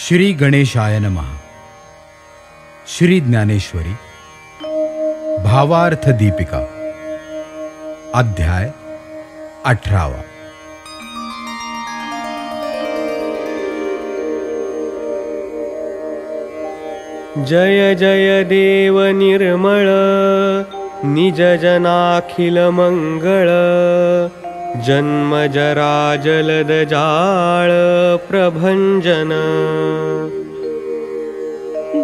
श्री गणेशाय नमः। श्री ज्ञानेश्वरी। भावार्थ दीपिका। अध्याय अठरावा। जय जय देव निर्मळ। निज जनाखिल मङ्गळ जन्म जरा जलद जाळ प्रभञ्जन।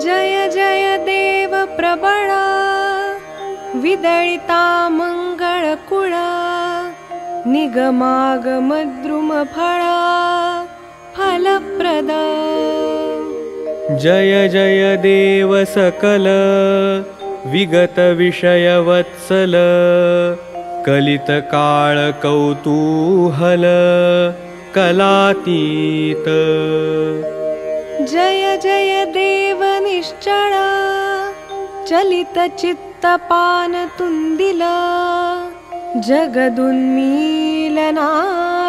जय जय देव प्रबळ विदळिता मङ्गलकुळ निगमागमद्रुम फळ फलप्रद। जय जय देव सकल विगत विषयवत्सल कलितकाळ कौतूहल कलातीत। जय जय देव निश्चळ चलित चित्तपान तुन्दिल जगदुन्मीलना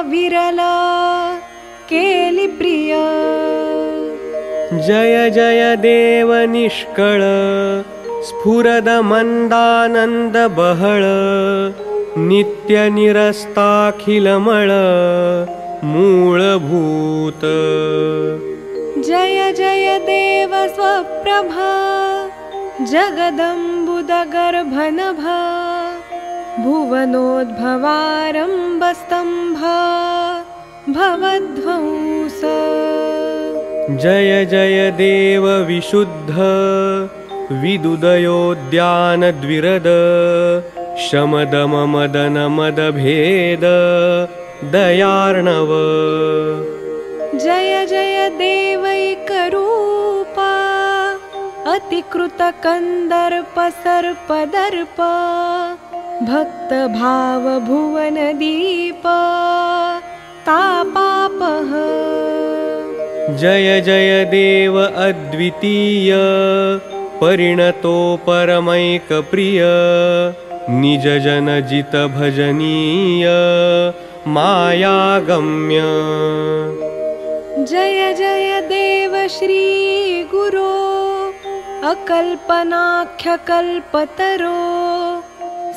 विरल केलि प्रिय। जय जय देव निष्कळ स्फुरद मन्दानन्द बहळ नित्यनिरस्ताखिलमळ मूलभूत। जय जय देव स्वप्रभा जगदम्बुदगर्भनभ भुवनोद्भवारम्भस्तम्भ भवध्वंस। जय जय देव विशुद्ध विदुदयोद्यानद्विरद शमदममदनमदभेद दयार्णव। जय जय देवैकरूपा अतिकृतकन्दर्प सर्पदर्प भक्तभावभुवनदीप तापापः जय जय देव अद्वितीय परिणतो परमैकप्रिय निजजनजितभजनीय मायागम्य। जय जय देव श्रीगुरो अकल्पनाख्यकल्पतरो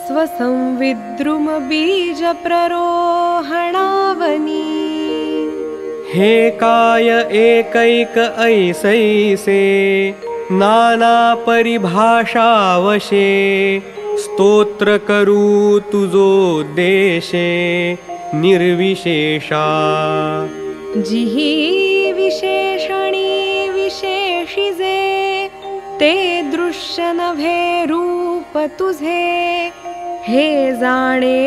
स्वसंविद्रुमबीजप्ररोहणावनी हे काय एकैक ऐसैसे नानापरिभाषावशे स्तोत्र करू तुजो देशे निर्विशेषा। जिहि विशेषणी विशेषिजे ते दृश्य नभे रूप तुझे हे जाणे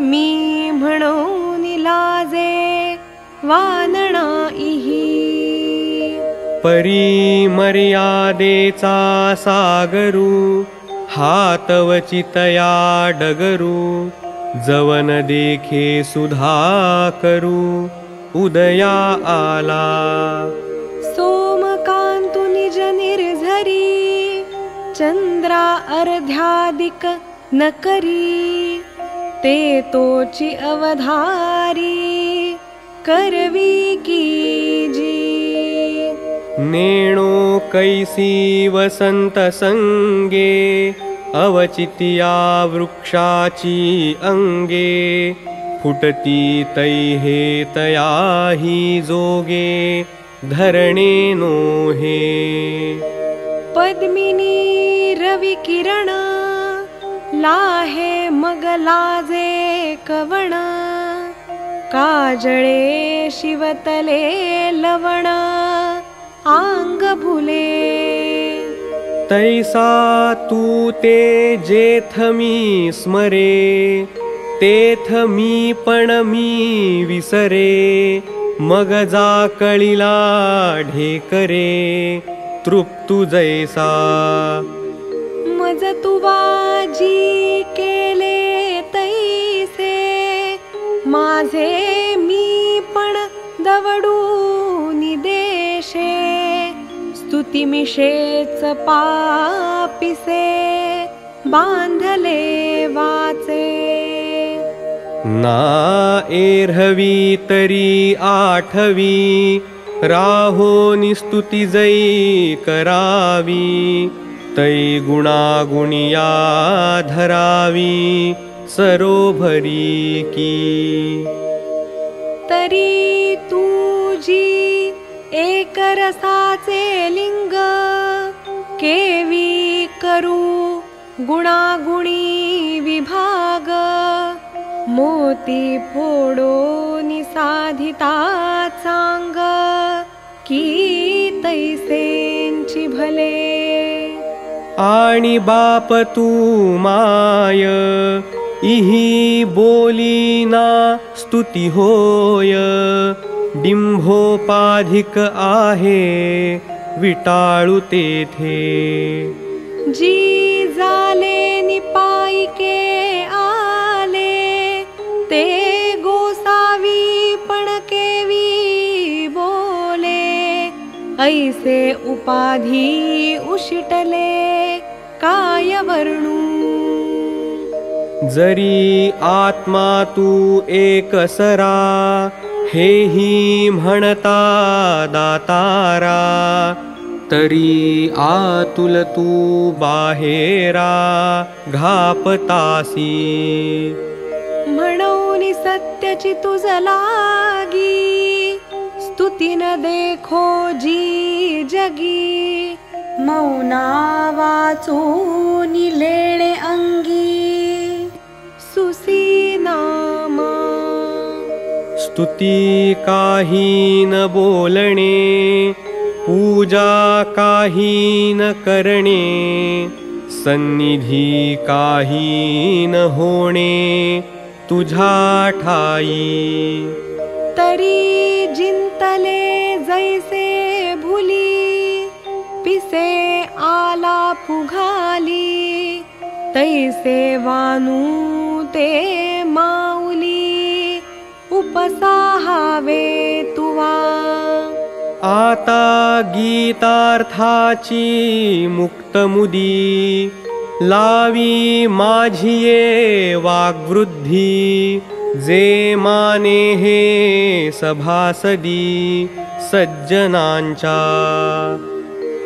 मी लाजे वानणा इही। परिमर्यादेचा सागरू हातवचितया डगरू जवन देखे सुधा करू उदया आला। सोमकान्तु निज निर्झरी चन्द्रा अर्ध्यादिक न करी ते तोचि अवधारी करवी कीजी नेणो कैसी वसंत संगे अवचितिया वृक्षाची अंगे फुटती तैहे तयाही जोगे धरणे नो हे। पद्मिनी रविकिरण लाहे मगलाजे कवण काजळे शिवतले लवण आंग भुले तैसा तू ते जेथ मी स्मरे तेथ मी पण मी विसरे कळिला ढेकरे तृप्तु जैसा। मज तुवाजी केले तैसे माझे मी पण दवडू स्तुतिमिषेच पापिसे बांधले वाचे। ना एर्हवी तरी आठवी राहो निस्तुती जै करावी तै गुणागुणिया धरावी सरोभरी की। तरी एक रसाचे लिंग केवी करू? गुणागुणी विभाग मोती फोडो निसाधिता चांग की तैसेंची भले। आणि बाप तू माय इही बोलीना स्तुती होय डिंभोपाधिक आहे विटाळू तेथे। जी जाले निपाईके आले ते गोसावी पण केवी बोले ऐसे उपाधी उशिटले काय वर्णू जरी आत्मा तू एकसरा हेही म्हणता दातारा तरी आतुल तू बाहेरा घापतासी। म्हणून सत्यची तुझ लागी स्तुती न देखो जी जगी मौना वाचून अंगी सुसी नामा स्तुती काही न बोलणे पूजा काही न करणे सन्निधी काही न होणे तुझ्या ठाई। तरी जिंतले जैसे भुली पिसे आला पुघाली तैसे वानू ते माऊली उपसाहावे तुवा। आता गीतार्थाची मुक्तमुदी लावी माझिये वाग्वृद्धी जे माने हे सभासदी सज्जनांच्या।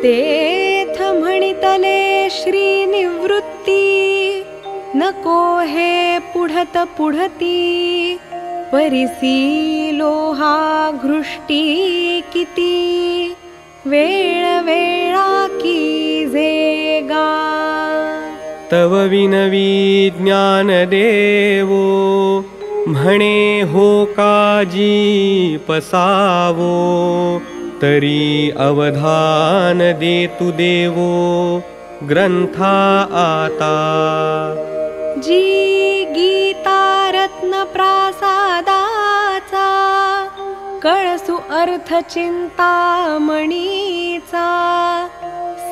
तेथ म्हणितले श्री निवृत्ती नको हे पुढत पुढती परिसी लोहा घृष्टी किती वेळ वेळा की जेगा तव विनवी ज्ञान देवो म्हणे हो काजी पसावो। तरी अवधान देतु देवो ग्रंथा आता। जी प्रासादाचा कळसु अर्थ चिंतामणीचा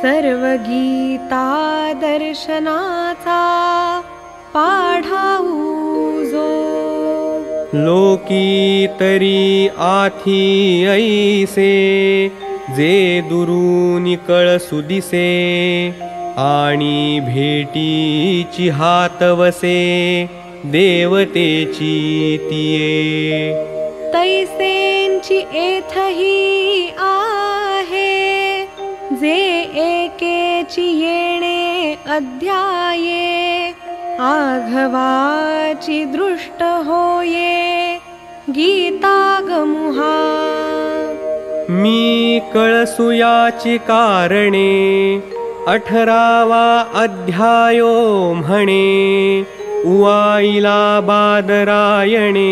सर्व गीता दर्शनाचा पाढाऊ जो. लोकी तरी आथी ऐसे जे दुरुनी कळसु दिसे आणि भेटीची हात वसे. देवतेची तिये तैसेंची एथही आहे जे एकेची येणे अध्याये। आघवाची दृष्ट होये गीता गमुहा मी कळसुयाची कारणे अठरावा अध्यायो म्हणे उवाईला बादरायणे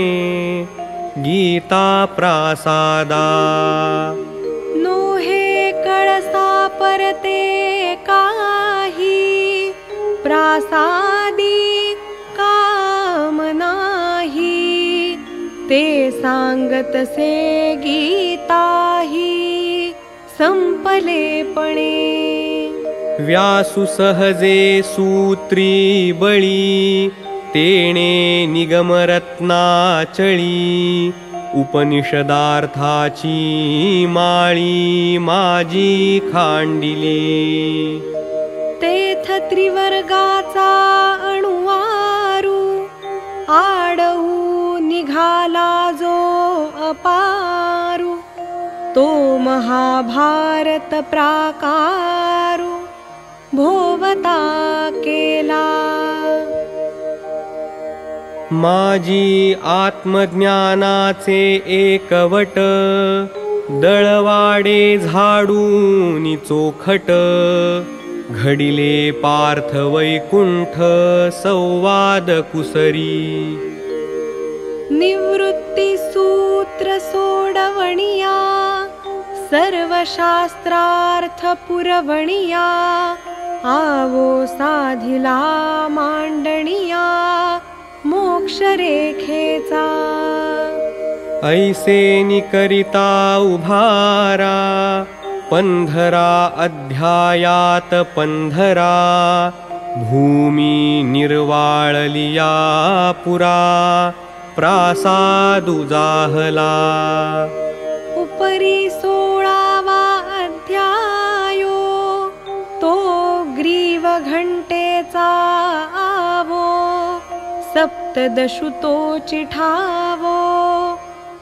गीता प्रासादा। नोहे कळसा परते काही प्रासादी काम नाही। ते सांगत से गीताही संपलेपणे व्यासु सहजे सूत्री बळी तेणे निगमरत्नाचळी उपनिषदार्थाची माळी माझी खांडिली. तेथ त्रिवर्गाचा अणुवारू आडवू निघाला जो अपारू. तो महाभारत प्राकार भोवता केला. माझी आत्मज्ञानाचे एकवट दळवाडे झाडून चोखट घडिले पार्थ वैकुंठ संवाद कुसरी. निवृत्ती सूत्र सोडवणिया. सर्वशास्त्रार्थ पुरवणिया आवो साधिला मांडणिया मोक्षरेखेचा। ऐसे निकरिता उभारा पंधरा अध्यायात पंधरा भूमी निर्वाळलिया पुरा प्रासादु जाहला। उपरी घंटेचा आवो सप्तदशु तो चिठावो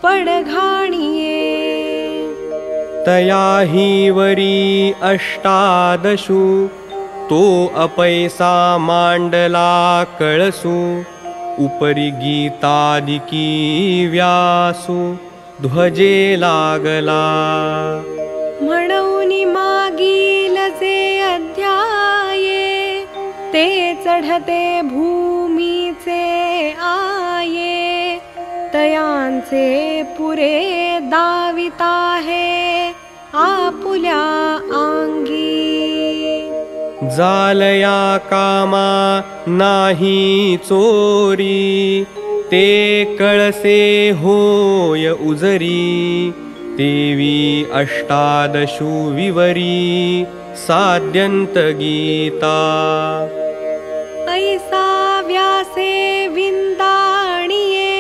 पडघाणिये। तया हि वरी अष्टादशु तो अपैसा मांडला कळसु उपरि गीतादिकी व्यासु ध्वजे लागला। म्हणून जे अध्याये ते चढते भूमीचे आये तयांचे पुरे दाविता हे आपुल्या आंगी जालया कामा नाही चोरी ते कळसे होय उजरी तेवी अष्टादशु विवरी साद्यन्त ऐसा व्यासे विन्दाणिये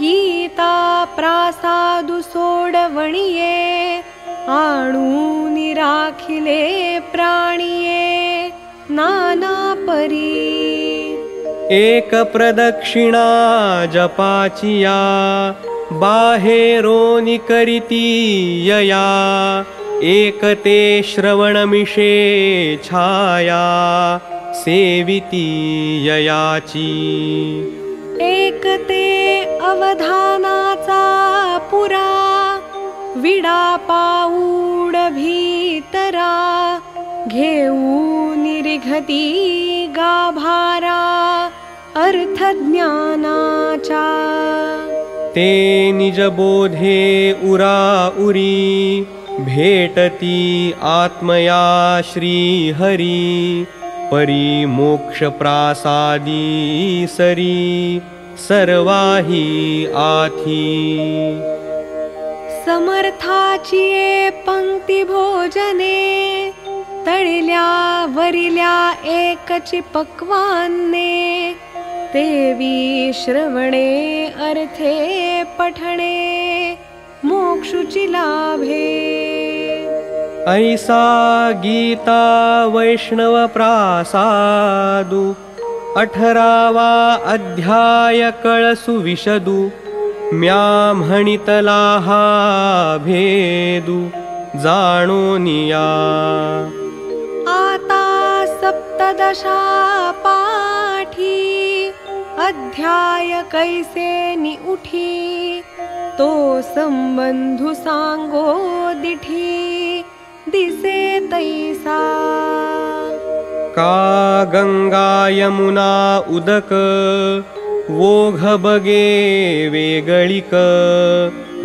गीता प्रासादु सोडवणिये आणूनि राखिले प्राणिये नाना परी एक प्रदक्षिणा जपाचिया बाहेरोनि करिती यया एकते श्रवणमिषे छाया सेविती ययाची। एकते अवधानाचा पुरा विडा पाऊड भीतरा घेऊ निरिघती गाभारा अर्थज्ञानाचा। ते निजबोधे उरा उरी भेटती आत्मया श्रीहरी परी मोक्षप्रासादी सरी सर्वाही आथी। समर्थाची भोजने तळिल्या वरिल्या एकची पक्वान्ने देवी श्रवणे अर्थे पठणे मोक्षुची लाभे। ऐसा गीता वैष्णव प्रासादु अठरावा अध्याय कळसु विशदु म्या म्हणितला हा भेदु जाणोनिया। आता सप्तदशा अध्याय कैसे नि उठी तो संबंधु सांगो दिठी दिसे तैसा। का गंगा यमुना उदक वोघ बगे वेगळिक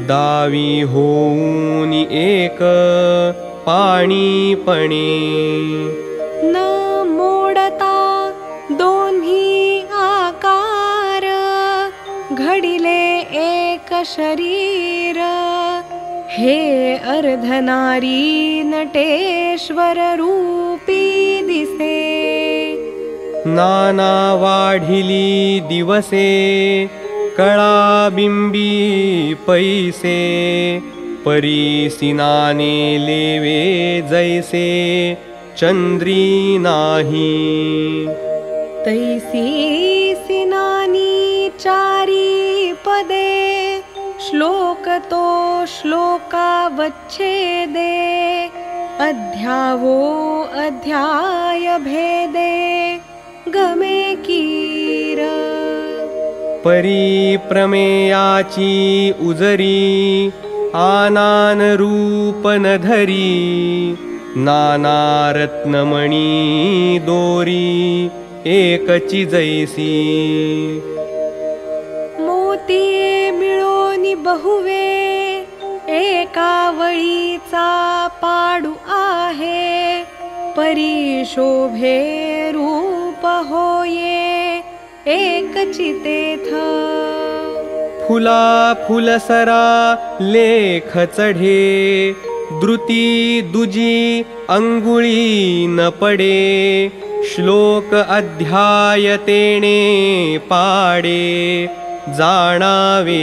दावी होऊन एक पाणीपणे घडिले एक शरीर। हे अर्धनारी नटेश्वर रूपी दिसे। नाना वाढिली दिवसे कळाबिंबी पैसे परिसिनाने लेवे जैसे चंद्री नाही। तैसी सिनानी चारी पदे श्लोकतो श्लोकावच्छेदे अध्यावो अध्यायभेदे गमे कीर। परिप्रमेयाची उजरी आनानरूपनधरी नानारत्नमणी दोरी एकची जैसी मोती मिळोनी बहुवे एका वळीचा पाडू आहे. परिशोभे रूप होये एकची तेथ. फुला फुलसरा लेख चढे द्रुती दुजी अंगुळी न पडे श्लोक अध्यायतेने पाडे जाणावे।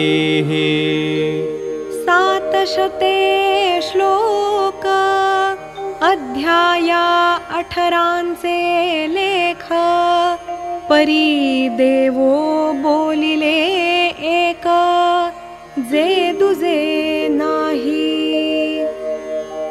सातशते श्लोक अध्याया अठरांचे लेख। परी देवो बोलिले एक जे दुजे नाही।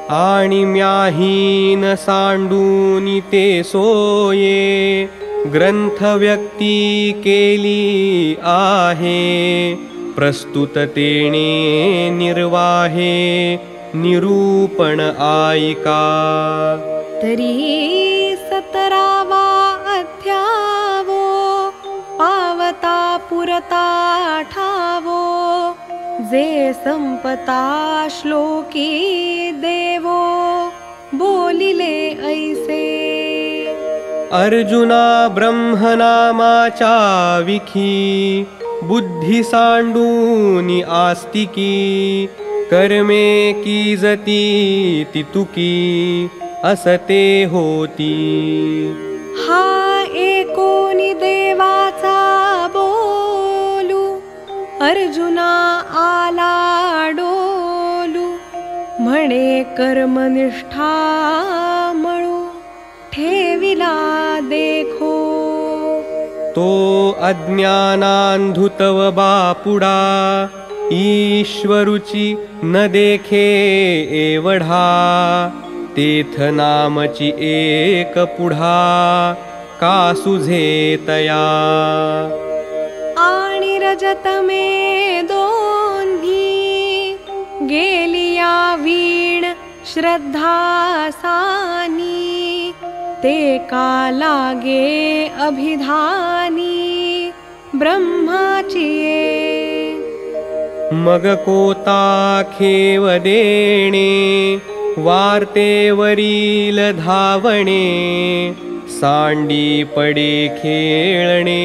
आणि म्याहीन सांडून ते सोये ग्रंथ व्यक्ती केली आहे प्रस्तुततेने निर्वाहे निरूपण आयिका। तरी सतरावा अध्यावो पावता पुरता ठावो जे संपता श्लोकी देवो बोलिले ऐसे अर्जुना ब्रह्मनामाचा विखी बुद्धी सांडूनी आस्तिकी कर्मे की जती तितुकी असते होती। हा एकोनी देवाचा बोलू अर्जुना आला डोलू म्हणे कर्मनिष्ठा ठेविला देखो। तो अज्ञानान्धुतव बापुडा ईश्वरुची न देखे एवढा तेथ नामची एक पुढा का सुझे तया। आणि रजतमे दोन्ही गेलिया वीण श्रद्धा सानी ते का लागे अभिधानी ब्रह्माची मग कोता खेव देणे वार्तेवरील धावणे सांडी पडे खेळणे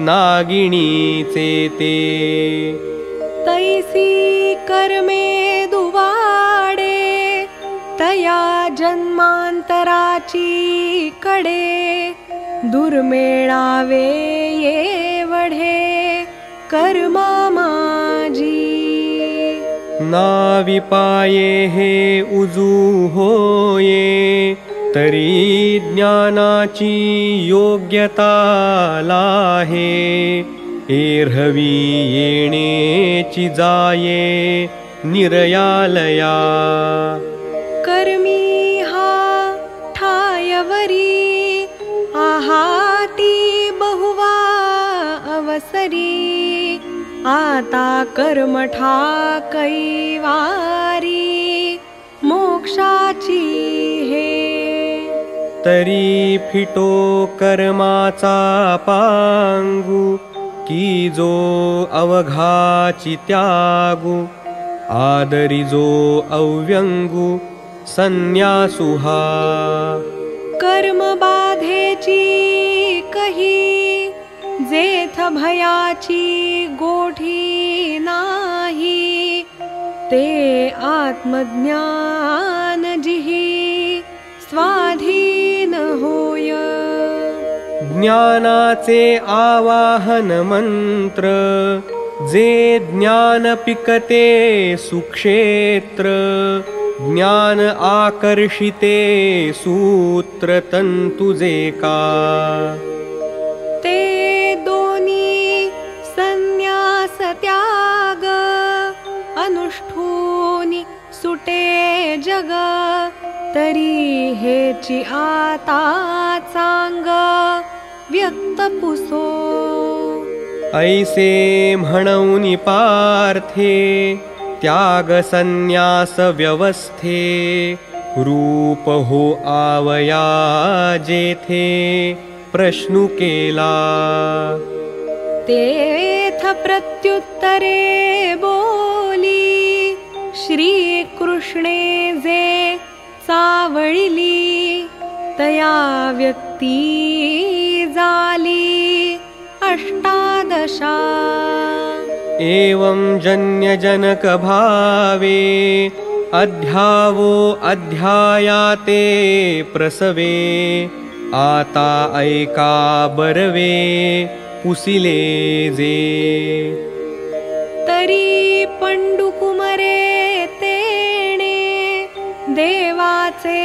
नागिणीचे ते तैसी कर्मे दुवाडे तया जन्मांतराची कडे दुर्मेळावे येवढे कर्मा माझी नाविपाये हे उजू होये तरी ज्ञानाची योग्यता लाहे एर्हवी येणेची जाये निरयालया कर्मी हा ठायवरी आहाती बहुवा अवसरी आता कर्मठा कैवारी मोक्षाची हे। तरी फिटो कर्माचा पांगू की जो अवघाची त्यागू आदरी जो अव्यंगू संन्यासुहा कर्म बाधेची कही जेथ भयाची गोठी नाही ते आत्मज्ञान जिही स्वाधीन होय। ज्ञानाचे आवाहन मंत्र जे ज्ञान पिकते सुक्षेत्र ज्ञान आकर्षिते सूत्र तंतुजे का। ते दोनी संन्यास त्याग उठून सुटे जग तरी हेची आता चांग व्यक्त पुसो। ऐसे म्हणून पार्थे त्याग संन्यास व्यवस्थे रूप हो आवया जेथे प्रश्नु केला तेथ प्रत्युत्तरे बोली श्रीकृष्णे जे चावळिली तया व्यक्ती जाली अष्टादशा एवं जन्यजनकभावे अध्यावो अध्यायाते प्रसवे आता ऐका बरवे पुसिले जे। तरी पंडुकुमरे तेणे देवाचे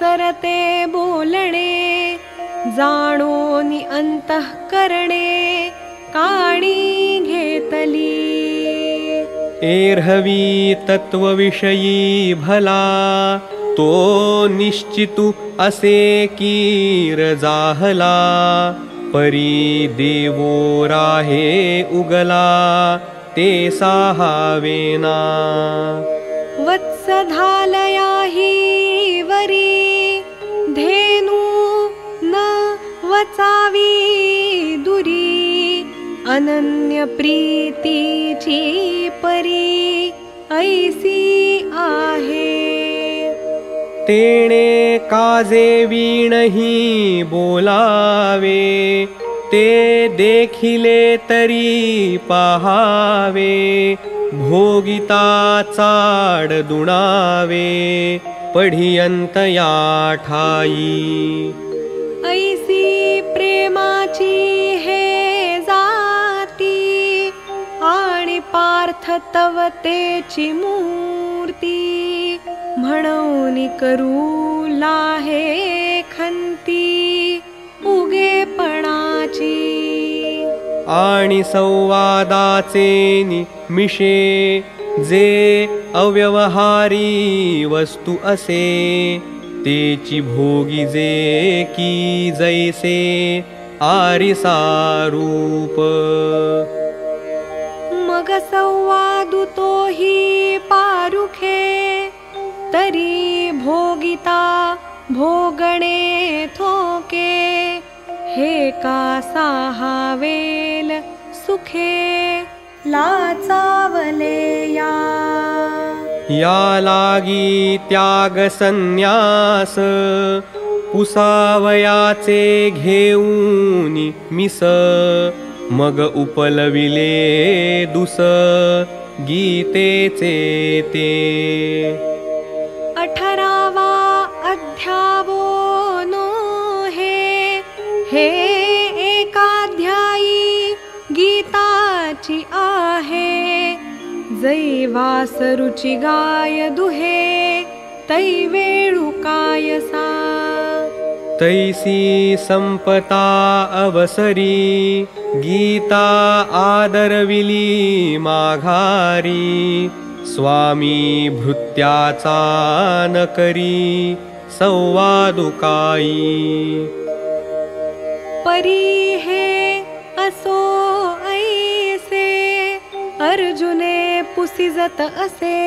सरते बोलणे जाणोनी अंतः करणे काणी घेतली। एर्हवी तत्त्वविषयी भला तो निश्चितु असे कीर जाहला परी देवो राहे उगला ते साहावेना। वत्सधालया हि वरी धेनु न वचावी दुरी अनन्य प्रीतीची परी ऐसी आहे। तेणे काजे वीणही बोलावे ते देखिले तरी पहावे भोगिता चाड दुणावे पढियंत या ठाई। ऐसी प्रेमाची पार्थ तव तेची मूर्ती. म्हणून करू लाहे खंती. उगेपणाची आणि संवादाचे निमिषे जे अव्यवहारी वस्तू असे तेची भोगी जे की जैसे आरिसारूप मग संवादु तोही पारुखे। तरी भोगिता भोगणे थोके। हे का साहावेल सुखे। लाचावले या। या लागी त्याग संन्यास पुसावयाचे घेऊन मिस मग उपलविले दुस गीतेचे ते अठरावा अध्यावो नो हे हे एकाध्यायी गीताची आहे. जै वासरुची गाय दुहे तै कायसा तैसी संपता अवसरी गीता आदरविली माघारी स्वामी करी संवादुकाई। परी हे असो ऐसे अर्जुने पुसिजत असे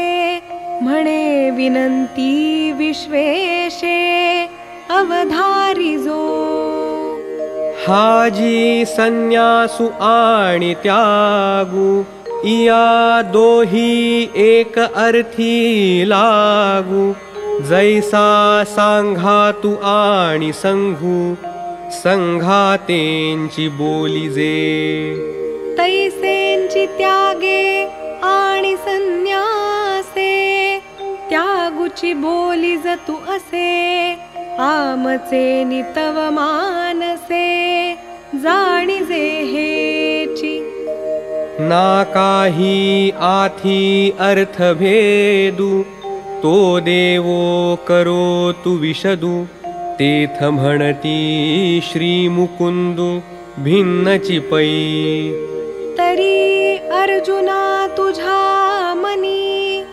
म्हणे विनंती विश्वेशे अवधारिजो। हाजी संन्यासु आणि त्यागू इया दोही एक अर्थी लागू। जैसा सांघातु आणि संघू संघातेंची बोली जे। तैसेंची त्यागे आणि संन्यासे त्यागुची बोली जतु असे आमचे नितव मानसे जाणिजे हेची। ना काही आथी अर्थभेदू तो देवो करो तु विशदू तेथ म्हणती श्री मुकुंदू भिन्नची पै तरी अर्जुना तुझा मनी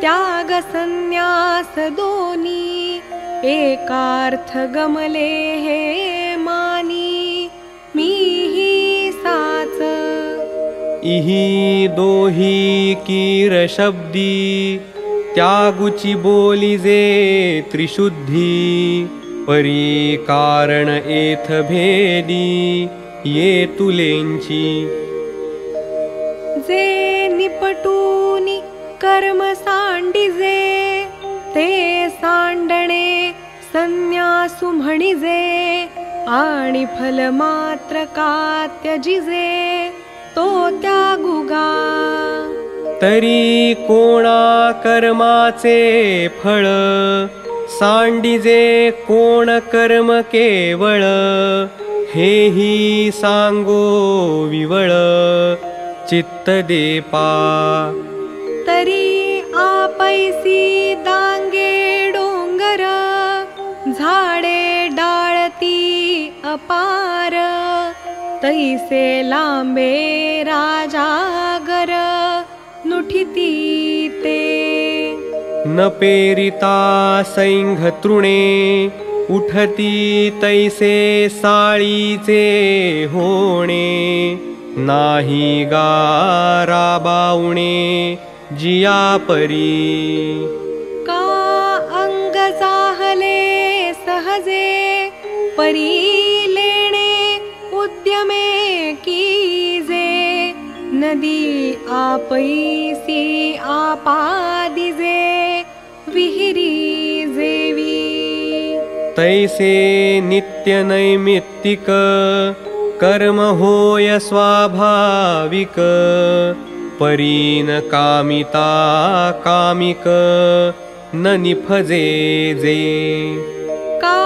त्याग संन्यास दोनी एकार्थ गमले हे मानी मीही साच इही दोही कीर शब्दी त्यागुची बोली जे त्रिशुद्धी परी कारण एथ भेदी ये तुलेंची। जे निपटूनी कर्म सांडिजे ते सांडणे संन्यासु म्हणिजे आणि फल मात्र का त्यजिजे तो त्यागुगा तरी कोणा कर्माचे फळ सांडिजे कोण कर्म केवळ हेही सांगो विवळ चित्त देपा तरी आपैसी दांगे अपार तैसे लांबे राजागर नुठिती ते। न पेरिता सैंघ तृणे उठती तैसे साळीचे होणे। नाही गारा बावणे जिया परी। का अंग जाहले सहजे परी नदी आपैसी आपादिजे विहिरी जेवी तैसे नित्य नैमित्तिक कर्म होय स्वाभाविक परीन कामिता कामिक न निफजे जे का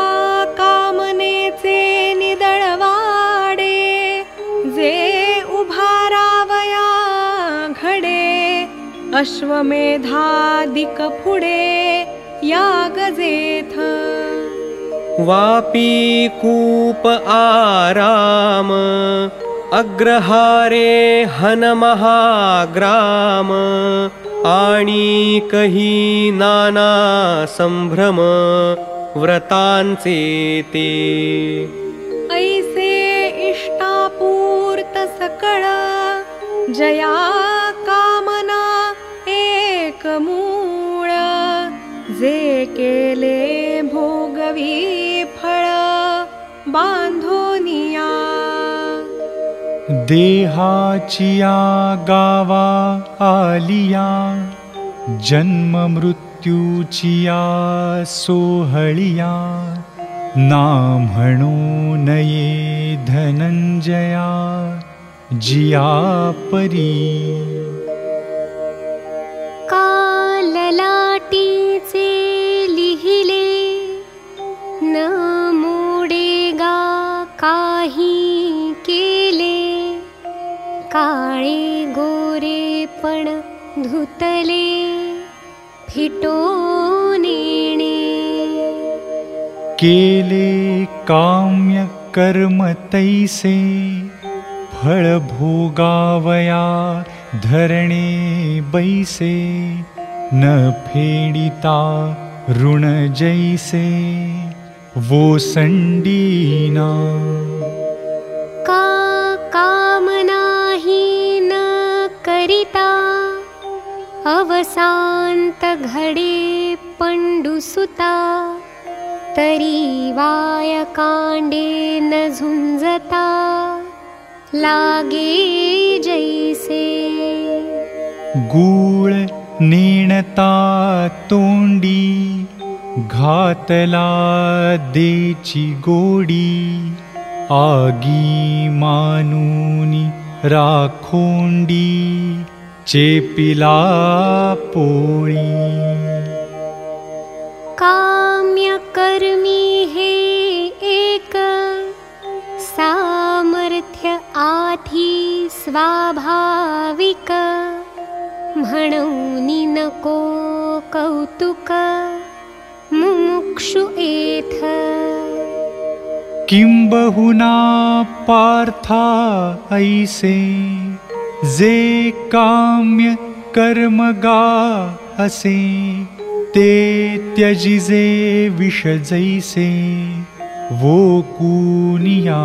अश्वमेधादिक पुढे यागजेथ। वापी कूप आराम अग्रहारे हन महाग्राम आणि कही नाना संभ्रम व्रतांचे ते। ऐसे इष्टापूर्त सकळ जया एक मूळ जे केले भोगवी फळ बांधोनिया देहाचिया गावा आलिया जन्म मृत्यूचिया सोहळिया ना म्हणू नये धनंजया जिया परी काललाटीचे लिहिले न मोडेगा काही केले. काळे गोरे पण धुतले फिटो नेणे केले काम्य कर्म तैसे फळ भोगावया धरणे बैसे न फेडिता ऋण जैसे वो संडीना। का कामनाही न करिता अवसांत घडे पंडुसुता तरी वाय कांडे न झुंजता लागे जैसे। गूळ नेणता तोंडी घातला देची गोडी आगी मानूनी राखोंडी चेपिला पोळी। काम्य कर्मी हे एक सामर्थ्य आधी स्वाभाविक म्हणून नको कौतुक मुमुक्षु एथ। किंबहुना पार्था ऐसे जे काम्य कर्मगा असे ते त्यजिजे विष जैसे वो कुनिया।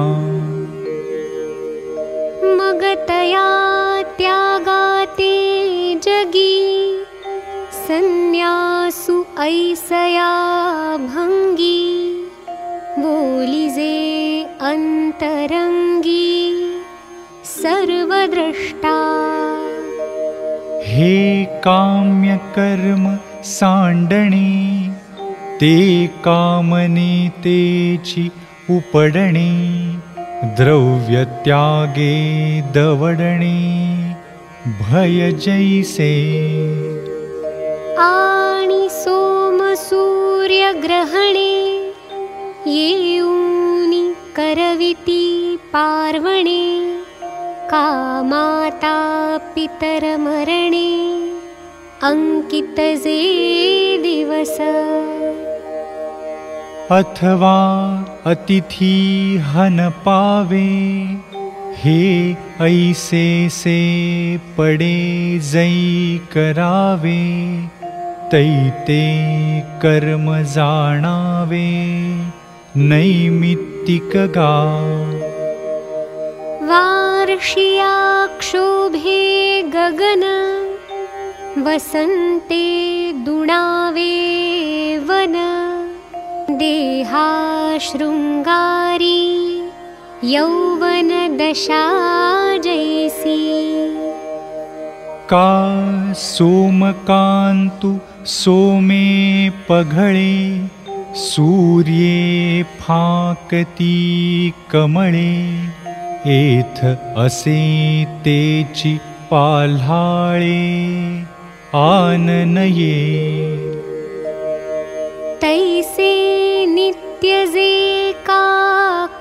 मगतया त्यागाते जगी संन्यासु ऐसया भङ्गी बोलिजे अन्तरङ्गी सर्वद्रष्टा। हे काम्यकर्म सांडणे ते कामने तेची उपडणे द्रव्यत्यागे दवडणे भय जैसे आणि सोमसूर्यग्रहणे येऊनि करविति पार्वणे कामाता पितरमरणे अङ्कितजे दिवस। अथवा अतिथि हन पावे हे ऐसे से पडे जै करावे तैते कर्म जाणावे नैमित्तिक गा वार्षियाक्षोभे गगन वसन्ते दुणावे वन देहा शृङ्गारी यौवनदशा जैसी का सोमकान्तु सोमे पघळे सूर्ये फाकती कमळे एथ असे तेची पाल्हाळे आननये। तैसे नित्यजे का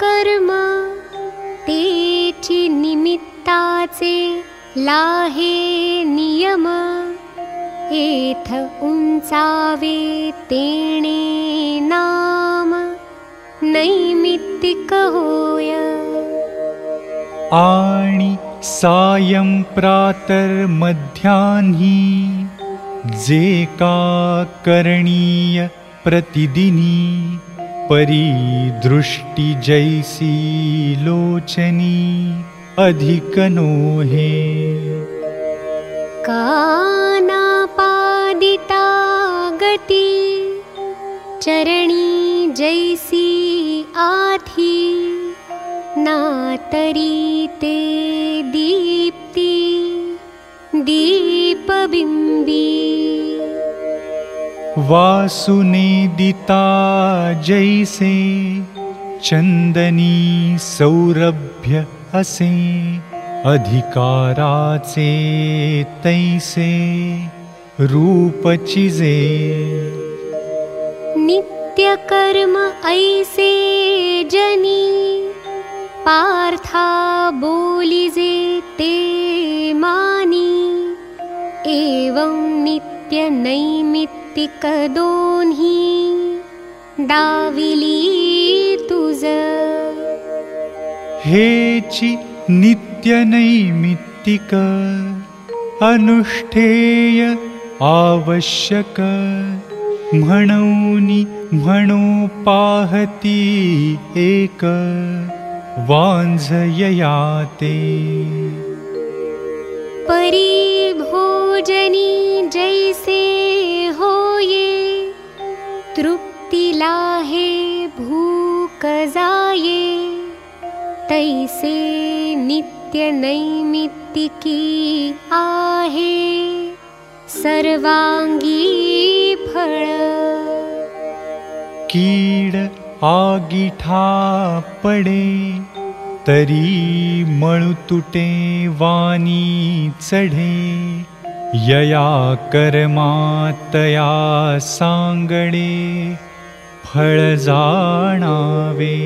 कर्म तेची निमित्ताचे लाहे नियम. एथ उंचावे तेणे नाम. नैमित्तिक होय. आणि सायं प्रातर्मध्याह्नी जे का करणीय प्रतिदिनी परिदृष्टि जैसी लोचनी अधिकनो हे। कानापादिता गती चरणी जैसी आथी नातरी ते दीप्ती दीपबिम्बी वासुनेदिता जैसे चन्दनी सौरभ्य असे अधिकाराचे तैसे रूपचिजे नित्यकर्म ऐसे जनी पार्था बोलिजे ते मानी एवं नित्यनैमित्तिक दोन्ही दाविली तुझ हेचि नित्यनैमित्तिक अनुष्ठेय म्हणो पाहती एक वांझययाते परिभोजनी जैसे होये तृप्तिला हे भूक तैसे नित्यनैमित्तिकी आहे। सर्वांगी फळ। कीड आगिठा पडे तरी मळु तुटे वानी चढे यया कर्मातया फळ जाणावे।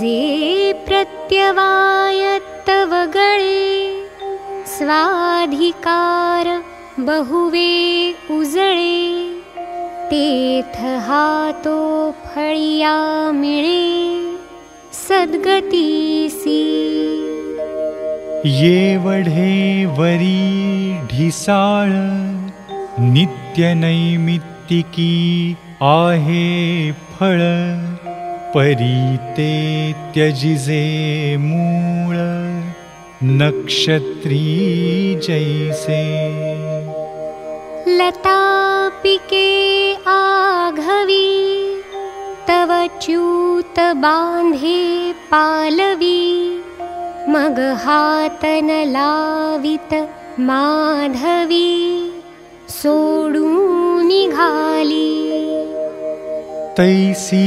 जे प्रत्यवायत्त वगळे स्वाधिकार बहुवे उजळे तेथ हातो फळिया मिळे सद्गतीसी। येवढे वरी ढिसाळ नित्यनैमित्तिकी आहे फळ परीते त्यजिजे मूळ नक्षत्री जैसे। लता पिके आघवी तव च्यूत बांधे पालवी मग हातन लावित माधवी सोडून निघाली. तैसी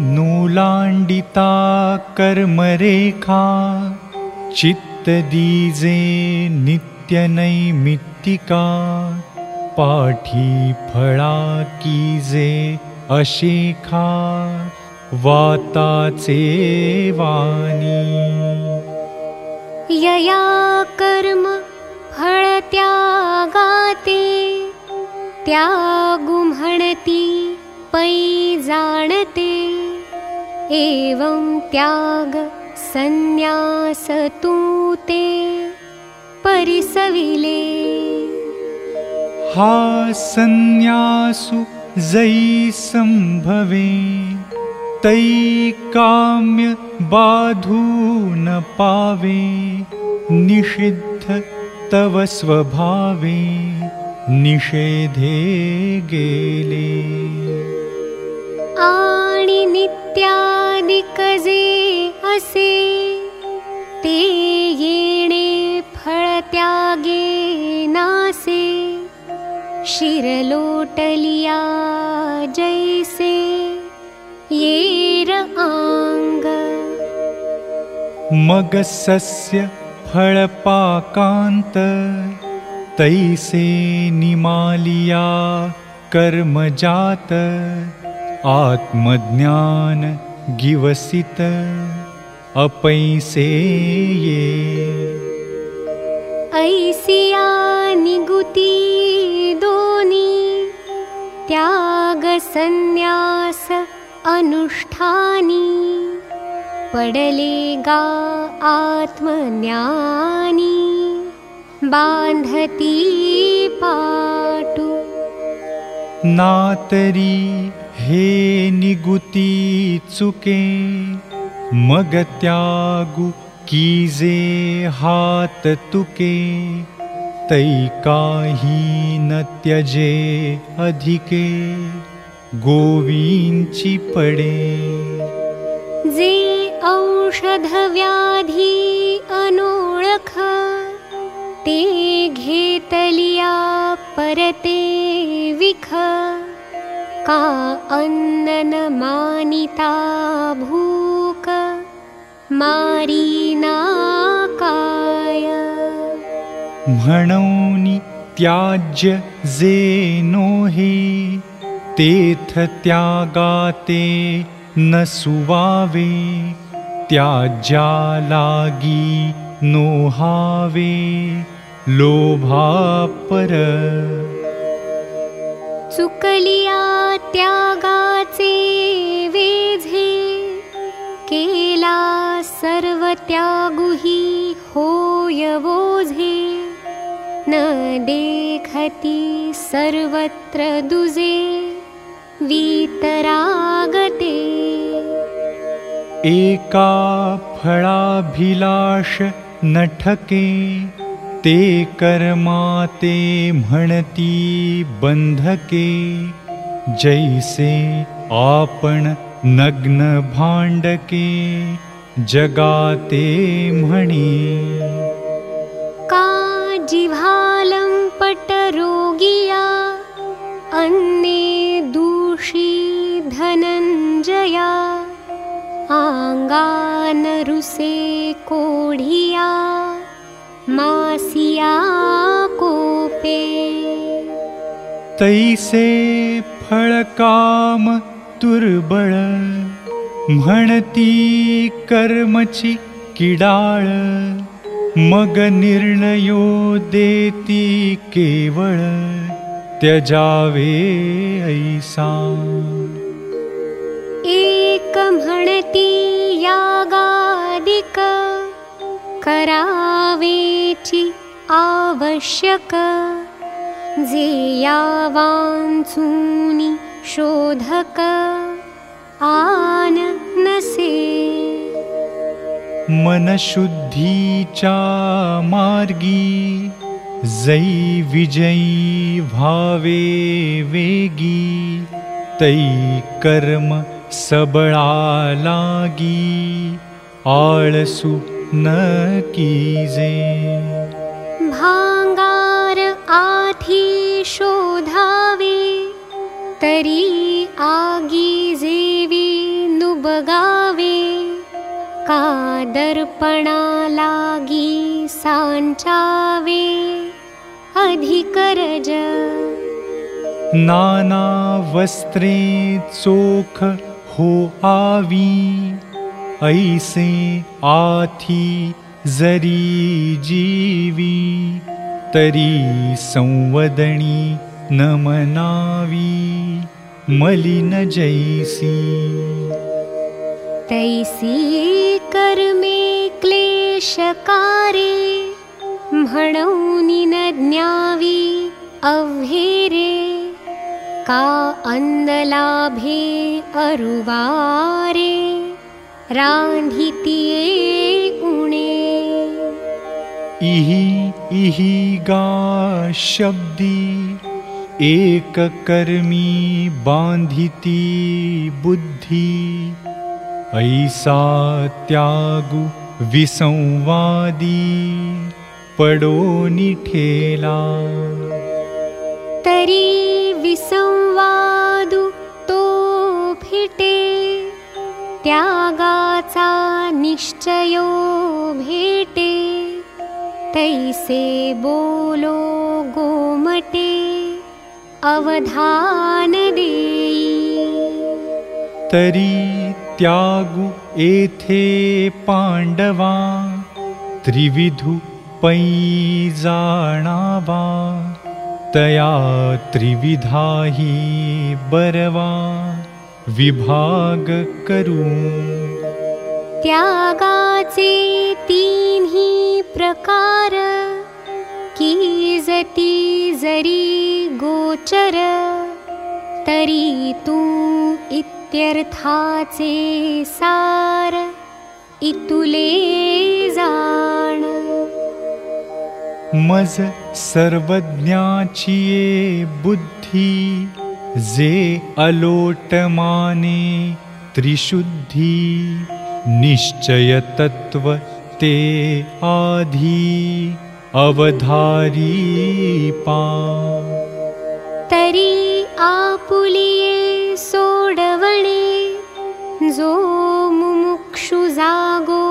नूलांडिता कर्मरेखा चित्त दीजे नित्यनैमित्तिका पाठी फळा कीजे अशेखा वाताचे वाणी यया कर्म फळ त्यागाते त्यागु म्हणती पै जाणते। एवं त्याग संन्यास तू ते परिसविले। हा संन्यासु जै संभवे तै काम्य बाधू न पावे। निषिद्ध तव स्वभावे। निषेधे गेले। आणि नित्यादिक जे असे। ते येणे फळ त्यागे नासे शिरलोटलिया जैसे येर आंग। मग सस्य फळपाकांत तैसे निमालिया कर्मजात आत्मज्ञान गिवसित अपैसे ये। ऐसिया निगुती दोनी त्याग संन्यास अनुष्ठानी पडले गा आत्मज्ञानी बांधती पाटू। नातरी हे निगुती चुके मग त्यागु कीजे हात तुके तै काही न त्यजे अधिके गोवींची पडे। जे औषध व्याधी अनोळख ते घेतलिया परते विख। का अन्नन मानिता भूक मारीना काय म्हणौनि त्याज्य जे नोहे तेथ त्यागाते न सुवावे त्याज्या लागी नोहावे लोभा पर। चुकलिया त्यागाचे वेझे केला सर्व त्यागुही होय वोझे न देखती सर्वत्र दुजे वीतरागते। एका फळाभिलाष न ठके ते कर्माते म्हणती बंधके। जैसे आपण नग्न भांडके जगाते म्हणे। का जिव्हालंपट रोगिया अन्ने दूषी धनंजया आंगान रुसे कोढिया मासिया कोपे। तैसे फळकाम तुर्बळ म्हणती कर्मची किडाळ मग निर्णयो देती केवळ त्यजावे ऐसा। एक म्हणती यागादिक करावेची आवश्यक। जे यावांचूनि शोधक आन नसे मनशुद्धीचा मार्गी। जै विजयी भावे वेगी। तै कर्म सबळा लागी। आळसु न भांगार आथी शोधावे। तरी आगी जेवी नुबगावे का दर्पणा लागी सांचावे अधिकरज। नाना वस्त्रे चोख आवी ऐसे आथी जरी जीवी तरी संवदणी न मनावी मलिन जैसी तैसी कर्मे क्लेशकारे म्हणूनि न ज्ञावी अव्हेरे का अन्नलाभे अरुवारे रान्धितिये उणे। इहि इहि गा शब्दी एक कर्मी बांधिती बुद्धि ऐसा त्यागु विसंवादी पडो निठेला। तरी विसंवादु तो फिटे त्यागाचा निश्चयो भेटे तैसे बोलो गोमटे अवधान देई। तरी त्यागु एथे पांडवा त्रिविधु पै जाणावा तया त्रिविधाही बरवा। विभाग करू। त्यागाचे तीन्ही प्रकार जरी गोचर तरी तू इत्यर्थाचे सार इतुले जाण। मज सर्वज्ञाचिये बुद्धी जे अलोट माने त्रिशुद्धी निश्चय तत्व ते आधी अवधारी पा। तरी आपुलिये सोडवणे जो मुमुक्षु जागो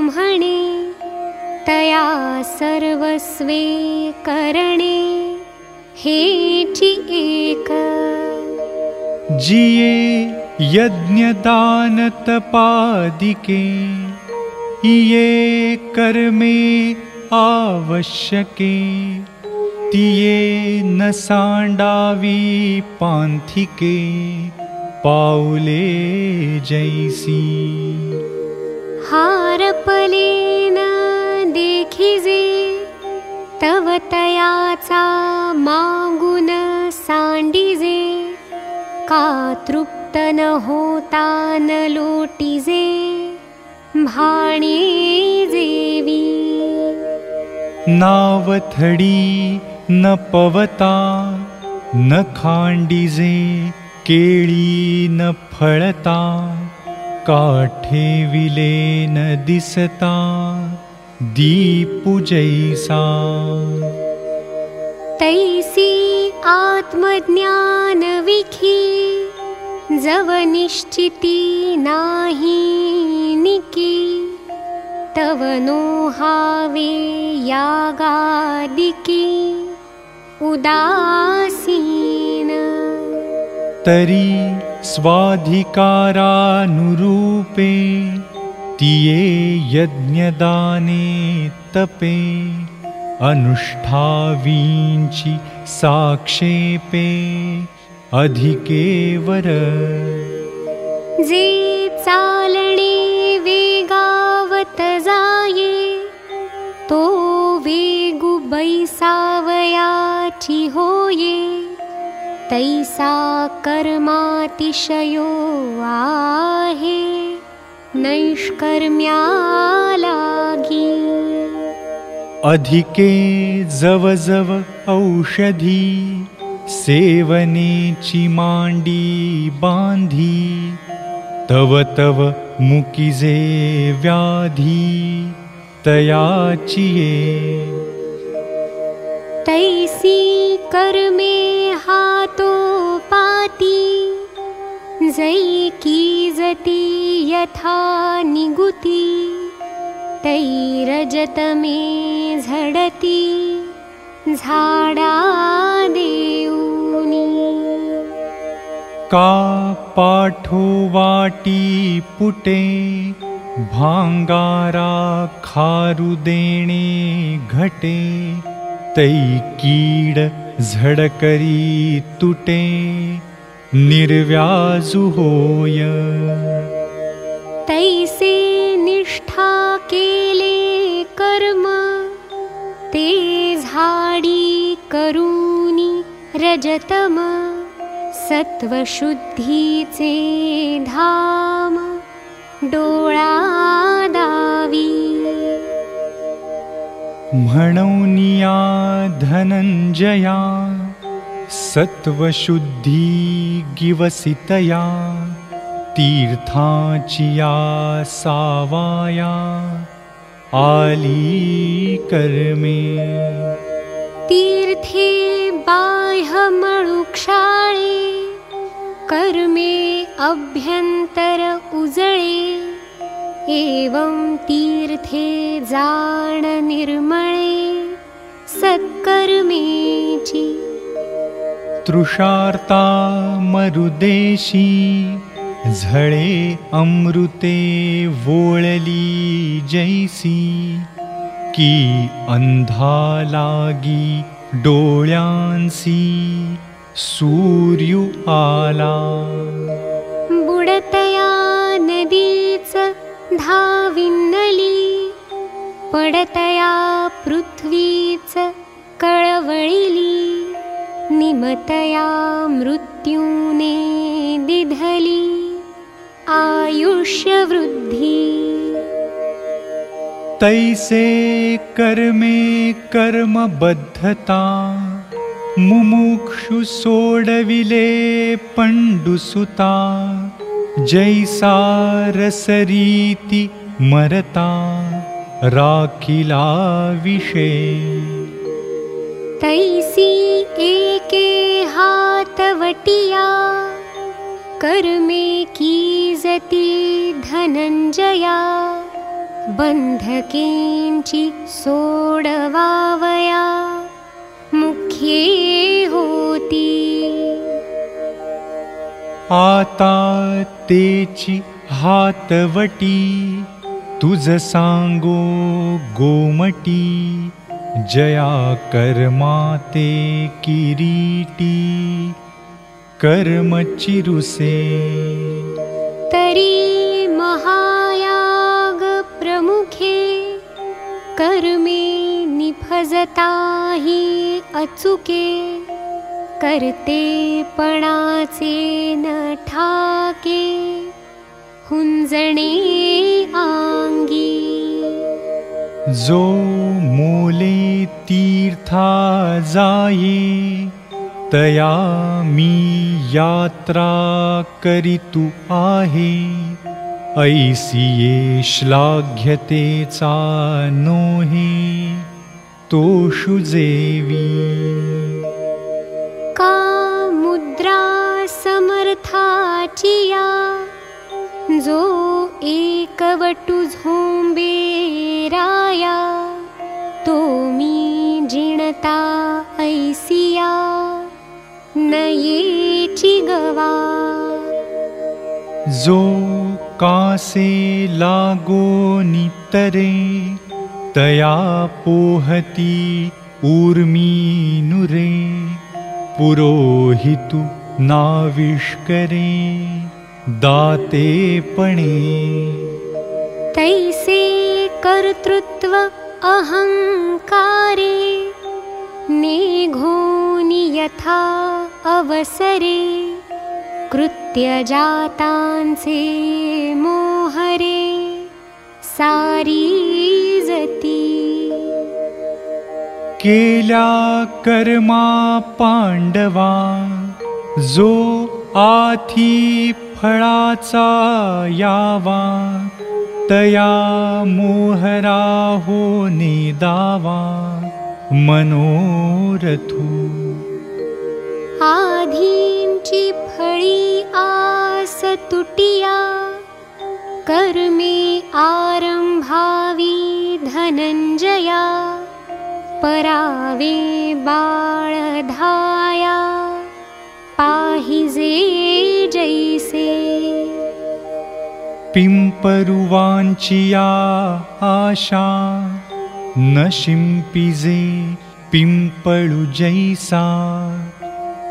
म्हणे तया सर्वस्वे करणे हेची एक. जिये यज्ञदान तपादिके इये कर्मे आवश्यके तिये न सांडावी पांथिके पाऊले जैसी। हारपलेन देखिजे तव तयाचा मागुन सांडिजे का तृप्त न होता न लोटिजे भाणे जेवी। नावथडी न पवता न खांडिजे केळी न फळता काठे विले न दिसता दीपु जैसा। तैसी आत्मज्ञान विखी जव निश्चिती नाही निकी। तव नो हावे यागादिकी उदासीन। तरी स्वाधिकारानुरूपे तिये यज्ञदाने तपे अनुष्ठावींची साक्षेपे अधिकेवर जे चालणे वेगावत जाये तो वेगु कर्माची होये तैसा कर्मातिशयो आहे नैष्कर्म्या लागी। अधिके जव जव औषधी सेवनेची मांडी बांधी तव तव मुकिजे व्याधी तयाची ये तैसी कर्मे हातो पाती जै कीजती यथा निगुती तैरजतमे झडती झाडा देऊनी का पाठो वाटी पुटे भांगारा खारू देणे घटे तै कीड झडकरी तुटे निर्व्याजु होय। तैसे निष्ठा केले कर्म ते झाडी करूनी रजतम। सत्वशुद्धीचे धाम डोळा दावी म्हणौनिया धनंजया सत्वशुद्धी गिवसितया तीर्थाचिया सावाया आली कर्मे तीर्थे बाह्यमळुक्षाळे कर्मे अभ्यन्तर उजळे एवं तीर्थे जाण निर्मळे सत्कर्मेची तृषार्ता मरुदेशी झळे अमृते वोळली जैसी की अंधा लागी डोळ्यांसी सूर्यु आला धाविन्नली पडतया पृथ्वीच कळवळिली निमतया मृत्यूने दिधली आयुष्यवृद्धी. तैसे कर्मे कर्मबद्धता मुमुक्षु सोडविले पंडुसुता जैसा रसरीति मरता राखिला विषय तैसी एके हातवटिया कर्मे कीजती धनंजया बंधकेंची सोडवावया मुख्ये होती तेची हातवटी तुझ सांगो गोमटी जया कर्माते किरीटी कर्म चिरुसे तरी महायाग प्रमुखे कर्मे निफजताही अचुके करते पणाचे न ठाके हुंजणे आंगी। जो मोले तीर्था जाये तया मी यात्रा करितु आहे। ऐसिये श्लाघ्यतेचा नोहे तोषु जेवी का मुद्रा समर्थाचिया जो एकवटु झोंबे राया तो मी जिणता ऐसिया। नयेची गवा। जो कासे लागो नितरे तया पोहती ऊर्मी नुरे पुरोहितु नाविष्करे दातेपणे तैसे कर्तृत्व अहंकारे निघो यथा अवसरे कृत्यजातांसे मोहरे सारी जती केल्या कर्मा पांडवा जो आथी फळाचा यावा तया मोहरा मनोरथू. आधींची फळी आस तुटिया कर्मे आरंभावी धनंजया परावे बाळधाया पाहिजे जैसे। पिंपरुवांचिया आशा न शिंपिजे पिंपळु जैसा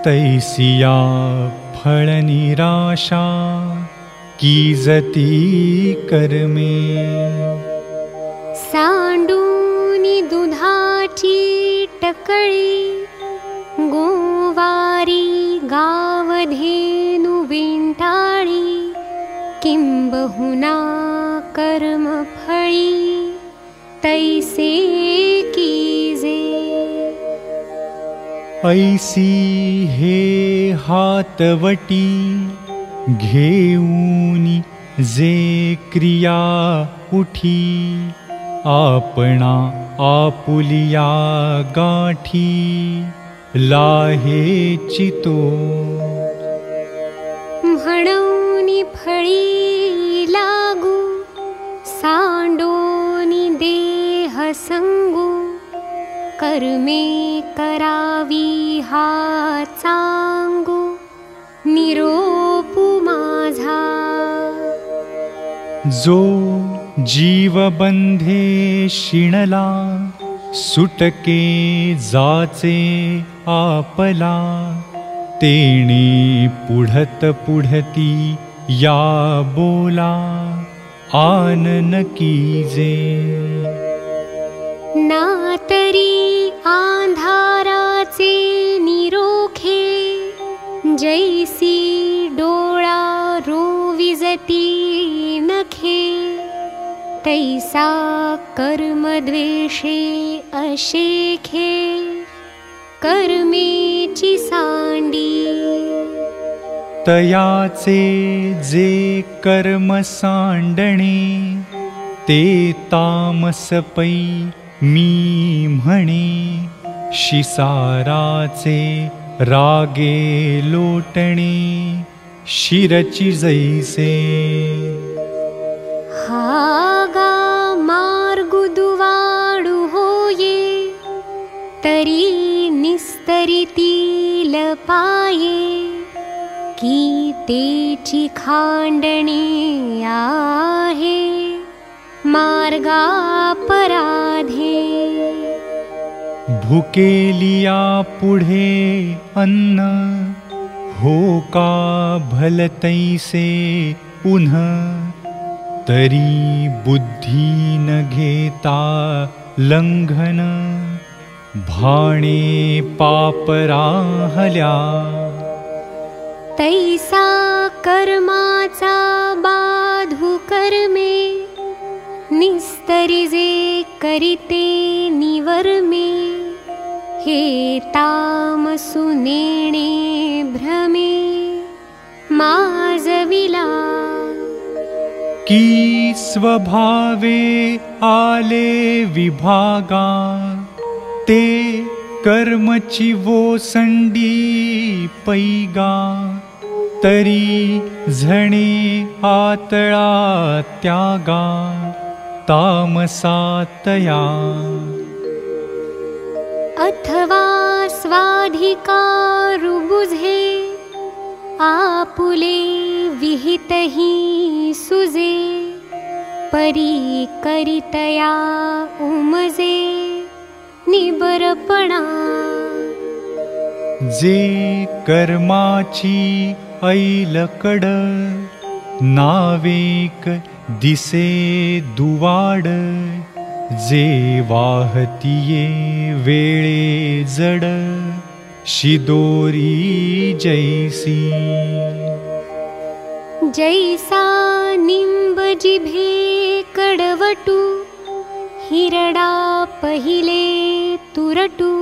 तैसिया फळ निराशा की जती सांडूनी दुधाची टकळी गोवारी गावधेनु विंटाळी किंबहुना कर्मफळी तैसे कीजे ऐसी हे हातवटी घेऊनी जे क्रिया उठी आपणा आपुलिया गाठी लाहे चितो। म्हणूनी फळी लागू सांडोनी देह संगू कर्मे करावी हा चांगू निरोपू माझा जो जीवबंधे शिणला सुटके जाचे आपला तेणे पुढत पुढती या बोला आनन कीजे. ना तरी आंधाराचे निरोखे जैसी रोविजती नखे तैसा कर्मद्वेषे अशेखे। कर्मेची सांडी। तयाचे जे कर्म सांडणे ते तामसपै मी म्हणे शिसाराचे रागे लोटणे शिरची जैसे हागा मार्गुदुवाडु होये तरी निस्तरितील पाये। की तेची खांडणे आहे मार्गापराधे भुकेलिया पुढे अन्न हो का भलतैसे उन्ह तरी बुद्धी न घेता लंघन भाणे पापराहल्या। तैसा कर्माचा बाधू कर्मे निस्तरिजे करिते निवर्मे नेणे भ्रमे माजविला। की स्वभावे आले विभागा ते कर्मची वो संडी पैगा तरी झणे आतळा त्यागा तामसातया अथवा स्वाधिकारु बुझे आपुले विहितही सुजे परी करितया उमजे निबरपणा। जे कर्माची ऐलकड नावेक दिसे दुवाड जे वाहतिये वेळे जड शिदोरी जैसी। जैसा निंब जिभे कडवटू हिरडा पहिले तुरटू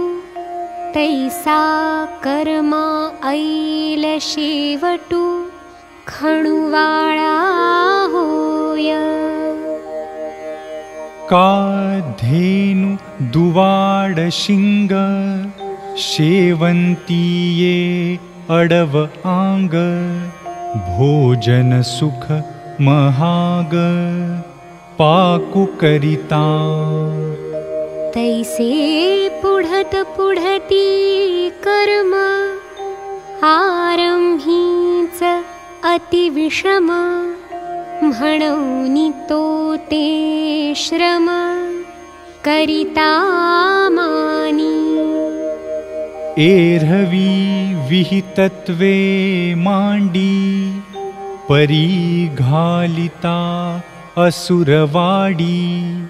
तैसा कर्मा ऐल शेवटू खणुवाळा होय का धेनु दुवाड शिंग शेवंतीये अडव आंग भोजन सुख महाग पाकु करिता तैसे पुढत पुढती कर्म आरंभीच अतिविषम तो ते श्रम करिता मानी एरवी विहितत्वे मांडी परी घालिता असुरवाडी।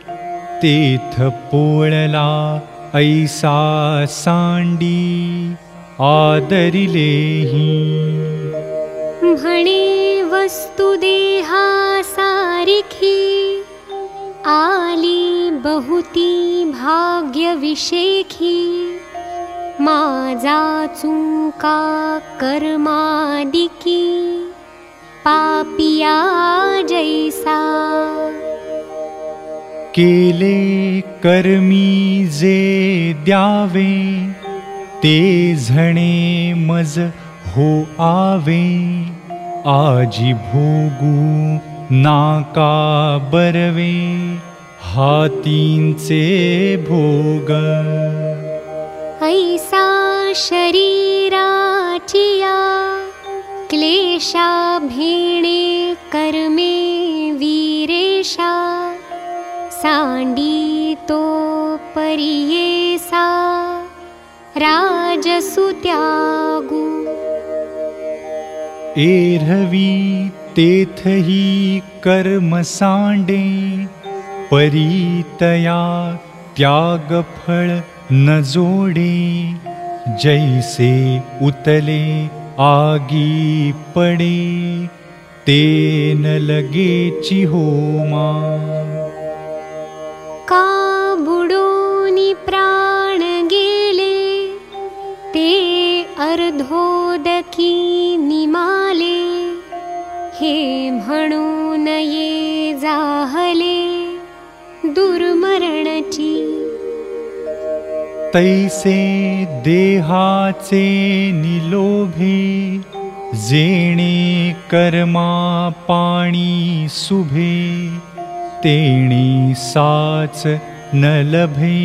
तेथ पोळला ऐसा सांडी आदरिलेही। म्हणे वस्तु देहा सारिखी। आली बहुती भाग्य विशेखी माझा चुका कर्मादिकी। पापिया जैसा। केले कर्मी जे द्यावे ते झणे मज हो आवे आजी भोगू नाका बरवे हातींचे भोग. ऐसा शरीराचिया क्लेशा भेणे कर्मे वीरेशा सांडी तो परियेसा राजसुत्यागु एरवी तेथही कर्म सांडे परीतया जोडे। जैसे उतले आगी पडे ते न होमा का बुडोनी प्राण गेले ते अर्धोदकी निमाले हे म्हणून ये जाहले दुर्मरणची. तैसे देहाचे निलोभे जेणे कर्मा पाणी सुभे तेणी साच न लभे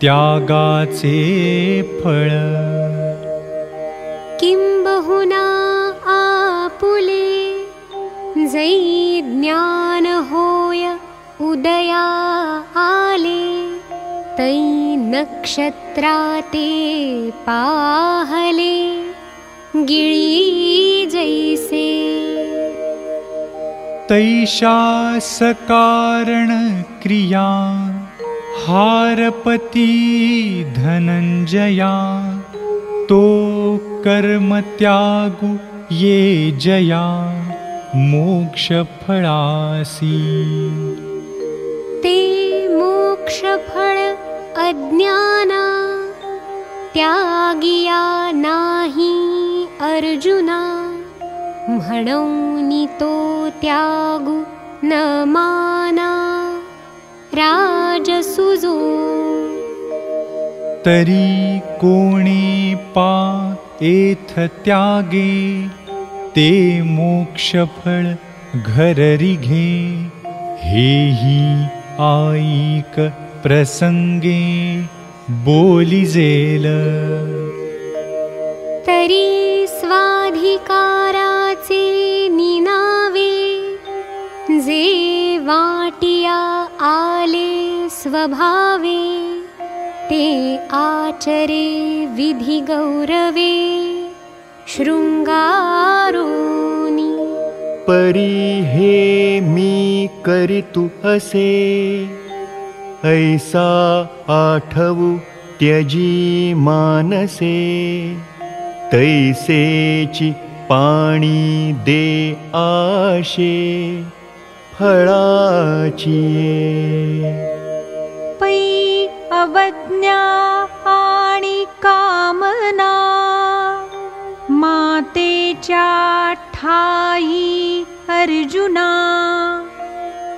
त्यागाचे फळ. किंबहुना आपुले? जै ज्ञान होय उदया आले। तै नक्षत्राते पाहले। गिळी जैसे तैषा सकारण क्रिया हारपती धनंजया तो कर्म त्यागु ये जया मोक्ष फळासी ते मोक्षफळ अज्ञाना त्यागिया नाही अर्जुना। तो त्यागु न माना। राजसुजो। तरी कोणी पा एथ त्यागे ते मोक्षफळ घररी घे हेही आईक प्रसंगे बोलिजेल तरी स्वाधिकाराचे निनावे जे वाटिया आले स्वभावे ते आचरे विधि गौरवे शृंगारोनी परी हे मी करितु असे। ऐसा आठवू त्यजी मानसे। तैसेची पाणी दे आशे। फळाची पै अवज्ञा आणि कामना ठाई अर्जुना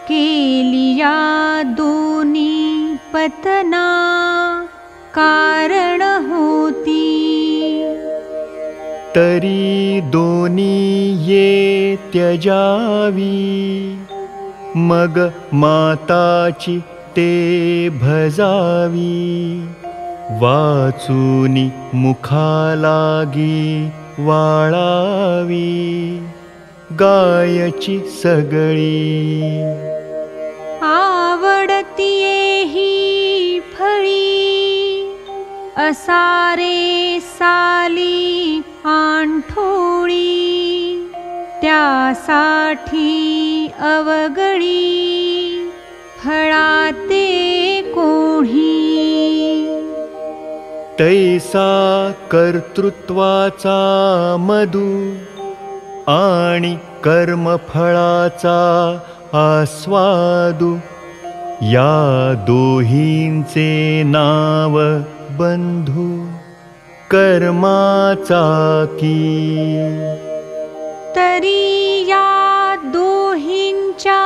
केलिया दोनी पतना कारण होती। तरी दोनी ये त्यजावी मग माताची ते भजावी। वाचूनी मुखालागी वाळावी। गायची सगळी। आवडती ही फळी। असारे साली आंठोळी। त्यासाठी अवगळी फळाते कोणी? तैसा कर्तृत्वाचा मधु आणि कर्मफळाचा आस्वादु. या दोहींचे नाव बंधू. कर्माचा की? तरी या दोहींच्या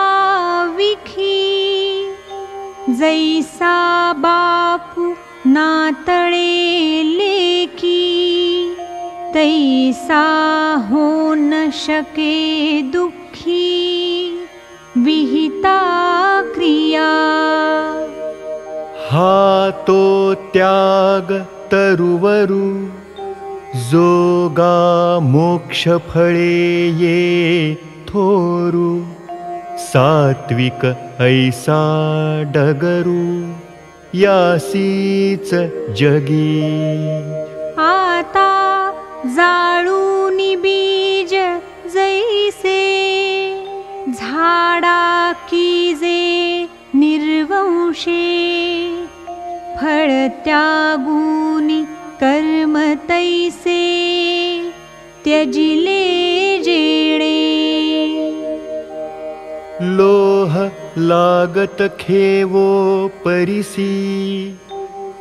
विखी जैसा बापू नातळे लेकी तैसा हो न शके दुःखी विहिता क्रिया। हा तो त्याग तरुवरु जोगा मोक्ष फळे ये थोरू सात्विक ऐसा डगरू आता जाळून बीज जैसे झाडा जे निर्वंशे फळ त्यागूनी कर्म तैसे त्यजिले लोह लागत खेवो परिसी।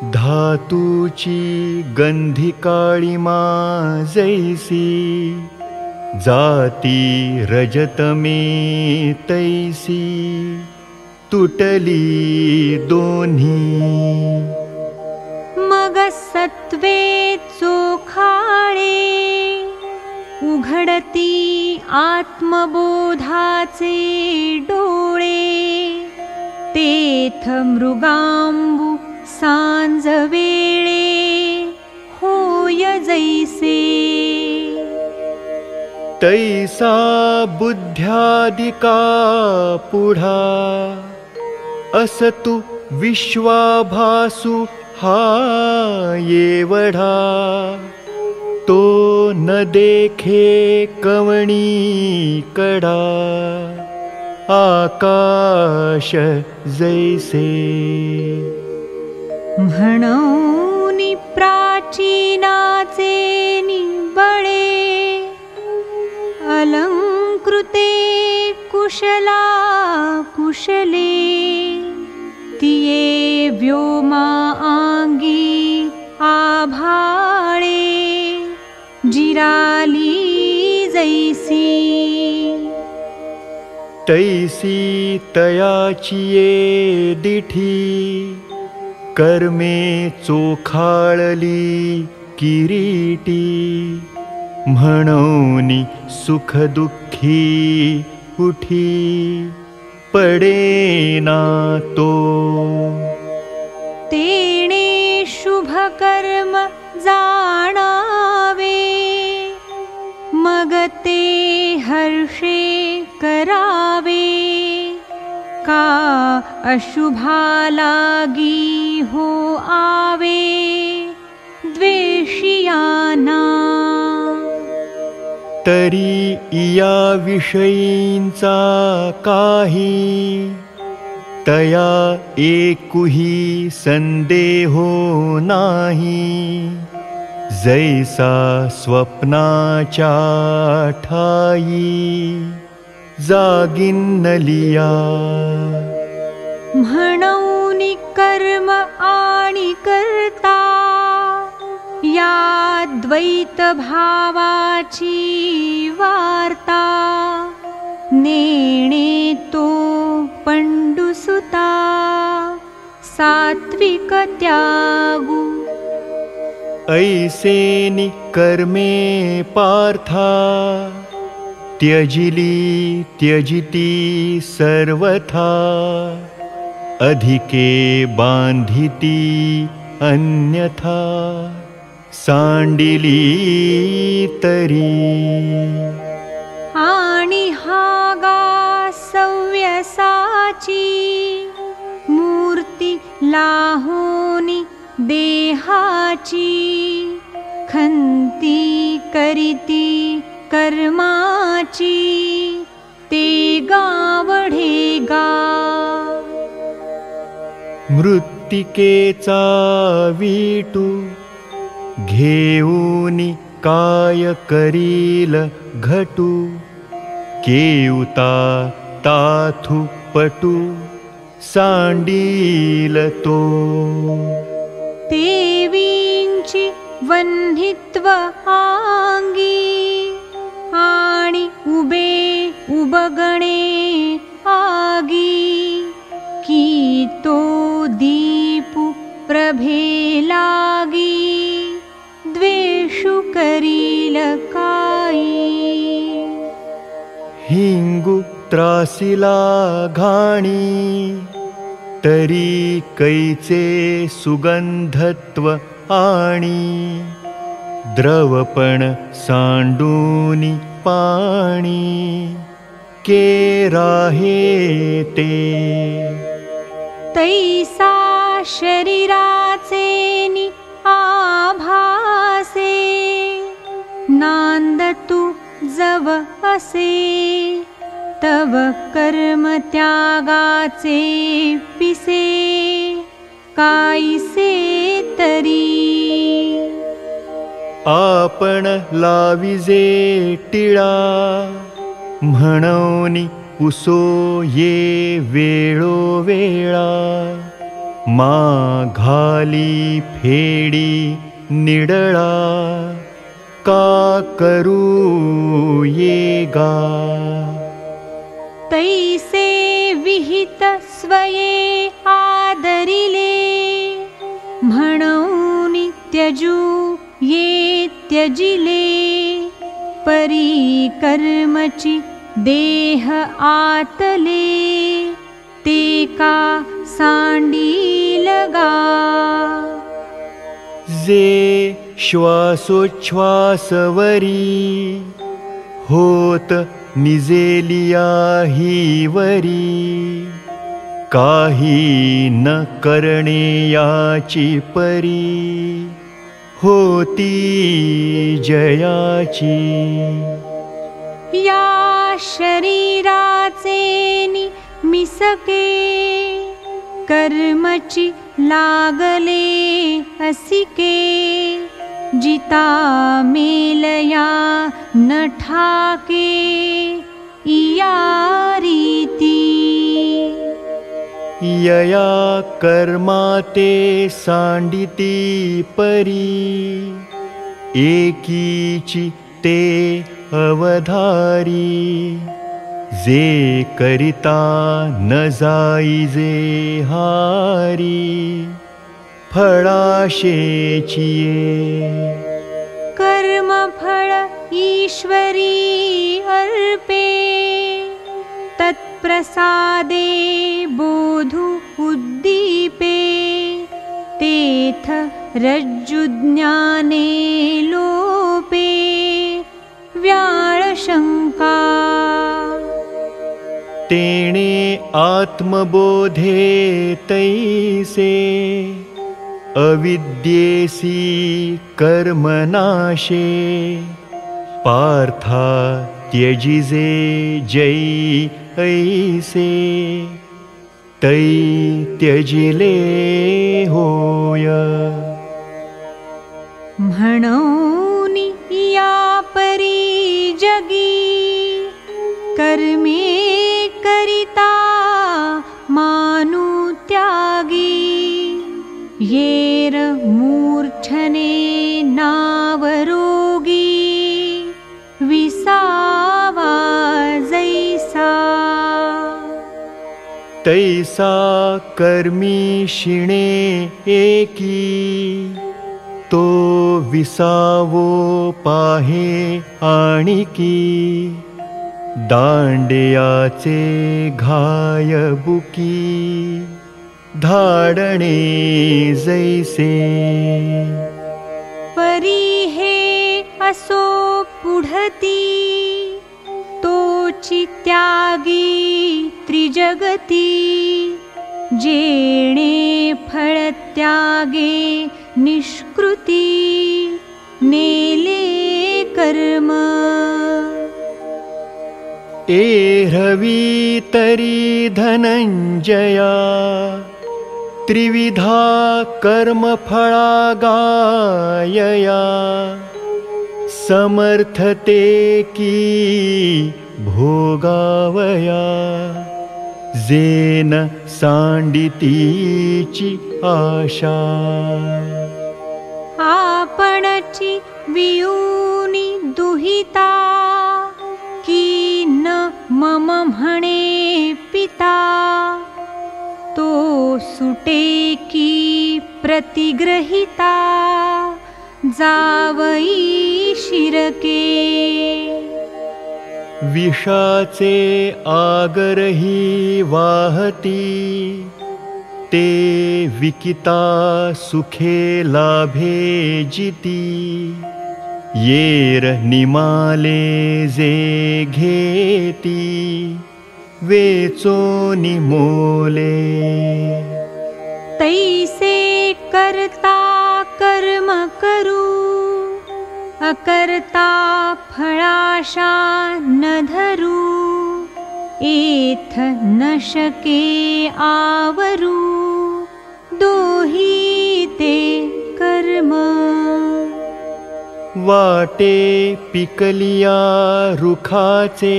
धातूची गंधी काळीमा जैसी। जाती रजतमे तैसी। तुटली दोन्ही। मग सत्वे चोखाळे उघडती आत्मबोधाचे डोळे तेथ वेळे होय जैसे. तैसा बुद्ध्यादिका पुढा असतु विश्वाभासु हा येवढा तो न देखे कवणी कडा आकाश जैसे। म्हणून प्राचीनाचे निबळे अलंकृते कुशला कुशले तिये व्योमा आंगी आभाळे जिराली जैसी। तैसी तयाची दिठी कर्मे चोखाळली किरीटी। म्हणून सुख दुःखी उठी पडेना तो। तेणे शुभ कर्म जाणावे मग ते हर्षे करावे का अशुभालागी हो आवे द्वेषियाना। तरी या विषयींचा काही तया एकुही संदेहो नाही जैसा स्वप्नाच्या ठाई जागिन्नलिया म्हणौनि कर्म आणि या द्वैत भावाची वार्ता नेणे तो पंडुसुता सात्विक त्यागू ऐसेनि कर्मे पार्था। त्यजिली त्यजिती सर्वथा। अधिके बान्धिती अन्यथा। सांडिली तरी। आणि हागा सव्यसाची। मूर्ती लाहोनी करीती कर्माची ते गावढे गा. मृत्तिकेचा वीटू घेऊनी काय करील घटू केवता ताथू पटू सांडील तो देवींची वह्नित्व आंगी. आणि उबे उबगणे आगी. की तो दीपु प्रभे लागी. द्वेषु करील काई. हिंगू त्रासिला घाणी तरी कैचे सुगंधत्व आणि द्रवपण सांडूनी पाणी के राहे ते तैसा शरीराचे नि आभासे नांद तू जव असे तव कर्म त्यागाचे पिसे कायसे तरी? आपण लाविजे टिळा म्हणून पुसो ये वेळो वेळा. माघाली फेडी निडळा का करू ये गा तैसे विहित स्वये आदरिले। म्हणून त्यजू ये त्यजिले। परी कर्मची देह आतले। ते का सांडी लगा। जे श्वासोच्छ्वासवरी होत निजेलिया ही वरी। काही न करणे याची परी। होती जयाची। या शरीराचे नि मिसके। कर्मची लागले असिके जिता मेलया न ठाके इया रीती। यया कर्माते सांडिती परी। एकीची ते अवधारी। जे करिता न जाईजे हारी फळाशेचिये कर्मफळ ईश्वरी अर्पे। तत्प्रसादे बोधु उद्दीपे। तेथ रज्जुज्ञाने लोपे। व्याळशङ्का। तेणे आत्मबोधे तैसे अविद्येसी कर्मनाशे। पार्था त्यजिजे जै ऐसे। तै त्यजिले होय। म्हणोनि या परी जगी तैसा कर्मी शिणे एकी। तो विसावो पाहे आणिकी। दांड्याचे घाय बुकी धाडणे जैसे। परी हे असो पुढती तोची त्यागी त्रिजगती जेणे फळ त्यागे निष्कृती नेले कर्म। एरवी तरी धनंजया त्रिविधा कर्मफळा गायया समर्थते की भोगावया। जेन सांडितीची आशा। आपणची वियूनी दुहिता की न मम म्हणे पिता। तो सुटे की प्रतिग्रहिता जावई शिरके विषाचे आगरही वाहती ते विकिता सुखे लाभे जिती। येर निमाले जे घेती वेचो निमोले। तैसे करता कर्म करू अकर्ता फळाशा न धरू एथ न शके आवरू दोही ते कर्म। वाटे पिकलिया रुखाचे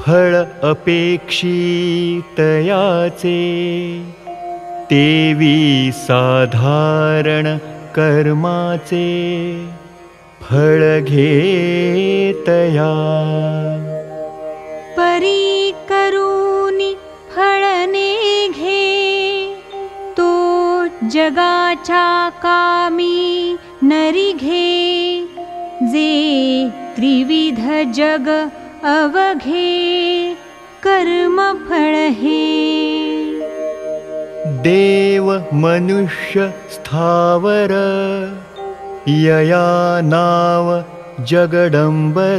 फळ अपेक्षी तयाचे तेवी साधारण कर्माचे फळ घेतया परी करूनी फळने घे तो जगाच्या कामी नरी घे जे त्रिविध जग अवघे कर्म फळ हे देव मनुष्य स्थावर यया नाव जगडंबर।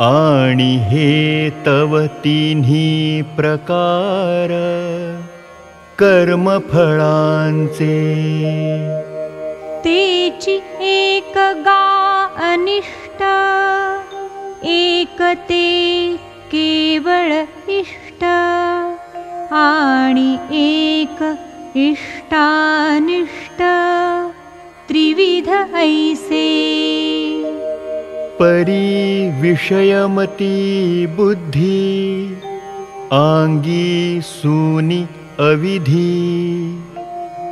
आणि हे तव तिन्ही प्रकार। कर्मफळांचे तेची एक गा अनिष्ट। केवळ इष्ट। आणि एक इष्टानिष्ट त्रिविध ऐसे। परी विषयमती बुद्धी आंगी सूनि अविधी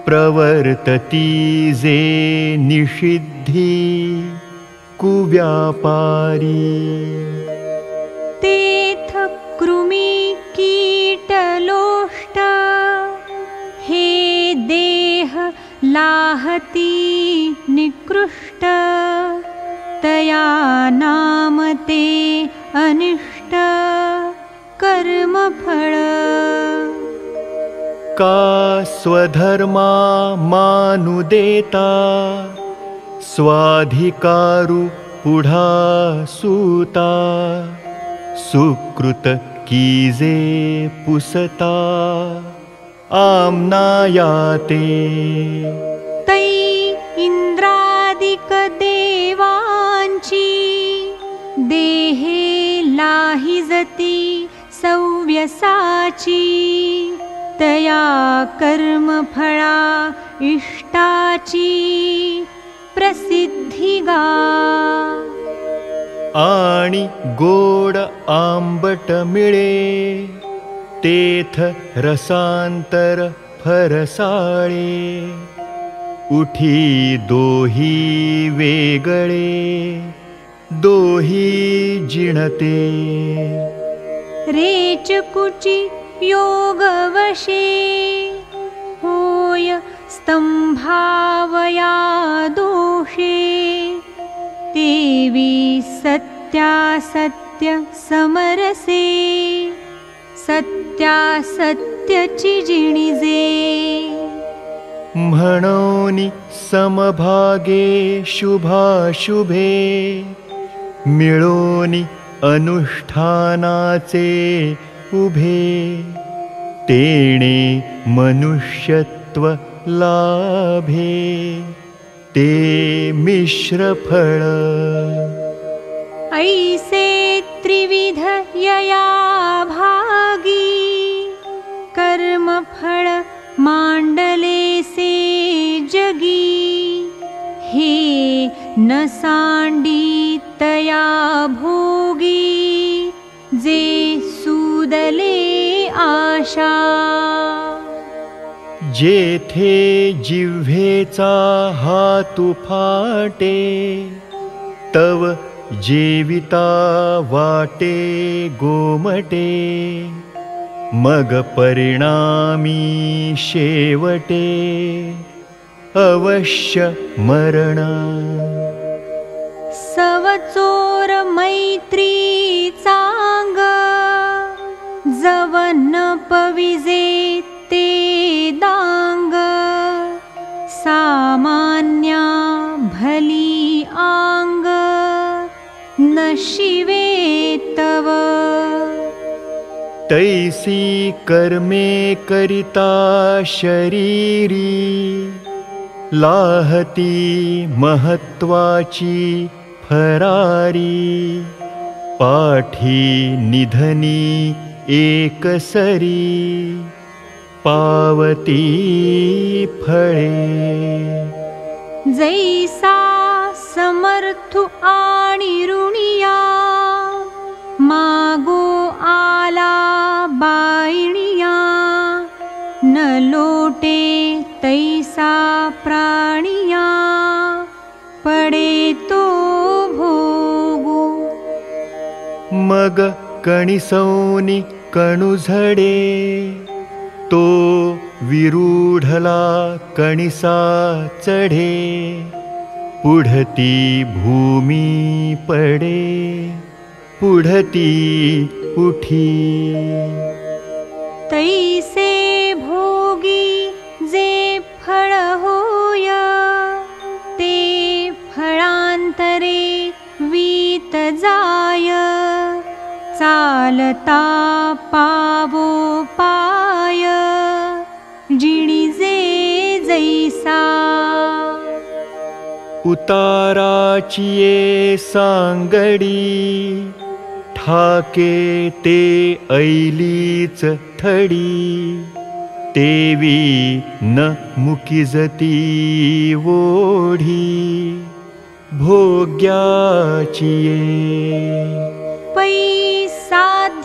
प्रवर्तती जे निषिद्धी कुव्यापारी। तेथ कृमी कीटलोष्ट हे देह लाहती निकृष्ट। तया नाम ते अनिष्ट। कर्मफळ का स्वधर्मा मानु देता स्वाधिकारु पुढा सूता। सुकृत कीजे पुसता। आम्नायाते देहे लाहिजती सव्यसाची। तया कर्मफळा इष्टाची। प्रसिद्धिगा आणि गोड आंबट मिळे। तेथ रसांतर फरसाळे। उठी दोही वेगळे दोही जिणते। रेचकुचि योगवशे। होय स्तम्भावया दोषे। देवी सत्यासत्य समरसे। सत्यासत्यचि जिणिजे म्हणोनि समभागे शुभाशुभे मिळोनि अनुष्ठानाचे उभे तेणे मनुष्यत्व लाभे ते मिश्रफळ। ऐसे त्रिविध यया भागी कर्मफळ माण्डले से जगी। हे न सांडी तया भोगी जे सुदले आशा। जेथे जिव्हेचा हातू फाटे तव जेविता वाटे गोमटे। मग परिणामी शेवटे अवश्य मरण सवचोर मैत्री दांग सामान्या भली आंग नशिवे तव। तैसी कर्मे करिता शरीरी लाहती महत्वाची फरारी। पाठी निधनी एकसरी पावती फळे। जैसा समर्थु ऋणिया। मागो आला बाईणिया। न लोटे तैसा मग कणिसौनी कणुझडे। तो विरूढला कणिसा चढे। पुढती भूमी पडे। पुढती उठी। तैसे भोगी जे फळ होय ते फळांतरे वीत जाय चालता पावो पाय जिणिजे जैसा। उताराचिये सांगडी ठाके ते ऐलीच थडी तेवी न मुकिजती वोढी भोग्याचिये। पै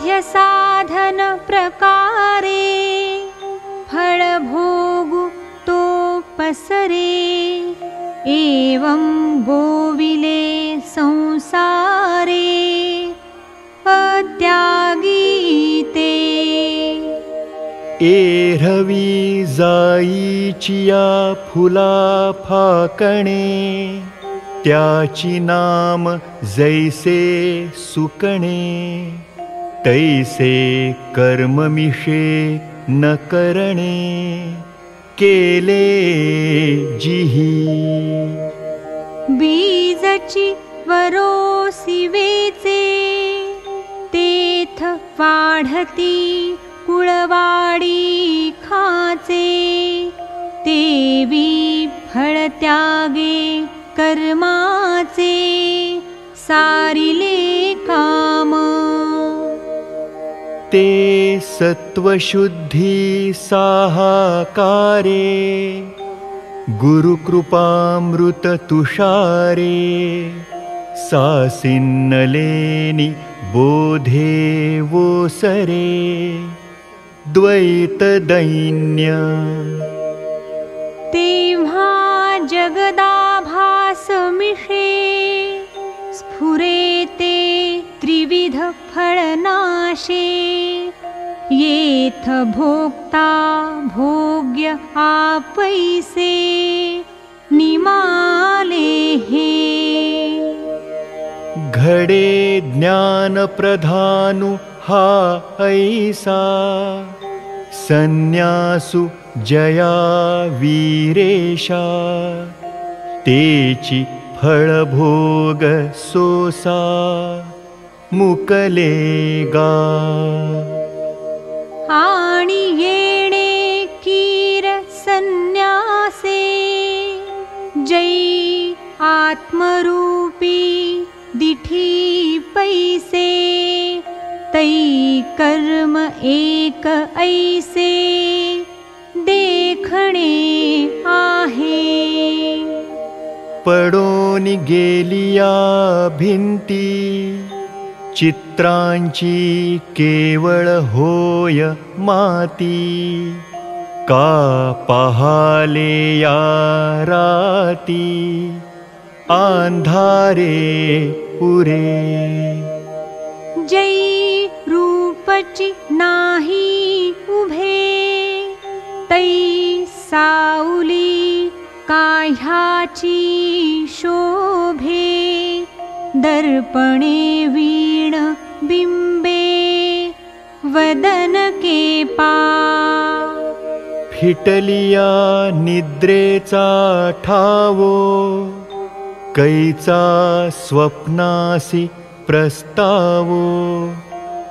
साध्य साधन प्रकारे फळ भोगु तो पसरे एवं गोविले संसारे अत्यागीते। एरवी जाईचिया फुला फाकणे त्याची नाम जैसे सुकणे तैसे कर्ममिषे न करणे केले जिही। बीजची वरोसि वेचे तेथ वाढती कुळवाडी खाचे देवी फळत्यागे कर्माचे सारिले काम ते सत्त्वशुद्धि साहाकारे गुरुकृपामृततुषारे सासिन्नलेनि बोधे वो सरे द्वैतदैन्य। तेव्हा जगदाभासमिषे स्फुरे ते त्रिविध फळनाशे येथ भोक्ता भोग्य आपैसे निमाले हे। घडे ज्ञानप्रधानु हा ऐसा। संन्यासु जया वीरेशा। तेचि फळभोग सोसा मुकलेगा। येणे कीर संन्यासे जै आत्मरूपी दिठी पैसे तै कर्म एक ऐसे देखणे आहे। पडोनि गेलिया भिन्ति चित्रांची केवळ होय माती. का पहाले या राती? आंधारे पुरे जै रूपची नाही उभे तै साऊली काह्याची शोभे दर्पणे वीण बिंबे वदन के पा फिटलिया निद्रेचा ठावो कैचा स्वप्नासी प्रस्तावो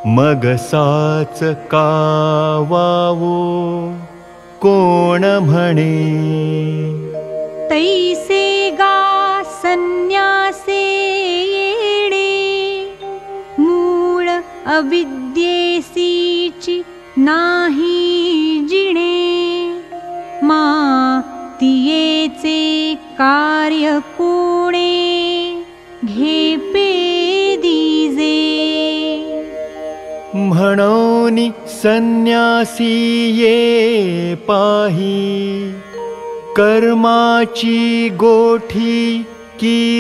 मगसाच कावावो कोण म्हणे? तैसे गा संन्यासे नाही जिणे। मा तियेचे कार्य कोणे घेपे दिजे म्हणोनि संन्यासी ये पाही। कर्माची गोठी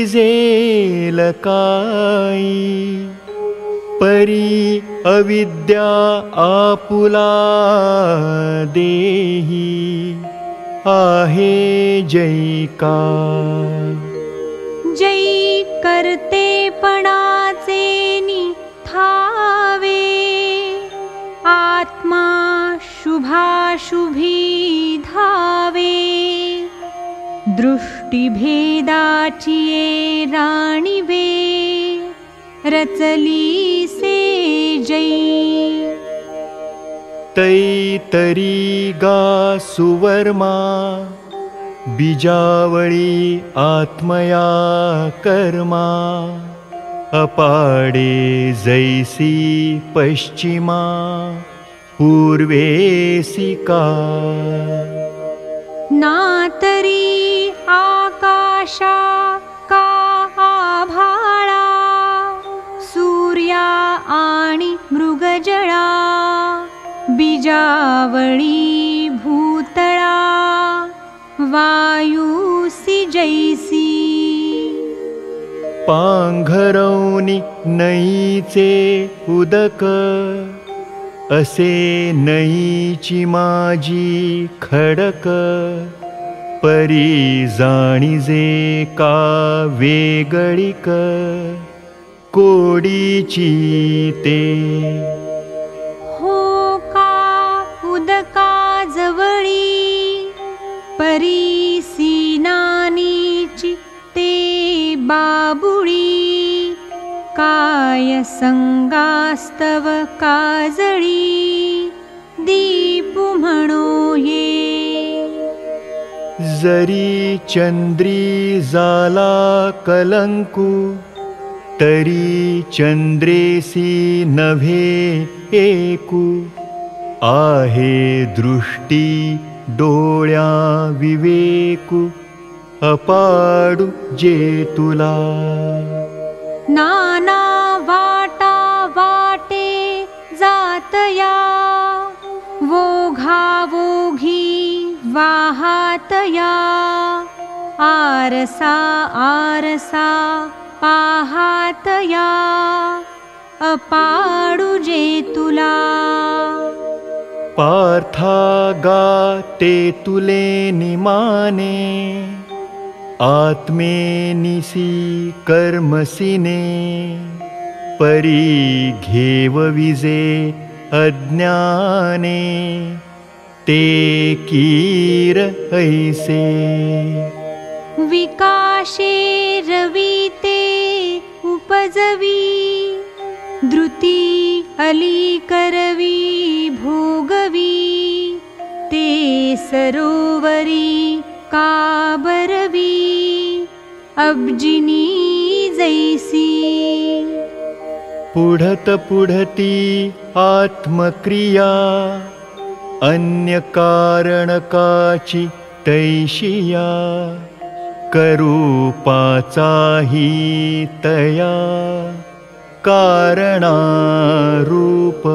जेल काई परी अविद्या आपुला देही। आहे जैका जै करतेपणाचे निथावे आत्मा शुभाशुभी धावे। दृष्टिभेदाची ये राणीवे रचली से जै तैतरी गा सुवर्मा बीजावळी आत्मया कर्मा। अपाडे जैसी पश्चिमा पूर्वेसी का नातरी आकाशा आणि मृगजळा बीजावळी भूतळा वायुसी जैसी। पांघरवनी नईचे उदक असे नईची माझी खडक परी जाणीजे का वेगळिक कोडीची ते हो का उदका जवळी परी सीनानीची ते बाबुळी काय संगास्तव काजळी दीपू म्हणो ये। जरी चंद्री जाला कलंकू तरी चंद्रेसी नभे एकू। आहे दृष्टी डोळ्या विवेकू। अपाडू जे तुला नाना वाटा वाटे जातया। वोघा वोघी वाहातया। आरसा आरसा पाहातया अपाडू जे तुला पार्था गाते तुले निमाने आत्मे निसी कर्मसिने। परी घेव विजे अज्ञाने ते कीर ऐसे विकाशे रविते उपजवी धृती अली करवी भोगवी ते सरोवरी काबरवी अब्जिनी जैसी। पुढत पुढती आत्मक्रिया अन्य कारणकाची तैशिया करूपाचाही तया कारणारूप।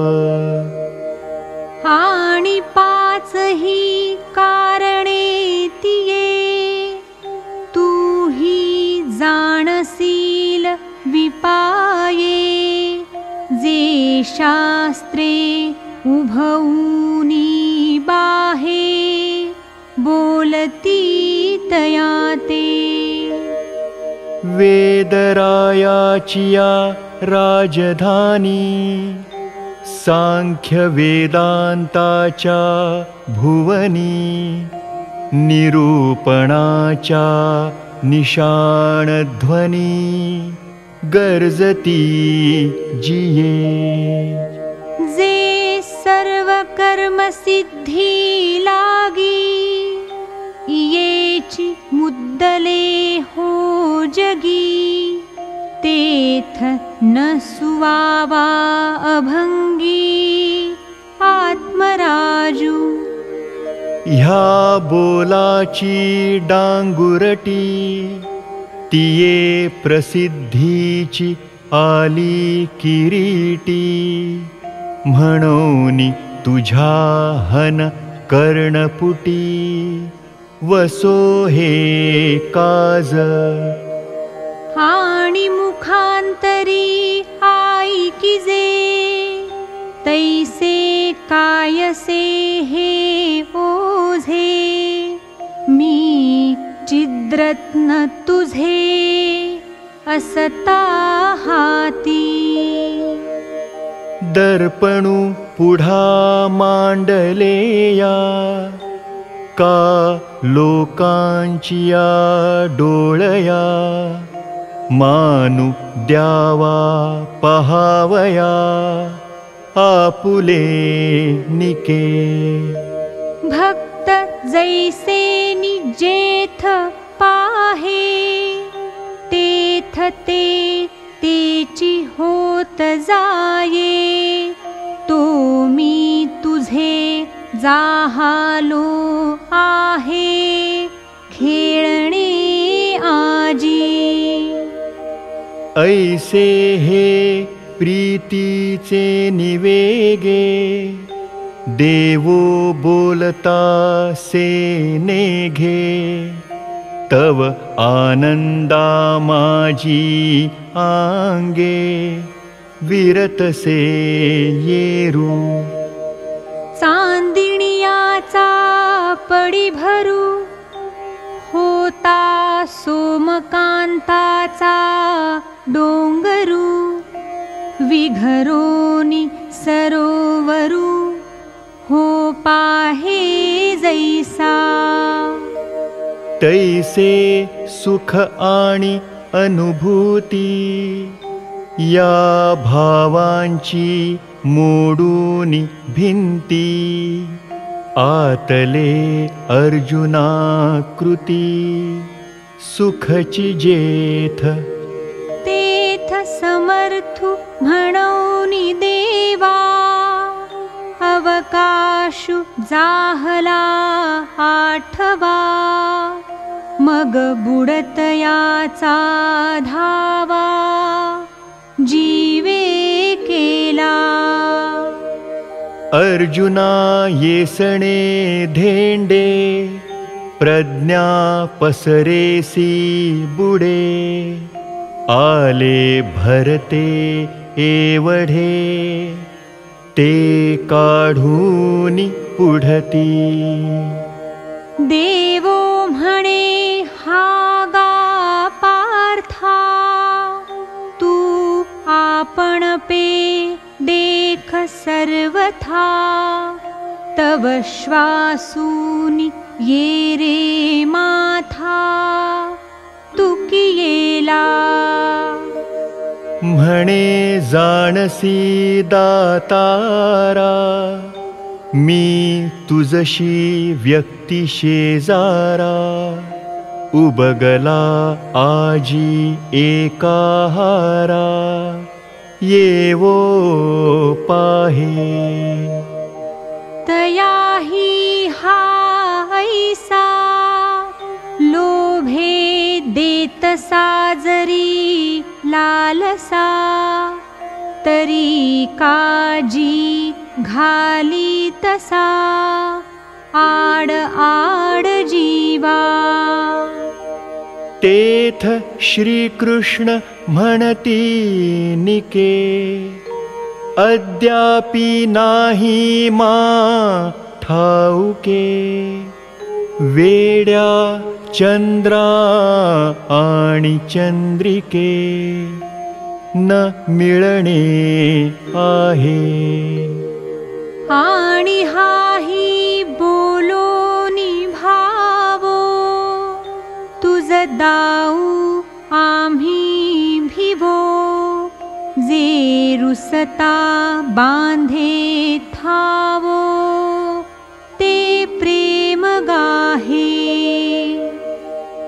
आणि पाचही कारणे तिये। तू ही जाणसील विपाये। जे शास्त्रे उभवूनी बाहे बोलती तया ते वेदरायाचिया राजधानी सांख्यवेदान्ताचा भुवनी निरूपणाचा निशाणध्वनी गर्जती जिये। जे सर्व कर्म सिद्धी मुद्दले हो जगी तेथ न सुवावा अभंगी आत्मराजू। ह्या बोलाची डांगुरटी तिये प्रसिद्धीची आली किरीटी। तुझ्या हन कर्णपुटी वसो हे काज। आणि मुखांतरी आई किजे तैसे कायसे हे ओझे। मी चिद्रत्न तुझे असता हाती। दर्पणू पुढा मांडलेया। का लोकांचिया डोळया मानु द्यावा पहावया आपुले निके। भक्त जैसे निजेथ पाहे तेथ ते तेची होत जाये तो मी तुझे जाहालो आहे खेळणे आजी। ऐसे हे प्रीतीचे निवेगे देवो बोलता से नेघे। तव आनंदा माझी आंगे विरतसे येरू चांदिणियाचा पडी भरू होता सोमकांताचा डोंगरू विघरोनी सरोवरू हो पाहे जैसा। तैसे सुख आणि अनुभूती या भावांची मोडूनी भिंती आतले अर्जुना कृती सुखची जेथ. तेथ म्हणौनि देवा अवकाशु जाहला आठवा मग बुडतयाचा धावा जीवे केला। अर्जुना येसणे धेंडे प्रज्ञा पसरेसी बुडे आले भरते एवढे ते काढूनी पुढती। देवो म्हणे हा सर्वथा तव श्वासूनि ये रे माथा तुकियेला म्हणे जाणसी दातारा मी तुझशी व्यक्ती शेजारा उबगला आजी एकाहारा येवो पाहे। तयाही हा ऐसा लोभे देत साजरी लालसा तरी काजी घाली तसा आड आड जीवा तेथ श्रीकृष्ण म्हणती निके अद्यापि नाही मा ठाऊके वेड्या चंद्रा आणि चंद्रिके न मिळणे आहे. आणि हाही आम्ही भिवो जे रुसता बांधे थावो। ते प्रेम गाहे।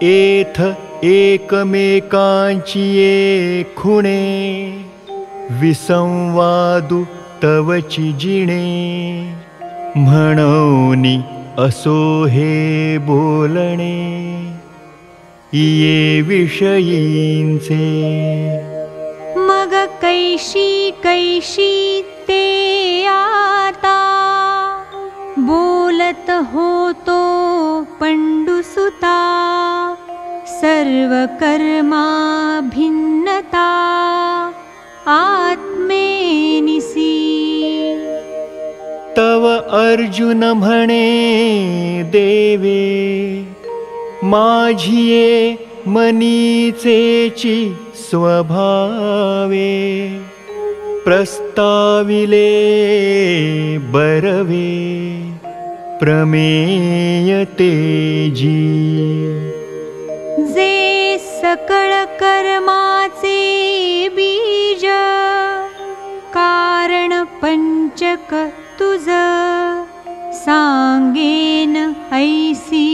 एथ एकमेकांची ये खुणे। विसंवादू तवची जिणे म्हणूनी असो हे बोलणे ये विषयींचे मग कैशी कैशी ते आता? बोलत होतो पंडुसुता सर्व कर्मा भिन्नता आत्मेनिसी तव अर्जुन म्हणे देवे माझिये मनीचेची स्वभावे प्रस्ताविले बरवे प्रमेय तेजी जे सकळ कर्माचे बीज कारण पंचक तुझ सांगेन ऐसी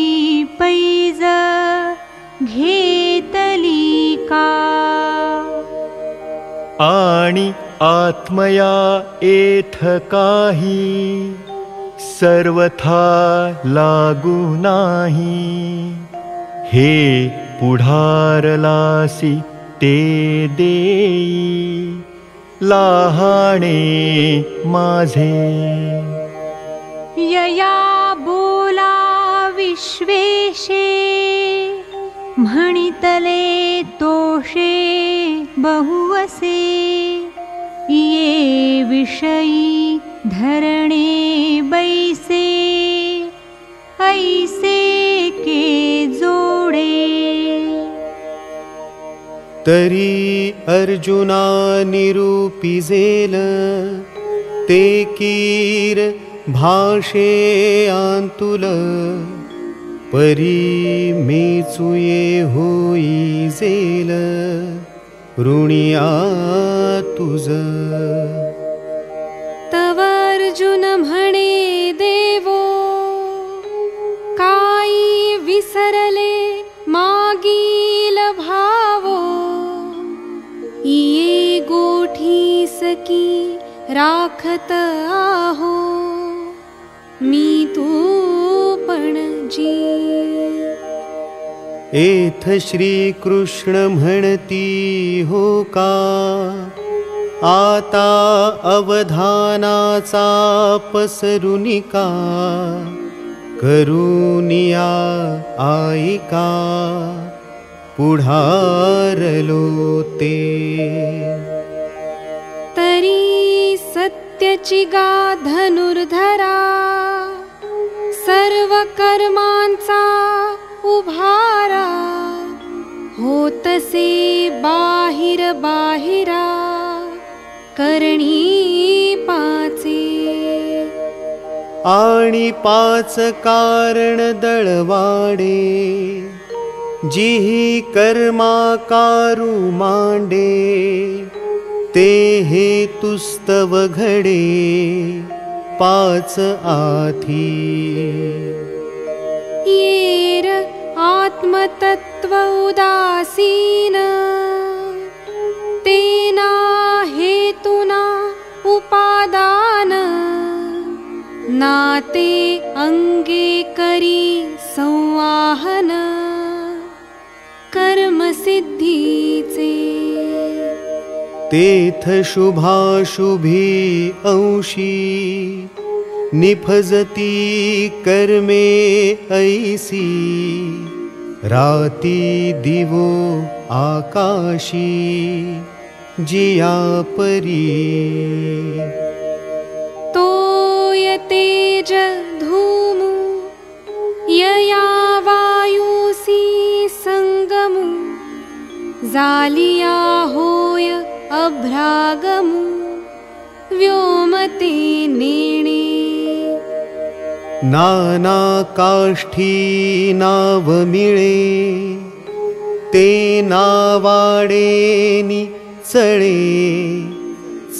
आणि आत्मया एथ काही सर्वथा लागू नाही। हे पुढारलासी ते देई लहाणे माझे। यया बोला विश्वेशे म्हणितले तोषे बहुवसे ये विषयी धरणे बैसे ऐसे के जोडे। तरी अर्जुना निरूपिजेल ते कीर भाषे आंतुल परी मेचुये होई जेल ऋणिया तुझ तव अर्जुन म्हणे देवो काई विसरले मागील भावो। ये गोट एतकी राखत आहो मी तू पणजी एथ श्रीकृष्ण म्हणती हो का? आता अवधानाचा पसरुनिका करुनिया आईका पुढारलो ते। तरी सत्यची गा धनुर्धरा सर्व कर्मांचा उभारा होतसे बाहिर बाहिरा करणी पाचे। आणि पाच कारण दळवाडे जिही कर्मा कारू मांडे ते हे तुस्तव घडे पाच आथी येर आत्मतत्व उदासीन। तेना हेतुना उपादान। नाते अंगे करी संवाहन। कर्मसिद्धीचे तेथ शुभाशुभी अंशी निफजती कर्मे ऐसी। राती दिवो आकाशी जिया परी। तोय तेज धूमु यया वायुसी संगमु जालिया होय अभ्रागमु व्योमते नेणे नाना काष्ठी नाव मिळे ते नावाडेनी चळे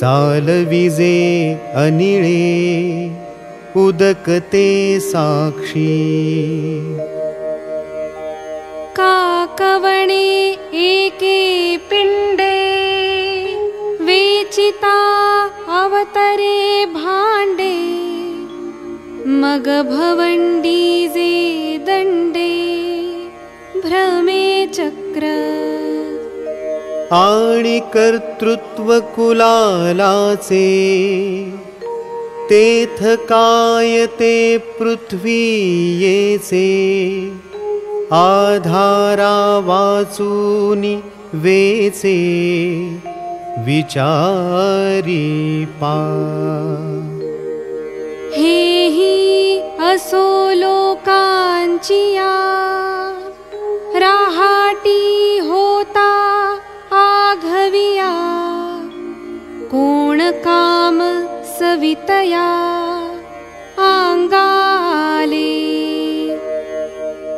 चालविजे अनिळे उदकते साक्षी. काकवणे एके पिण्डे वेचिता अवतरे भाण्डे मग भवण्डीजे दण्डे भ्रमे चक्र। आणि कर्तृत्व कुलालाचे तेथ काय ते पृथ्वी येचे आधारा वाचूनी वेचे विचारी पा हेही असो लोकांचिया राहाटी होता आघविया. कोण काम सवितया आंगाले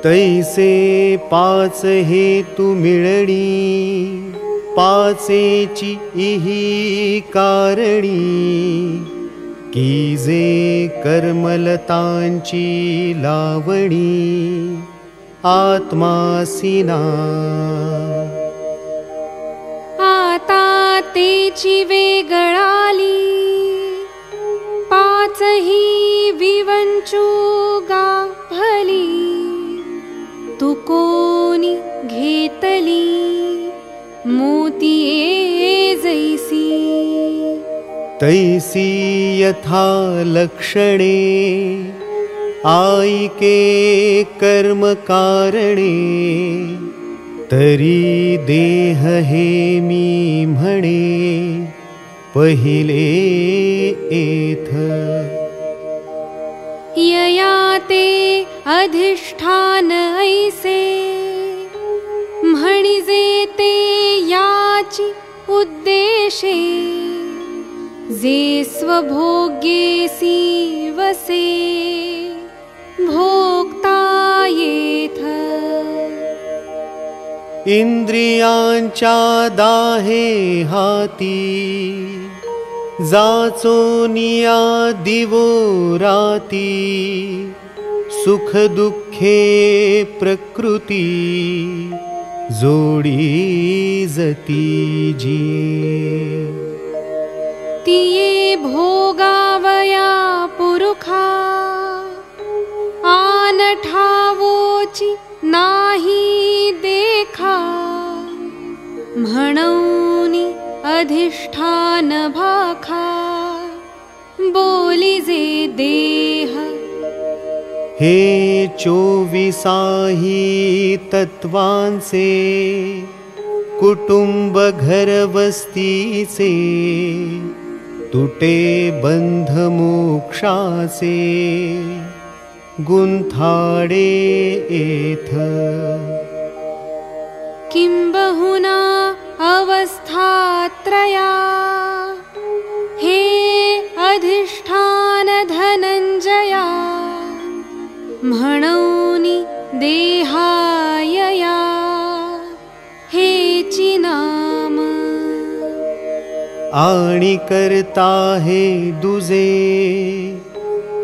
तैसे पाच हेतु मिळणी पाचेची इही कारणी. की जे कर्मलतांची लावणी आत्मासिना आता तेची वेगळाली पाचही विवंचू गा भली तू कोणी घेतली मोतीये जैसी तैसी यथा लक्षणे आईके कर्म कारणे तरी देह हे मी म्हणे पहिले एथ। यया ते अधिष्ठान ऐसे म्हणिजे ते याची उद्देशे जे स्वभोग्येसी वसे भोक्ता येथ इंद्रियांच्या दाहे हाती जाचोनिया दिवो राती सुख दुःखे प्रकृती जोडी जती जी तिये भोगावया पुरुखा। आनठावोचि नाही देखा। म्हणौनि अधिष्ठान भाखा। बोलिजे देह। हे चोविसाही तत्वांचे कुटुंब घर वस्तीचे तुटे बंध मोक्षाचे गुंथाडे एथ किंबहुना अवस्थात्रया हे अधिष्ठान धनंजया म्हणौनि देहायया आणि करता हे दुजे।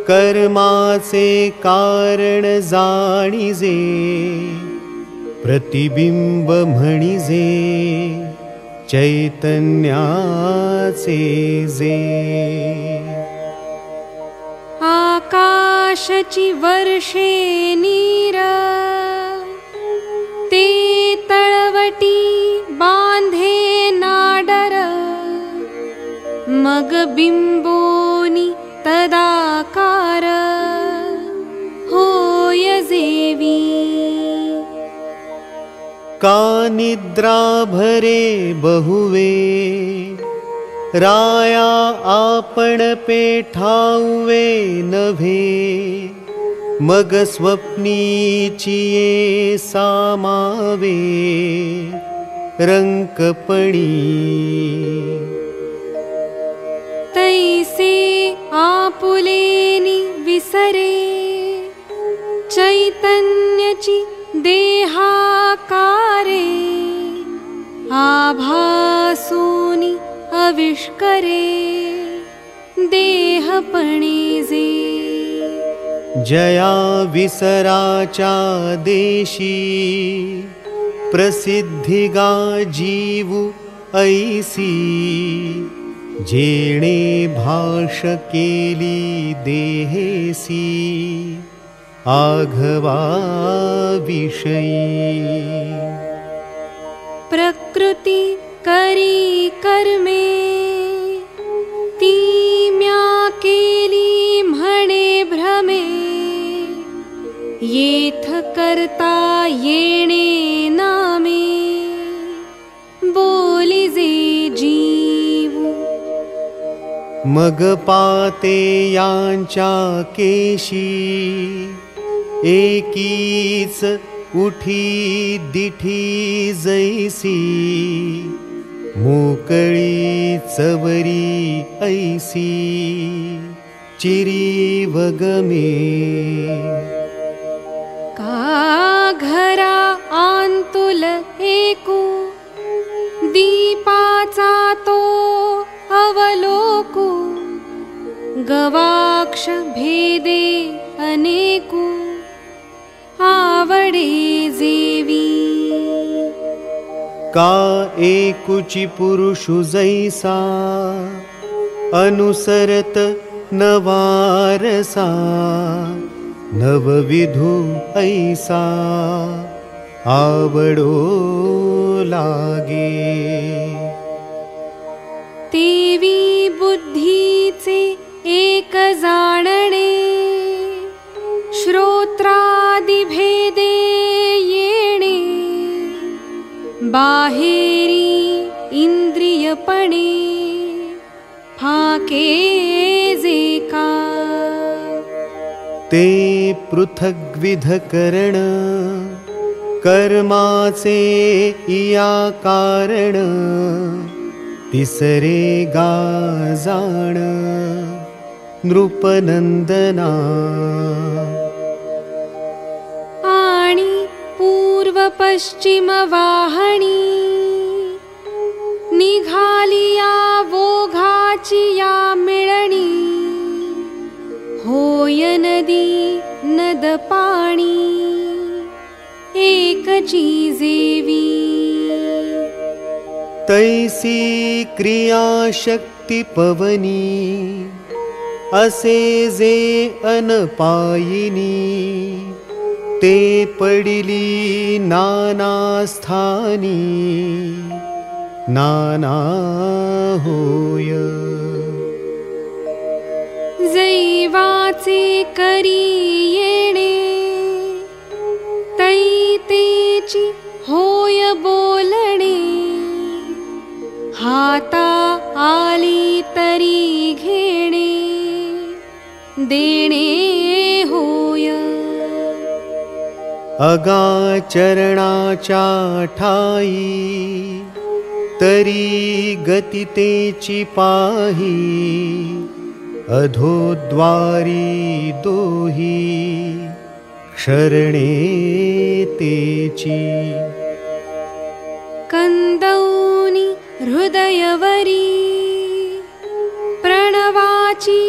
कर्माचे कारण जाणिजे। प्रतिबिंब म्हणिजे। चैतन्याचे जे। आकाशची वर्षे नीर। ते तळवटी बांधे मग बिंबोनी तदाकार होय जेवी। का निद्रा भरे बहुवे? राया आपण पेठावे नभे। मग स्वप्नीची ये सामावे। रंकपणी तैसे आपुलेनी विसरे चैतन्यची देहाकारे आभासोनी अविष्करे देहपणिजे। जया विसराच्या देशी प्रसिद्धिगा जीवु ऐसी जेणे भाष केली देहेसी आघवा विषयी। प्रकृती करी कर्मे ती म्या केली म्हणे भ्रमे येथ करता येणे नामे बोलिजे जीवू मग पाते केशी चवरी ऐसी चिरी वगमे का घरा आंतुल एकू दीपाचा तो अवलोकू गवाक्ष भेदे अनेकू आवडे जेवी। का एकुची पुरुषु जैसा अनुसरत नवारसा नवविधु ऐसा आवडो लागे। तेवी बुद्धीचे एक जाणणे श्रोत्रादिभेदे येणे बाहेरी इंद्रियपणे फाके जे का। ते पृथग्विध करण कर्माचे इया कारण तिसरे गा जाण नृपनंदना आणि पूर्व पश्चिम वाहणी निघालिया वोघाची या मिळणी। होय नदी नद पाणी जेवी तैसी क्रियाशक्ती पवनी असे जे अनपायिनी ते पडिली नाना स्थानी नाना होय। जैवाचे करी येणे तै तेची होय बोलणे हाता आली तरी घेणे देणे होय। अगाचरणाच्या ठाई तरी गतितेची पाही अधोद्वारी दोही शरणे तेची। कन्दौनि हृदयवरी प्रणवाची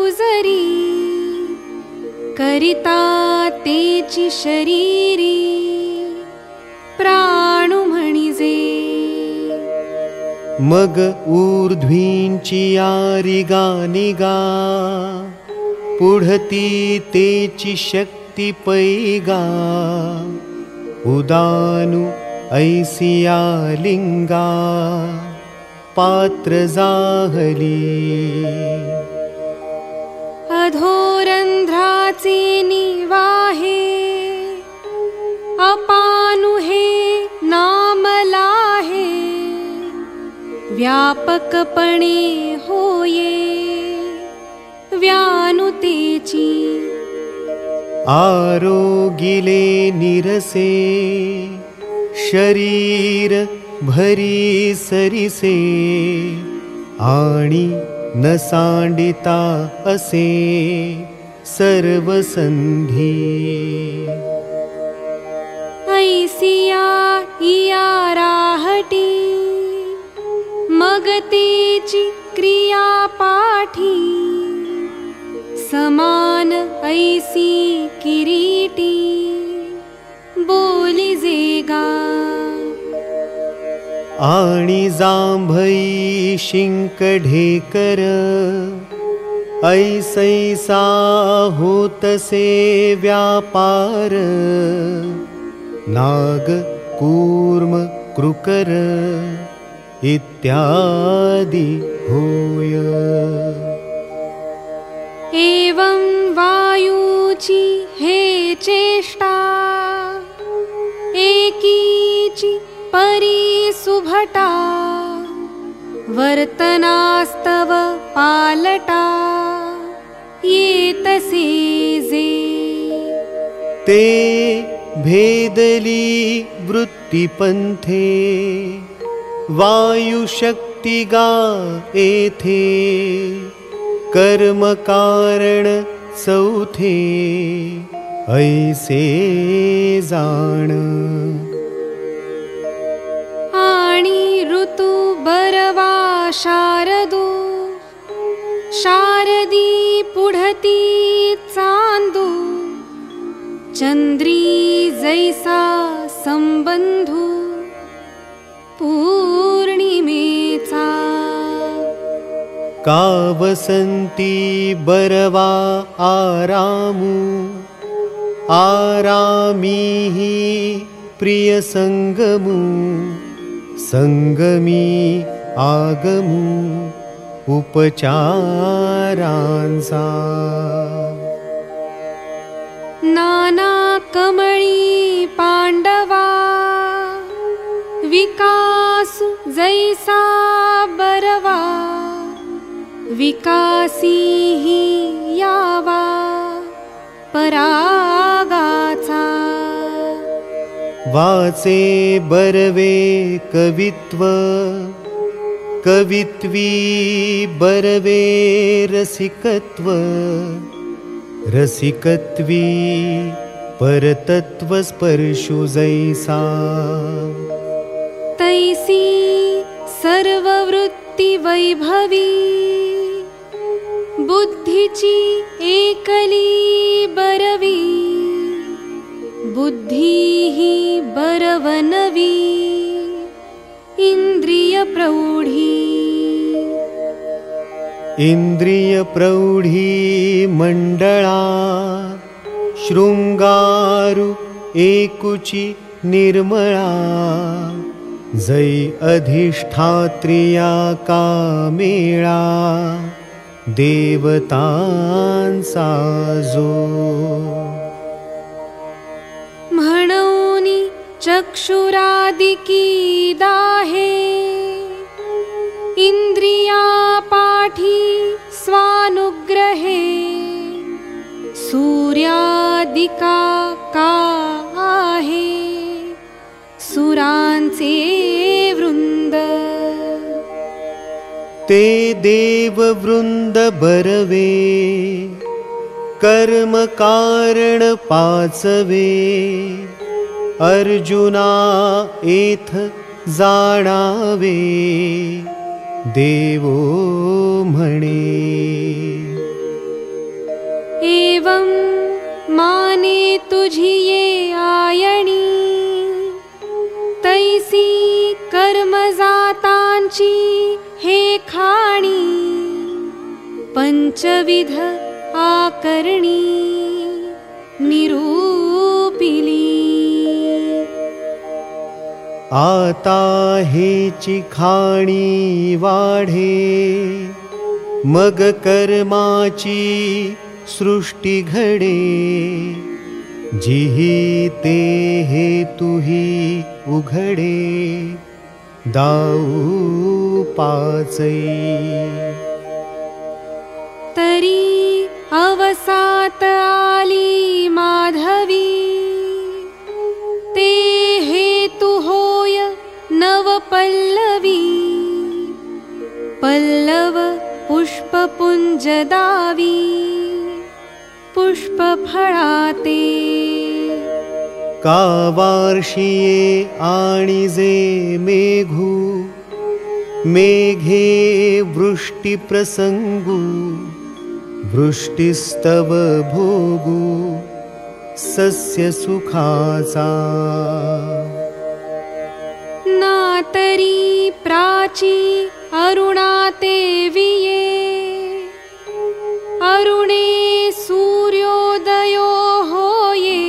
उजरी करिता तेची शरीरी प्राणु म्हणिजे। मग ऊर्ध्वींची यारिगा निगा पुढती तेची शक्ती पैगा। उदानु ऐसिया लिंगा पात्र जाहली अधोरन्ध्राचे निवाहे अपानुहे नामलाहे व्यापकपणे होये व्यानुतेची आरोगिले निरसे शरीर भरी सरिसे आणि न सांडिता असे सर्व संधी ऐसिया इया राहटी मगतेची क्रिया पाठी समान ऐसी किरीटी बोली जेगा आणि जांभई शिंक ढेकर ऐसैसा होतसे व्यापार नाग कूर्म कृकर इत्यादि होय। एवं वायूची हे चेष्टा एकीची परी सुभटा वर्तनास्तव पालटा येतसे जे ते भेदली वृत्तिपंथे वायुशक्तिगा येथे कर्मकारण चौथे ऐसे जाण ऋतू बरवा शारदो। शारदी पुढती चांदू। चंद्री जैसा संबंधू। पूर्णिमेचा। का वसंती बरवा आरामू। आरामीही प्रिय संगमी आगमू उपचारांचा नाना कमळी पांडवा विकासु जैसा बरवा विकासी ही यावा परागाचा बरवे कवित्व कवित्वी बरवे रसिकत्व। रसिकत्वी परतत्व स्पर्शु जैसा। तैसी सर्ववृत्ती वैभवी बुद्धीची एकली बरवी बुद्धी बरवनवी इन्द्रियप्रौढी। इन्द्रियप्रौढी मण्डला शृङ्गारु एकुचि निर्मला। जै अधिष्ठात्रिया कामेळा देवतान् साजो म्हणौनि चक्षुरादिकी दाहे इन्द्रिया पाठी स्वानुग्रहे। सूर्यादिका का आहे सुरांचे वृंद ते देववृन्द बरवे कर्मकारण पाचवे अर्जुना एथ जाणावे। देवो म्हणे एवं माने तुझिये आयणी। तैसी कर्म जातांची हे खाणी। पंचविध आकरणी। निरूपिली खाणी वाढे. मग कर्माची सृष्टी घडे. जिही ते हे तुही उघडे. दाऊ पाचई तरी अवसात आली माधवी पल्लव पुष्पपुञ्ज दावी पुष्पफळाते। का वार्षिये आणि जे मेघू मेघे वृष्टिप्रसङ्गु वृष्टिस्तव भोगु सस्यसुखाचा। नातरी प्राची अरुणाते विये अरुणे सूर्योदयो होये।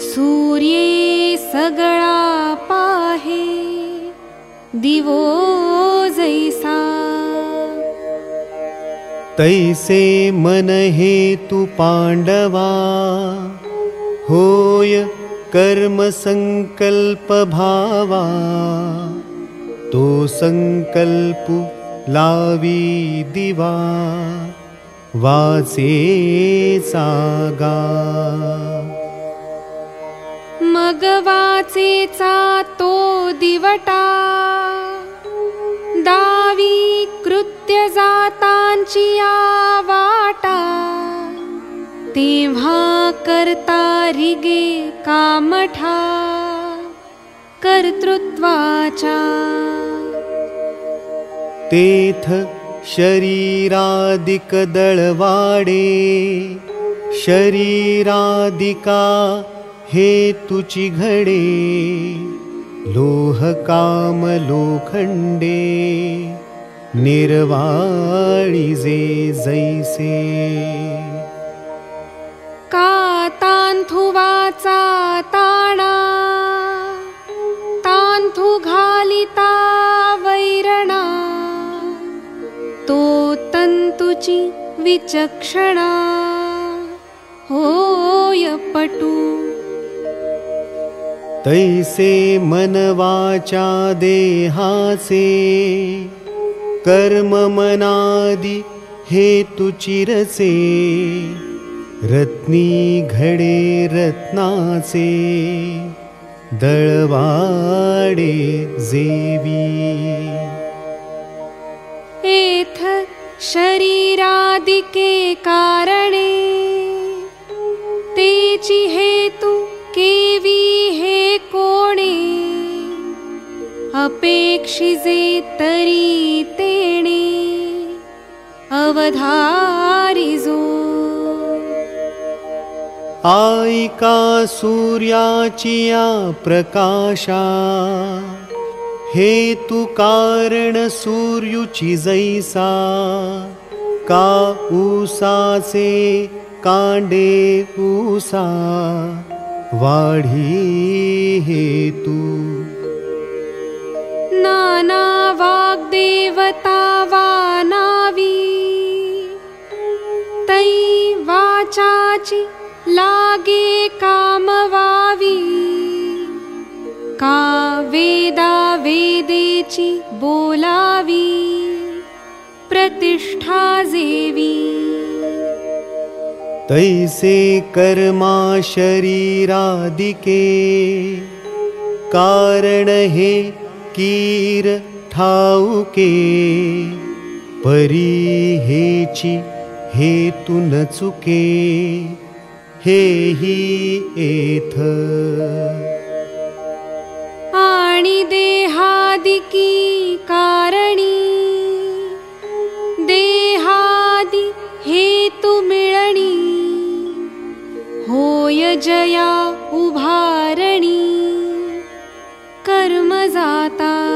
सूर्ये सगळा पाहे। दिवो जैसा। तैसे मन हेतु पाण्डवा। होय कर्मसङ्कल्प भावा तो सङ्कल्पु लावी दिवा वाचे सागा। मगवाचेचा तो दिवटा दावी कृत्य जातांची वाटा तेव्हा करता रिगे कामठा कर्तृत्वाचा। तेथ शरीरादिक दळवाडे शरीरादिका हेतुची घडे लोह काम लोखंडे निर्वाळी जे जैसे। का ताणा तंतुची विचक्षणा। होय पटू। तैसे मनवाचा देहासे कर्म मनादि हेतुचिरसे रत्नी घडे रत्नाचे दळवाडे जेवी। एथ शरीरादिके कारणे। तेची हेतु केवी हे कोणे। अपेक्षिजे तरी तेणे। अवधारिजो। आयिका सूर्याचिया प्रकाशा हेतु कारण सूर्युची जैसा का कांडे ऊसा वाढी हेतू। नाना वाग्देवता वा नावी तै वाचाची लागे कामवावी का वेदा वेदेची बोलावी प्रतिष्ठा जेवी। तैसे कर्मा शरीरादिके कारण हे कीर ठाऊके। परी हेची हेतू न चुके हेही एथ देहादिकी कारणी। देहादि हेतु मिळणी होय जया उभारणी। कर्म जाता।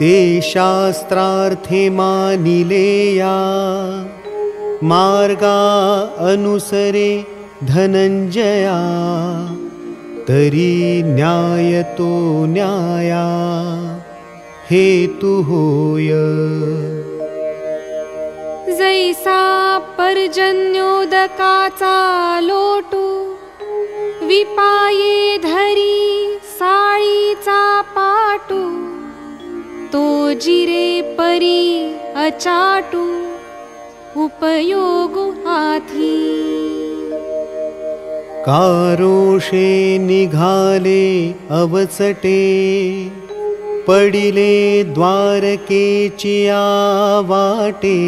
ते शास्त्रार्थे मानिलेया। मार्गा अनुसरे धनञ्जया तरी न्यायतो न्याया हेतु होय। जैसा पर्जन्योदकाचा लोटू विपाये धरी साळीचा पाटू तो जिरे परी अचाटू उपयोग आधी कारोषे निघाले अवचटे पडिले द्वारकेचिया वाटे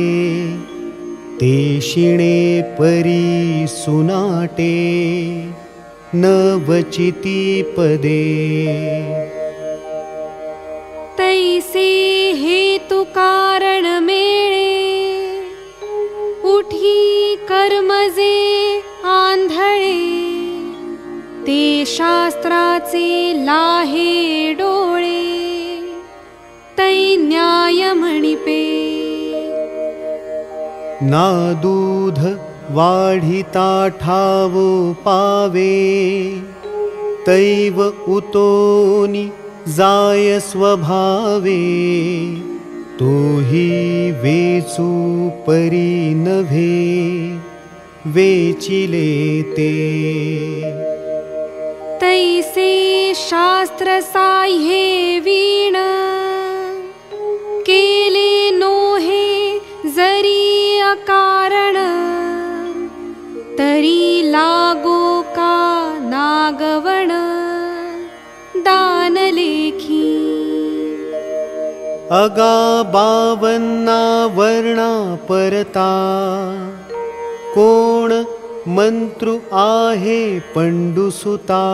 ते शिणे परी सुनाटे न वचिती पदे। तैसे हेतु कारण मेळे उठी कर्मजे आंधळे ते शास्त्राचे लाहे डोळे तै न्याय म्हणिपे। ना दूध वाढिता ठावो पावे तैव उतोनि जाय स्वभावे। तोही वेचू परी नभे वेचिले ते तैसे शास्त्र साह्ये वीण। केले नोहे जरी अकारण। तरी लागो का नागवण। दान लेखी। अगा बावन्ना वर्णा परता। कोण मंत्रु आहे पंडुसुता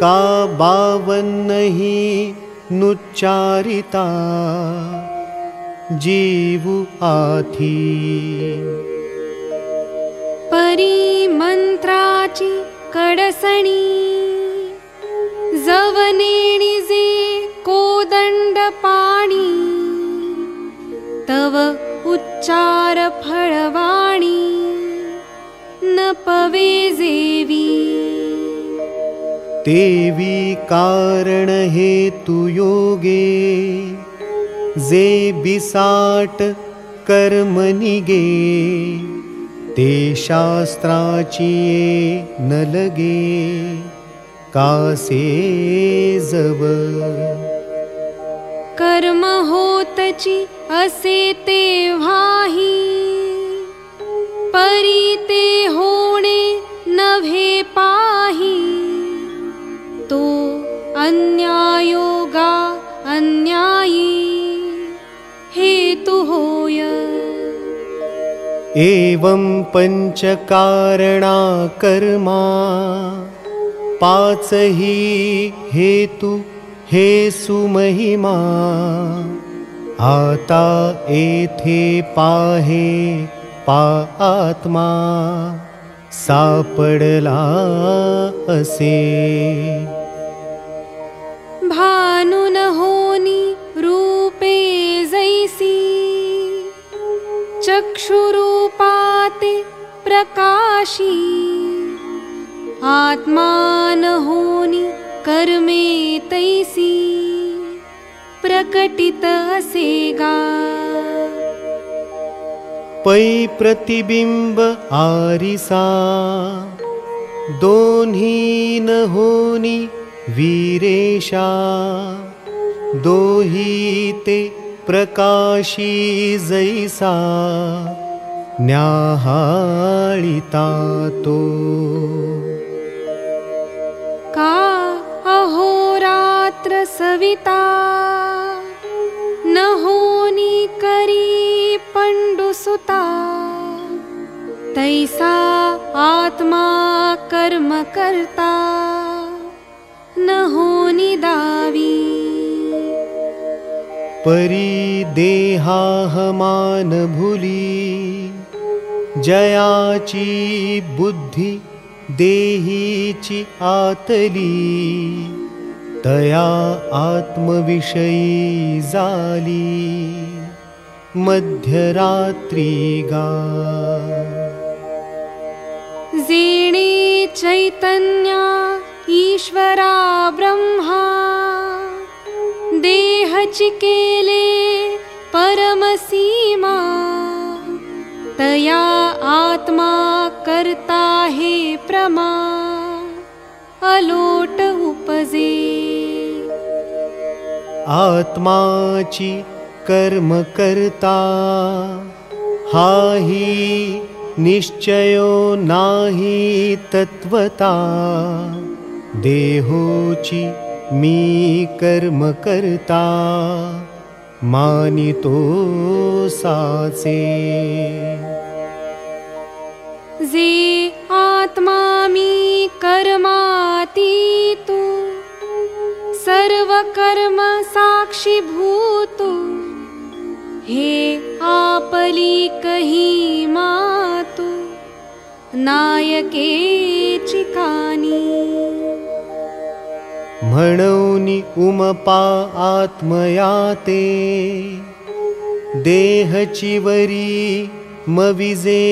का बावन्नही नुच्चारिता। जीवु आथी। परी मंत्राची कडसणी। जवनेणी जे कोदंड पाणी तव उच्चार फळवाणी न पवे जेवी तेवी कारण हे तु योगे जे बिसाट कर्म निगे ते शास्त्राची न लगे कासे जव कर्म होतची असे तेव्हाही परी ते होणे नव्हे पाही। तो अन्यायोगा अन्यायी। हेतु होय। एवं पञ्चकारणा कर्मा। पाचही हेतु हे सुमहिमा आता एथे पाहे पा आत्मा सापडला असे. भानुन होनी रूपे जैसी चक्षुरूपाते प्रकाशी आत्मान होनी कर्मे तैसी प्रकटित असेगा पै प्रतिबिंब आरिसा। दोन्ही न होनी वीरेशा। दोही ते प्रकाशी जैसा। न्याहाळिता तो का अहोरात्र सविता। न होनी करी पंडुसुता तैसा आत्मा कर्म करता न परी देहाहमान भुली जयाची बुद्धी देहीची आतली। तया आत्मविषयी जाली मध्यरात्री गा जेणे चैतन्या ईश्वरा ब्रह्मा देहचि केले परमसीमा तया आत्मा करता हे प्रमा अलोट उपजे। आत्माची कर्म करता। हाही निश्चयो नाही तत्वता देहोची मी कर्म करता। मानितो साचे जे आत्मा मी कर्माती तू सर्व कर्म साक्षी भूतू हे आपली कही मातू नायके चिकानी। म्हणूनि उमपा आत्मया ते देहचिवरी मविजे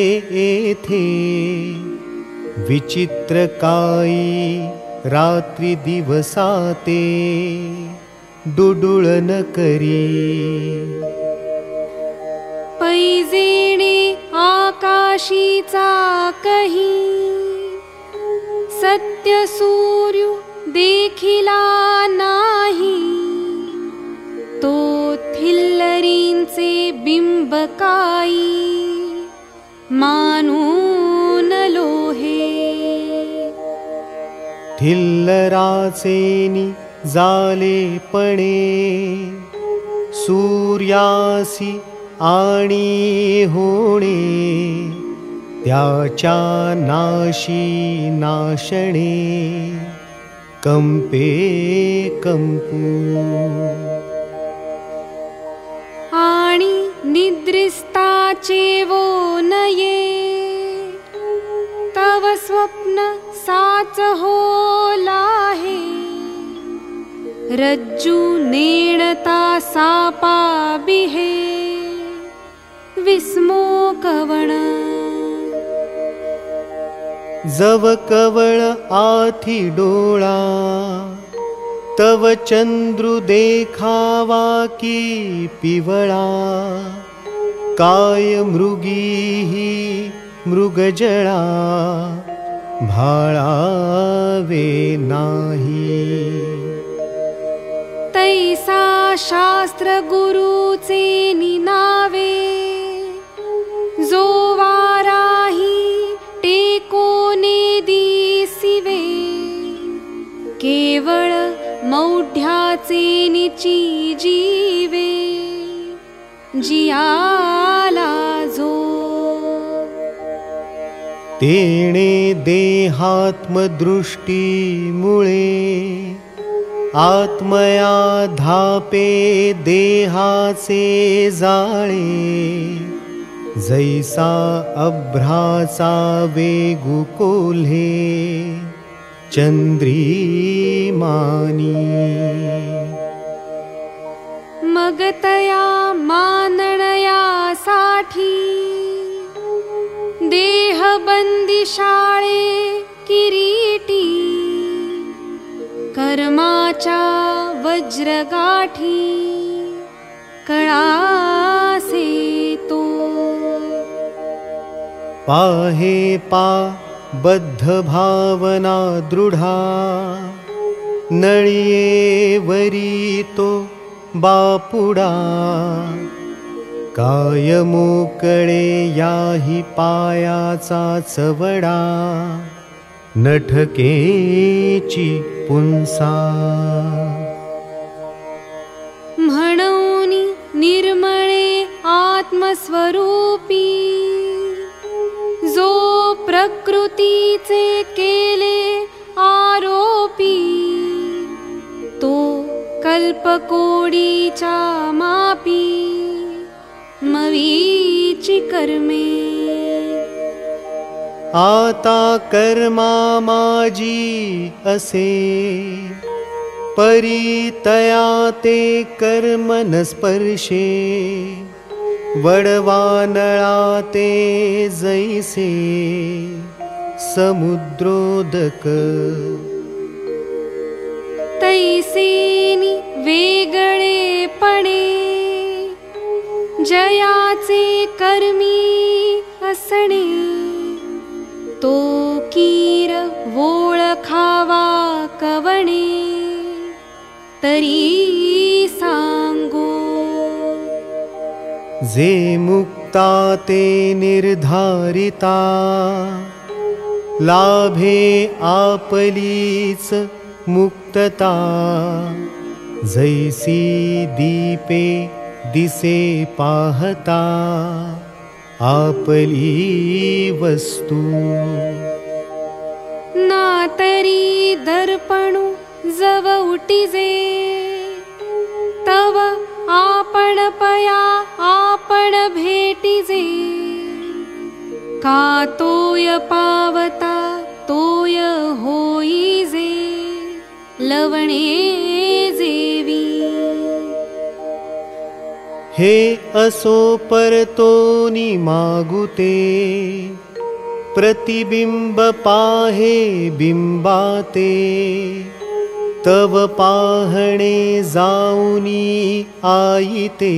एथे विचित्रकाई डुडुळन करी पैजेणे आकाशीचा कही। सत्य सूर्य देखिला नाही। तो थिल्लरींचे मानून लोहे। थिल्लराचेनि जाले पणे। सूर्यासी आणि होणे त्याच्या नाशी नाशणे कंपे कंपू. आणि निद्रिस्ताचे वो नये तव स्वप्न साच हो लाहे. रज्जू नेणता सापा बिहे विस्मो कवण जव कवळ आथी डोळा तव चंद्रु देखावा की पिवळा। काय मृगीही मृगजळा भाळावे नाही। तैसा शास्त्र गुरुचे निनावे जो वाराही टेकोने दिसिवे केवळ मौढ्याचे निची जीवे। जियाला जो। तेणे देहात्मदृष्टीमुळे आत्मया धापे देहाचे जाळे जैसा अभ्राचा वेगु कोल्हे चंद्री मानी मगतया मानणया साठी देहबंदी शाळे किरीटी कर्माच्या वज्रगाठी कळासे पाहे पा बद्ध भावना दृढा। नळिये वरी तो बापुडा। काय मोकळे याही पायाचा चवडा। नठकेची पुंसा। म्हणून निर्मळे आत्मस्वरूपी जो प्रकृतीचे केले आरोपी तो कल्पकोडीच्या मापी मवीची कर्मे. आता कर्मा माजी असे परितया ते कर्म न स्पर्शे वडवानळा ते जैसे समुद्रोदक। तैसेनी वेगळेपणे जयाचे कर्मी असणे तो कीर वोळखावा कवणे तरी सांगो जे मुक्ता ते निर्धारिता। लाभे आपलीच मुक्तता। जैसी दीपे दिसे पाहता। आपली वस्तू। ना तरी दर्पणू जव उटिजे। तव पया आपण भेटिजे का तोय पावता तोय होईजे लवणे जेवी। हे असो परतोनी मागुते प्रतिबिंब पाहे बिंबाते तव पाहणे जाऊनी आईते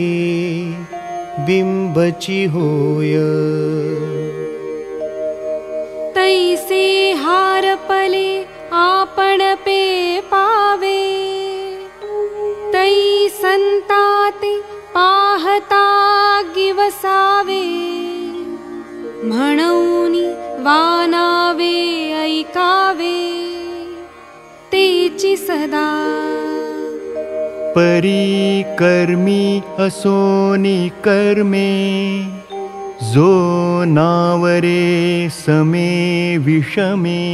बिंबची होय। तैसे हारपले पावे तै संताते पाहता गिवसावे म्हणून वानावे ऐकावे तेची सदा। परी कर्मी असोनी कर्मे जो नावरे समे विषमे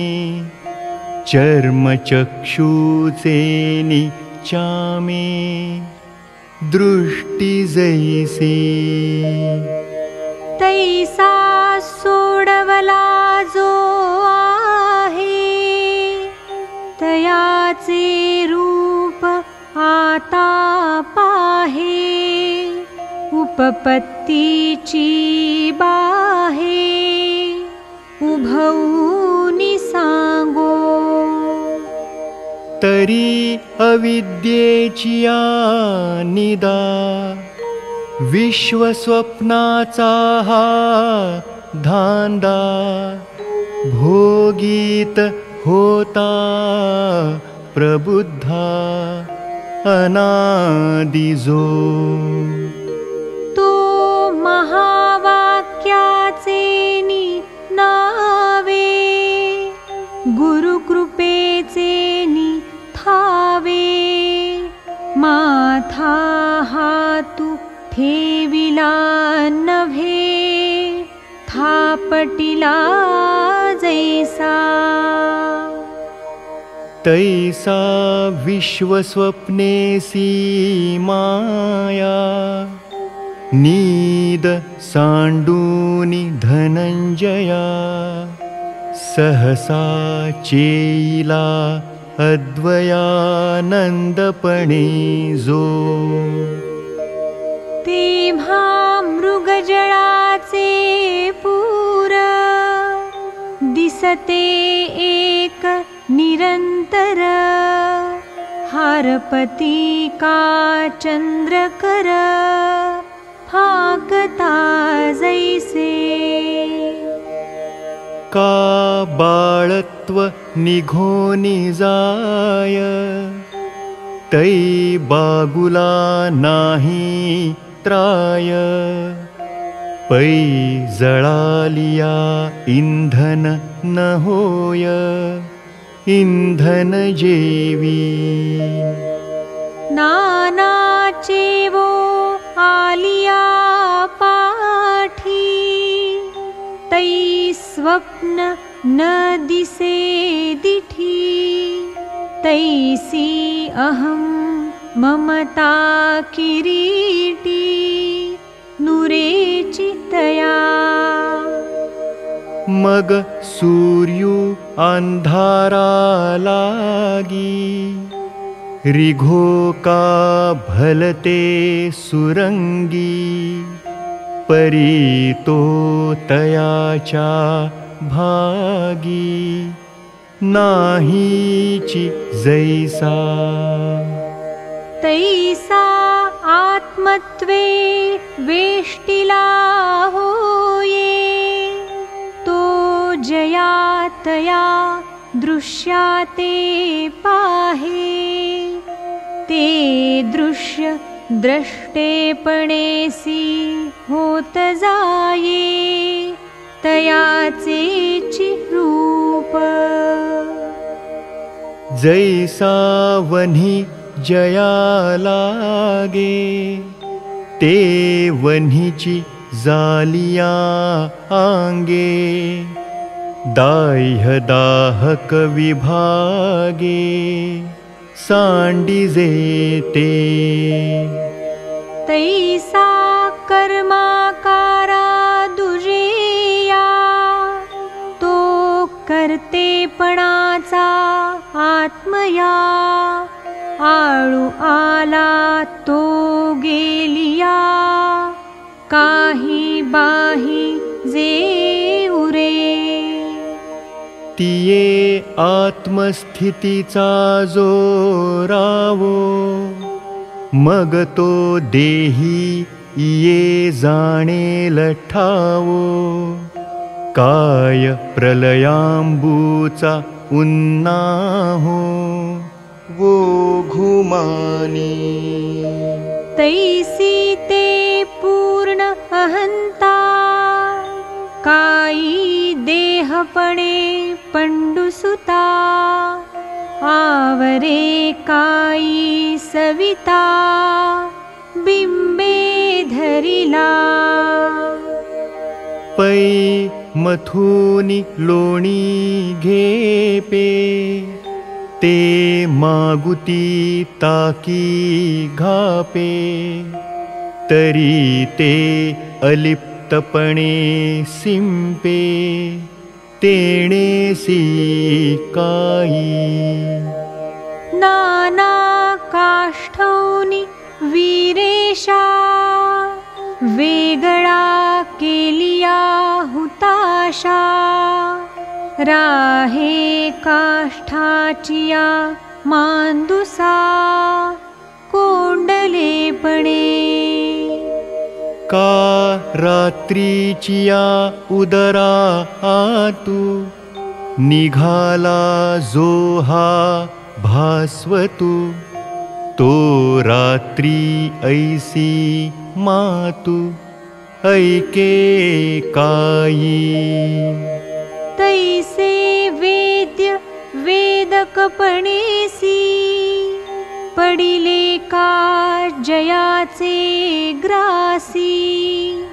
चर्मचक्षुचे निचामे दृष्टी जैसे तैसा सोडवला जो तयाचे रूप आता पाहे उपपत्तीची बाहे उभवूनी सांगो तरी अविद्येचिया निदा विश्वस्वप्नाचा हा धांदा भोगीत होता प्रबुद्धा अनादिजो। तो महावाक्याचे नावे गुरुकृपेचे नि थावे माथा हातू ठेविला नभे थापटिला जैसा तैसा विश्वस्वप्नेसी माया नीद सांडूनि धनञ्जया। सहसा चेला अद्वयानन्दपणे जो। तेव्हा मृगजळाचे पूर दिसते एक निरंतर। हारपती का चंद्रकर। फाकता जैसे। का बाळत्व निघोनी जाय तै बागुला नाही त्राय पै जळालिया इंधन न होय इंधन जेवी। नानाचे वो आलिया पाठी तै स्वप्न न दिसे दिठी तैसी अहं ममता किरीटी नुरे चितया मग सूर्यू अंधारा लागी। रिघो का भलते सुरंगी। परी तो तयाच्या भागी। नाहीची जैसा। तैसा आत्मत्वे वेष्टिला होये तो जया तया दृश्याते पाहे। ते दृश्य द्रष्टेपणेसी होत जाये। तयाचे रूप जैसा वन्ही जया लागे ते वन्हीची जालिया आंगे दाह्य दाहक विभागे सांडिजे ते। तैसा कर्माकारा दुजेया तो करतेपणाचा आत्मया आळू आला तो गेलिया. काही बाही जे उरे. तिये आत्मस्थितीचा जो रावो मग तो देही ये जाणे लठावो. काय प्रलयांबूचा उन्नाहो. वो घुमानी। तैसी ते पूर्ण अहंता काई देहपणे पंडुसुता आवरे काई सविता बिंबे धरिला। पै मथुनी लोणी घेपे ते मागुती ताकी घापे तरी ते अलिप्तपणे तेणेसी काई नाना काष्ठौनि वीरेशा वेगळा केलिया हुताशा राहे काष्ठाचिया मांदुसा कोंडलेपणे का रात्रीचिया उदरा आतु निघाला जो हा भास्वतु तो रात्री ऐसी मातु ऐके काई तैसे वेद्य वेदकपणेसी। पडिले का जयाचे ग्रासी।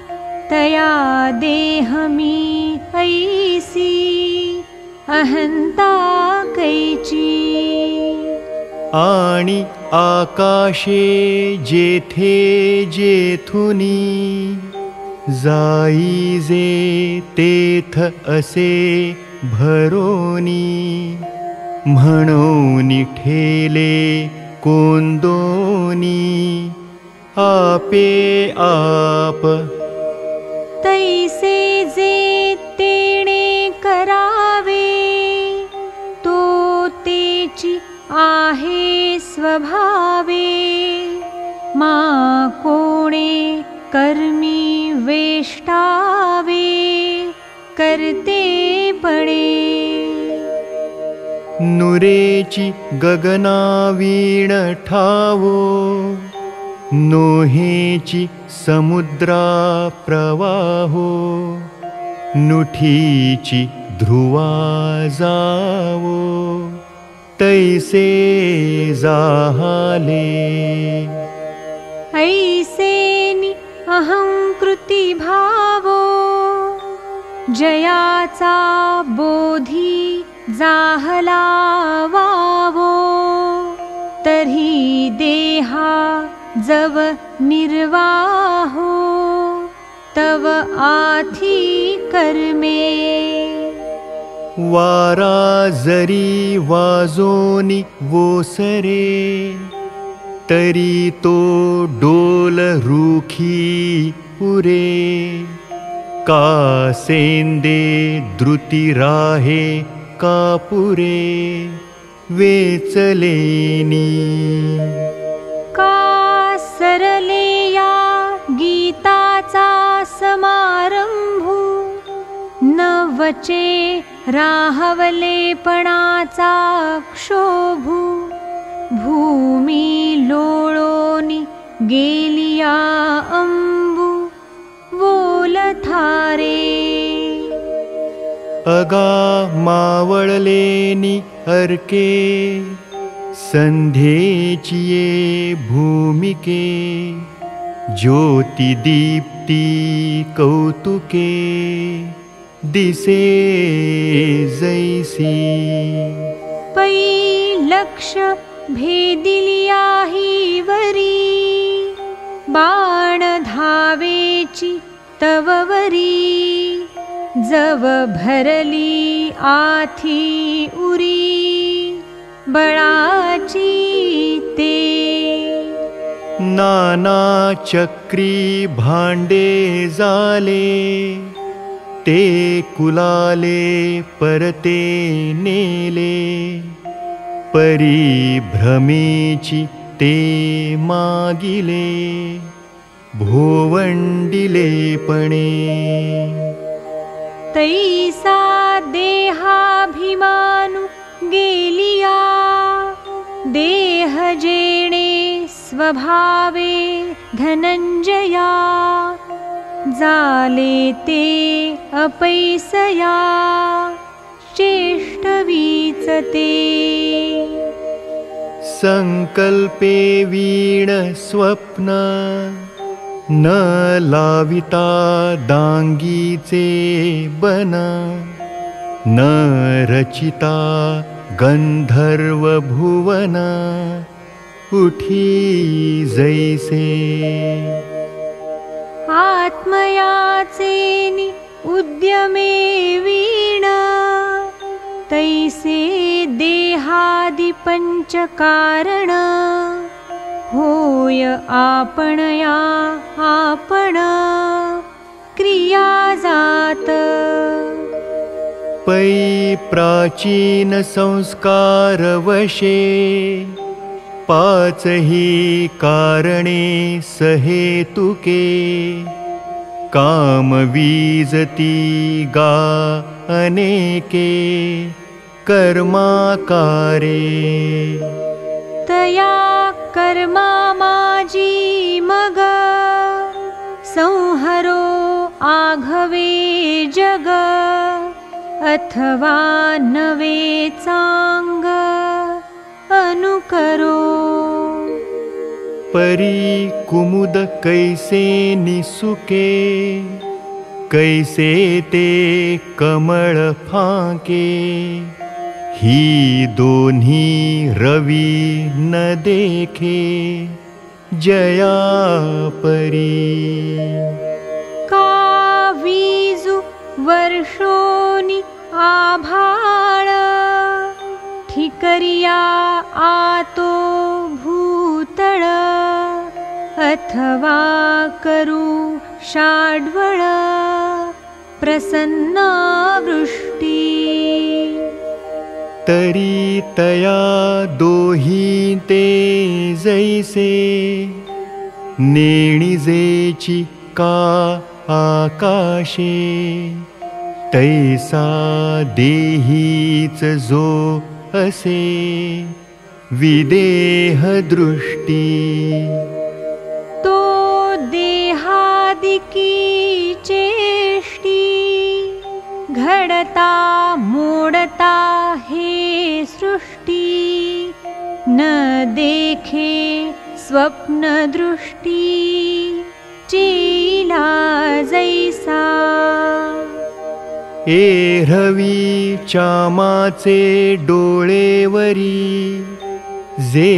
तया देहमी ऐसी। अहंता आणि आकाशे जेथे जेथुनी जाईजे तेथ असे भरोनी। म्हणून ठेले कोंदोनी। आपे आप। तैसे जे तेणे करावे तो तेची आहे स्वभावे। मा कोणे कर्मी वेष्टावे करते पडे नुरेची गगनावीण ठावो नोहेची समुद्रा प्रवाहो नुठीची ध्रुवा जावो। तैसे जाहाले। ऐसेनि अहंकृती भावो जयाचा बोधी जाहला वावो तर्हि देहा जव निर्वाहो तव आथी कर्मे वारा जरी वाजोनी वोसरे तरी तो डोल रूखी पुरे। कासेंदे द्रुती राहे कापुरे। वेचलेनी। का सरले या गीताचा समारंभू। न वचे राहवलेपणाचा क्षोभू। भूमी लोळोनी गेलिया अंबू वोलथारे अगा मावळलेनी अर्के संध्येचिये भूमिके ज्योतिदीप्ती कौतुके दिसे जैसी। पै लक्ष भेदिलिया ही वरी बाण धावेची तव वरी जव भरली आथी उरी बळाची ते। नाना चक्री भांडे जाले ते कुलाले परते नेले। परिभ्रमेची ते मागिले भोवंडिलेपणे। तैसा देहाभिमानु गेलिया। देह जेणे स्वभावे धनञ्जया जाले ते अपैसया। चेष्टवीचते संकल्पे वीण स्वप्न न लाविता दांगीचे बन न रचिता गंधर्व भुवन उठी जैसे। आत्मयाचेनि उद्यमे वीण तैसे देहादिपञ्चकारण होय आपणया आपण क्रिया जात। पै प्राचीन संस्कार वशे पाच ही कारणे सहेतुके। काम वीजती गा अनेके कर्माकारे तया कर्मा माजी मग संहरो आघवे जग अथवा नवे चांग अनुकरो। परी कुमुद कैसे निसुके कैसे ते कमळ फाके ही दोन्ही रवी न देखे जया परी। का वीजु वर्षोनि आभाळ ठिकरिया आतो भूतळ अथवा करू षाड्वळ प्रसन्ना वृष्टी तरी तया दोही ते जैसे नेणिजेची का आकाशे। तैसा देहीच जो असे विदेह दृष्टी। तो देहादिकी चेष्टी घडता मोडता हे सृष्टी। न देखे स्वप्नदृष्टी चीला जैसा। एरवी चामाचे डोळेवरी जे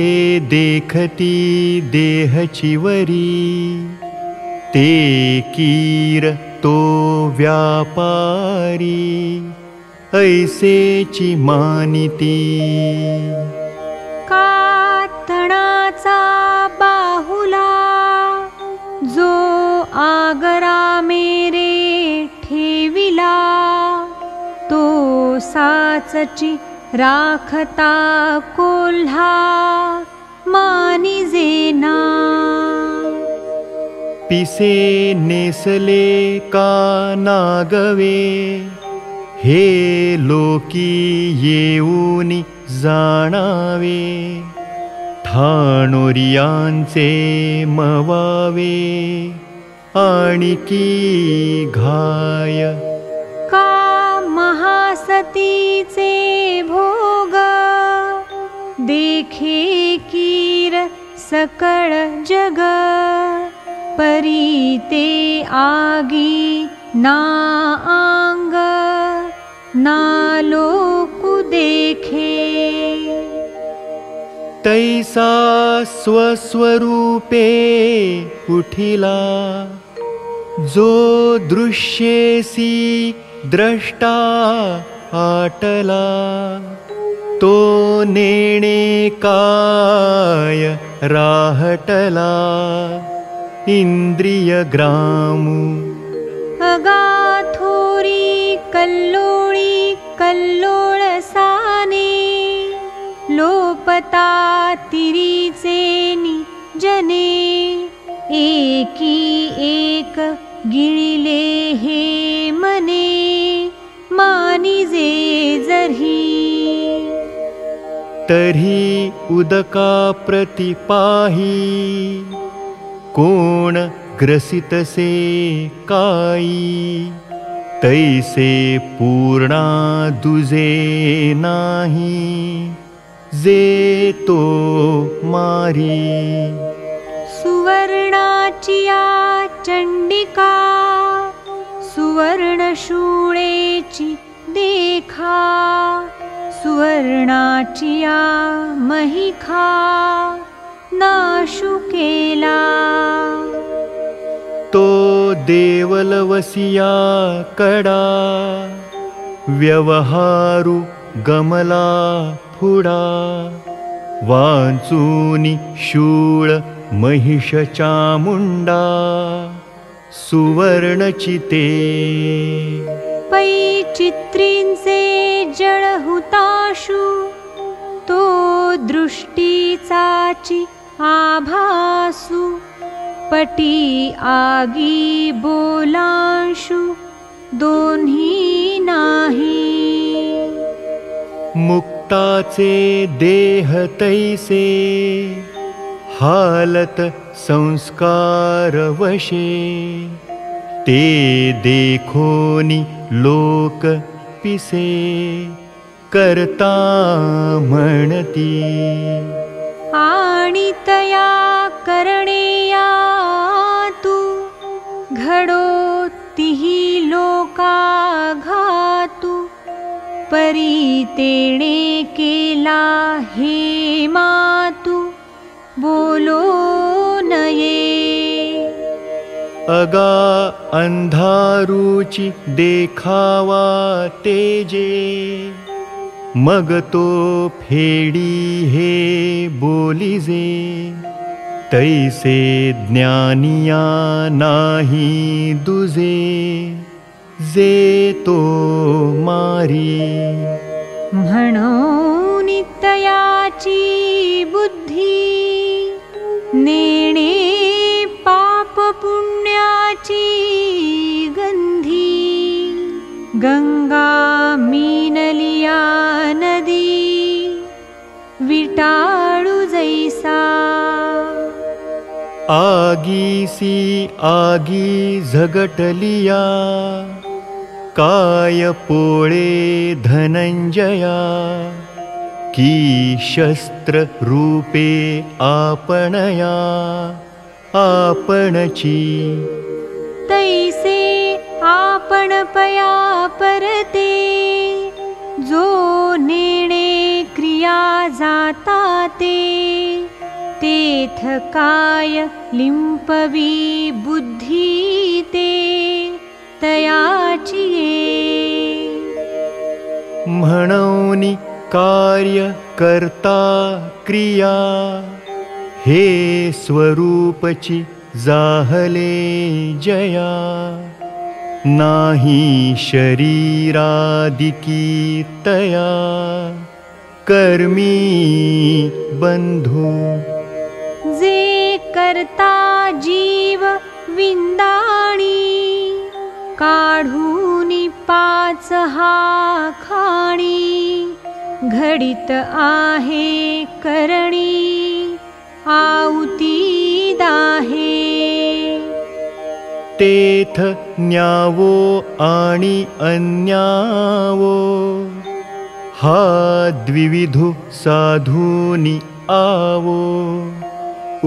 देखती देहचिवरी ते कीर तो व्यापारी ऐसेची मानिती कातणाचा बाहुला जो आगरा मेरे ठेविला तो साचची राखता कोल्हा मानिजेना। पिसे नेसले का नागवे। हे लोकी येऊनी जाणावे। ठाणोरियांचे मवावे। आणिकी घाय। का महासतीचे भोग? देखे कीर सकळ जग परी ते आगी ना देखे। तैसा स्वस्वरूपे उठिला जो दृश्येसी द्रष्टा आटला तो नेणे काय राहटला इन्द्रियग्रामु। अगाथोरी कल्लोळी कल्लोळसाने। लोपता तिरीचेनी जने। एकी एक गिळिले हे मने। मानिजे जरी तर्हि उदका प्रतिपाही कोण ग्रसितसे काई तैसे पूर्णा दुजे नाही। जे तो मारी। सुवर्णाचिया चण्डिका सुवर्णशूळेची देखा सुवर्णाचिया महिखा नाशु केला तो देवलवसिया कडा व्यवहारु गमला फुडा। वाचूनि शूळ महिष चामुण्डा सुवर्णचिते। पै चित्रींचे जळहुताशु तो दृष्टीचाची आभासु पटी आगी बोलांशु दोन्ही नाही। मुक्ताचे देह तैसे हालत संस्कार वशे ते देखोनी लोक पिसे करता म्हणती आणि तया करणेया तू घडो तिही लोका घातू परी तेणे केला हे मातू बोलो नये। अगा अंधारूची देखावा तेजे मग तो फेडी हे बोलिजे तैसे ज्ञानिया नाही दुजे जे तो मारी। म्हणून तयाची बुद्धी नेणे पाप पुण्याची गंधी। गंगा विटाळू जैसा। आगीसी आगी झगटलिया काय पोळे धनंजया। की शस्त्र रूपे आपणया आपणची। तैसे आपण पया परते जो जाता ते तेथ काय ते तयाची ये. म्हणून कार्य करता क्रिया। हे स्वरूपची जाहले जया। नाही शरीरादिकी तया कर्मी बंधू। जे करता जीव विंदाणी काढून पाच हा खाणी घडित आहे करणी आऊती दाहे। तेथ न्यावो आणि अन्यावो हा द्विविधु साधूनि आवो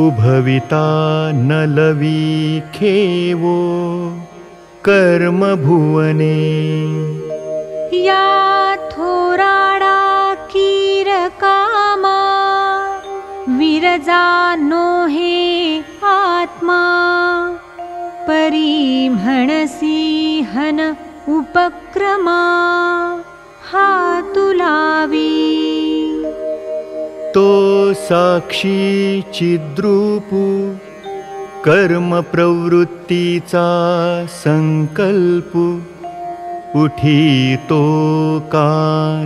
उभविता नलवी खेवो कर्मभुवने। या थोराडा कीर कामा विरजा नोहे आत्मा परी म्हणसी हन उपक्रमा हा तुलावी तो साक्षी चिद्रूपू कर्म प्रवृत्तीचा संकल्पू उठी तो का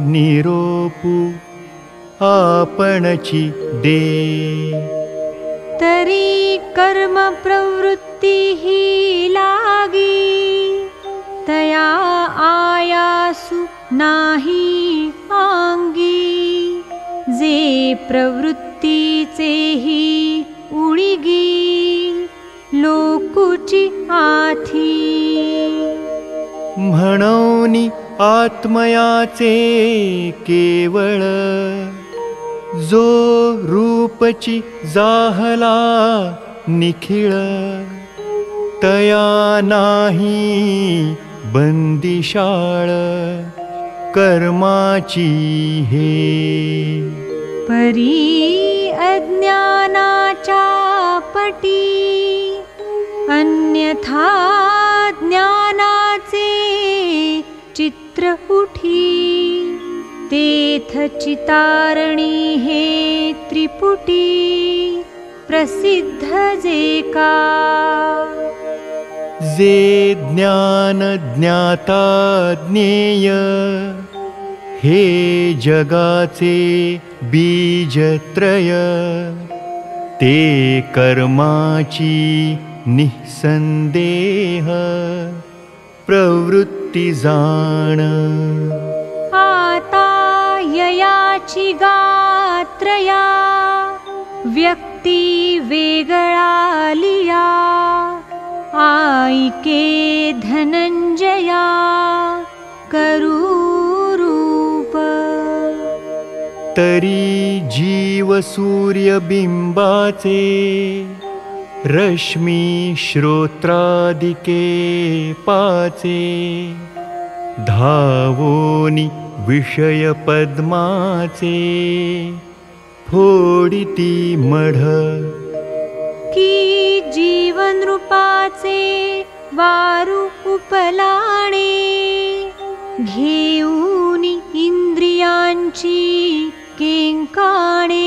निरोपू आपणची दे। तरी कर्म प्रवृत्ती ही लागी तया आयासु नाही आंगी जे प्रवृत्तीचेही उळिगी लोकुची आथी. म्हणून आत्मयाचे केवळ जो रूपची जाहला निखिळ तया नाही बंदिशाळ. कर्माची हे परी अज्ञानाच्या पटी अन्यथा ज्ञानाचे चित्र उठी। तेथ चितारणी हे त्रिपुटी प्रसिद्ध जे का जे ज्ञान ज्ञाता ज्ञेय हे जगाचे बीजत्रय ते कर्माची निसंदेह प्रवृत्ती जाण. आता ययाची गात्रया व्यक्ती वेगळा लिया आईके धनंजया करू तरी जीव सूर्यबिंबाचे रश्मी श्रोत्रादिके पाचे। धावोनी विषय पद्माचे फोडिती मढ। की रूपाचे वारू उपलाणे। घेऊन इंद्रियांची केंकाणे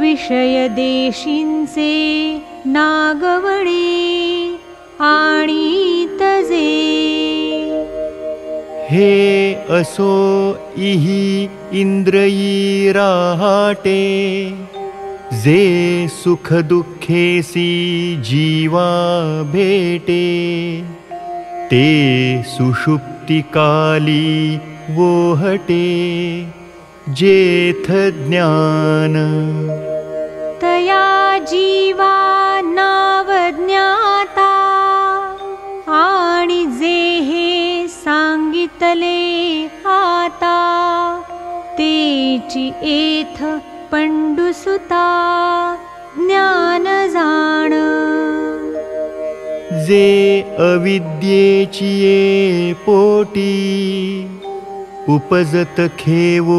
विषयदेशिंसे नागवणे आणि तजे हे असो इही इंद्रयी राहाटे जे सुख दुःखेसी जीवा भेटे ते सुषुप्तिकाली वोहटे जेथ ज्ञान तया जीवा नावज्ञाता आणि जे हे सांगितले आता। तेची एथ पंडुसुता ज्ञान जाण। जे अविद्येची ये पोटी उपजत खेवो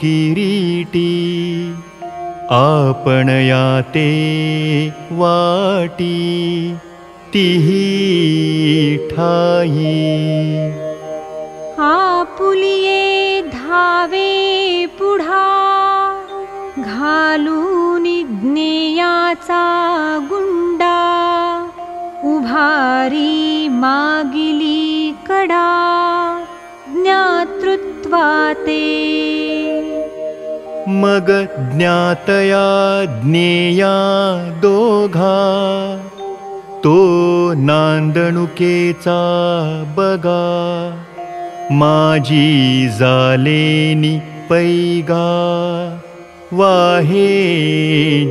किरीटी आपण याते वाटी तिही ठाई। आपुलिये धावे पुढा घालून ज्ञेयाचा गुंडा उभारी मागिली कडा मग ज्ञातया ज्ञेया दोघा। तो नांदणुकेचा बगा। माझी जालेनी पैगा। वाहे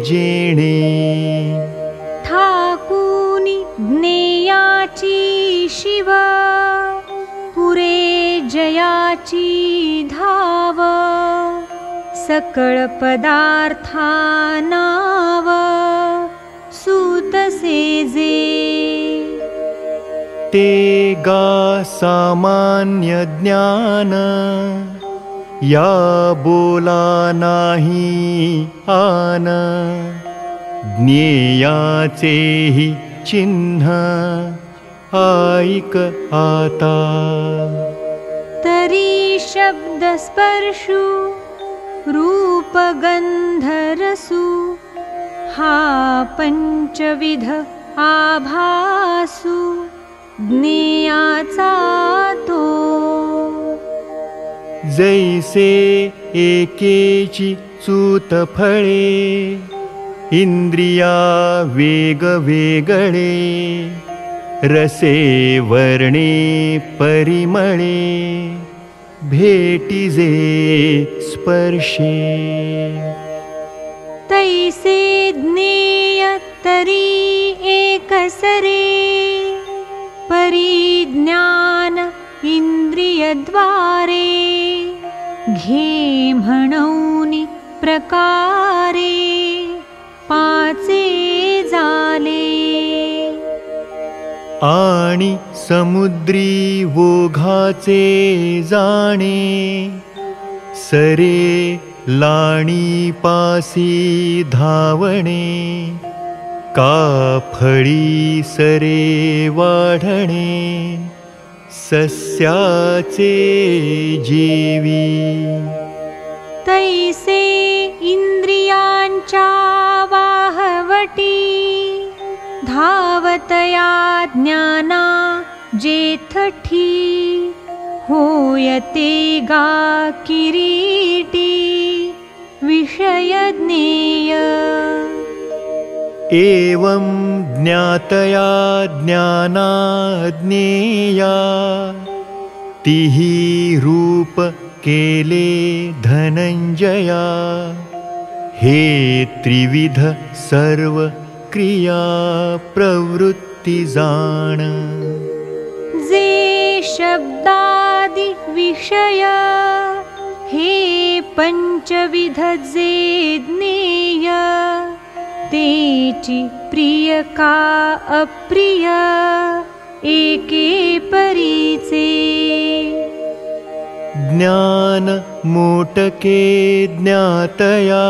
जेणे। ठाकूनी ज्ञेयाची शिव सूतसे जे ते गा सामान्य ज्ञान या बोला नाही आन. ज्ञेयाचेही चिन्ह ऐक आता तरी शब्दस्पर्शु रूपगन्धरसु हा पञ्चविध आभासु ज्ञेयाचा तो जैसे एकेची चूत फळे इंद्रिया वेग वेगळे रसे वर्णे परिमळे भेटिजे स्पर्शे। तैसे ज्ञेय तरी एकसरे परिज्ञान घे म्हणूनि प्रकारे पाचे जाले आणि समुद्री वोघाचे जाणे सरे लाणी पासी धावणे का फळी सरे वाढणे सस्याचे जेवी. तैसे इंद्रियांच्या वाहवटी धावतया ज्ञाना जेथठी होयते गा किरीटी विषय ज्ञेय एवं ज्ञातया ज्ञाना ज्ञेया तिही रूप केले धनंजया हे त्रिविध सर्व क्रिया प्रवृत्ती जाण जे शब्दादि विषय हे पञ्चविध जे ज्ञेय तेची प्रिय का अप्रिय एके परीचे। ज्ञान मोटके ज्ञातया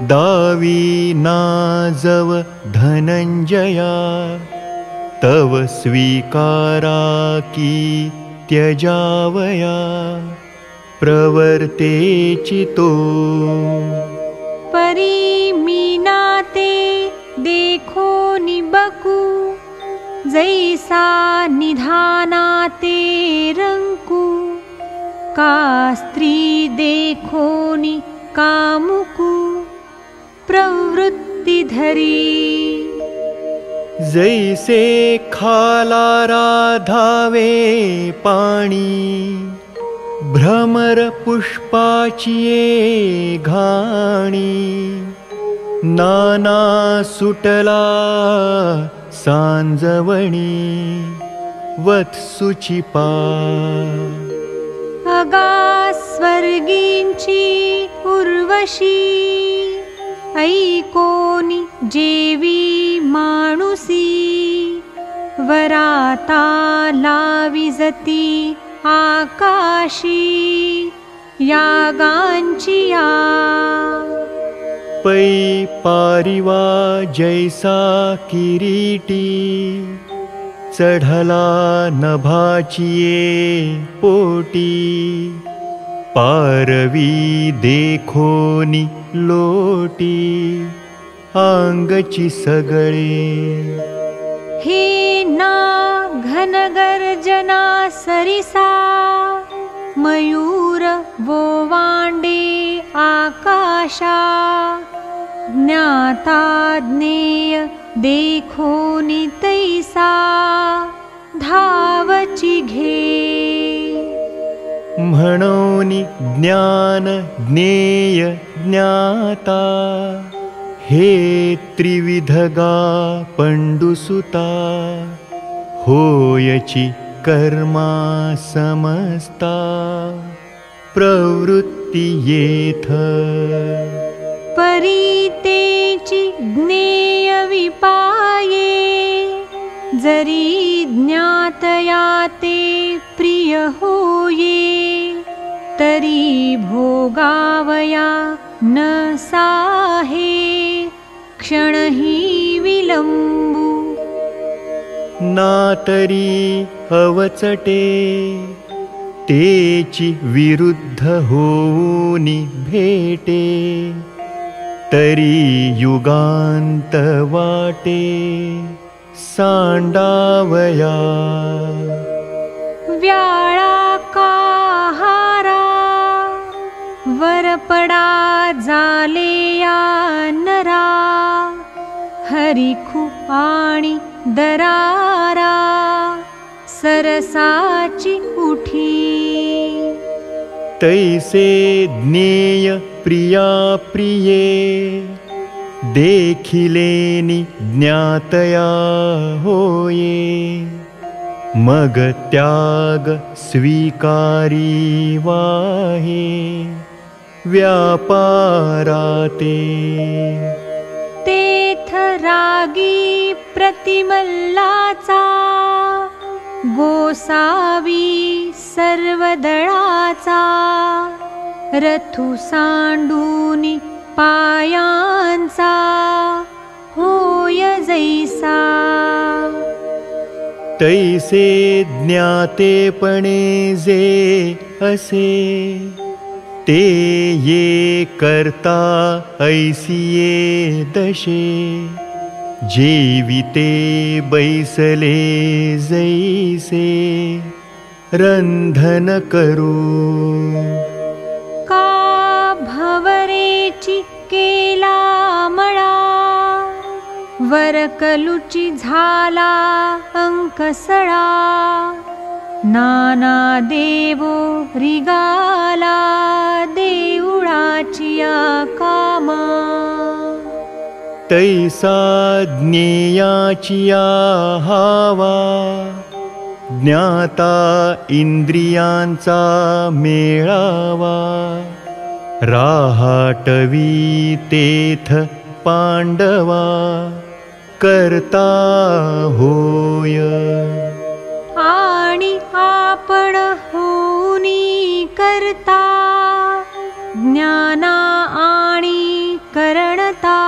दावी नाजव धनंजया तव स्वीकारा की त्यजावया। प्रवर्ते चितो तरी मीनाते देखो निबकू जैसा निधानाते रंकू का स्त्री देखोनि कामुकू प्रवृत्ति धरी जैसे खाला राधावे पाणी भ्रमर पुष्पाचिये घाणी। नाना सुटला सांजवणी वत्सुचिपा अगा स्वर्गींची उर्वशी ऐकोनी जेवी माणुसी वराता लाविजती आकाशी यागांची या पै पारिवा जैसा किरीटी चढला नभाचिये पोटी पारवी देखोनी लोटी आंगची सगळे। हे ना घनगर्जना सरिसा मयूर वो वांडे आकाशा। ज्ञाता ज्ञेय देखो नितैसा धावची घे म्हणोनी ज्ञान ज्ञेय ज्ञाता हे त्रिविधगा पंडुसुता होयची कर्मा समस्ता प्रवृत्ती येथ। परीतेची ज्ञेय विपाये जरी ज्ञातया ते प्रिय होये तरी भोगावया न साहे क्षणही विलंबू नातरी अवचटे तेची विरुद्ध होऊनी भेटे तरी युगांत वाटे सांडावया। व्याळा काहारा वरपडा जालेया नरा हरिखु आणि दरारा सरसाची उठी। तैसे ज्ञेय प्रिया प्रिये देखिलेनि ज्ञातया होये। मग त्याग स्वीकारी वाहे। व्यापाराते। तेथ रागी प्रतिमल्लाचा। गोसावी सर्वदळाचा। रथु सांडूनी पायांचा होय जैसा। तैसे ज्ञातेपणे जे असे ते ये करता ऐसिये दशे। जेविते बैसले जैसे रंधन करू भवरेची केला मळा. वरकलुची झाला अंकसळा. नाना देवो रिगाला देऊळाची कामा तैसा ज्ञेयाचिया हावा ज्ञाता इंद्रियांचा मेळावा. राहाटवी तेथ पांडवा करता होय। आणि आपण होनी करता ज्ञाना आणि करणता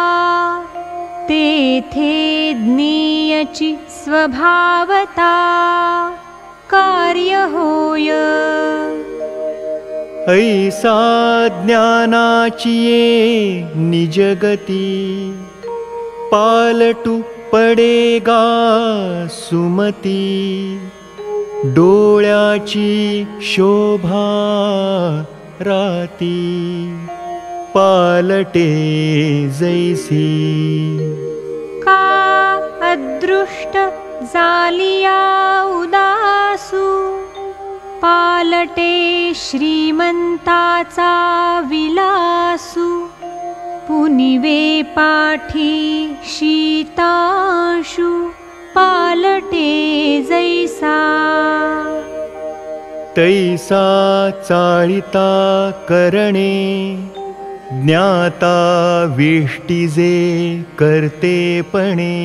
तेथे ज्ञेयची स्वभावता कार्य होय ऐसा ज्ञानाची ये निजगती। पालटू पडेगा सुमती। डोळ्याची शोभा राती। पालटे जैसी। का अदृष्ट जालिया उदासू पालटे श्रीमंताचा विलासू पुनिवे पाठी शीताशु पालटे जैसा। तैसा चाळिता करणे ज्ञाता विष्टिजे करतेपणे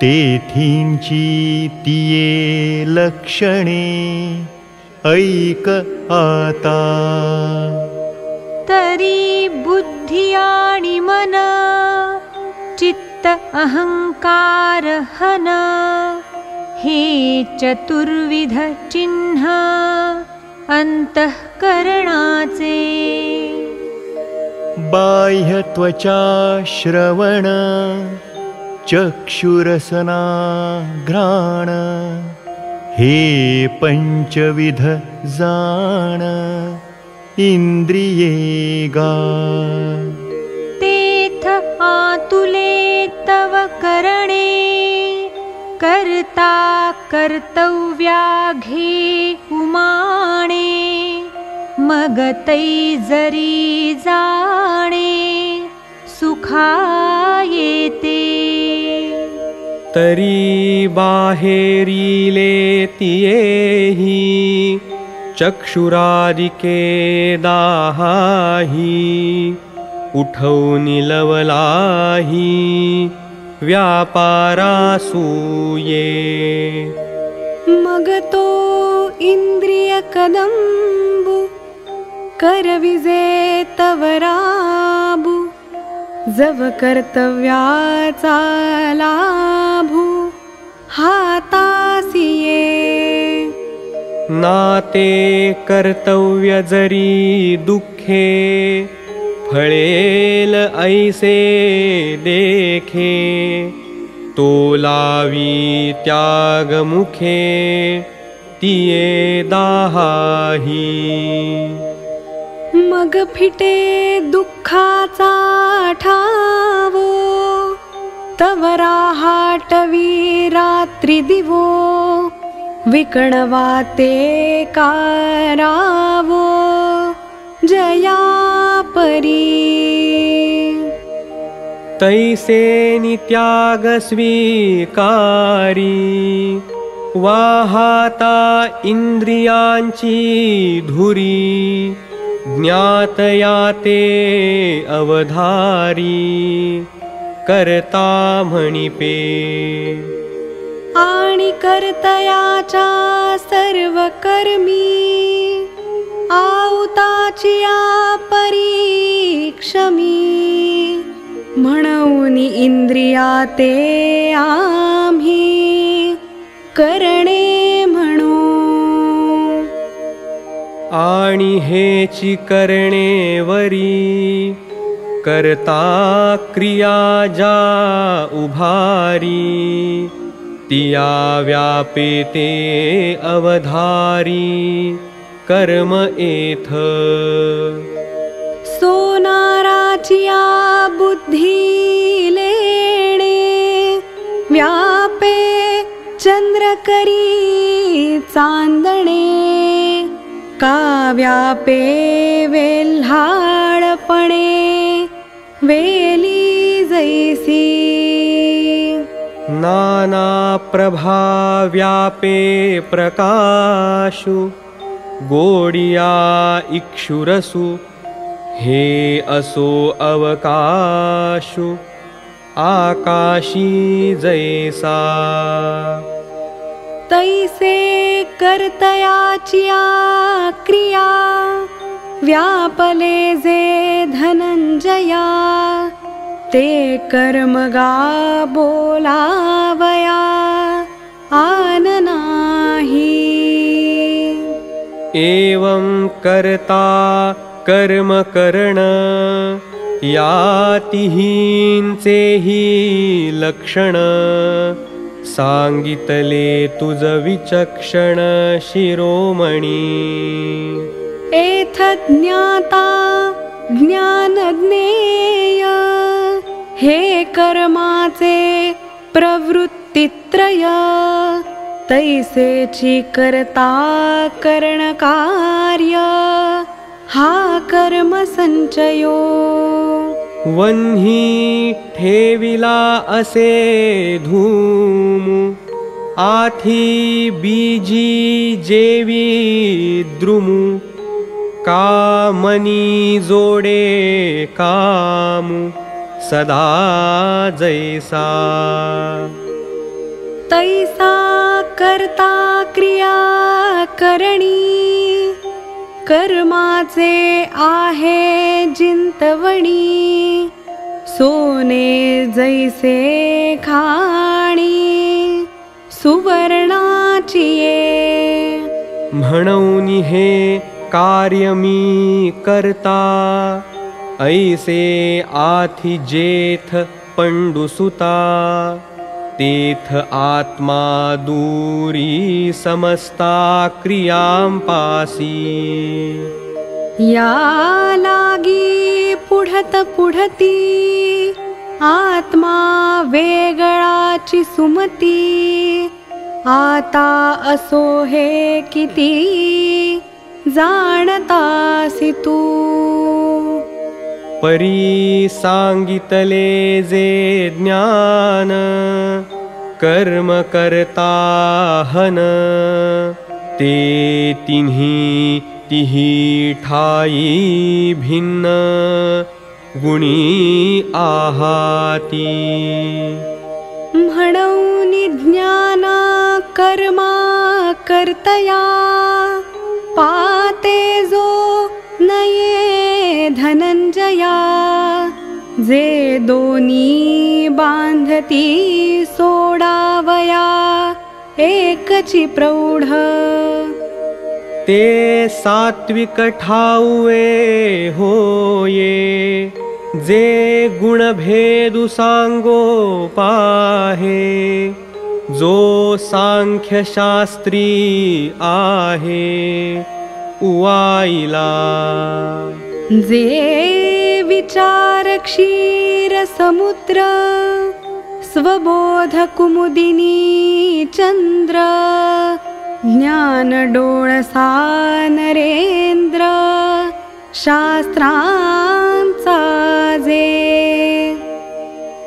तेथींची तिये लक्षणे ऐक आता। तरी बुद्धि आणि मन चित्त अहंकार हन हे चतुर्विध चिन्ह अंतःकरणाचे। बाह्य त्वचा श्रवण चक्षुरसना घ्राण हे पञ्चविध जाण इन्द्रिये गा। तेथ आतुले तव करणे कर्ता कर्तव्या घे उमाणे मगतै जरी जाणे सुखा येते तरी बाहेरीले तियेही चक्षुरादिके दाहाही उठवून लवलाही व्यापारासूये मग तो इंद्रिय कदंबू करविजे तवराबू जव कर्तव्याचा लाभू हातासिये नाते कर्तव्य जरी दुःखे फळेल ऐसे देखे. तो लावी त्यागमुखे तिये दाहाही. मग फिटे दुःखाचा ठावो. तवरा हाटवी रात्री दिवो. विकणवाते कारावो. जया परी. तैसे नित्याग स्वीकारी. वाहाता इंद्रियांची धुरी ज्ञातया ते अवधारी करता सर्व कर्मी आवताचिया परीक्षमी म्हणून इंद्रिया ते आम्ही करणे म्हणू आणि हेची करणे वरी। करता क्रिया जा उभारी। तिया व्यापे ते अवधारी। कर्म एथ। सोनाराचिया बुद्धी लेणे। व्यापे चंद्र करी चांदणे का व्यापे वेल्हाळपणे वेली जैसी नाना प्रभा व्यापे प्रकाशु गोडिया इक्षुरसु हे असो अवकाशु आकाशी जैसा तैसे कर्तयाचिया क्रिया व्यापले जे धनंजया ते कर्मगा बोलावया आन नाही। एवं कर्ता कर्म करण यातिहींचे हि लक्षण सांगितले तुज विचक्षण शिरोमणी। एथ ज्ञाता ज्ञानज्ञेय हे कर्माचे प्रवृत्तित्रय तैसेची करता करणकार्य हा कर्म संचयो। वन्ही ठेविला असे धूम। आथी बीजी जेवी द्रुमू। कामनी जोडे कामू। सदा जैसा। तैसा करता क्रिया करणी कर्माचे आहे जिंतवणी. सोने जैसे खाणी सुवर्णाची म्हणून हे कार्य मी करता. ऐसे आथी जेथ पंडुसुता आत्मा दूरी समस्ता क्रियां पासी। या लागी पुढत पुढती आत्मा वेगळाची सुमती आता असो हे किती जाणतासी तू परी सांगितले जे ज्ञान कर्म करता हन। ते तिन्ही तिही ठाई भिन्न गुणी आहाती। म्हणून ज्ञाना कर्मा कर्तया पाते जो नये धनंजया जे दोनी बांधती सोडावया एकची प्रौढ. ते सात्विक ठाऊए होये जे गुणभेदु सांगो पाहे जो सांख्यशास्त्री आहे उवाईला जे विचार क्षीर समुद्र स्वबोध कुमुदिनी चंद्र ज्ञान डोळसा नरेंद्र शास्त्रांचा जे।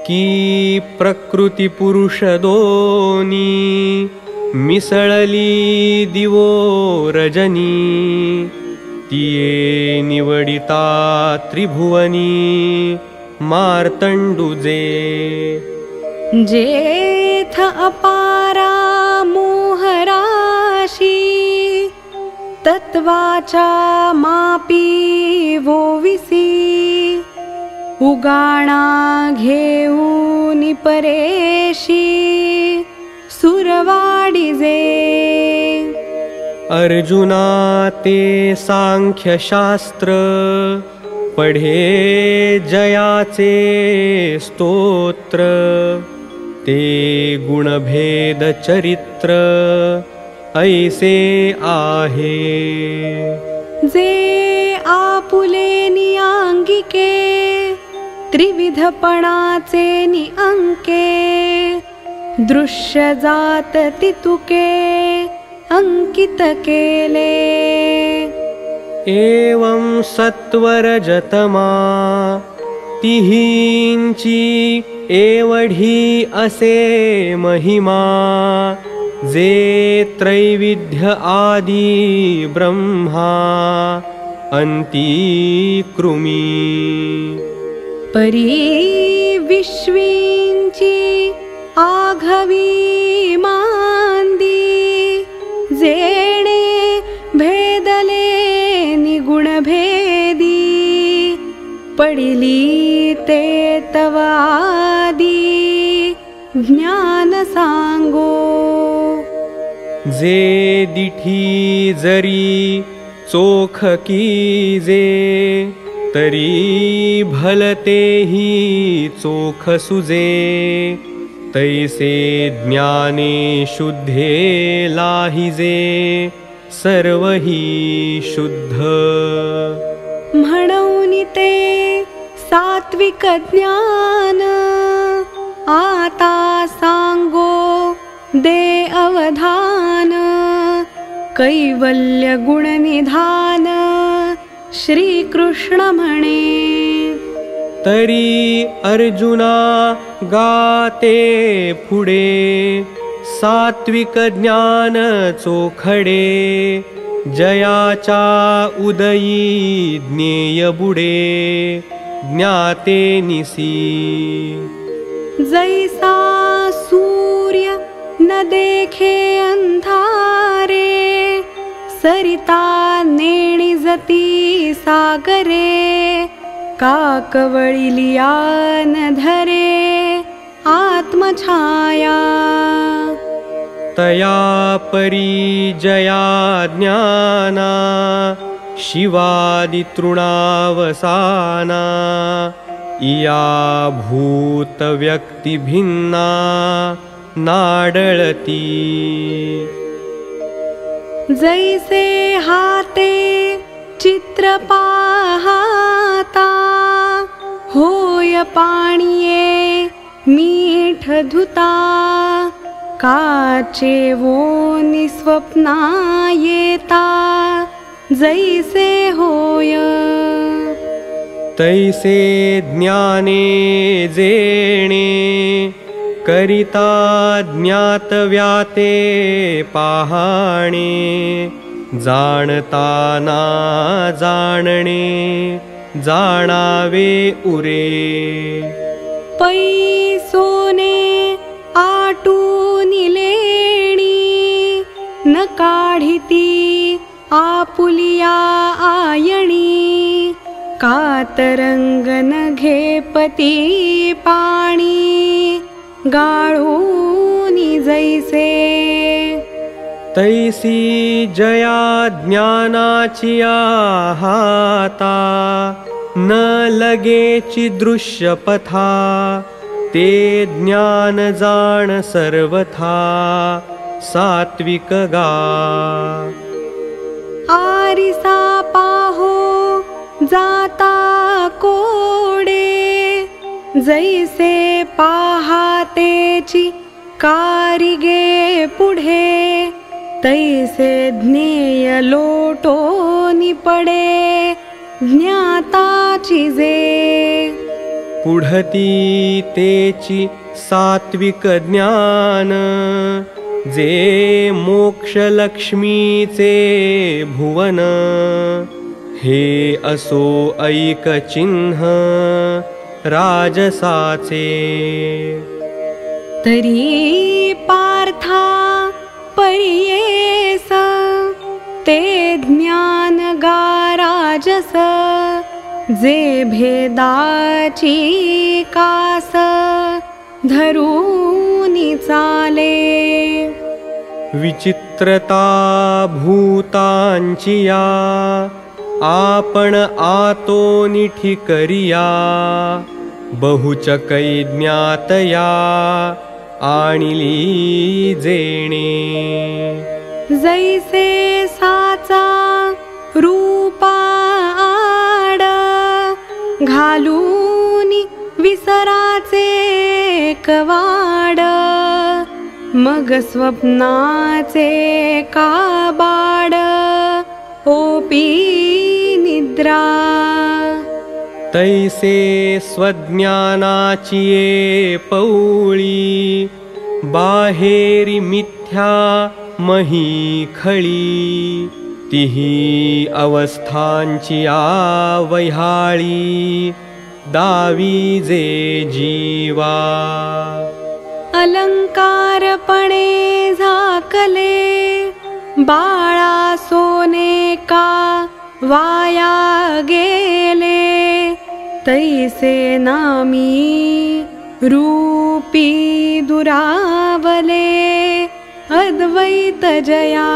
की प्रकृती पुरुष दोनी मिसळली दिवो रजनी तिये निवडिता त्रिभुवनी मार्तंडुजे जेथ अपारा मोहराशी तत्वाचा मापी वोविसी उगाणा घेऊन परेशी सुरवाडिजे अर्जुना ते सांख्यशास्त्र पढे जयाचे स्तोत्र ते गुणभेद चरित्र ऐसे आहे। जे आपुले नियांगिके त्रिविधपणाचे निअंके दृश्य जात तितुके अंकित केले एवं सत्वरजतमा। तिहींची एवढी असे महिमा। जे त्रैविध्य आदि ब्रह्मा। अंती कृमी परी विश्वींची आघवी मांदी पडिली ते तवादी ज्ञान सांगो जे दिठी जरी चोख कीजे तरी भलतेही चोख सुजे। तैसे ज्ञाने शुद्धे लाहिजे सर्वही शुद्ध सात्विक ज्ञान आता सांगो दे अवधान। कैवल्य गुणनिधान। श्रीकृष्ण म्हणे। तरी अर्जुना गाते पुढे सात्विक ज्ञान चोखडे जयाचा उदयी ज्ञेय बुडे ज्ञाते निसी। जैसा सूर्य न देखे अंधारे सरिता नेणी जती सागरे काकवळिलिया न धरे आत्मछाया तया परी जया ज्ञाना शिवादितृणावसाना इया भूतव्यक्तिभिन्ना नाडळती। जैसे हाते चित्र पाहाता होय पाणिये मीठ धुता काचे वो निस्वप्ना येता जैसे होय। तैसे ज्ञाने जेणे करिता ज्ञातव्याते पाहाणे जाणता ना जाणणे जाणावे उरे। पै सोने लेणी न काढिती आपुलिया आयणी कातरंग न घेपती पाणी गाळूनी जैसे. तैसी जया ज्ञानाची हाता न लगेची दृश्यपथा ते ज्ञान जाण सर्वथा सात्विक गा आरिसा पाहो जाता कोडे जैसे पाहातेची कारिगे पुढे तैसे ज्ञेय लोटो निपडे ज्ञाताची जे पुढती तेची सात्विक ज्ञान जे मोक्षलक्ष्मीचे भुवन हे असो ऐक चिन्ह राजसाचे तरी पार्था परियेस ते ज्ञान गाराजस जे भेदाची कास धरूनी चाले विचित्रता भूतांची या. आपण आतो निठी करिया बहुचकै ज्ञातया आणिली जेणे. जैसे साचा रूपा आड घालून विसराचे कवाड मग स्वप्नाचे काबाड ओपी निद्रा. तैसे स्वज्ञानाचीये पौळी बाहेरी मिथ्या मही खळी. तिही अवस्थांची आवह्याळी दावी जे जीवा. अलंकारपणे झाकले बाळा सोने का वाया गेले तैसे नामी रूपी दुरावले अद्वैत जया।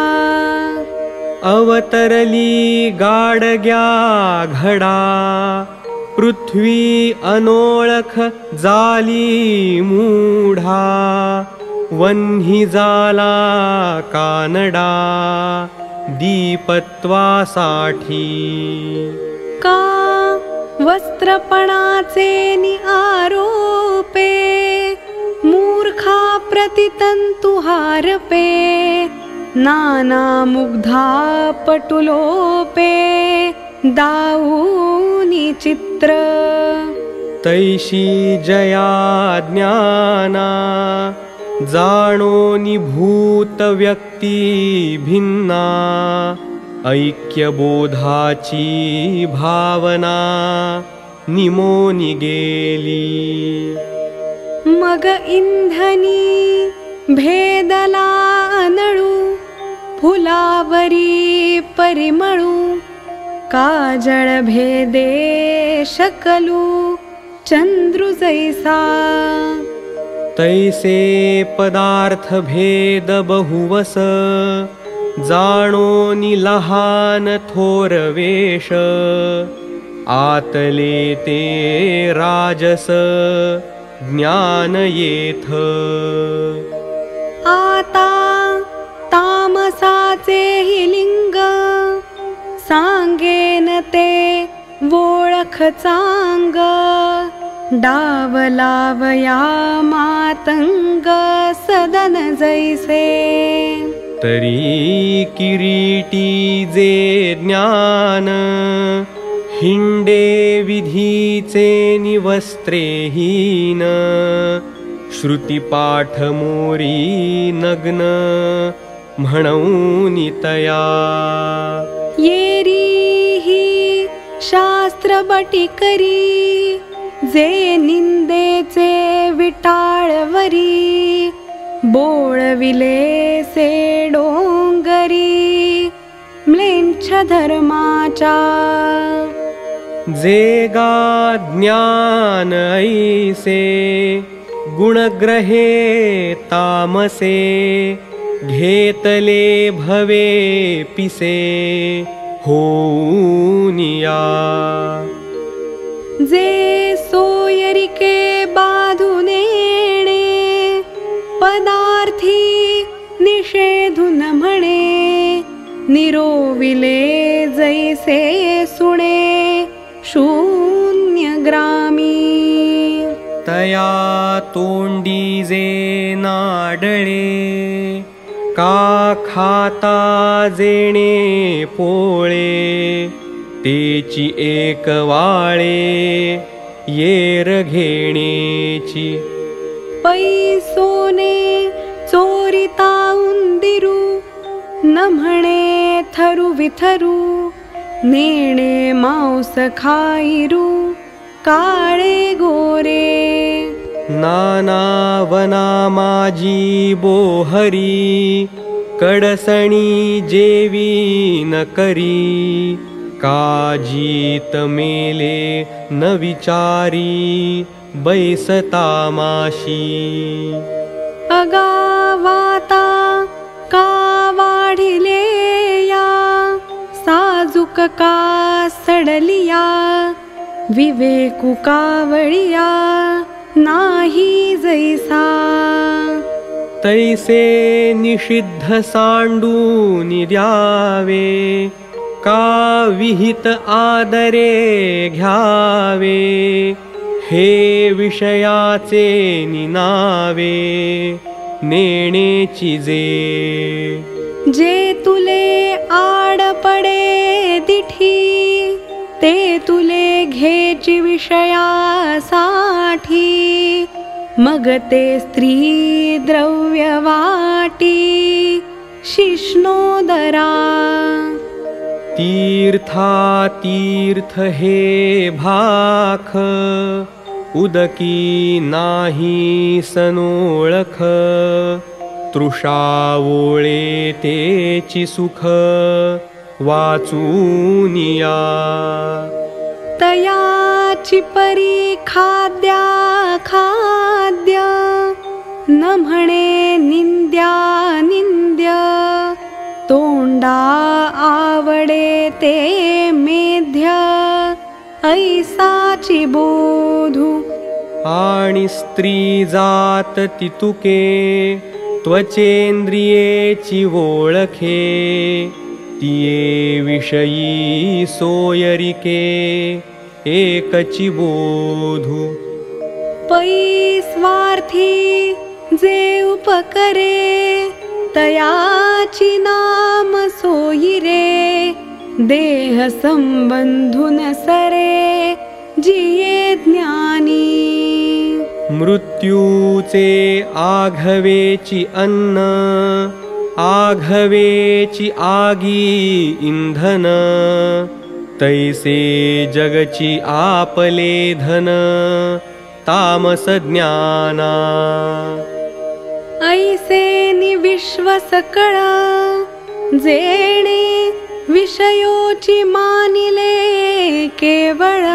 अवतरली गाडग्या घडा पृथ्वी अनोळख जाली मूढा वन्ही जाला कानडा दीपत्वासाठी. का वस्त्रपणाचे नि आरोपे मूर्खा प्रतितन्तु हारपे नाना मुग्धा पटुलोपे दाऊनि चित्र। तैशी जया ज्ञाना जाणो निभूत व्यक्ती भिन्ना ऐक्यबोधाची भावना निमोनी गेली। मग इंधनी भेदला नळू फुलावरी परिमळू काजळ भेदे शकलू चंद्रू जैसा तैसे पदार्थ भेद बहुवस जाणो लहान थोर वेश आतले ते राजस ज्ञान येथ आता तामसाचे हि लिंग सांगेन ते ओळख चांग डाव लावया मातंग सदन जैसे। तरी किरीटी जे ज्ञान हिंडे विधीचे निवस्त्रेहीन श्रुतिपाठ मोरी नग्न म्हणून तया येरी ही शास्त्र बटी करी जे निंदेचे विटाळवरी बोळविले से डोंगरी म्लेंछ धर्माचा जे गा ज्ञान ऐसे गुणग्रहे तामसे घेतले भवे पिसे होनिया जे सोयरिके येणे पदार्थी निषेधून म्हणे निरोविले जैसे सुणे शून्य ग्रामी। तया तोंडी जे नाडळे का खाता जेणे पोळे तेची एक वाळे येर घेणेची. पैसोने चोरिता उंदिरू न म्हणे थरू विथरू नेणे मांस खाईरू काळे गोरे नाना वना माझी बोहरी कडसणी जेवी न करी काजीत मेले न विचारी बैसतामाशी अगावाता का वाढिले या साजुक का सडलिया विवेकु कावळिया नाही जैसा। तैसे निषिद्ध सांडून द्यावे का विहित आदरे घ्यावे हे विषयाचे निनावे नेणेची जे जे तुले आड पडे दिठी ते तुले घेची विषयासाठी मग ते स्त्री द्रव्य वाटी शिष्णोदरा। तीर्था तीर्थ हे भाख उदकी नाही सनोळख तृषावोळे तेची सुख वाचूनिया। तयाची परी खाद्या खाद्य न म्हणे निंद्या निंद्य। तोंडा ते मेध्य। ऐसाची बोधू। आणि स्त्री जात तितुके त्वचेंद्रियेची ओळखे तिये विषयी सोयरिके एकची बोधू पै स्वार्थी जे उपकरे तयाची नाम सोयी रे देह संबंधून सरे जिये ज्ञानी। मृत्यूचे आघवेची अन्न आघवेची आगी इंधन तैसे जगची आपले धन तामस ज्ञाना। ऐसे नि विश्व सकळ जेणे विषयोची मानिले केवळ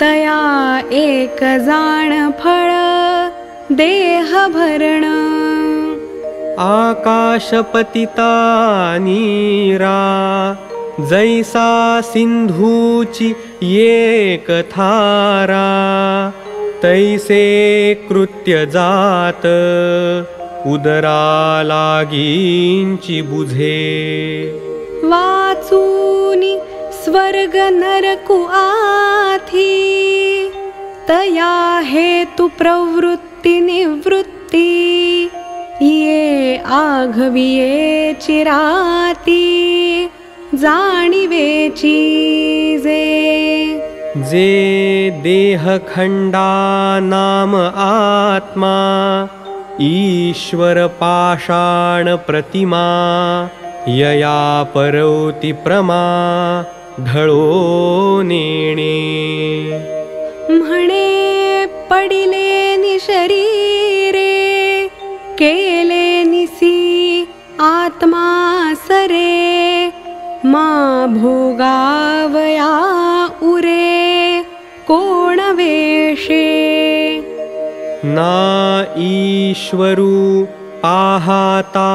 तया एक जाण फळ देह भरण आकाशपतिता नीरा जैसा सिंधूची एक थारा तैसे कृत्य जात उदरा लागींची बुझे। वाचूनि स्वर्ग नरकु आथी तया हेतु प्रवृत्ति निवृत्ति ये आघविये चिराती जाणिवेची जे जे देहखण्डा नाम आत्मा ईश्वर पाषाण प्रतिमा यया परौति प्रमा ढळो नेणे। म्हणे पडिले नि शरीरे केले निसी आत्मा सरे मा भोगावया उरे कोण वेशे ना ईश्वरू पाहाता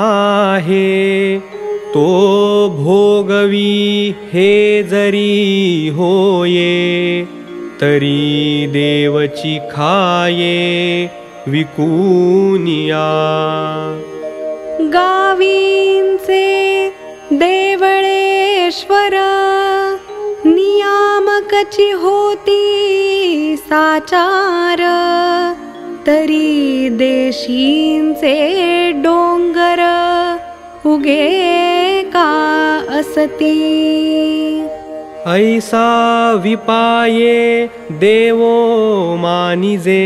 आहे तो भोगवी हे जरी होये तरी देवची खाये विकूनिया। गावींचे देवळेश्वर नियामकची होती साचार तरी देशींचे डोंगर उगे का असती? ऐसा विपाये देवो मानिजे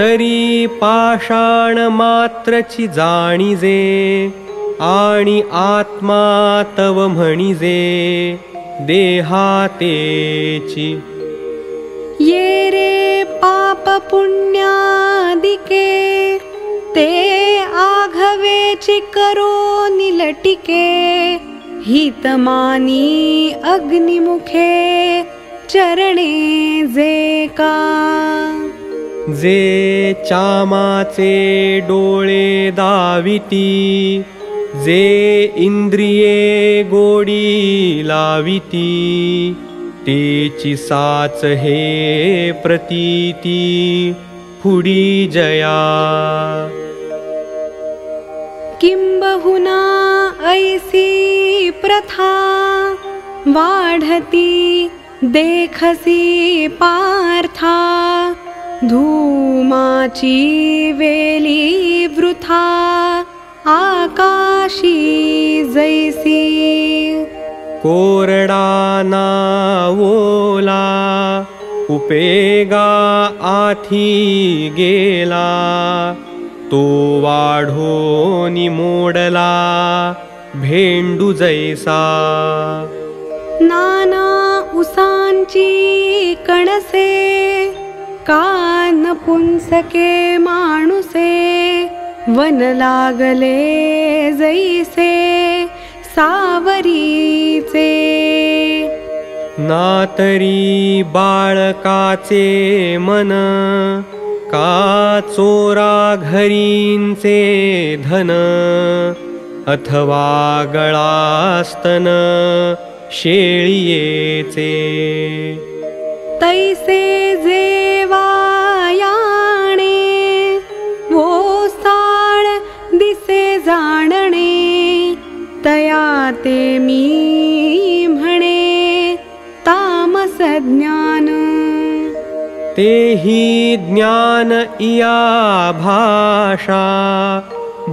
तरी पाषाण मात्रची जाणिजे आणि आत्मा तव म्हणिजे देहातेची ये रे पाप पुण्यादिके ते आघवेची करो निलटिके हितमानी अग्निमुखे चरणे जे का जे चामाचे डोळे दाविती जे इंद्रिये गोडी लाविती तेची साच हे प्रतीती फुडी जया. किंबहुना ऐसी प्रथा वाढती देखसी पार्था वेली वृथा आकाशी जैसी। कोरडा नावोला उपेगा आथी गेला। तो वाढो निमोडला भेंडू जैसा। नाना उसांची कणसे कान पुंसके माणुसे वन लागले जैसे सावरीचे। नातरी बाळकाचे मन का चोरा घरींचे धन अथवा गळास्तन शेळियेचे तैसे जेवायाणे वो साळ दिसे जाणणे तया ते मी तामस ज्ञान। तेही ज्ञान इया भाषा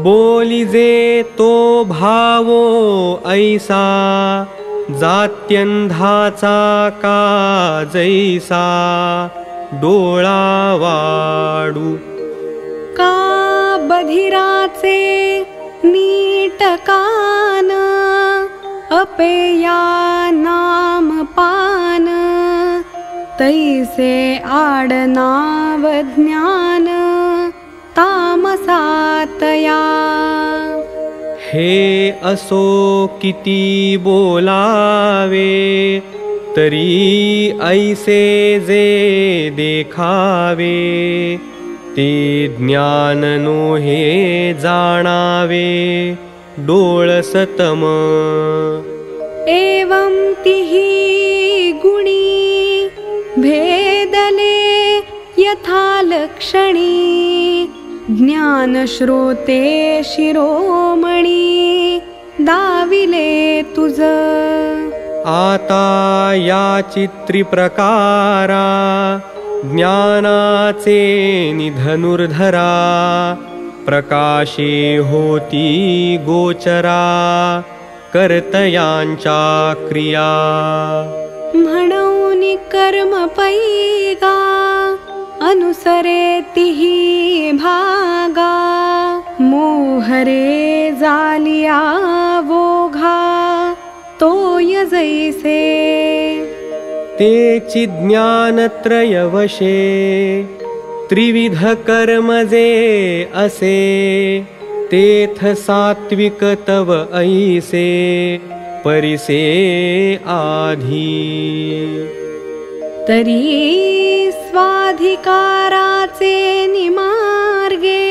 बोलिजे तो भावो ऐसा जात्यंधाचा का जैसा डोळा वाडू का बधिराचे नीट कान अपेया नाम पान तैसे आडनाव ज्ञान तामसातया हे असो किती बोलावे तरी ऐसे जे देखावे ते ज्ञान नो हे जाणावे डोळसतम एवं तिहि गुणी भेदले यथा लक्षणी ज्ञानश्रोते शिरोमणी दाविले तुझ आता या चित्रिप्रकारा ज्ञानाचे निधनुर्धरा प्रकाशे होती गोचरा कर्तयांच्या क्रिया। म्हणून कर्म पैगा अनुसरे तिही भागा मोहरे जालिया वोघा तोय जैसे। तेची ज्ञानत्रयवशे त्रिविध कर्म जे असे। तेथ सात्विक तव ऐसे परिसे आधी। तरी स्वाधिकाराचे निमार्गे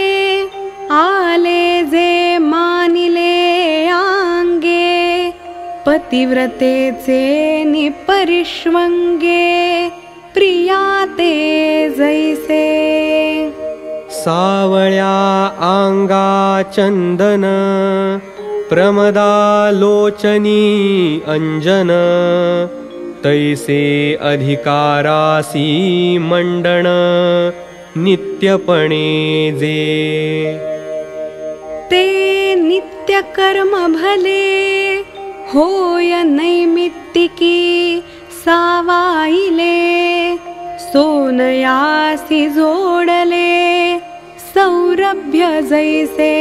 आले जे मानिले आंगे पतिव्रतेचे निपरिष्वंगे प्रिया ते जैसे। सावळ्या आंगा चंदन प्रमदालोचनी अंजन तैसे अधिकारासी मंडण नित्यपणे जे। ते नित्य कर्म भले होय नैमित्तिकी सावाईले सोनयासी जोडले सौरभ्य जैसे।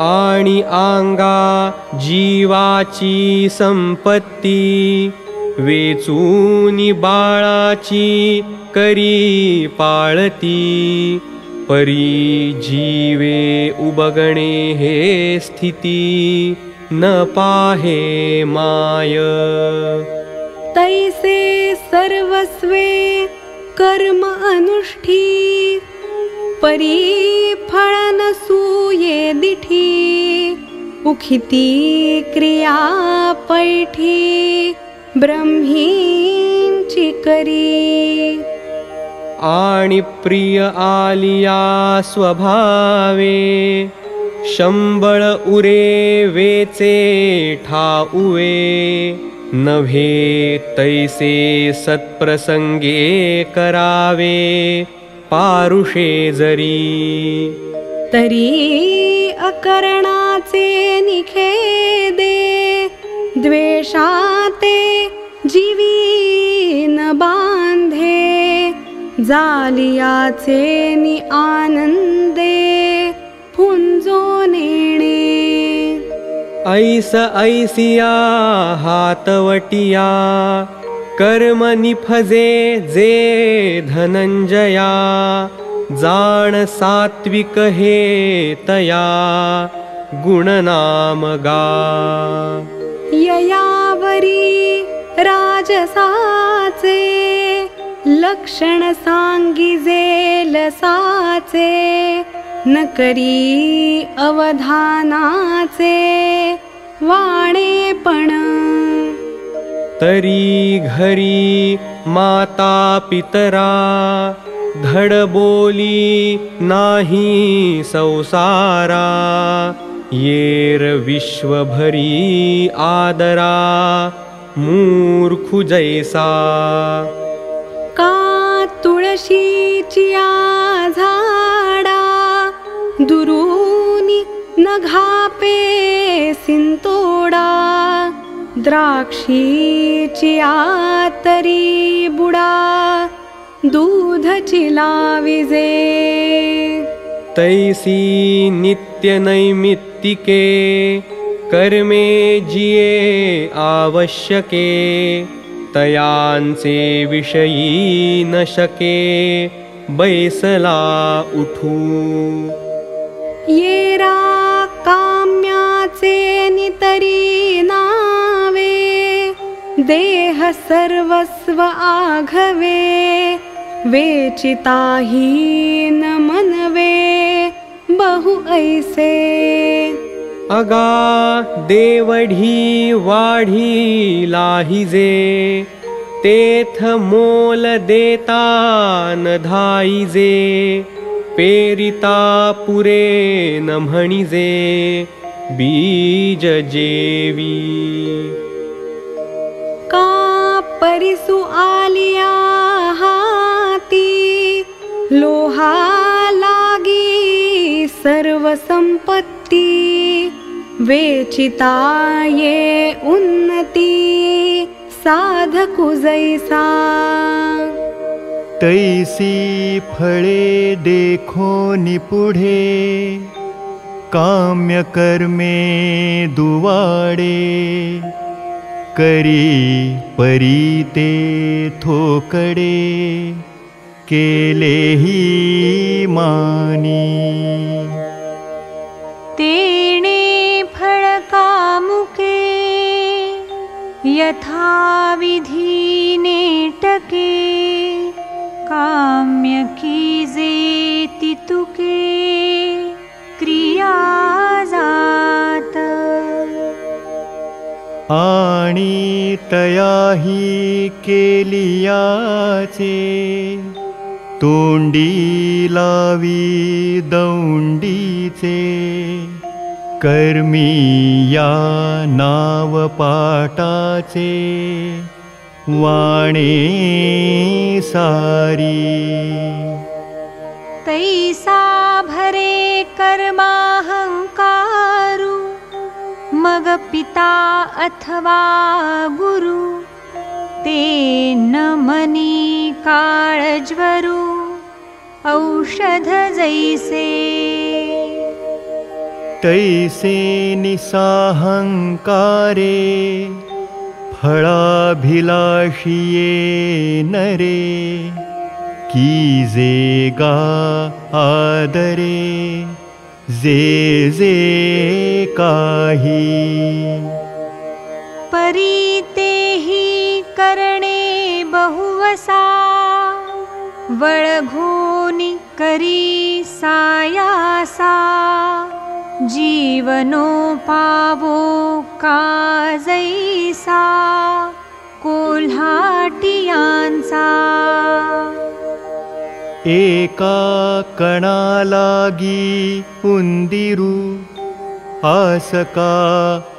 आणि आंगा जीवाची संपत्ती वेचूनी बाळाची करी पाळती. परी जीवे उबगणे हे स्थिती न पाहे माय. तैसे सर्वस्वे कर्म अनुष्ठी परी फळ नसूये दिठी. उखिती क्रिया पैठी ब्रह्मींची करी आणि प्रिय आलिया स्वभावे शंबळ उरे वेचे ठाऊवे नव्हे तैसे सत्प्रसंगे करावे पारुषे जरी। तरी अकरणाचे निखेदे द्वेषाते जीवी न बांधे जालियाचे नि आनंदे फुंजो नेणे. ऐस ऐसिया हातवटिया कर्म निफजे जे धनंजया जाण सात्विक हे तया गुणनाम गा ययावरी राजसाचे लक्षण सांगिजे लसाचे न करी अवधानाचे वाणेपण तरी घरी माता पितरा धड बोली नाही संसारा येर विश्वभरी आदरा मूर्खु जैसा का तुळशीची झाडा दुरुनी नघापे सिंतोडा द्राक्षीची आतरी बुडा दूधची लाविजे तैसी नित्य नैमित्तिके कर्मे जिये आवश्यके तयांचे विषयी न शके बैसला उठू। येरा काम्याचे नितरी नावे देह सर्वस्व आघवे वेचिताही न मनवे बहु ऐसे अगा देवढी वाढी लाहिजे तेथ मोल देता न धाईजे पेरिता पुरे न म्हणिजे बीज जेवी। का परिसु आलिया हाती लोहा लागी सर्व संपत्ती वेचिता ये उन्नती साधकु जैसा तैसी फळे देखो निपुढे काम्य कर्मे दुवाडे करी परीते थोकडे केलेही मानी। तेणे यथाविधी नेटके काम्य कीजे तितुके क्रिया जात आणि तयाही केलियाचे तोंडी लावी दौंडीचे कर्मी या नाव पाटाचे वाणे सारी। तैसा भरे कर्माहंकारु मग पिता अथवा गुरु ते न मनी काळज्वरु औषध जैसे तैसे निसाहंकारे फळाभिलाषिये नरे की जे गा आदरे जे जे काही। परीतेहि करणे बहुवसा वळघोनि करी सायासा जीवनो पावो काजैसा कोल्हाटियांचा एका कणालागी आसका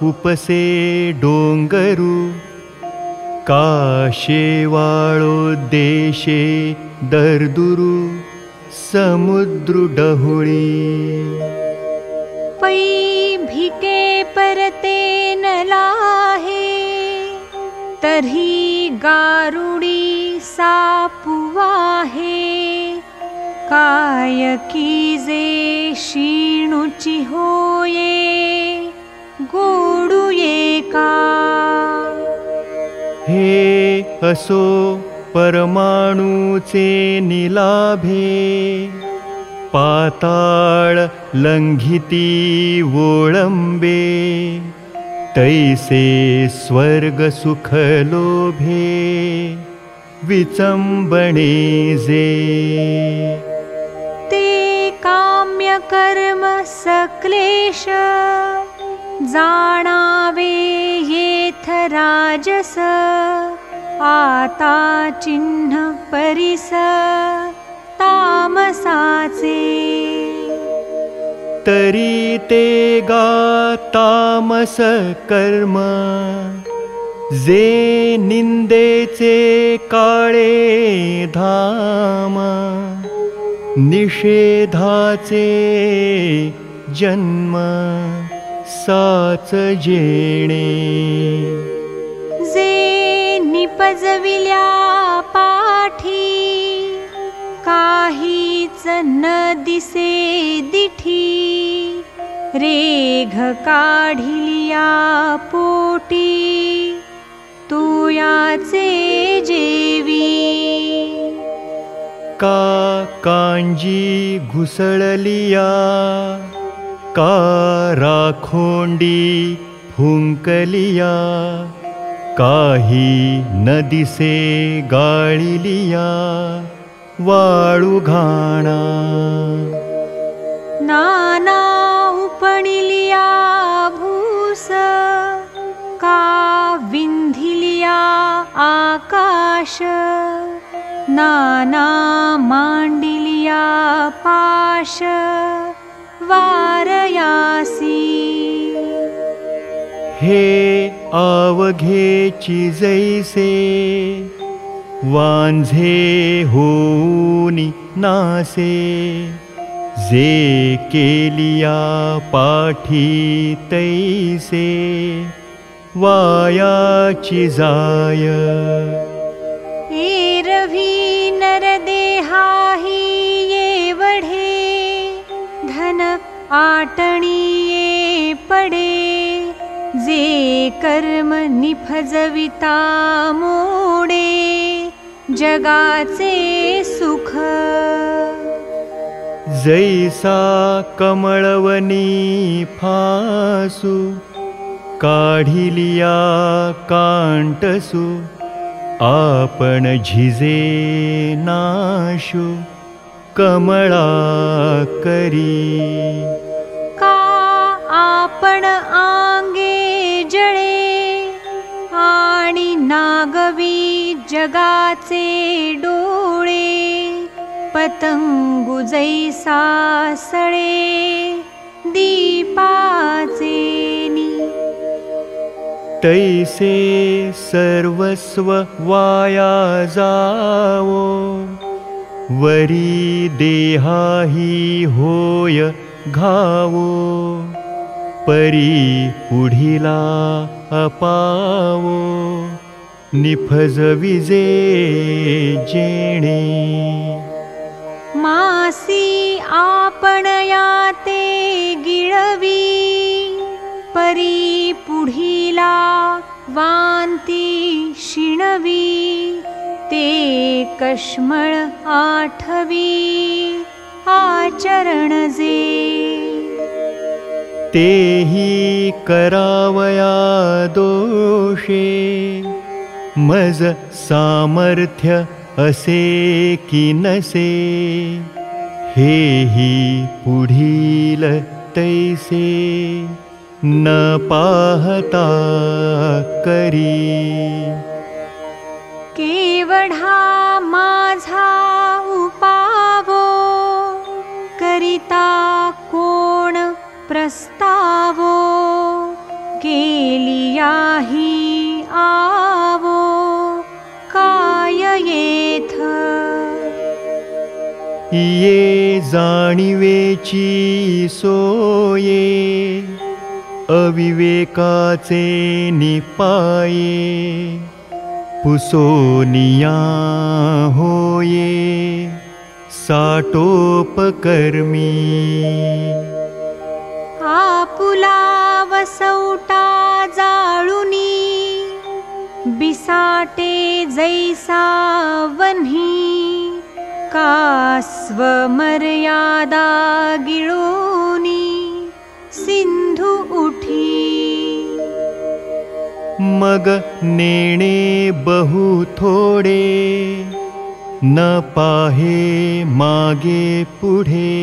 उपसे काशेवाळो देशे दर्दुरू समुद्र डहुळी पै भिके परते न लाहे तर्हि गारुडी सापुवाहे काय कीजे क्षीणुचि होये गोडुये का। हे असो परमाणूचे निलाभे पाताळ लंघिती वोळंबे तैसे स्वर्ग सुख लोभे विचंबणे जे। ते काम्य पुण्यकर्म सक्लेश जाणावे येथ राजस आता चिन्ह परिस तामसाचे। तरी ते गा तामस कर्म जे निंदेचे काळे धाम निषेधाचे जन्म साच जेणे जे निपजविल्या पाठी काहीच न दिसे दिठी रेघ काढिलिया पोटी तू याचे जेवी. का कांजी घुसळलिया का राखोंडी फुंकलिया काही नदिसे गाळिलिया वाळू घाणा नाना उपणिलिया भूस का विंधिलिया आकाश नाना मांडिलिया पाश वारयासी। हे आवघेची जैसे वांझे होनी नासे जे केलिया पाठी तैसे वायाची जाय। एरवी नरदेहाही येवढे धन आटणीये पडे जे कर्म निफजविता मोडे जगाचे सुख. जैसा कमळवनी फासू काढिलिया कांटसू आपण झिजे नाशू कमळा करी. का आपण आंगे नागवी जगाचे डोळे पतंगु जैसा सळे दीपाचे तैसे सर्वस्व वाया जावो वरी देहाही होय घावो परी पुढिला अपावो निफज विजे जेणे। मासी आपण याते गिळवी परी पुढीला वांती शिणवी ते कश्मळ आठवी आचरण जे। तेही करावया दोषे मज सामर्थ्य असे की नसे? हेही पुढील तैसे। न पाहता करी। केवढा माझा उपावो करिता कोण प्रस्तावो? केलियाही आवो ये जाणिवेची सोये अविवेकाचे निपाये पुसोनिया होये साटोपकर्मी। आपुला वसौटा जाळुनी बिसाटे जैसा वन्ही का स्वमर्यादा गिळोनी सिंधू उठी। मग नेणे बहु थोडे न पाहे मागे पुढे।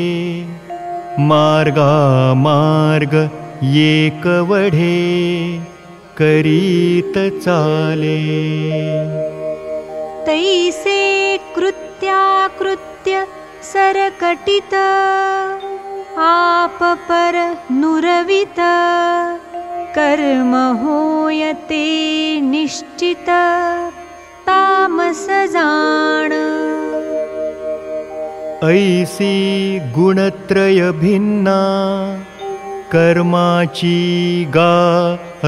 मार्गा मार्ग एकवढे करीत चाले। तैसे कृत्याकृत्य सरकटित आप पर नुरवित कर्म होयते निश्चित तामस जाण। ऐसी गुणत्रय भिन्ना कर्माची गा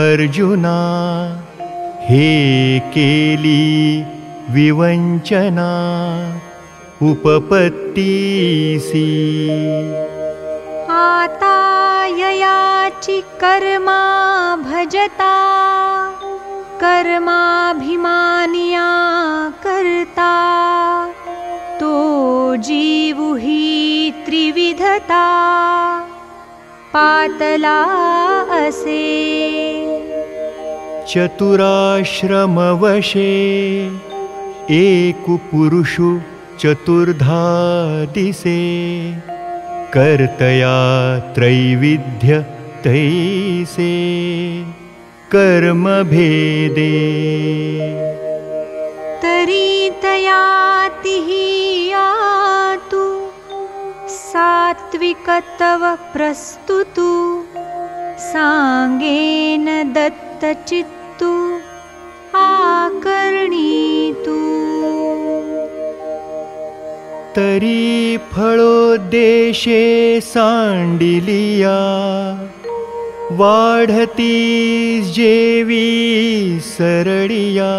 अर्जुना। हे केली विवंचना उपपत्तीसी आता ययाची कर्मा भजता कर्माभिमानिया करता तो जीवुही त्रिविधता पातला असे। चतुराश्रमवशे एकपुरुषु चतुर्धा दिसे कर्तया त्रैविध्य तैसे कर्मभेदे तरीतयातिः यातु सात्विकतव प्रस्तुतु साङ्गेन दत्तचित्तु आकर्णीतु तरी फळोद्देशे सांडिलिया। वाढती जेवी सरळिया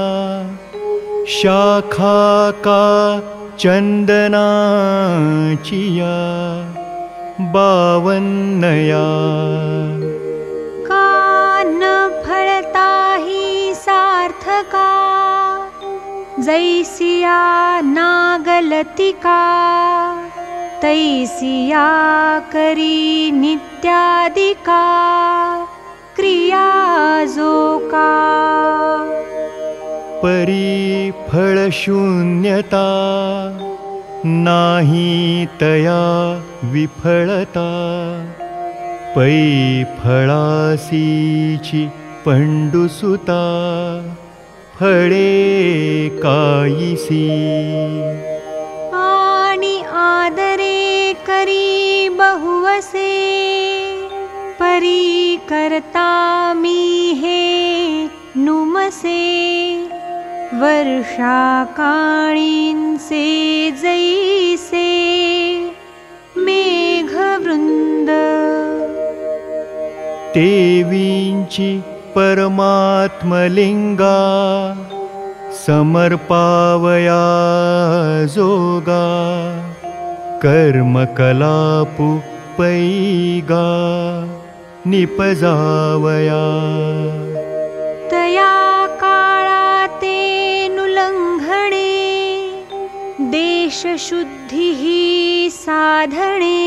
शाखा का चंदनाचिया बावन्नया। का न फळताही सार्थका जैसिया नागलतिका तैसिया करी नित्यादिका क्रिया जो का परी फळशून्यता नाही तया विफळता पै फळासीची पंडुसुता फळे कायिसी। आणि आदरे करी बहुवसे परी करता मी हे नुमसे। वर्षा काळींसे जैसे मेघवृंद देवींची परमात्मलिंगा समर्पावया जोगा कर्मकलापु पैगा निपजावया। तया काळातेनुलङ्घणे देशशुद्धिः साधणे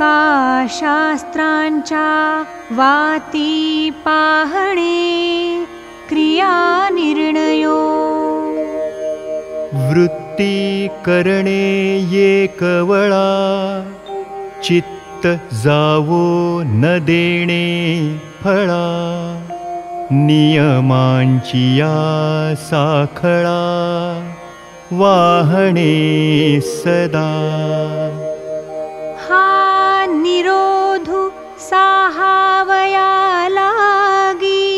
का शास्त्रांच्या वाती पाहणे क्रियानिर्णयो। वृत्ती करणे एकवळा चित्त जावो न देणे फळा। नियमांची या साखळा वाहणे सदा साहावया लागी।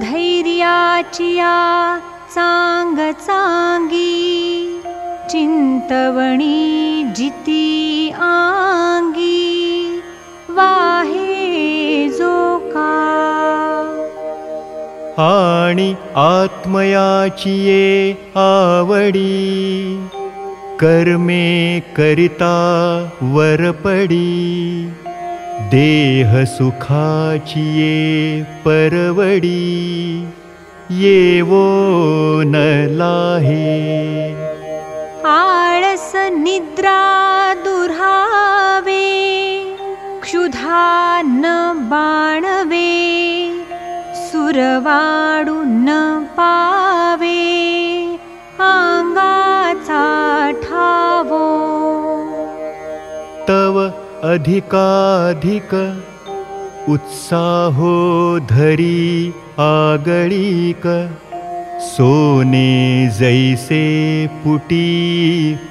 धैर्याचिया चांगी चिंतवणी जिती आंगी। वाहे जो का आणि आत्मयाची ये आवडी। कर्मे करिता वरपडी देह सुखाची ये न लाहे। आळस निद्रा दुरावे क्षुधा न बाणवे सुरवाडू न पावे अधिकाधिक उत्साहो धरी आगळीक सोने जैसे पुटी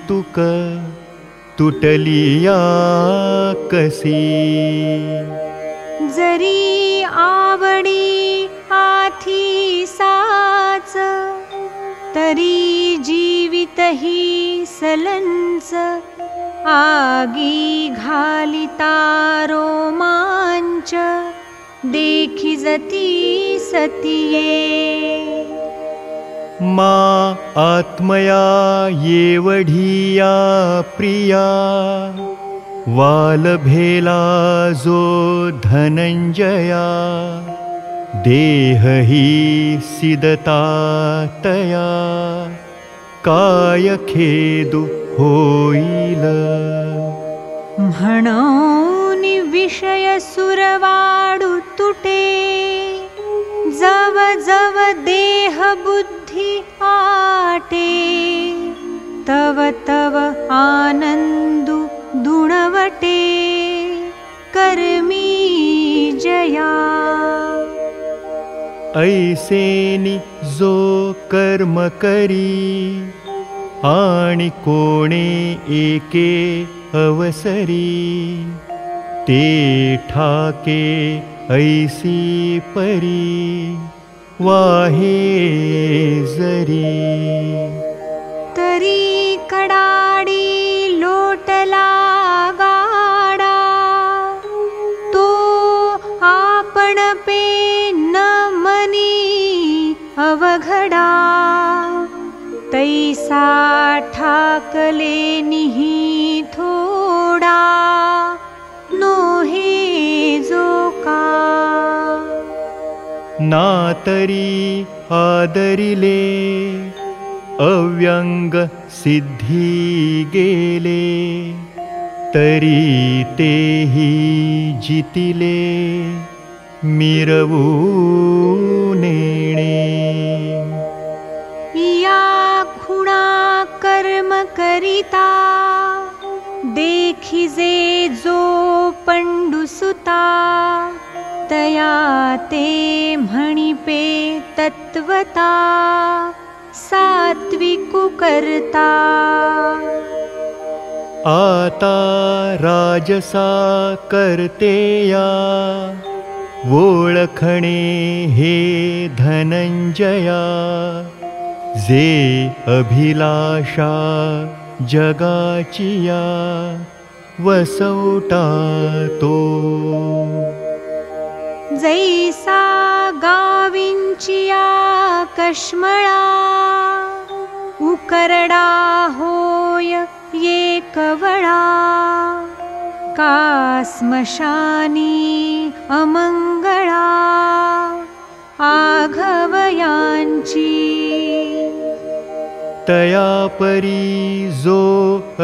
तुक तुटलिया कसी। जरी आवडी आथी साच तरी जीवित ही सलंच आगी घालिता रोमांच देखी जती सतिये। मा आत्मया येवढिया प्रिया वालभेला जो धनंजया देह ही सिदता तया काय खेदु होईल। म्हणून विषय सुरवाडू तुटे जव जव देह बुद्धी आटे तव तव आनंदु दुणवटे कर्मी जया। ऐसेनि जो कर्म करी आणि कोणे एके अवसरी ते ठाके ऐसी परी वाहे जरी। तरी कडाडी लोटला तैसा ठाकले निही थोडा नोहे जो का नातरी आदरिले अव्यंग सिद्धी गेले तरी तेही जितिले मिरवू नेणे कर्म करिता देखिजे जो पंडुसुता तया ते म्हणिपे तत्वता सात्विकु करता। आता राजसा करतेया ओळखणे हे धनंजया जे अभिलाषा जगाचिया वसवटा तो। जैसा गाविंचिया कश्मळा उकरडा होय ये कवळा। का स्मशानी अमंगळा आघवयांची तया परी जो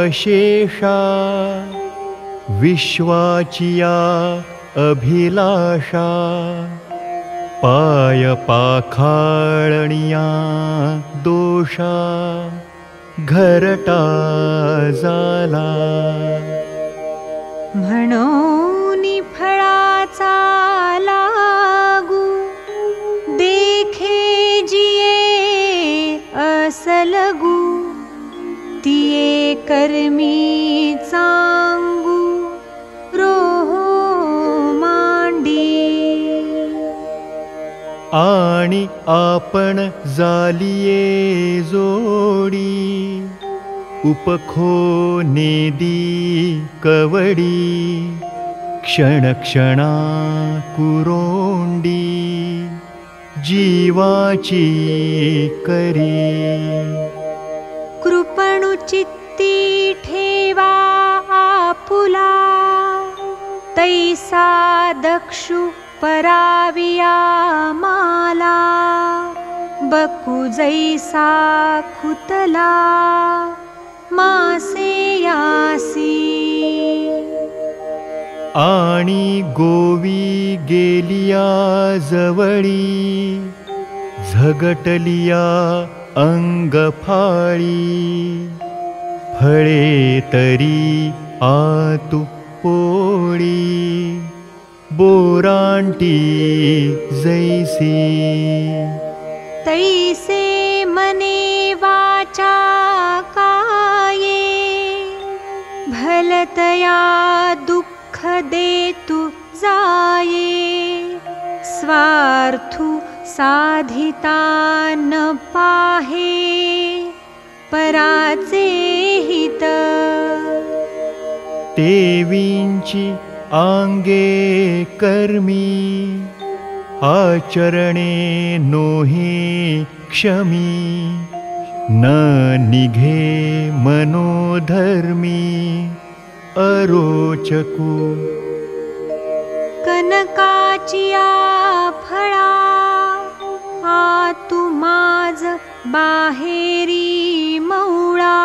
अशेषा विश्वाचिया अभिलाषा पाय पाखाळणिया दोषा घरटा झाला म्हणून फळाचा तिये कर्मी चांगू रोहो मांडी। आणि आपण जालिये जोडी उपखो नेदी कवडी क्षणक्षणा कुरोंडी जीवाची करी कृपणुचित्ती ठेवा आपुला। तैसा दक्षु पराविया माला। बकु जैसा खुतला मासे यासी। आणि गोवी गेलिया जवळी झगटलिया अंग फाळी तरी आतु पोळी बोरांटी जैसी। तैसे मने वाचा काये भलतया दुःख देतु जाये स्वार्थु साधिता न पाहे पराचे हित। तेवींची आंगे कर्मी आचरणे नोहे क्षमी न निघे मनोधर्मी अरोचकू। कनकाचिया फळा आतु माज बाहेरी मौळा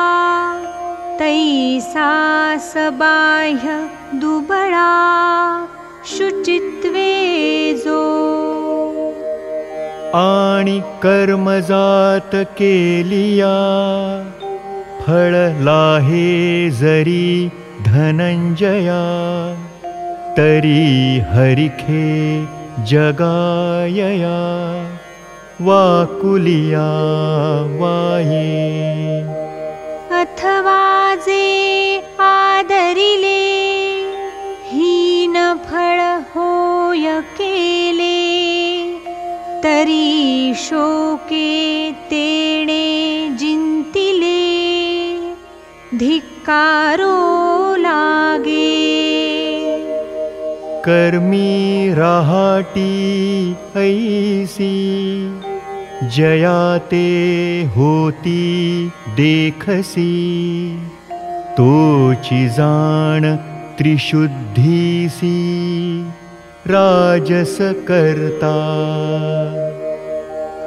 तैसा सबाह्य दुबळा शुचित्वे जो। आणि कर्मजात केलिया फळ लाहे जरी धनंजया तरी हरिखे जगायया वाकुलिया वाये अथवा जे आदरिले हीन फळ होय केले तरी शोके तेणे जिंतिले धिक्कारो लागे। कर्मी राहाटी ऐसी जयाते होती देखसी। तोची जाण त्रिशुद्धीसी। राजस करता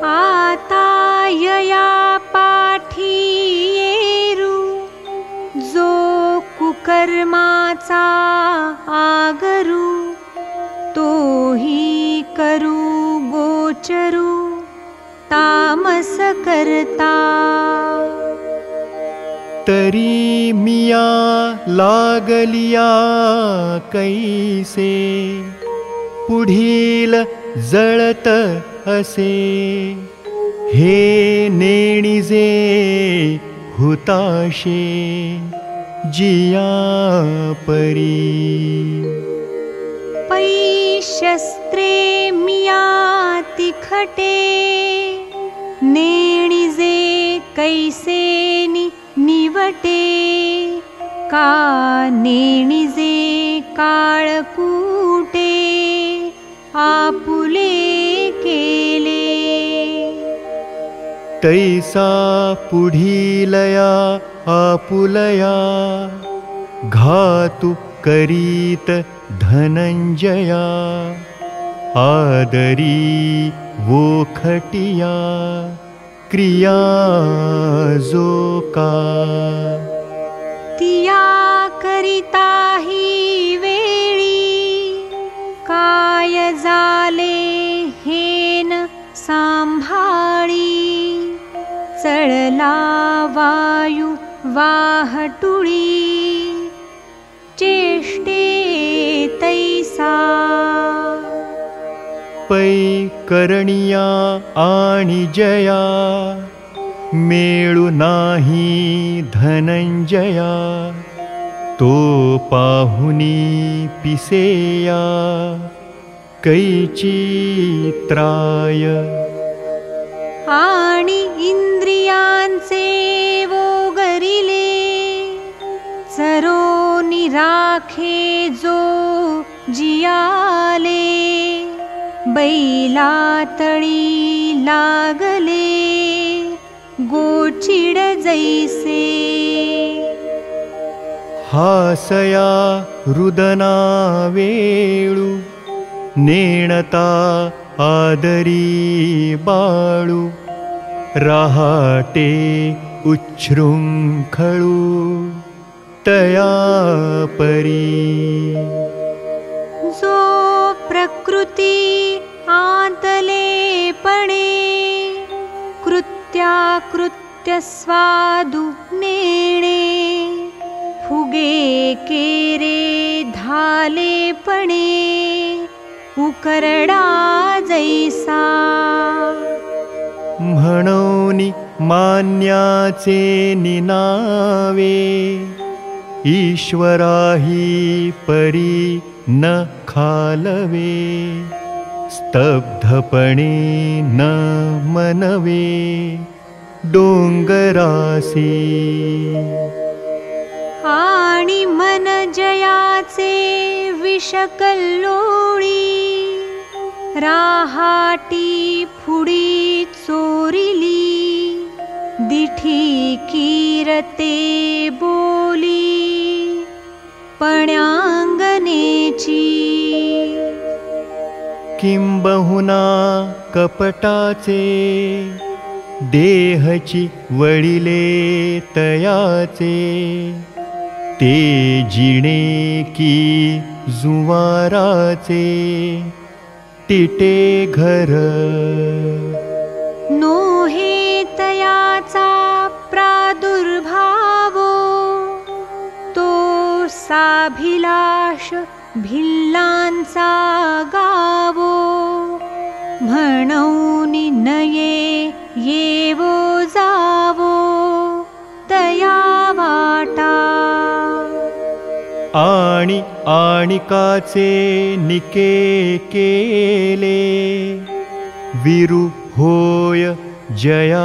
आता यया पाठी येरू। जो कुकर्माचा आगरू तोही करू गोचरू तामस करता तरी मिया लागलिया कैसे? पुढील जळत असे? हे नेणिजे हुताशे जिया परी। पै शस्त्रे मिया तिखटे नेणिजे कैसे नि निवटे? का नेणिजे काळकूटे आपुले केले। तैसा पुढीलया आपुलया? घातु करीत धनंजया। आदरी वोखटिया क्रिया जो का। तिया करिता ही वेळी काय जाले हेन सांभाळी। चळला वायू वाहटुळी चेष्टे तैसा पै करणिया आणि जया। मेळू नाही धनंजया। तो पाहुनी पिसेया। कैची त्राय। आणि इंद्रियांचे वोगरिले। चरो निराखे जो जियाले बैला तळी लागले गोचिड जैसे. हासया रुदना वेळू नेणता आदरी बाळू रहाटे उच्छृंखळू तया परी. जो प्रकृती आतले पणे कृत्याकृत्य स्वादु नेणे उगे केरे धालेपणे उकरडा जैसा। मान्याचे निनावे ईश्वराही परी न खालवे स्तब्धपणे न मनवे डोंगरासी। आणि मन जयाचे विषकल्लोळी राहाटी फुडी चोरिली दिठी कीरते बोली पण्यांगनेची किंबहुना कपटाचे? देहची वडिले तयाचे। ते जिणे की जुवाराचे। टिटे घर। हे तयाचा प्रादुर्भावो। तो साभिलाष भिल्लांचा गावो म्हणून नये येवो जावो तया वाटा। आणि आणिकाचे निके केले विरु होय जया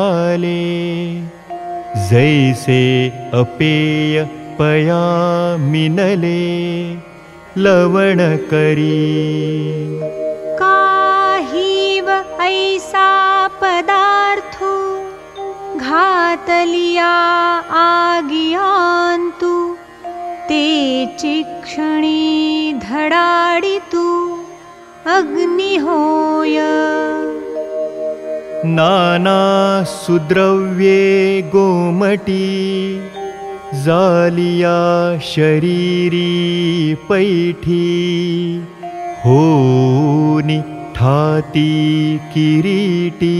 आले जैसे अपेय पया मिनले लवण करी। काहीव ऐसा पदार्थो घातलिया आगियांतु ते चिक्षणी धडाडितु अग्नि होय नाना सुद्रव्ये गोमटी जालिया शरीरी पैठी होनी ठाती किरीटी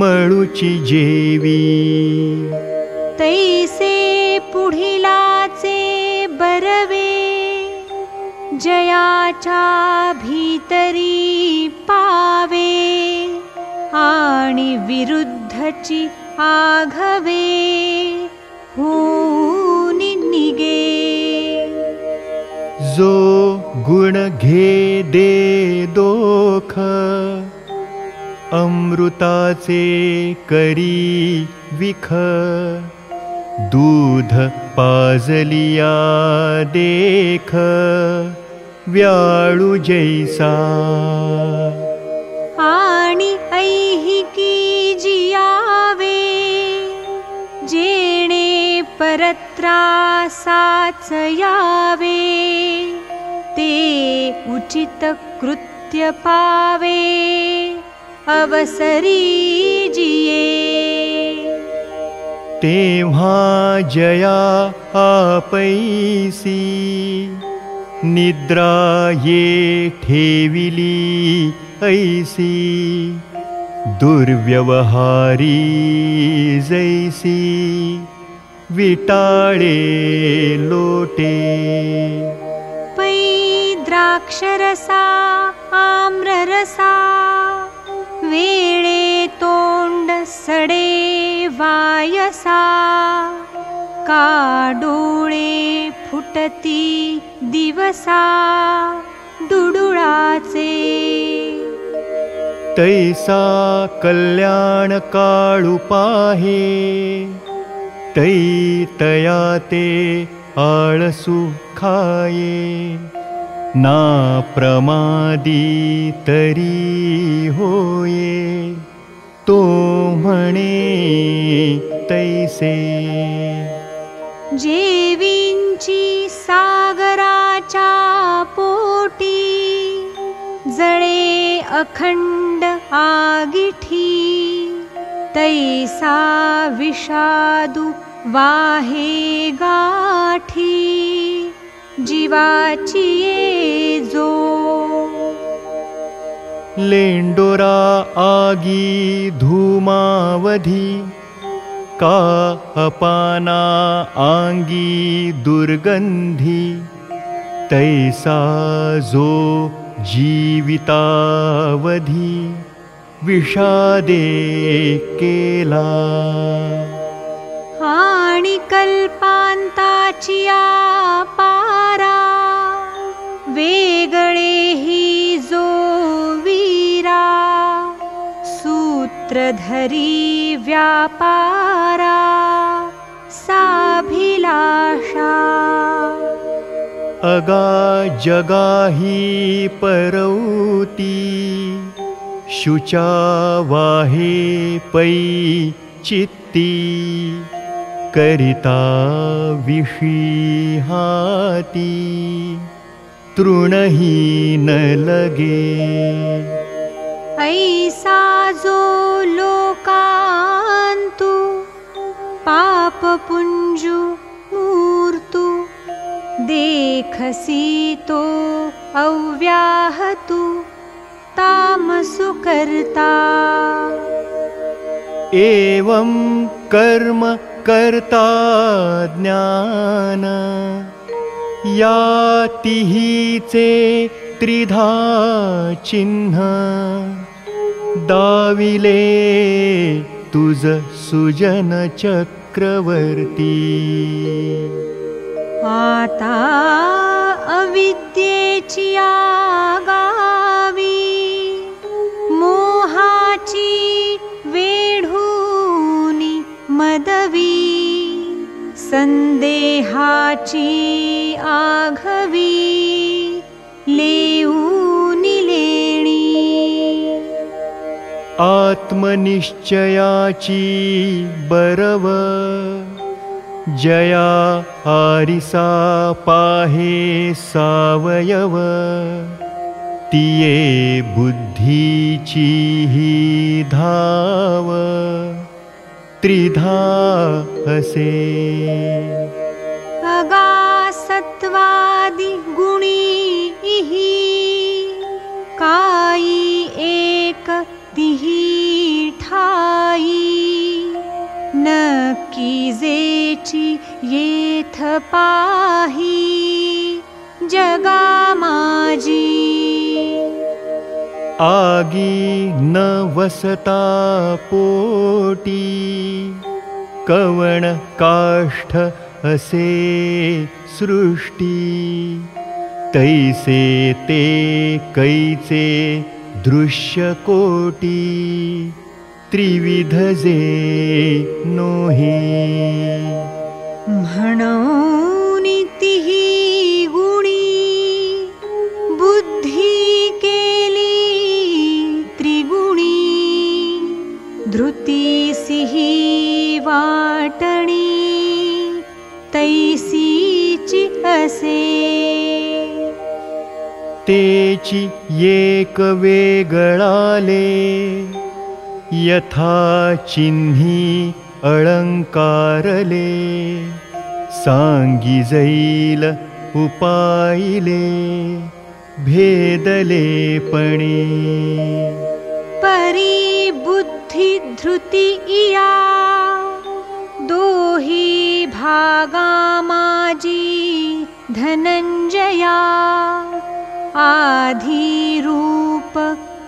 मळुची जेवी। तैसे पुढिलाचे बरवे जयाच्या भीतरी पावे आणि विरुद्धची आघवे निगे जो गुण घे दे दोख अमृताचे करी विख दूध पाजलिया देख व्याळू जैसा आणि जेणे परत्रासाच यावे ते उचित कृत्य पावे अवसरी जिये। तेव्हा जया आपैसी निद्रा ये ठेविली ऐसी दुर्व्यवहारी जैसी विटाळे लोटे। पै द्राक्षरसा आम्ररसा वेळे तोंड सडे वायसा का डोळे फुटती दिवसा दुडुळाचे। तैसा कल्याण काळू पाहे तया ते आळसू खाये। ना प्रमादी तरी होये। तो म्हणे तैसे। जेवींची सागराच्या पोटी जळे अखंड आगिठी तैसा विषादू वाहे गाठी जीवाची जो। लेंडोरा आगी धूमावधी का अपाना आंगी दुर्गंधी तैसा जो जीवितावधी विषादे केला कल्पांताची पारा। वेगळे ही जो वीरा। सूत्रधरी व्यापारा। साभिलाषा। अगा जगाही परौती। शुचा वाहे पै चित्ती करिता विषी हाती तृणही न लगे। ऐसा जो लोकांतु पापपुञ्जु मूर्तु देखसि तो अव्याहतु तामसु कर्ता एवं कर्म कर्ता ज्ञान। यातिहीचे त्रिधा चिन्ह दाविले तुझ सुजन चक्रवर्ती। आता अविद्येची आगावी संदेहाची आघवी लेऊनी लेणी। आत्मनिश्चयाची बरव जया आरिसा पाहे सावयव। तिये बुद्धीची ही धाव त्रिधा असे अगा सत्वादि गुणी काई एक तिही ठाई। नक्की जेची येथ पाही। जगा माझी आगी न वसता पोटी। कवण काष्ठ असे सृष्टी। तैसे ते कैचे दृश्य कोटी त्रिविधजे नोहे। म्हणून तिही तैसीची असे तेची एक वेगळाले यथा चिन्ही अलंकारले सांगी जाईल उपाईले भेदले पणे। परी बुद्धि धृति इया दोही भागा माजी धनंजया आधी रूप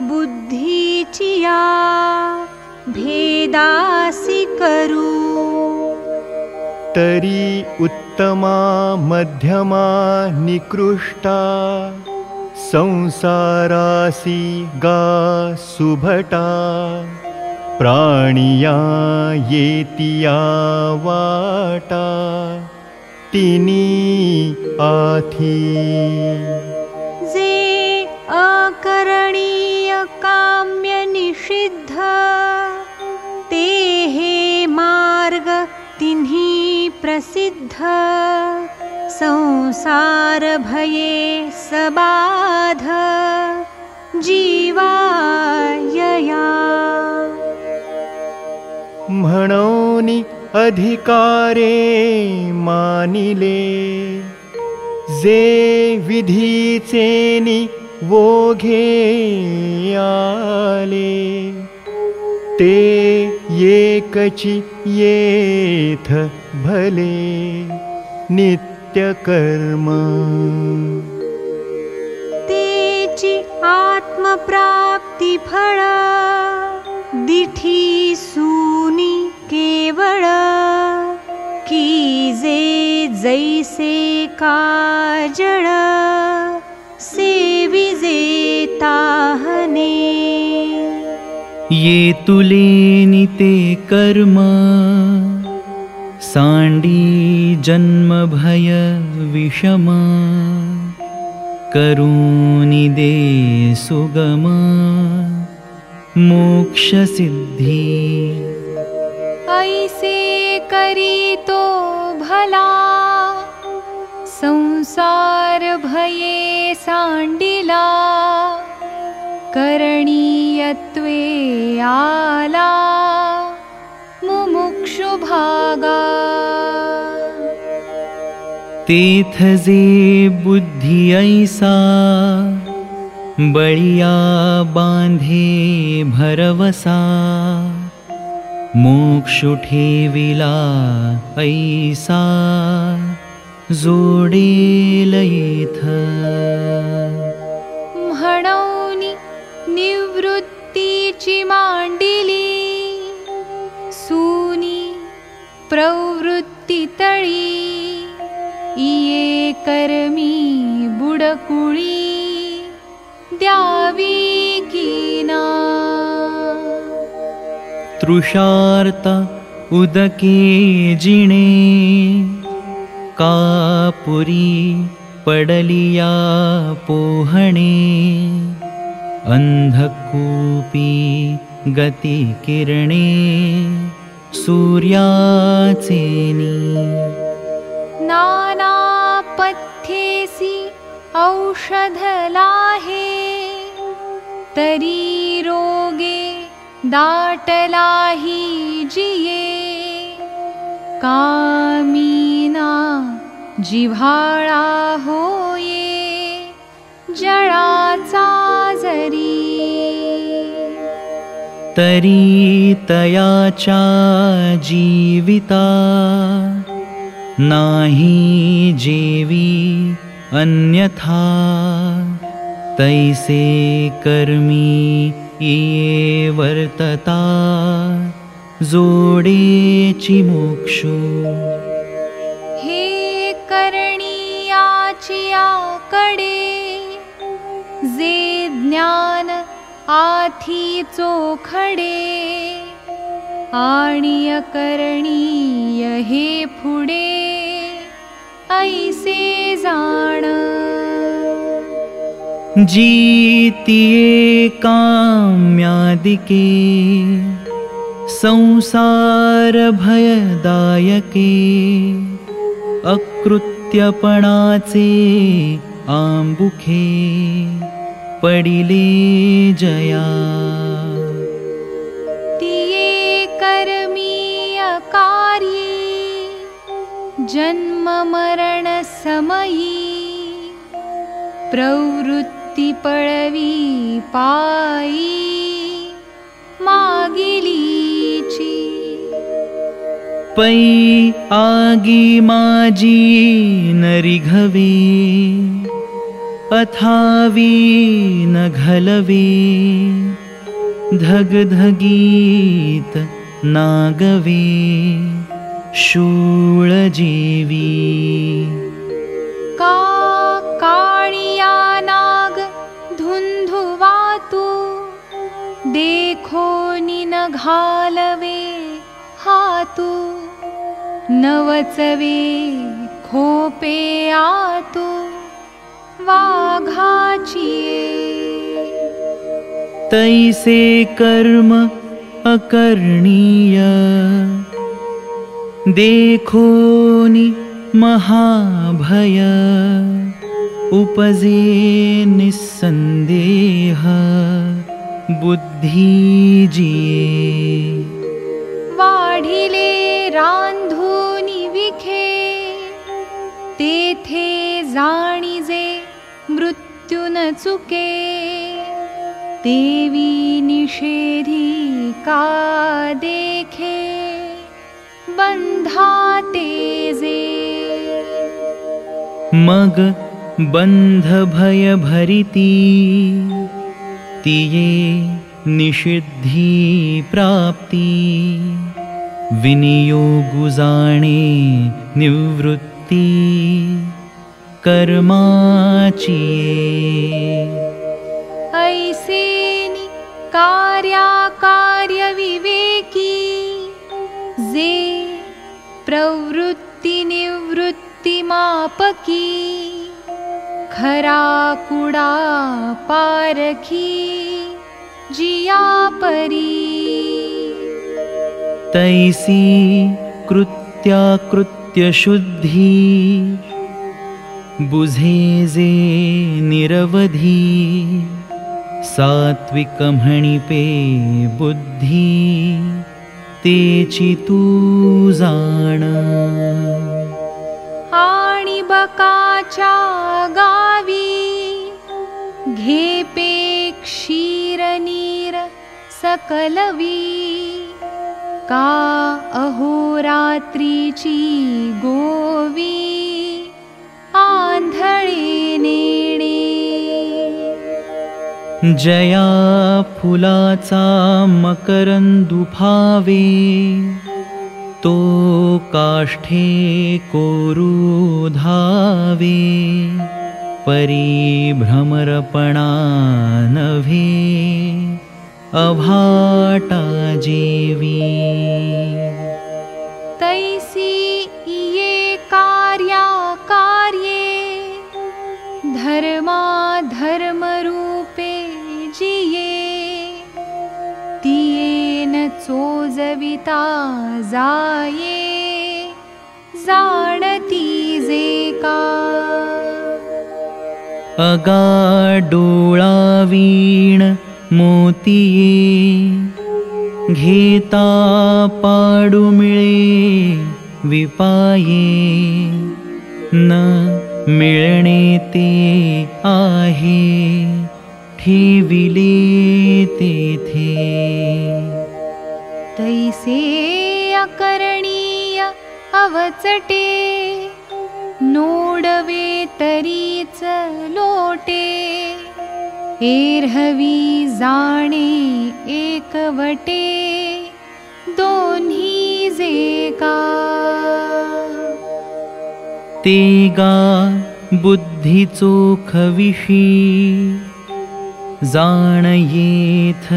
बुद्धीचिया भेदासी करू तरी उत्तमा मध्यमा निकृष्टा संसारासी गा सुभटा प्राणिया येतिया वाटा तिनी आथी। जे अकरणीय काम्य निषिद्ध ते हे मार्ग तिन्ही प्रसिद्ध। संसार भये सबाध जीवायया म्हणोनी अधिकारे मानिले। जे विधीचेनी वोघे आले। ते ये एकची येथ भले। नित्यकर्म। तेची आत्मप्राप्ती फळ दिठी सुनी केवळ की जे जैसे काजळ सेविजे ताहने. ये तुले ते कर्म सांडी जन्म भय विषम करूनि दे सुगम मोक्षसिद्धि। ऐसे करी तो भला। संसार भये सांडिला। करणीयत्वे आला। मुमुक्षु भागा। तेथ जे बुद्धि ऐसा बळिया बांधे भरवसा मोक्षु ठेविला ऐसा जोडेल म्हणौनि निवृत्तीची मांडिली सूनी प्रवृत्ती तळी इये कर्मी बुडकुळी द्यावी कीना तृषार्त उदके जिणे कापुरी पडलिया पोहणे अंधकूपी गती किरणे सूर्याचेनी नाना पथ्येसी औषध लाहे तरी रोगे दाटलाही जिये कामीना जिव्हाळा होये जळाचा जरी। तरी तयाचा जीविता नाही जेवी अन्यथा तैसे कर्मी ये वर्तता। जोडेची मोक्षु हे करणीयाचिया कडे जे ज्ञान आथी चोखडे आणि करणीय हे पुढे ऐसे जाण जीतिये काम्यादिके संसार भयदायके अकृत्यपणाचे आंबुखे पडिले जया। तिये कर्मीय कार्ये जन्म मरण समयी प्रवृत्ती पळवी पायी मागिलीची पै आगी माजी नरिघवे अथावी न घलवे। धगधगीत नागवे शूळजीवी का काळिया नाग धुंधुवातू देखो निन घालवे हातू। नवचवे खोपे आतू। वाघाचिये तैसे कर्म अकर्णीय देखोनि महाभय उपजे निस्सन्देह बुद्धिजिये। वाढिले रांधुनी विखे तेथे जाणीजे मृत्यून चुके। देवी निषेधी का देखे बन्धाते जे मग बन्ध भय भरिति तिये निषिद्धि प्राप्ति। विनियोगुजाणे निवृत्ति। कर्माचिये ऐसेनि कार्याकार्यविवेकी जे प्रवृत्तिनिवृत्तिमापकी खराकुडा पारखी जिया परी तैसी कृत्याकृत्यशुद्धि बुझेजे निरवधि सात्विकमणिपे बुद्धि तेची तू जाण। आणि बकाच्या गावी घेपे क्षीरनीर सकलवी। का अहोरात्रीची गोवी नेणे जया फुलाचा मकरंदु फावे तो काष्ठे कोरू धावे परिभ्रमरपणा तैसी ये कार्या कार्ये धर्मा धर्मरूपे तियेन चोजविता जाये जाणती जे का। अगाडोळावीण मोतिये घेता पाडू मिळे विपाये। न मिळणे ते आहे ठेविले तेथे तैसे अकरणीय अवचटे। नोडवे तरीच लोटे। एर्हवी जाणे एकवटे। दोन्ही जे का। ते गा बुद्धी चोखविषी जाण येथ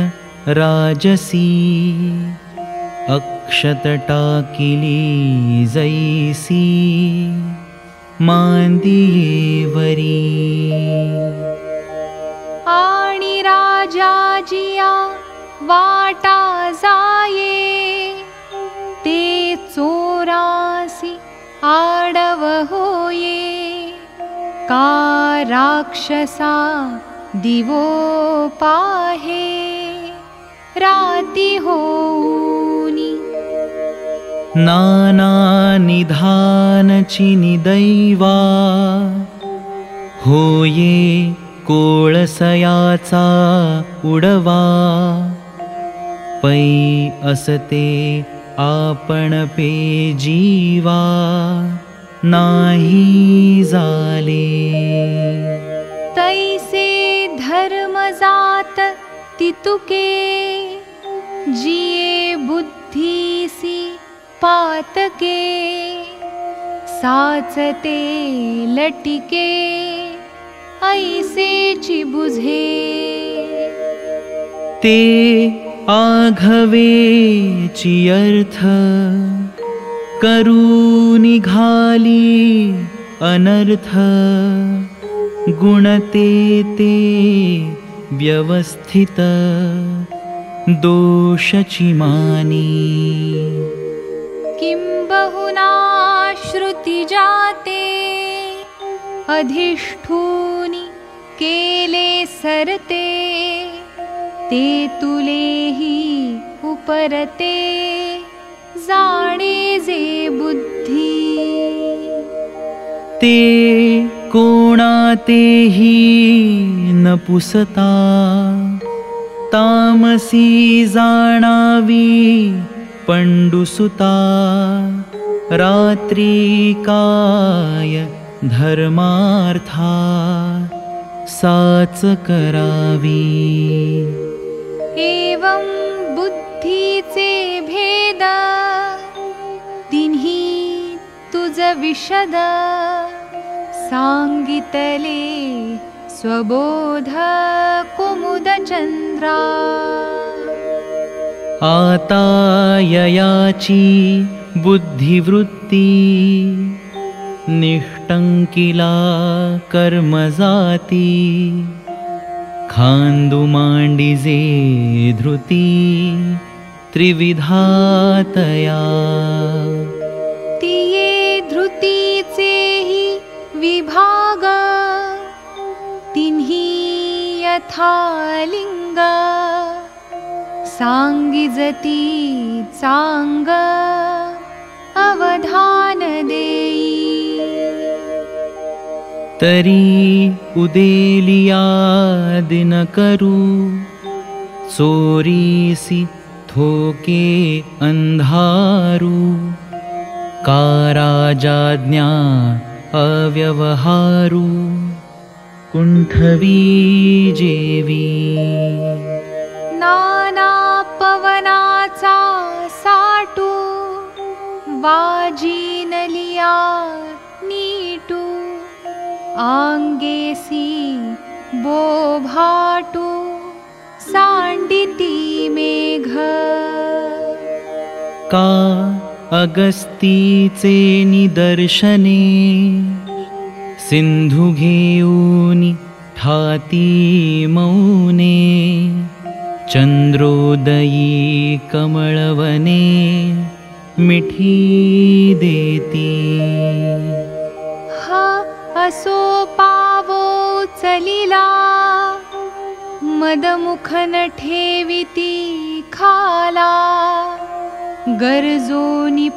राजसी अक्षत टाकिली जैसी आणि राजाजिया वाटा जाये ते चोरासी आडव होये। का राक्षसा दिवो पाहे राती होनी नाना निधानची निदैवा होये कोळसयाचा उडवा। पै असते आपण पे जीवा। नाही झाले तैसे धर्म जात तितुके। जिये बुद्धीसी पातके साचते लटिके ऐसेची बुझे ते आघवेची अर्थ करू निघाली अनर्थ। गुणते ते व्यवस्थित दोषची मानी किं बहुना श्रुति जाते अधिष्ठूनि केले सरते ते तुलेहि उपरते जाणे जे बुद्धी। ते कोणातेही न पुसता तामसी जाणावी पण्डुसुता रात्रिकाय धर्मार्था साच करावी। एवं बुद्धीचे भेद तिन्ही तुझ विशद। सांगितले स्वबोध कुमुदचन्द्रा आता ययाची बुद्धिवृत्ती निष्टङ्किला कर्मजाती खान्दुमाण्डिजे धृती त्रिविधातया। तिये धृतीचे हि विभाग तिन्ही यथा लिङ्ग सांगिजती चाङ्ग अवधान देई। तरी उदेलिया दिनकरू चोरीसी थोके अंधारू काराजाज्ञा अव्यवहारू कुण्ठवी जेवी नाना पवनाचा साटू वाजीनलिया नीटू आंगेसी बोभाटू सांडिती मेघ। का अगस्तीचे निदर्शने घेऊनी ठाती मौने हा असो पावो चलिला मदमुखन ठेविती खाला गरजोनी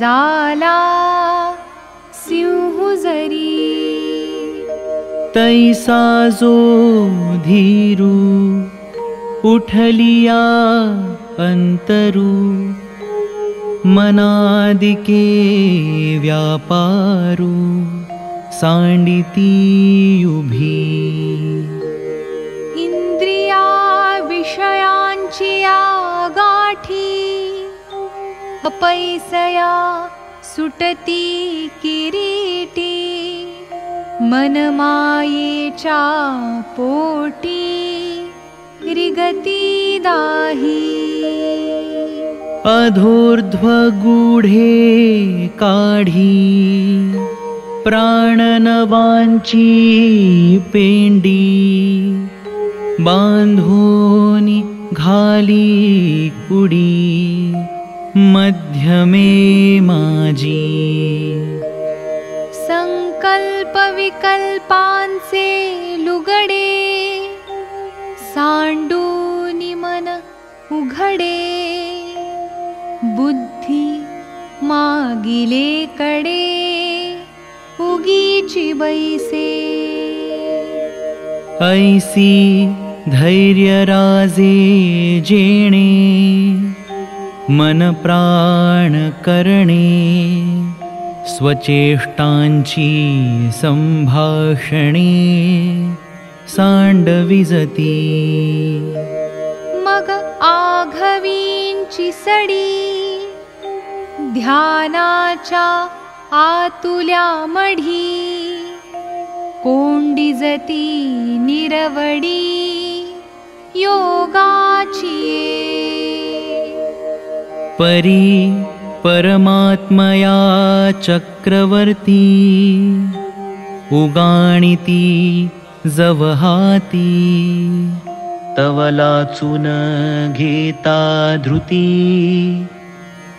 जाला सिंह जरी। तैसा जो धीरू उठलिया अंतरू मनादिके व्यापारू सांडिती उभी इंद्रिया विषयांची गाठी अपैसया सुटती किरीटी मनमायेच्या पोटी रिगती दाही। अधोर्ध्वगूढे काढी प्राणनवांची पेंडी बांधोनी घाली कुडी मध्यमे माजी। संकल्प विकल्पांचे लुगडे सांडूनि मन उघडे। बुद्धी मागिले कडे उगीची बैसे ऐसी धैर्यराजे जेणे मन प्राण करणे स्वचेष्टांची संभाषणे सांडविजती मग आघवींची सडी ध्यानाच्या आतुल्या मढी कोंडी जती निरवडी योगाची परी परमात्मया चक्रवर्ती। उगाणिती जवहाती। घेता धृती।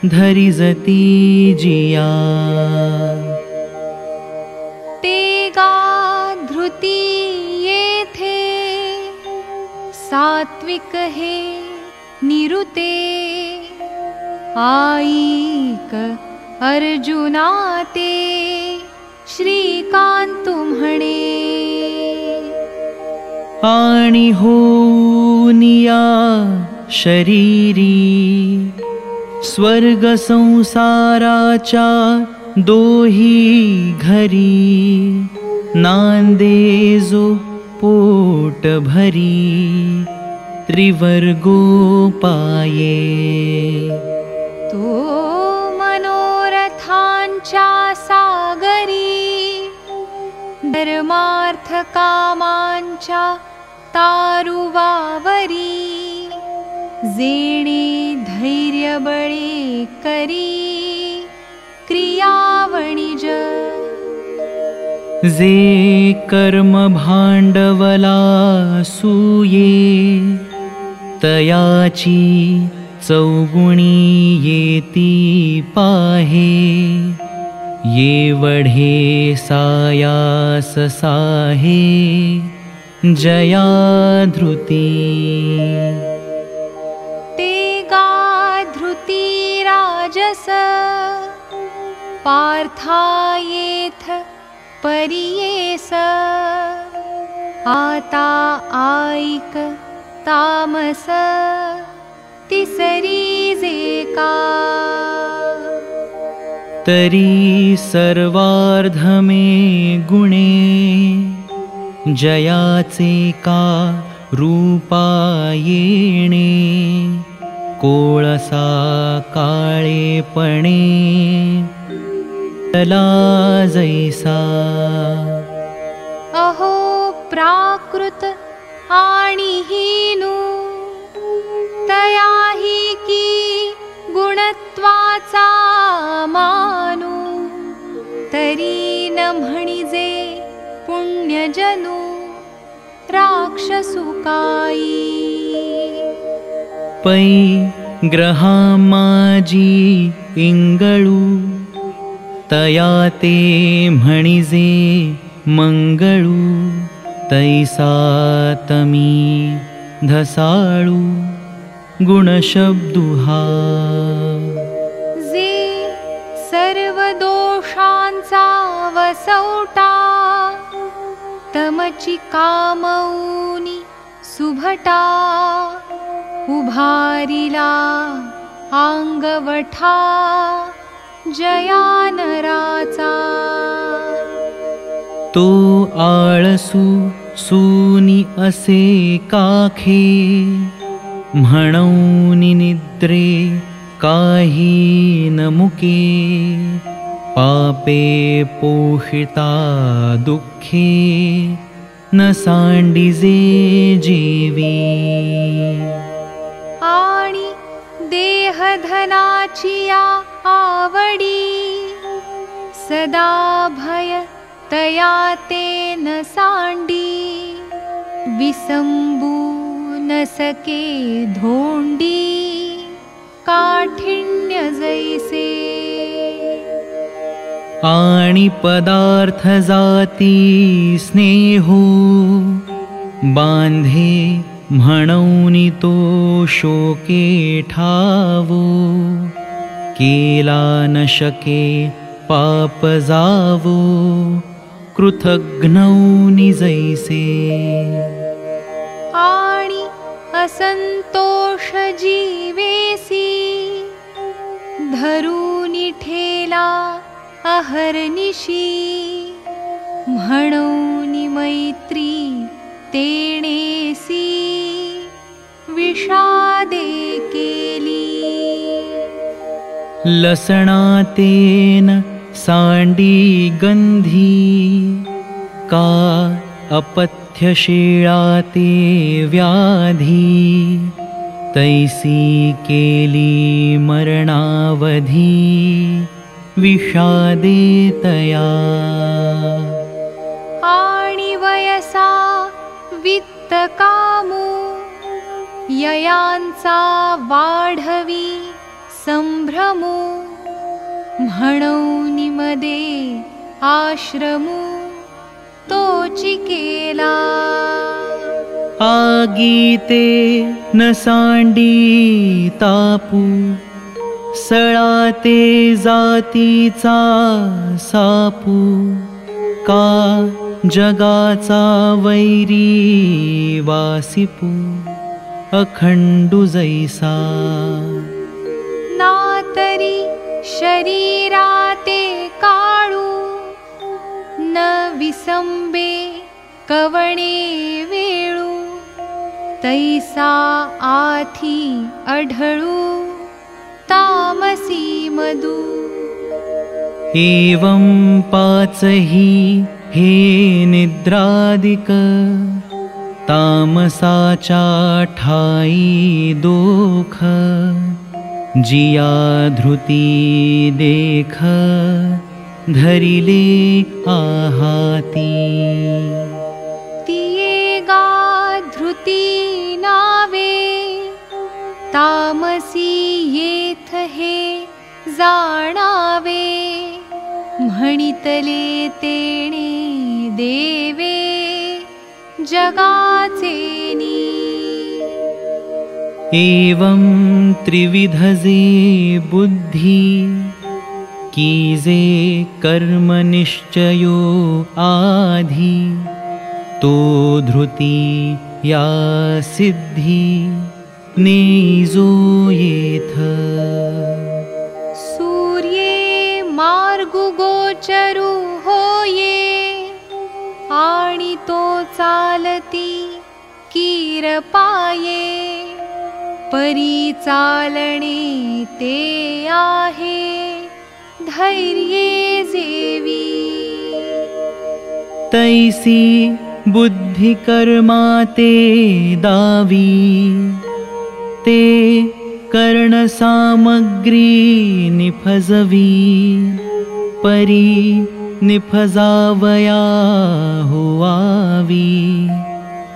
धरिजती जिया। ते गा धृती येथे। सात्विक हे निरुते आईक अर्जुना ते आणि होनिया शरीरी स्वर्गसंसाराचा दोही घरी नांदेजो पोट भरी त्रिवर्गो पाये तो मनोरथांच्या सागरी धर्मार्थ कामांच्या तारुवावरी जेणे धैर्य बळे करी क्रियावणिज। जे कर्म भांडवला सूये तयाची येती पाहे ये वढे सायास साहे जया धृती ते गाधृती राजस पार्थायेथ परियेस। आता आईक तामस तिसरी जे का तरी सर्वार्धमे गुणे जयाचे का रूपा येणे कोळसा काळेपणे तला जैसा। अहो प्राकृत आणि हीनु तयाही की गुणत्वाचा मानू। तरी न म्हणिजे पुण्यजनू राक्षसुकाई पै ग्रहामाजी इंगळू तया ते म्हणिजे मंगळू तैसा तमी धसाळू गुणशब्दुहा जे सर्व दोषांचा वसवटा तमची कामऊनी सुभटा उभारिला आंगवठा जयानराचा। तो आळसू सूनी असे काखे निद्रे काही न मुके पापे पोषिता दुःखे न सांडिजे जेवी। आणि देहधनाची या आवडी सदा भय तया ते न सांडी विसंबू न सके धोंडी काठिण्य जैसे आणि पदार्थ जाती स्नेहो बांधे म्हणून तो शोके ठावो। केला न शके पाप जावो कृतघ्नौनि जैसे। आणि असंतोष जीवेसी धरूनी ठेला अहर्निशी। म्हणून मैत्री तेणेसी। विषादे केली। लसणातेन सांडी गंधी। का ते व्याधी तैसी केली मरणावधी विषादे तया। वयसा वित्त कामू ययांचा वाढवी संभ्रमू म्हणून मध्ये आश्रमू आगीते न सांडी तापू सळाते जातीचा सापू का जगाचा वैरी वासिपू अखंडू जैसा। नार शरीराते काळू न विसंबे कवणे वेळू तैसा आथी अढळू तामसी मधु। एवं पाचहि हे निद्रादिक तामसाचा ठाई दोख जिया धृती देख धरिले आहाती। तिये गा धृती नावे तामसी येथ हे जाणावे। म्हणितले तेणे देवे जगाचेनी एवं त्रिविधजे बुद्धि कीजे कर्मनिश्चयो आधि तो धृति या सिद्धि नेजो येथ। सूर्ये मार्गु गोचरु होये आणि तो चालती कीरपाये परी चालणे ते आहे धैर्ये जेवी तैसी बुद्धिकर्माते दावी। ते कर्णसामग्री निफजवी परी निफजावया हुआवी।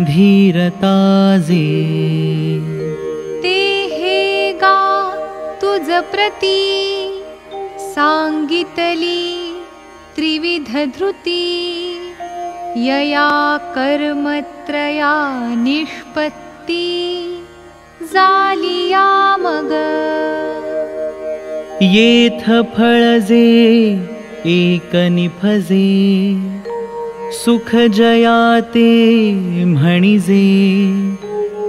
धीरताजे ते हे गा तुझ प्रती सांगितली त्रिविध धृती यया कर्मत्रया निष्पत्ती। जालिया मग। येथ फळजे एक निफजे सुख जयाते म्हणिजे।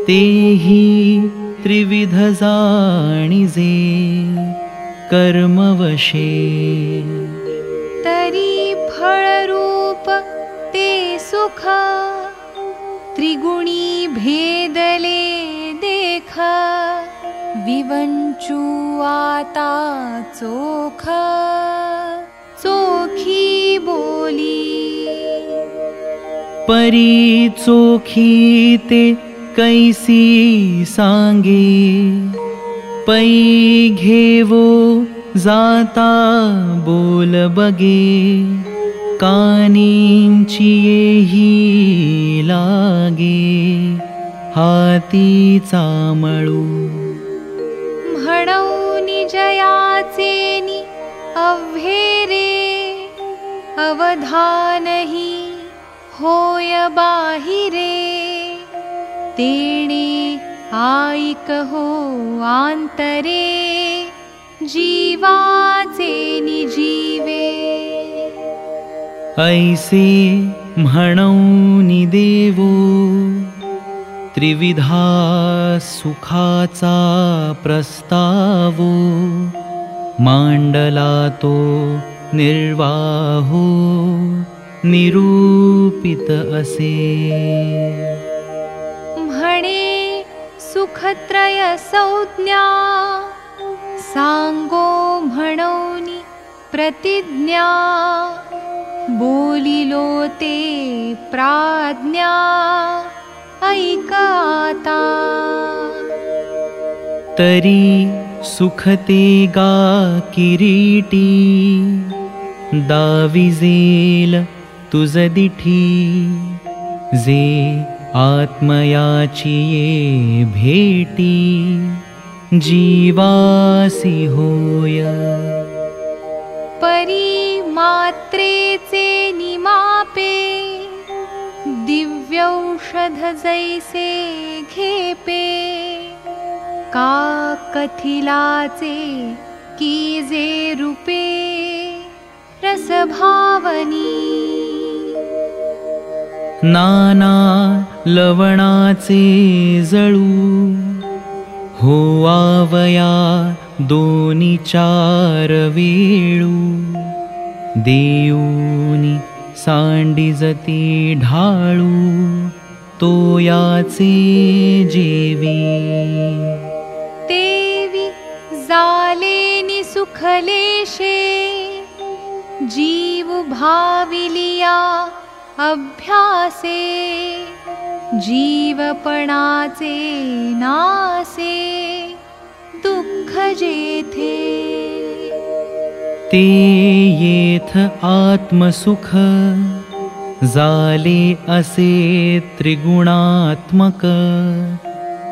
तेही त्रिविध जाणिजे कर्मवशे। तरी फळरूप ते सुख त्रिगुणी भेदले देख विवंचू आता चोख चोखी बोली। परी चोखी ते कैसी सांगे पै घेवो जाता बोल बगे। येही लागे। हाती चामळू। म्हणौनि जयाचेनि अव्हेरे। अवधानहि होय बाहिरे। तेणे आईक हो आंतरे जीवाचेनि जीवे ऐसे म्हणौनि देवो त्रिविधा सुखाचा प्रस्तावो मांडला तो निर्वाहो निरूपित असे सुखत्रय संज्ञा प्रतिज्ञा। बोलिलो ते प्राज्ञा। ऐकाता। तरी सुखते गा किरीटी। दाविजेल जे आत्मयाची ये भेटी जीवासी होय। परी मात्रेचे निमापे दिव्यौषध जैसे घेपे का कथिलाचे की जे रूपे रसभावनी नाना लवणाचे जळू. होवावया दोनी चार देऊनी सांडिजती ढाळू. तो याचे जेवी. तेवी जालेनि सुखलेशे. जीव भाविलिया अभ्यासे जीवपणाचे नासे दुःख जेथे ते येथ आत्मसुख जाले असे त्रिगुणात्मक।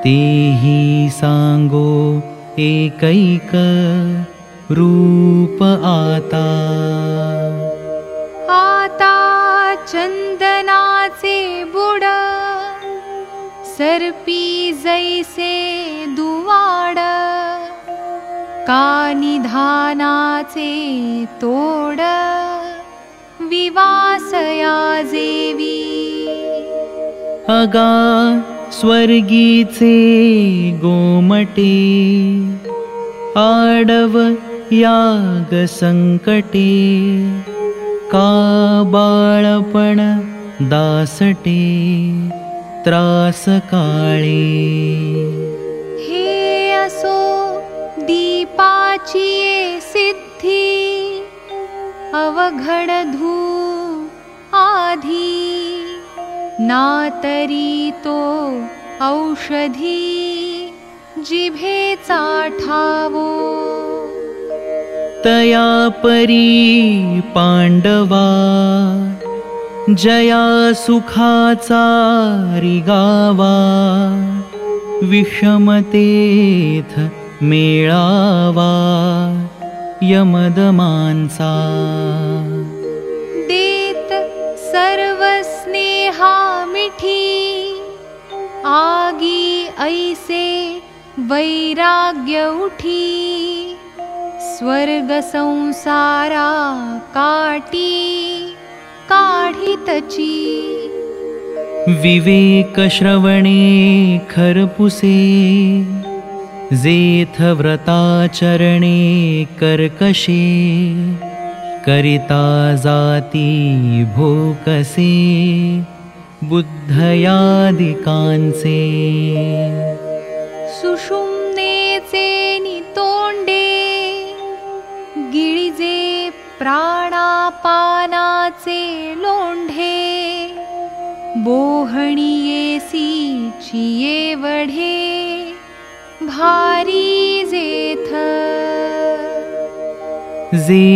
तेही सांगो एकैक रूप आता। आता चन्दनाचे बुड सर्पी जैसे दुवाड कानिधानाचे तोड विवासया जेवी अगा स्वर्गीचे गोमटे आडव याग संकटे का बाळपण दासटे त्रास काळे. हे असो दीपाची ये सिद्धी अवघड धू आधी. नातरी तो औषधी जिभेचा ठावो तया परी पांडवा जया सुखाचा रिगावा विषमतेथ मेळावा यमदमांसा देत सर्व स्नेहा मिठी आगी ऐसे वैराग्य उठी स्वर्ग संसारा काटी काढितची। विवेक श्रवणे खरपुसे जेथ व्रताचरणे कर्कशे करिता जाती भोकसे बुद्धयादिकांचे। सुषुम्नेचे प्राणापानाचे लोंढे बोहणीयेसी चिये वढे भारी जेथ. जे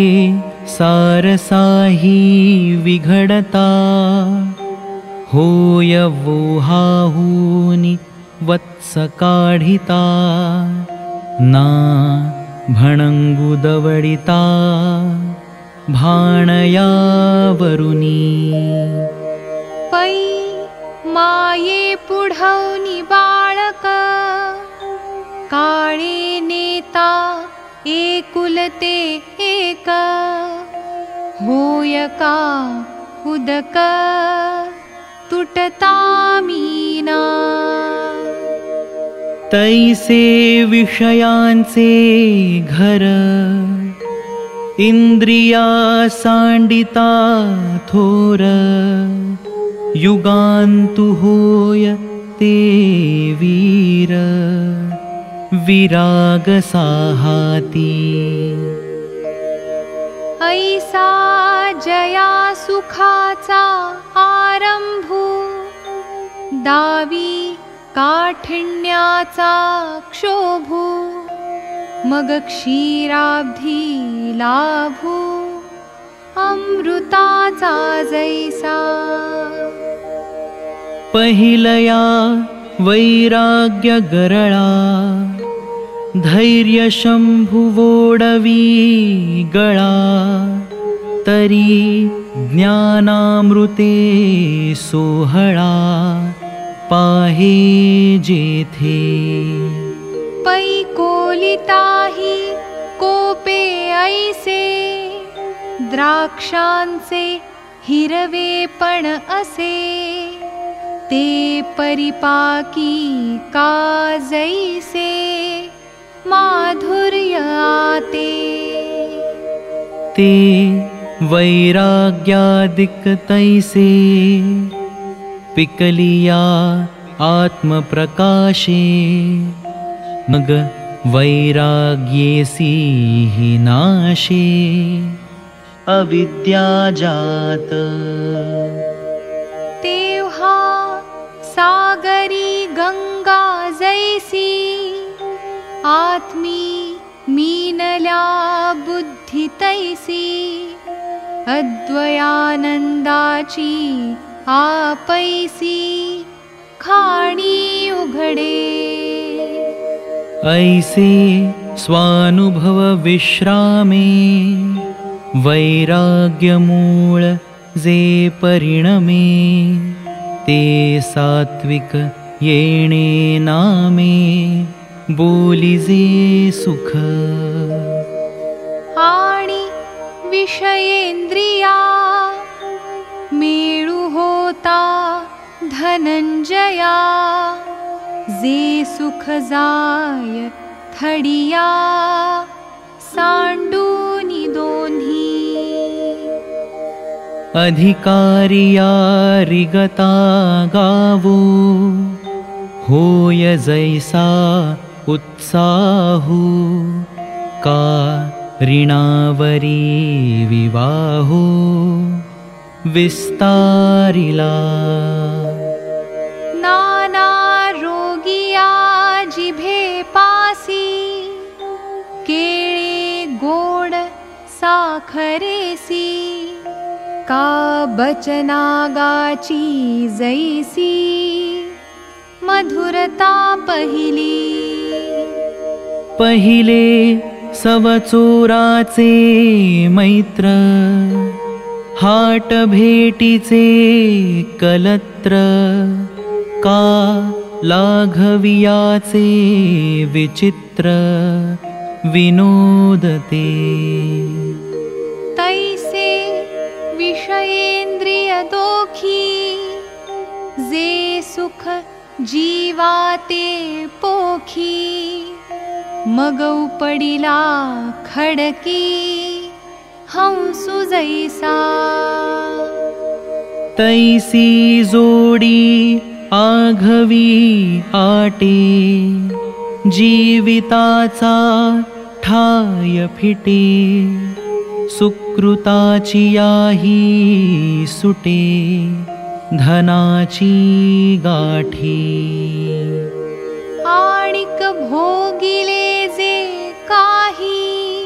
सारसाही विघडता होय वोहाहूनि वत्स काढिता ना भणङ्गुदवडिता भाणयावरुनी पै माये पुढवनी बाळक काळे नेता एकुलते एक होय का उदक तुटता मीना। तैसे विषयांचे घर इंद्रिया सांडिता थोर युगांतु होय ते वीर विराग साहाती। ऐसा जया सुखाचा आरंभू दावी काठिण्याचा क्षोभू मग क्षीराब्धी लाभू अमृताचा जैसा। पहिलया वैराग्य गरळा धैर्य शंभुवोडवी गळा। तरी ज्ञानामृते सोहळा पाहे जेथे पैकोलिताही कोपे ऐसे। द्राक्षांचे हिरवे पण असे। ते परिपाकी का जैसे। माधुर्य आते। ते वैराग्यादिक तैसे। पिकलिया आत्मप्रकाशे मग वैराग्येसी हि नाशे। अविद्या जात। तेव्हा सागरी गंगा जैसी आत्मी मीनल्या बुद्धि तैसी अद्वयानन्दाची आपैसी खाणी उघडे ऐसे स्वानुभव विश्रामे वैराग्यमूळ जे परिणमे ते सात्विक येणे नामे बोलिजे सुख। आणि विषयेंद्रिया मेळू होता धनंजया जे सुख जाय थडिया सांडूनी दोन्ही। अधिकारिया रिगता गावो होय जैसा उत्साहु का ऋणावरी विवाहो विस्तारिला जिभे पासी केळे गोड साखरेसी का बचनागाची जैसी मधुरता पहिली. पहिले सवचोराचे मैत्र हाट भेटीचे कलत्र का लाघवियाचे विचित्र विनोदते। तैसे विषयेंद्रिय दोखी जे सुख जीवाते पोखी मग उपडिला खडकी हंसु जैसा। तैसी जोडी आघवी आटे जीविताचा ठाय फिटे सुकृताची याही सुटे धनाची गाठी. आणिक भोगिले जे काही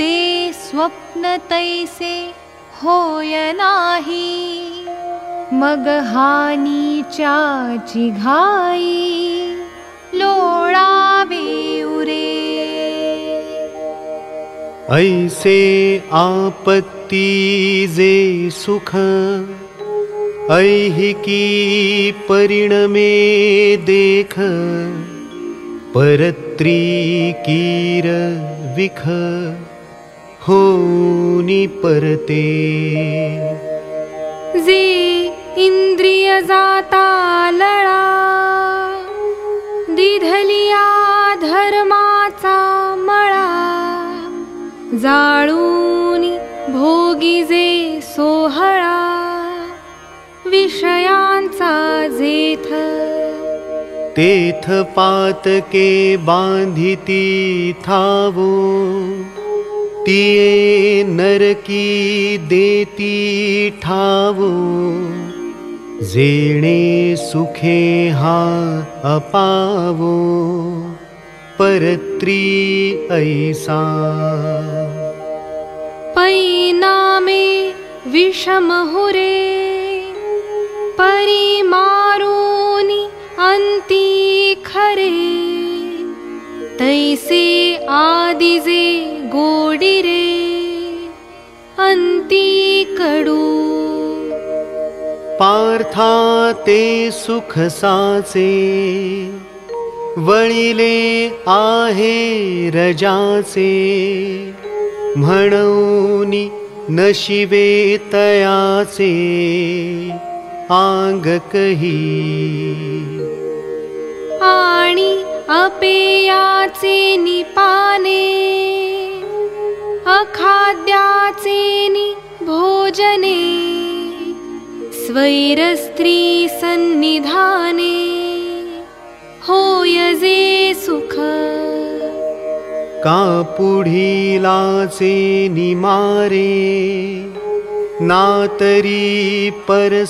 ते स्वप्न तैसे होय नाही मग हानीच्या घाई लोळावे उरे। ऐसे आपत्ती जे सुख ऐहिकी परिणमे देख परत्री कीर विख होनी परते। जे इंद्रिय जाता लळा दिधलिया धर्माचा मळा भोगी जे सोहळा विषयांचा जेथ. तेथ पातके बांधिती थावो तिये नरकी देती ठावो जेणे सुखे हा अपावो परत्री ऐसा। पैनामे विषम हुरे परिमारूनि अन्ती खरे। तैसे आदिजे गोडिरे अन्ती कडू पार्था ते सुख साचे वळिले आहे रजाचे म्हणूनी नशिवे तयाचे आंग कही. आणि अपेय स्वैरस्त्री सन्निधाने होयजे सुख। का पुढीलाचे निमारे नातरी परस्वापहारे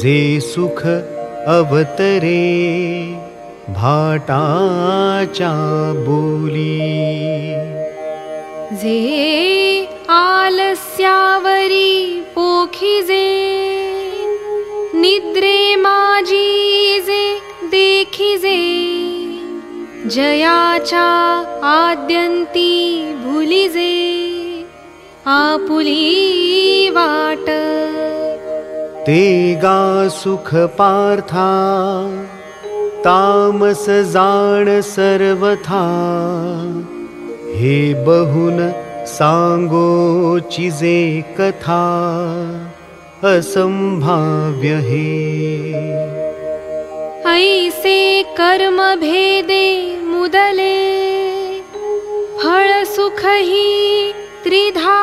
जे सुख अवतरे भाटाचा बोली। जे आलस्यावरी पोखिजे निद्रे माजी जे देखिजे जयाचा आद्यन्ती भुलिजे आपुली वाट। ते गा सुख पार्था तामस जाण सर्वथा हे बहुन चिजे कथा असंभाव्य हे। ऐसे कर्म भेदे मुदले फळ सुख ही त्रिधा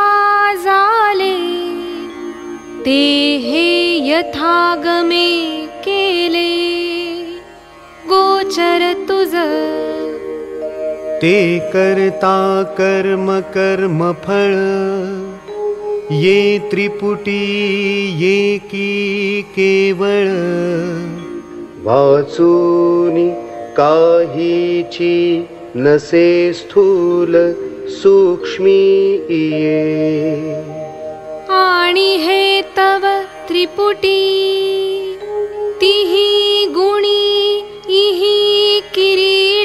जाले। ते हे यथागमे केले गोचर तुझ ते करता कर्म कर्म फळ। ये त्रिपुटी ये की केवळ। वाचूनी काहीची नसे स्थूल सूक्ष्मी ये आणि हे तव त्रिपुटी तिही गुणी इही किरीटी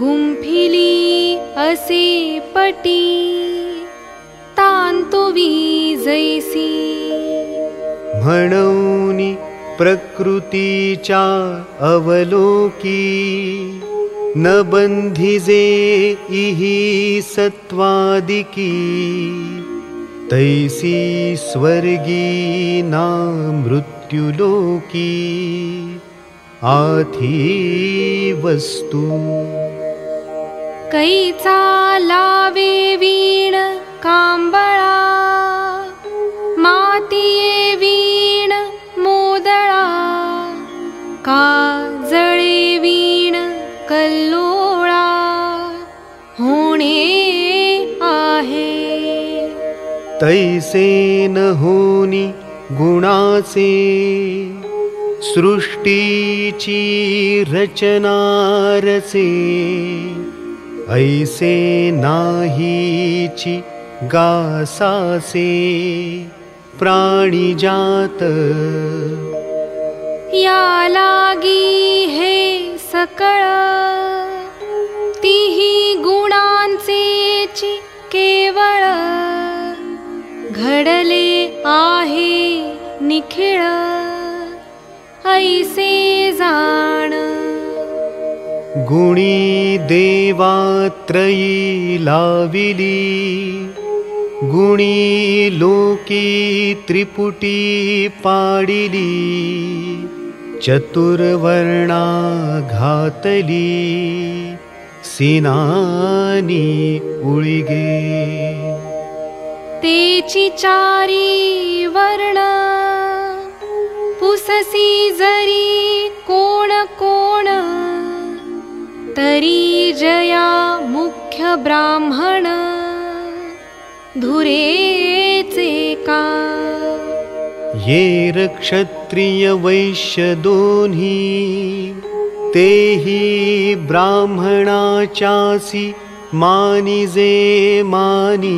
गुंफिली असे पटी तांतुवी जैसी म्हणूनी प्रकृतीच्या अवलोकी न बंधिजे इही सत्वादिकी। तैसी स्वर्गी ना मृत्युलोकी आथी वस्तू कैचा लावे वीण कांबळा मातीये वीण मोदळा का जळे वीण कल्लोळा होणे आहे. तैसे न होनी गुणाचे सृष्टीची रचना रचे ऐसे नाहीची गासासे प्राणी जात। या लागी हे सकळ तिही गुणांचेची केवळ घडले आहे निखिळ ऐसे जाण गुणी देवात्रयी लाविली गुणी लोकी त्रिपुटी पाडिली चतुर्वर्णा घातली सिनानी उळिगे. तेची चारी वर्ण पुससी जरी कोण कोण तरी जया मुख्य ब्राह्मण। धुरेचे का? ये क्षत्रिय वैश्य दोन्ही तेही ब्राह्मणाचासी मानिजे मानी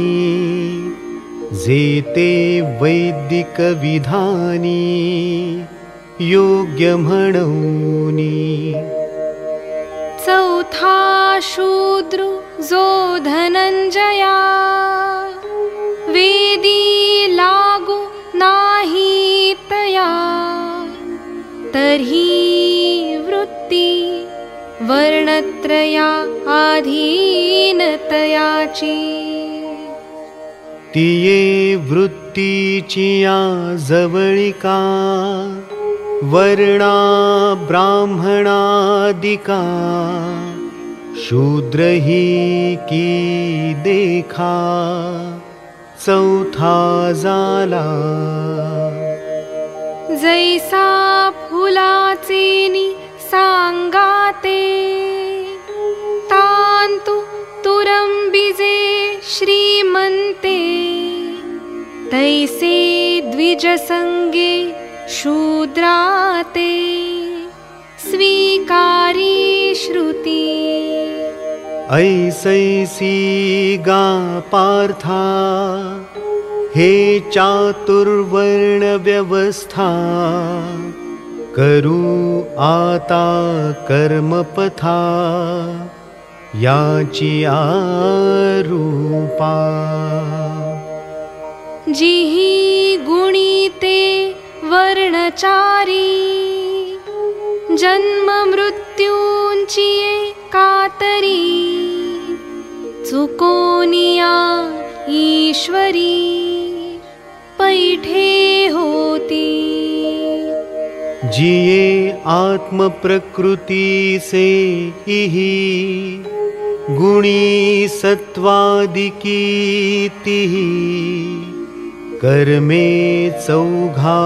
जेते वैदिक विधानी योग्य म्हणूनी चौथा शूद्र जो धनंजया वेदी लागू नाही तया तर्ही वृत्ती वर्णत्रया अधीनतयाची तिये वृत्तीची या जवळिका वर्णा ब्राह्मणादिका शूद्र ही की देखा चौथा झाला जैसा फुलाचेनी सांगाते तांतु तुरंबिजे श्रीमंते तैसे द्विजसंगे शूद्राते स्वीकारी श्रुती। ऐसैसी गा पार्था हे चातुर्वर्ण व्यवस्था करू आता कर्मपथा याची आरूपा। जिही गुणीते वर्णचारी जन्म मृत्यूंची कातरी। चुकोनिया ईश्वरी पैठे होती। जिये आत्म प्रकृति से इही गुणी सत्वादिकी तिही कर्मे चौघा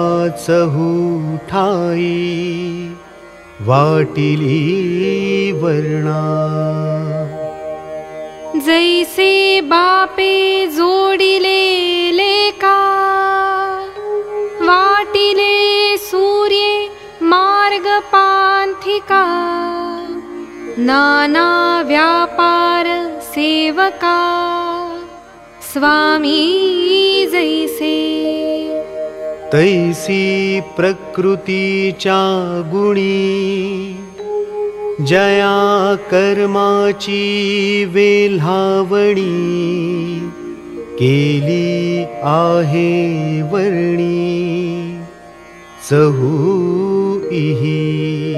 चहू ठाई वाटिली वर्णा जैसे बापे जोडिले लेका वाटिले सूर्ये मार्ग पांथिका नाना व्यापार सेवका स्वामी जैसे। तैसी प्रकृतीच्या गुणी जया कर्माची वेल्हावणी केली आहे वर्णी इही।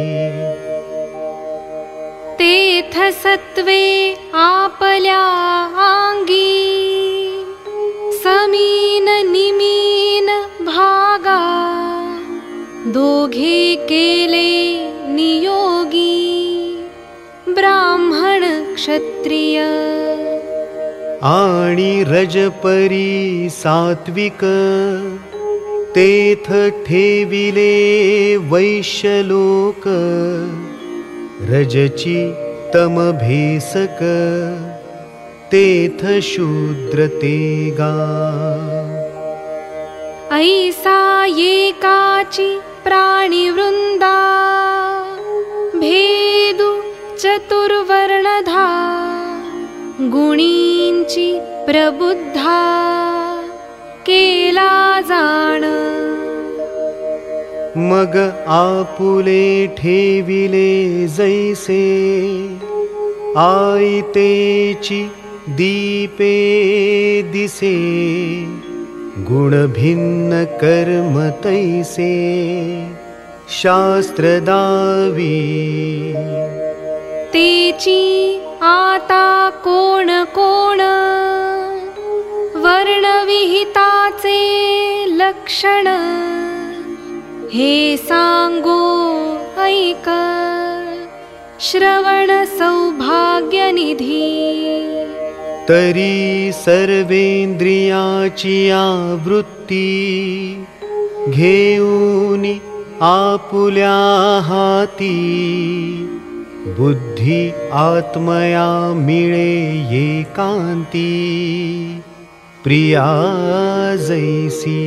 तेथ सत्वे आपल्या आंगी समीन निमीन भागा। दोघे केले नियोगी। ब्राह्मण क्षत्रिय। आणि रजपरी सात्विक। तेथ ठेविले वैश्यलोक। रजची तमभेसक तेथ शूद्र ते गा ऐसा येकाची प्राणिवृन्दा भेदु चतुर्वर्णधा। गुणींची प्रबुद्धा। केला जाण। मग आपुले ठेविले जैसे आईतेची दीपे दिसे गुणभिन्न कर्म तैसे शास्त्रदावी। तेची आता कोण कोण वर्णविहिताचे लक्षण हे सांगो ऐक श्रवण सौभाग्यनिधी तरी सर्वेंद्रियाची आवृत्ती घेऊन आपुल्या हाती। बुद्धी आत्मया मिळे एकांती प्रिया जैसी।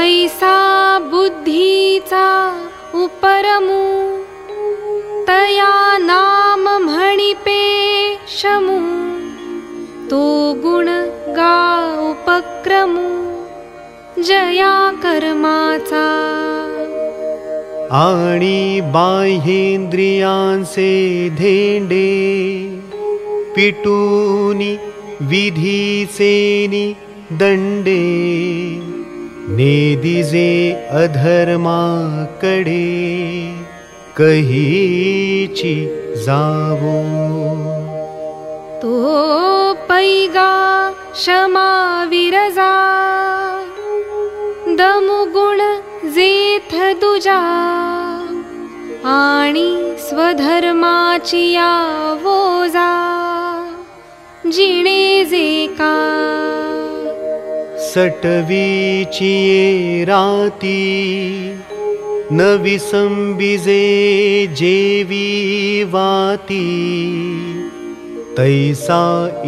ऐसा बुद्धीचा उपरमू तया नाम म्हणिपे शमू। तो गुण गा उपक्रमू। जया कर्माचा आणि बाह्येंद्रियांचे धेंडे पिटूनी विधीचेनी दंडे नेदिजे अधर्माकडे कहीची जावो तो पैगा क्षमा विरजा। वोजा। जिणे जे का। सटवीची ये राती। नवी संबिजे जेवी वाती तैसा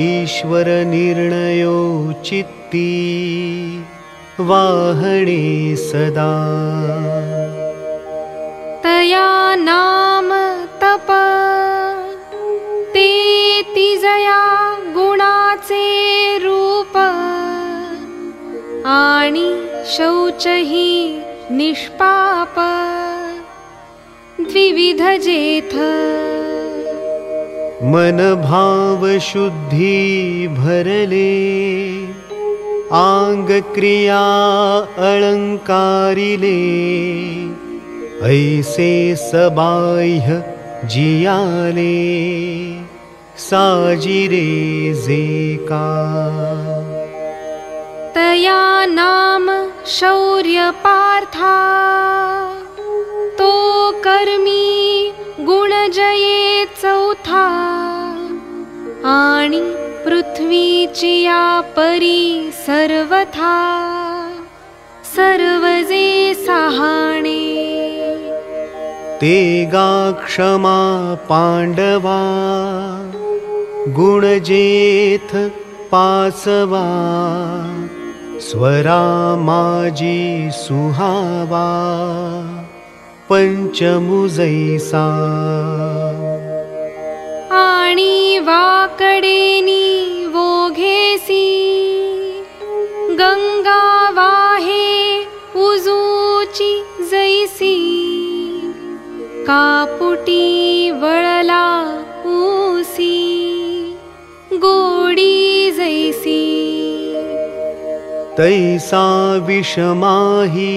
ईश्वर निर्णयो चित्ती वाहणे सदा। तया नाम तप ते तिजया गुणाचे रूप आणि शौचही निष्पाप द्विविध जेथ मन भाव शुद्धी भरले आंग क्रिया अलंकारिले ऐसे सबाह्य जियाले साजिरे जे का तया नाम शौर्य पार्था तो कर्मी गुणजये चौथा आणि पृथ्वीची या परी सर्वथा। सर्वजे सहाणे। ते गा क्षमा पांडवा गुणजेथ पासवा। स्वरा माजी सुहावा पंचमुजैसा आणि वाकडेनी वोघेसी गंगा वाहे उजूची जैसी। कापुटी वळला ऊसी। गोडी जैसी। तैसा विषमाही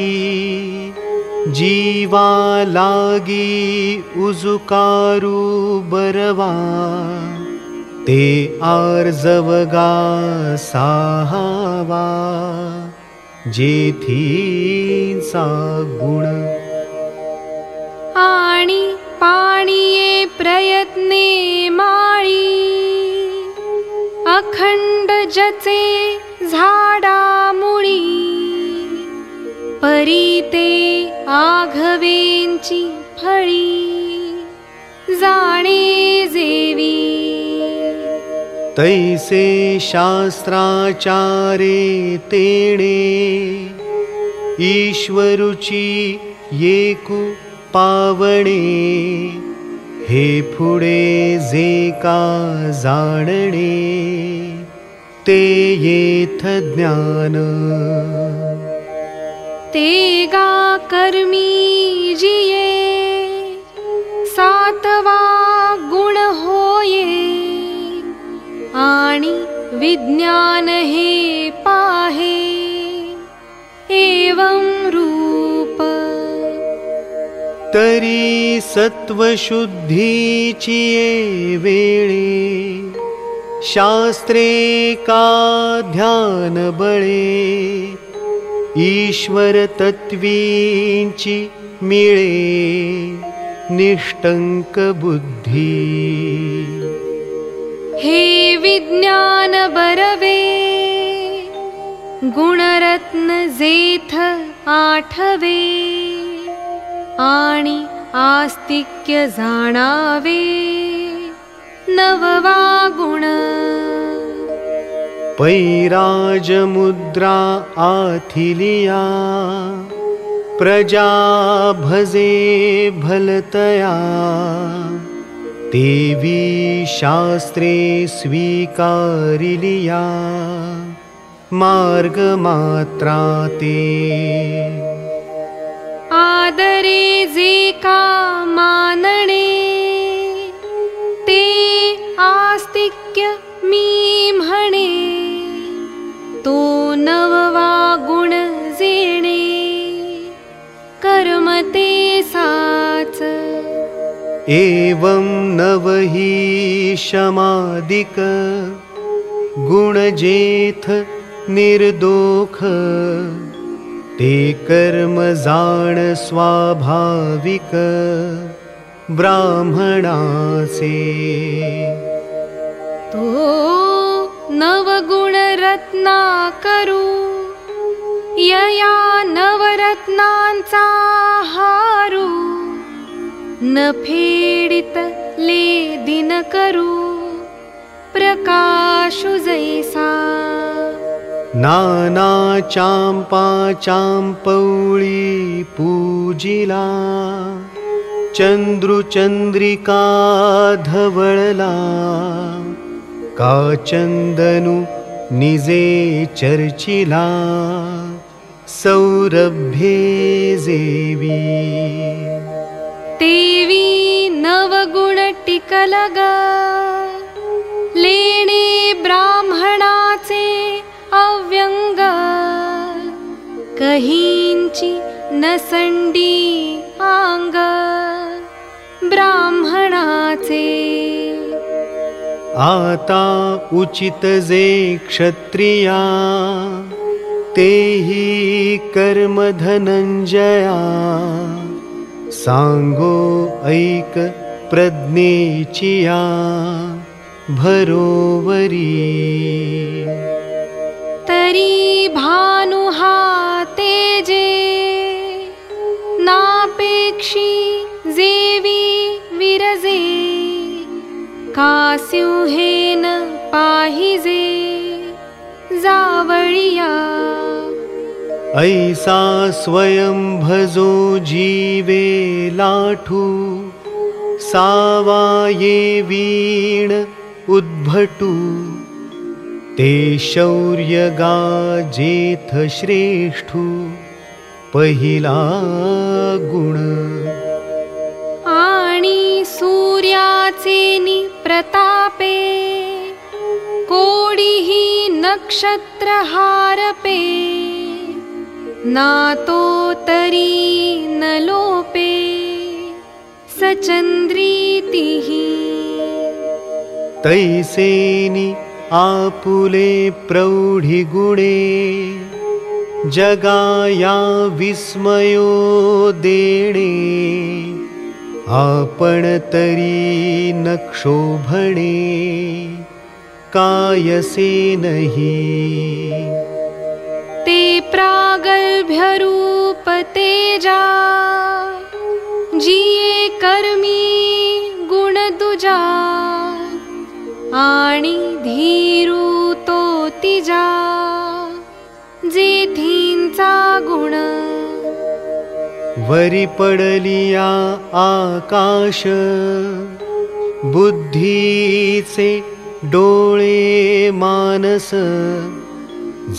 जीवा लागी उजुकारू बरवा। ते आर्जवगा साहावा। जेथीचा गुण। आणि पाणीये प्रयत्ने माळी। अखंड जचे झाडा मुळी परी ते आघवेंची फळी जाणे जेवी। तैसे शास्त्राचारे तेणे ईश्वरुची येकु पावणे हे जे का जाणणे ते येथ ज्ञान ते गा कर्मी जिये। सातवा गुण होये। आणि विज्ञान हे पाहे। एवं रूप। तरी सत्वशुद्धीची ये वेळे। शास्त्रे का ध्यान बळे ईश्वर तत्वींची मिळे निष्टंक बुद्धी. हे विज्ञान बरवे गुणरत्न जेथ आठवे आणि आस्तिक्य जाणावे नववा गुण पैराजमुद्रा आथिलिया प्रजा भजे भलतया। देवी शास्त्रे स्वीकारिलिया मार्गमात्रा ते आदरे जे का मानणे ते आस्तिक्य मी म्हणे तो नववा गुण जेणे कर्म ते साच एवं नवहि शमादिक गुणजेथ निर्दोख। ते कर्म जाण स्वाभाविक ब्राह्मणाचे तो नवगुण रत्ना करू यया नवरत्नांचा हारू। न फेडित ले दिन करू प्रकाशु जैसा। नाना चांपा चांपौळी पूजिला। चंद्रुचंद्रिका धवळला का चंदनु निजे चर्चिला सौरभ्ये जेवी। तेवी नवगुण टिकलग लेणे ब्राह्मणाचे अव्यंग। कहींची नसंडी आंग ब्राह्मणाचे आता उचित जे क्षत्रिया तेही कर्म धनंजया सांगो ऐक प्रज्ञेचिया भरोवरी तरी भानुहा तेजे नापेक्षी जेवी कास्युहेन पाहिजे जावळिया। ऐसा स्वयं भजो जीवे लाठू सावाये वीण उद्भटू। ते शौर्य गाजेथ श्रेष्ठू पहिला गुण आणि सूर्याचे नि प्रतापे कोडीही नक्षत्र हारपे ना लोपे सचंद्रीतिही तैसेनी आपुले प्रौढी गुणे जगाया विस्मयो देणे आपण तरी नक्षोभणे कायसे नहीं। ते प्रागल्भ्यरूप तेजा जिये कर्मी गुण दुजा धीरू तिजा जेथींचा गुण वरी पडलिया आकाश बुद्धीचे डोळे मानस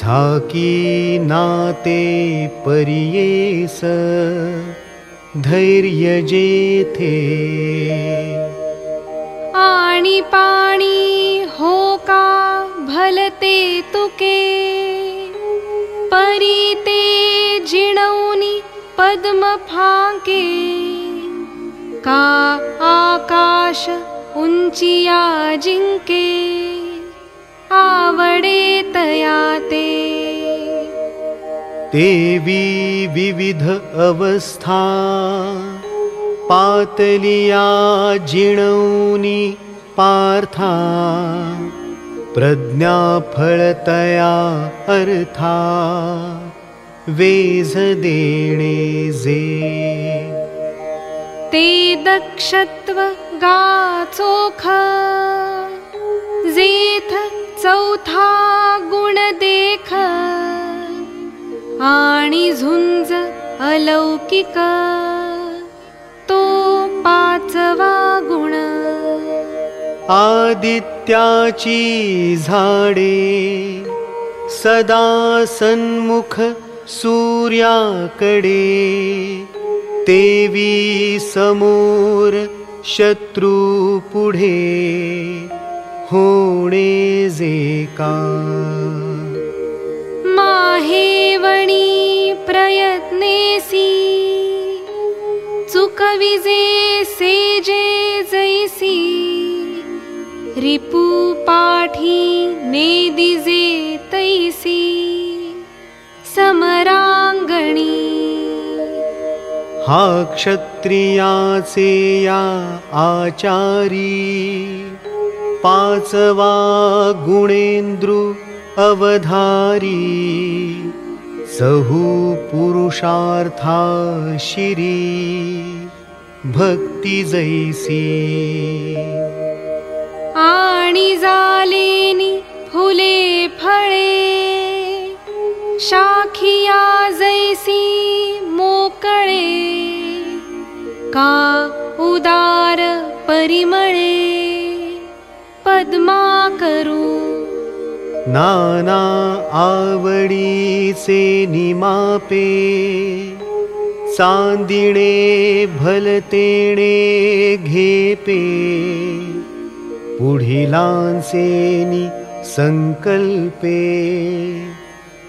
झाकी नाते परियेस धैर्य जेथे. आणि पाणी हो का भलते तुके परी ते जिणवनी पद्म फाके का आकाश उंचिया जिंके आवडे तया ते तेवी विविध अवस्था पातलिया जिणौनी पार्था प्रज्ञा फळतया अर्था वेझ देणे जे. ते दक्षत्व गाचोख जेथ चौथा गुण देख. आणि झुंज अलौकिक. तो पाचवा गुण. आदित्याची झाडे सदा सन्मुख सूर्याकडे तेवी समोर शत्रु पुढे होणे जे का माहेवणी प्रयत्नेसी चुकविजे सेजे जैसी रिपू पाठी नेदिजे तैसी समरांगणे हा क्षत्रियाचे या आचारी। पाचवा गुणेंद्रु अवधारी। सहु पुरुषार्था शिरी। भक्ती जैसी। आणि जालेनी फुले फळे शाखिया जैसी मोकळे का उदार परिमळे पद्मा करू। नाना आवडीचे निमापे चांदिणे भलतेणे घेपे। पुढिलांसेनी संकल्पे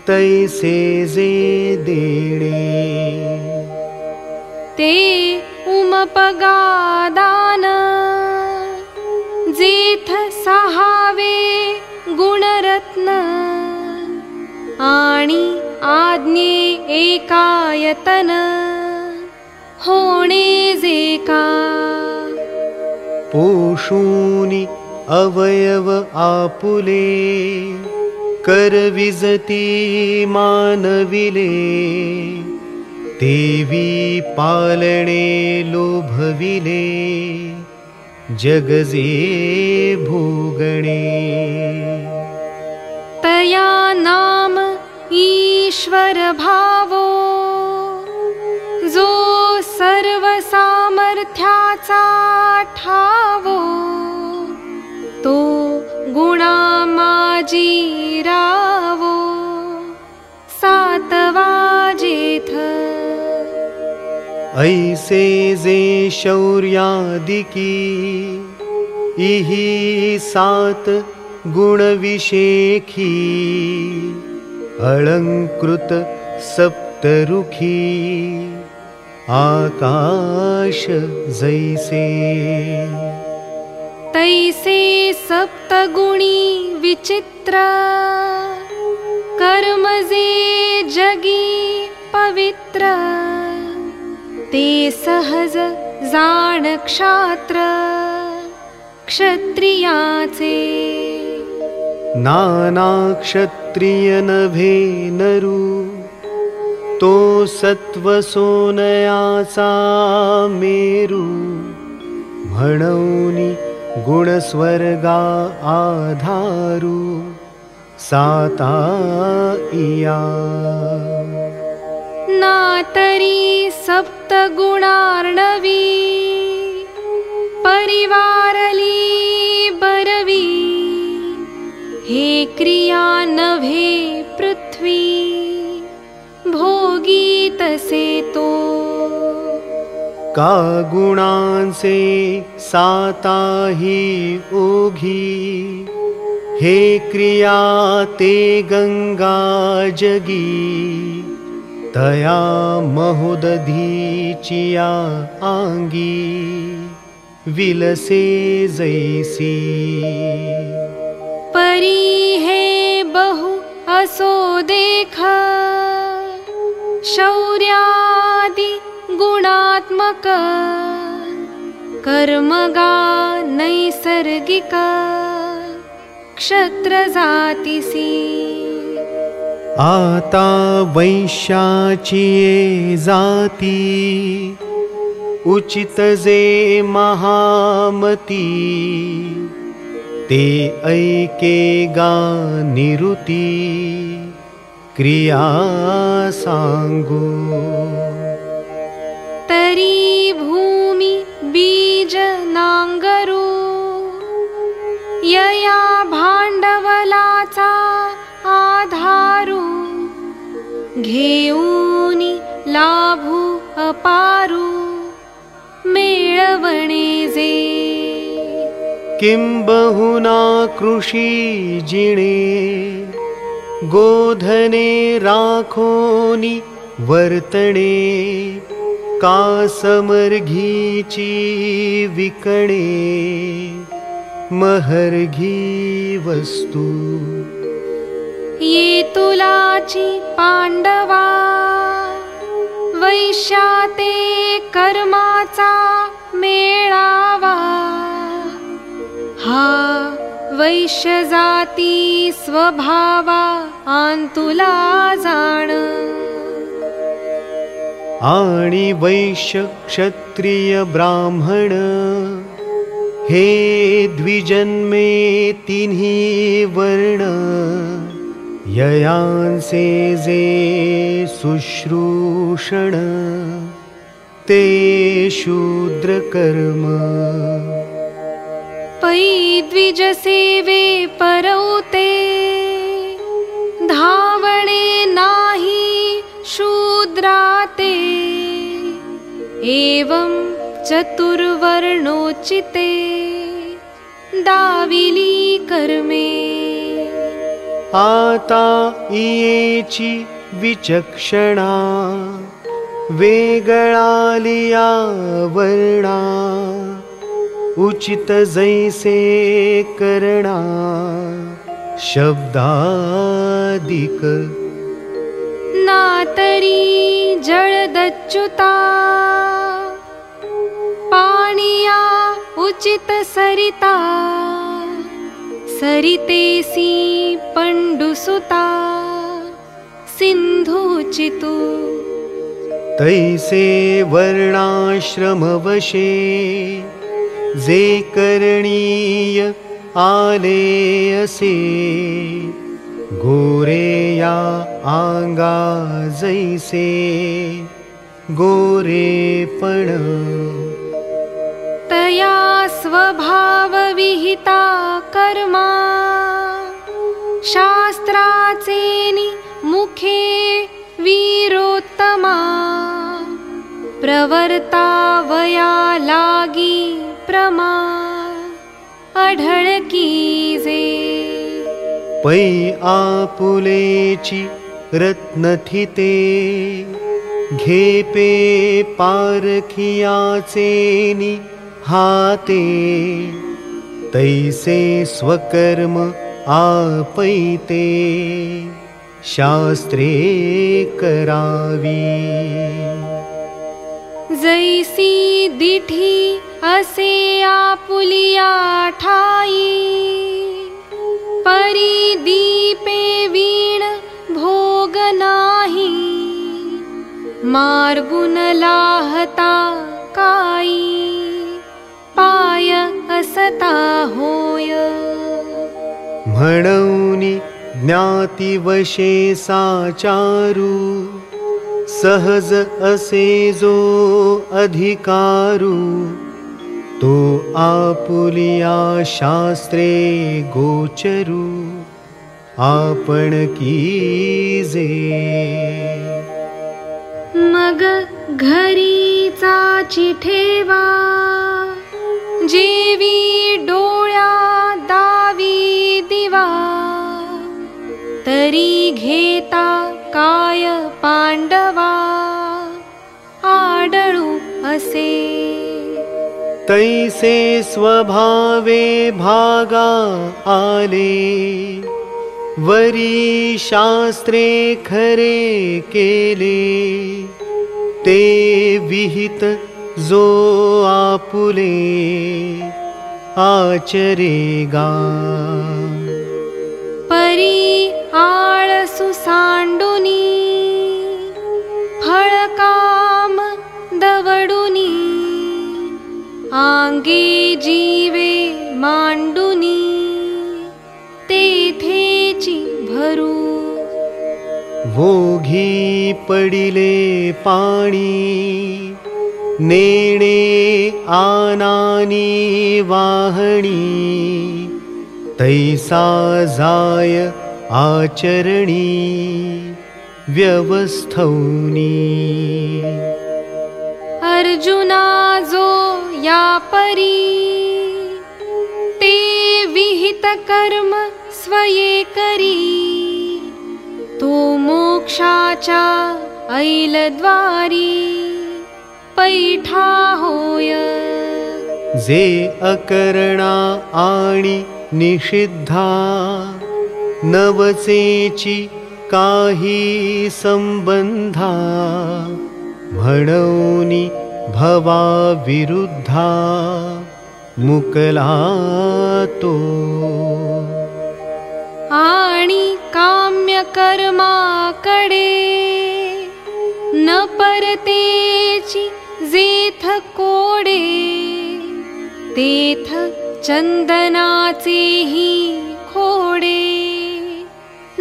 तैसे जे देणे। ते उमपगादान जेथ सहावे गुणरत्न आणि आज्ञे एकायतन होणे जे का। पोषूनि अवयव आपुले करविजती मानविले देवी पालणे लोभविले जगजे भोगणे। तया नाम ईश्वर भावो जो ठावो तो गुणा माझी रावो सातवा जेथ ऐसे जे शौर्यादिकी इहि सात गुणविशेखी अलङ्कृत सप्तरुखी। आकाश जैसे तैसे सप्तगुणी विचित्र कर्मजे जगी पवित्र। ते सहज जाण क्षात्र क्षत्रियाचे। नाना क्षत्रिय नभे नरू तो सोनयाचा मेरू। म्हणौनी गुणस्वर्गा आधारू साता इया। नातरी सप्तगुणार्णवी परिवारली बरवी हे क्रिया नभे पृथ्वी भोगी तसे तो का गुणांचे साताही ओघी हे क्रिया ते गंगा जगी। तया महोदधीचिया आंगी। विलसे जैसी। परी हे बहु असो देख। शौर्यादि गुणात्मक कर्मगा नैसर्गिक क्षत्र आता ये जाती उचित जे महामती ते ऐके गा निरुती क्रिया सांगू तरी भूमि बीज नांगरू यया भांडवलाचा आधारू। घेऊनी लाभू अपारू। मेळवणे जे किंबहुना कृषी जिणे। गोधने राखोनी वर्तणे का विकणे महर्घी वस्तू। ये तुलाची पांडवा वैश्याते कर्माचा मेळावा। हा वैश्य जाती स्वभावा आंतुला जाण आणि वैश्य क्षत्रिय ब्राह्मण हे द्विजन्मे तिन्ही वर्ण ययांसे जे शुश्रूषण ते शूद्रकर्म। पै द्विज सेवे परौते धावणे नाही शूद्राते एवं चतुर्वर्णोचिते दाविली कर्मे। आता इयेची विचक्षणा वेगळालिया वर्णा उचित जैसे करणा शब्दादिक। नातरी जळदच्युता पाणिया उचित सरिता। सरितेसी पण्डुसुता सिन्धुचितु तैसे वर्णाश्रमवशे जे करणीय आले असे गोरेया आंगा जैसे गोरेपण तया स्वभावविहिता कर्मा। शास्त्राचेनि मुखे वीरोत्तमा। प्रवर्तावया लागी प्रमा। अढळकीजे पै आपुलेची रत्नथिते। घेपे पारखियाचेनि हाते तैसे स्वकर्म आपैते। शास्त्रे करावी। जैसी दिठी असे आपुलिया ठाई। परी दीपे वीण भोग नाही। मार्गुन लाहता काई पाय असता होय। म्हणौनी ज्ञातिवशे साचारू सहज असे जो अधिकारू तो आपुलिया शास्त्रे गोचरू आपण कीजे मग घरीचा चिठेवा जेवी डोळ्या दावी दिवा तरी घेता काय पांडवा आडळू असे. तैसे स्वभावे भागा आले वरी शास्त्रे खरे केले ते विहित जो आपुले आचरेगा। परी आळसु सांडुनी फळकाम दवडुनी आंगे जीवे मांडुनी तेथेची भरू। भोगी पडिले पाणी नेणे आनानी वाहणी तैसा जाय आचरणी व्यवस्थौनी। अर्जुना जो या परी ते विहित कर्म स्वये करी। तो मोक्षाच्या ऐलद्वारी पैठा होय। जे अकरणा आणि निषिद्धा नवचेची काही संबंधा म्हणौनि भवा विरुद्धा मुकला तो। आणि काम्यकर्माकडे न परतेची जेथ कोडे तेथ चंदनाचेही खोडे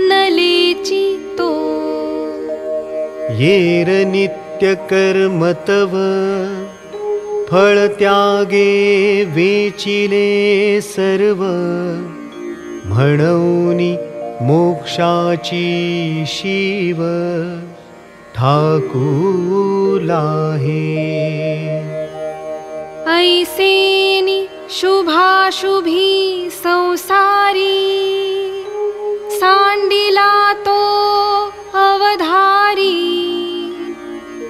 नलेची तो येर नित्य कर्म तव फळ त्यागे वेचिले सर्व। म्हणौनि मोक्षाची शिव ठाकूलाहे ऐसेनि शुभाशुभी संसारी सांडिला तो अवधारी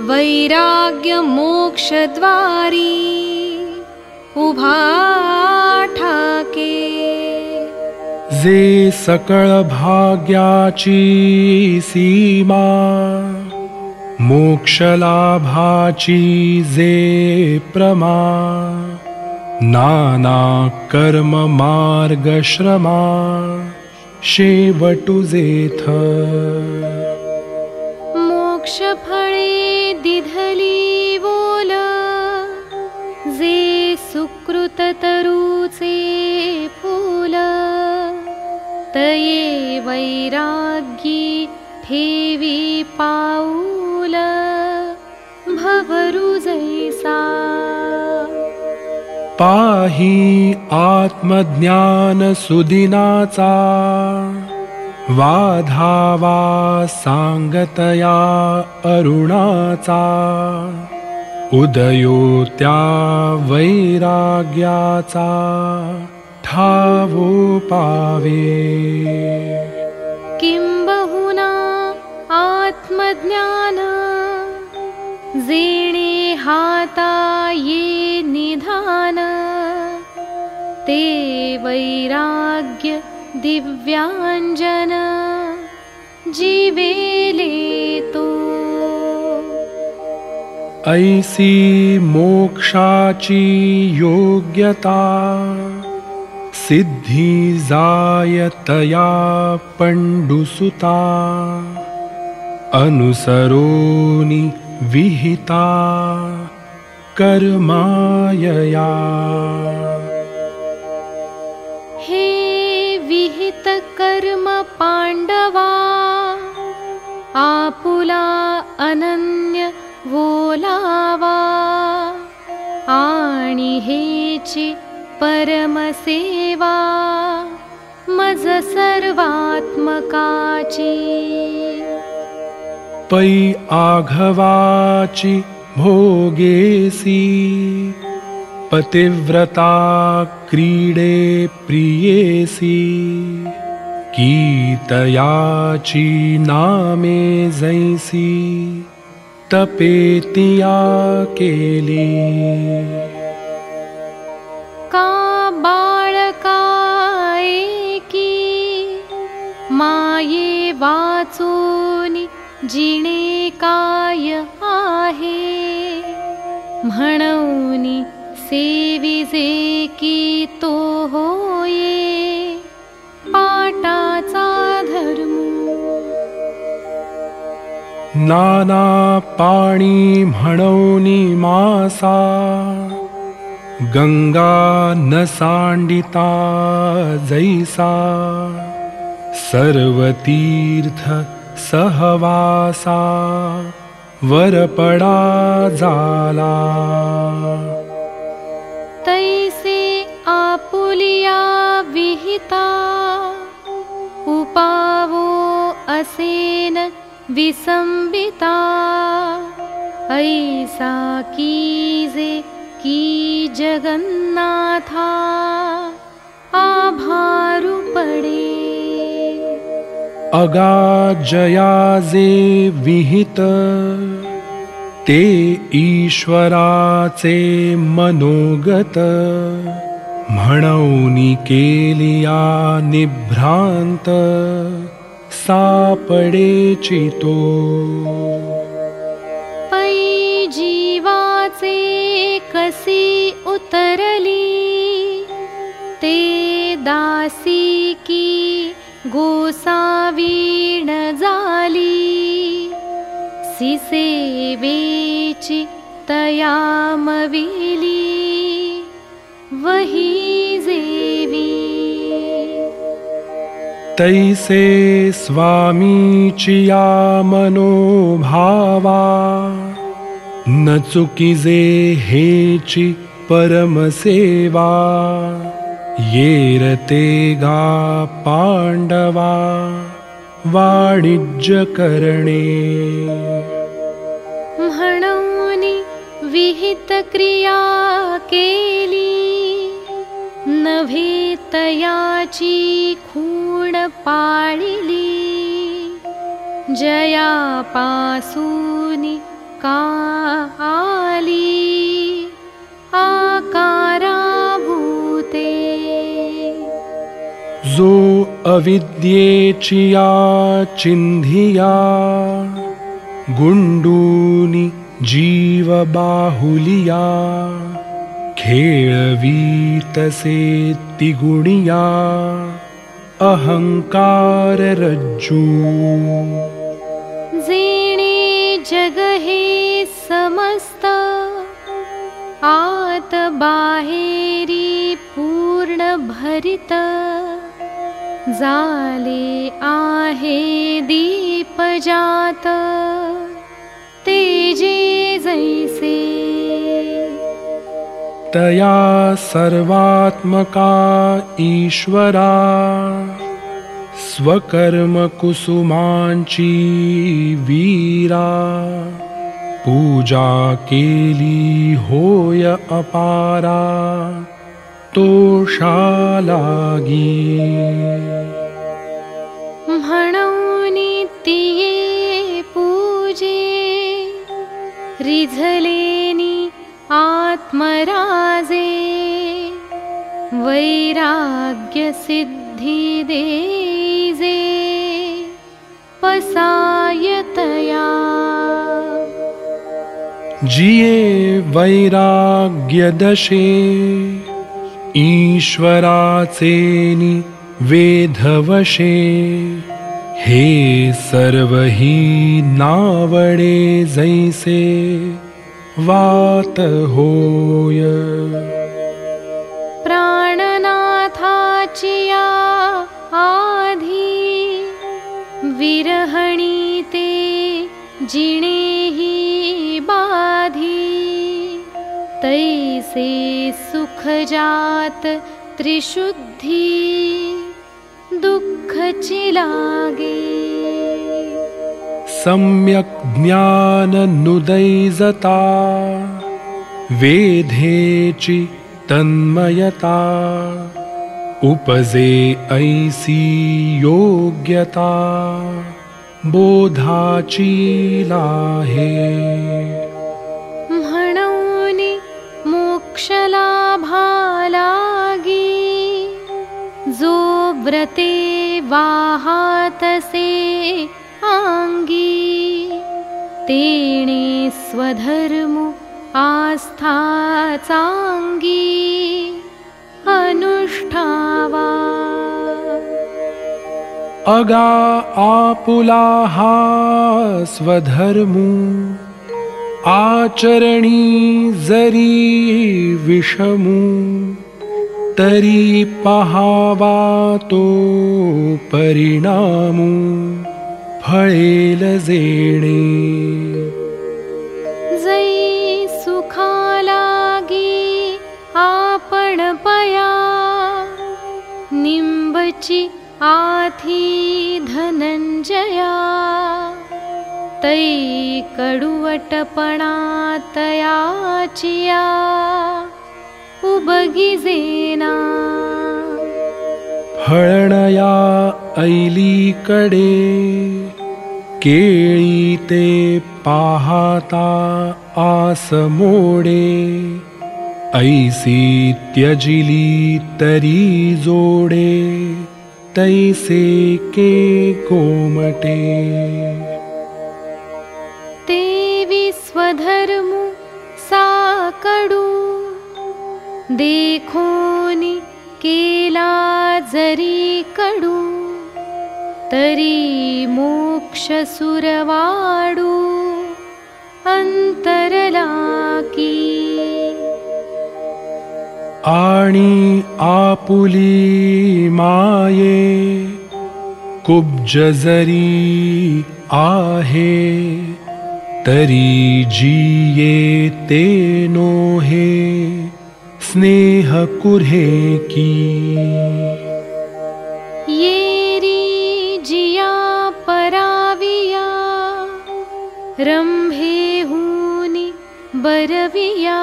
वैराग्य मोक्षद्वारी उभा ठाके। जे सकळ भाग्याची सीमा मोक्षलाभाची जे प्रमा नाना कर्म मार्ग श्रमा शेवटु जेथ। मोक्ष फळे दिधली बोल जे सुकृत तरुचे फूल तये वैराग्यी ठेवी पाऊल भवरु जैसा पाही आत्मज्ञान सुदिनाचा वाधावा सांगतया अरुणाचा। उदयो त्या वैराग्याचा। ठावो पावे। किंबहुना आत्मज्ञान जेणे हाता ये निधान। ते वैराग्य दिव्यांजन। जीवेले तो। ऐसी मोक्षाची योग्यता सिद्धी जायतया पण्डुसुता। अनुसरोनि विहिता कर्मायया। हे विहित कर्म पांडवा आपुला अनन्य हेची परमसेवा मज सर्वात्मकाची पै आघवाची भोगेसी। पतिव्रता क्रीडे प्रियेसी। कीतयाची नामे जैसी। तपेतिया केली का बाळकाय की माये वाचून जिणे काय आहे। म्हणून सेविजे की तो होये। पाटाचा धर्म। नाना पाणी म्हणौनी मासा। गंगा न सांडिता जैसा। सर्वतीर्थ सहवासा वरपडा जाला। तैसे आपुलिया विहिता उपावो असेन विसंबिता। ऐसा कीजे की जगन्नाथा आभारु पडे अगाजयाजे विहित। ते ईश्वराचे मनोगत। केलिया निभ्रांत सापडे चितो। पै कसी उतरली। ते दासी की गोसावीण जाली सिसेवेची तयामविली वही जेवी। तैसे स्वामीचिया मनोभावा न चुकिजे हेची परमसेवा पाण्डवा वाणिज्यकरणे। म्हणूनि विहित क्रिया केली। नभे तयाची खूण पाळिली। जया का आली? आकारा जो अविद्येचिया चिन्धिया। गुण्डूनि जीवबाहुलिया। खेळवीतसे तिगुणिया अहङ्काररज्जू। जेणे जग हे समस्त। आत बाहेरी पूर्ण भरित जाले आहे दीप जात तेजे जैसे तया सर्वात्मका ईश्वरा स्वकर्मकुसुमाञ्ची वीरा। पूजा केली होय अपारा तोषालागी म्हणून तिये पूजे रिझलेनी आत्मराजे वैराग्य सिद्धि देजे पसायतया। जिये वैराग्यदशे ईश्वराचेनि वेधवशे। हे सर्वही नावडे जैसे वात होय। प्राणनाथाचिया आधी विरहणी ते जिणेही तैसे सुख जात त्रिशुद्धी दुःखची लागे सम्यक् ज्ञाननुदैजता वेधेचि तन्मयता उपजे ऐसी योग्यता बोधाची लाहे मोक्षलाभालागी जो व्रते वाहातसे आंगी तेणे स्वधर्मु आस्था चांगी अनुष्ठावा। अगा आपुला स्वधर्मू आचरणी जरी विषमू तरी पहावा तो जेणे। जै सुखा लागी आपण पया निंबची आथी धनंजया तै कडुवटपणा तयाचिया उबगिजेना फळणया ऐलीकडे केळी ते पाहता आस मोडे। ऐसी त्यजिली तरी जोडे तैसे के कोमटे ते विस्वधर्मु सा कडू। देखोनी केला जरी कडू तरी मोक्ष सुरवाडू अंतरला की आणि आपुली माये कुब्ज जरी आहे तरी जिये ते नोहे स्नेह कुऱ्हे की। येरी जिया पराविया रंभेहूनि बरविया।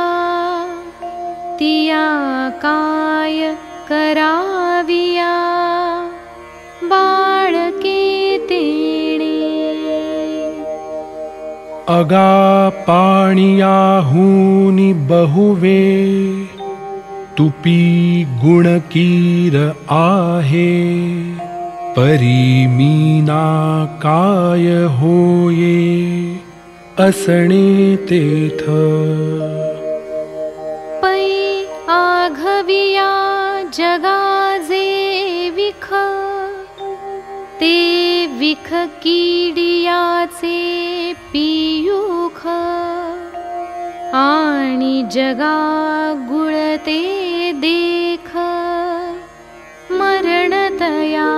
तिया काय कराविया अगा पाणियाहूनि बहुवे तुपी गुणकीर आहे परी मीना काय होये असणे तेथ। पै आघविया जगाजे विख ते विख किडियाचे पियुख आणि जगा गुळते देख मरणतया.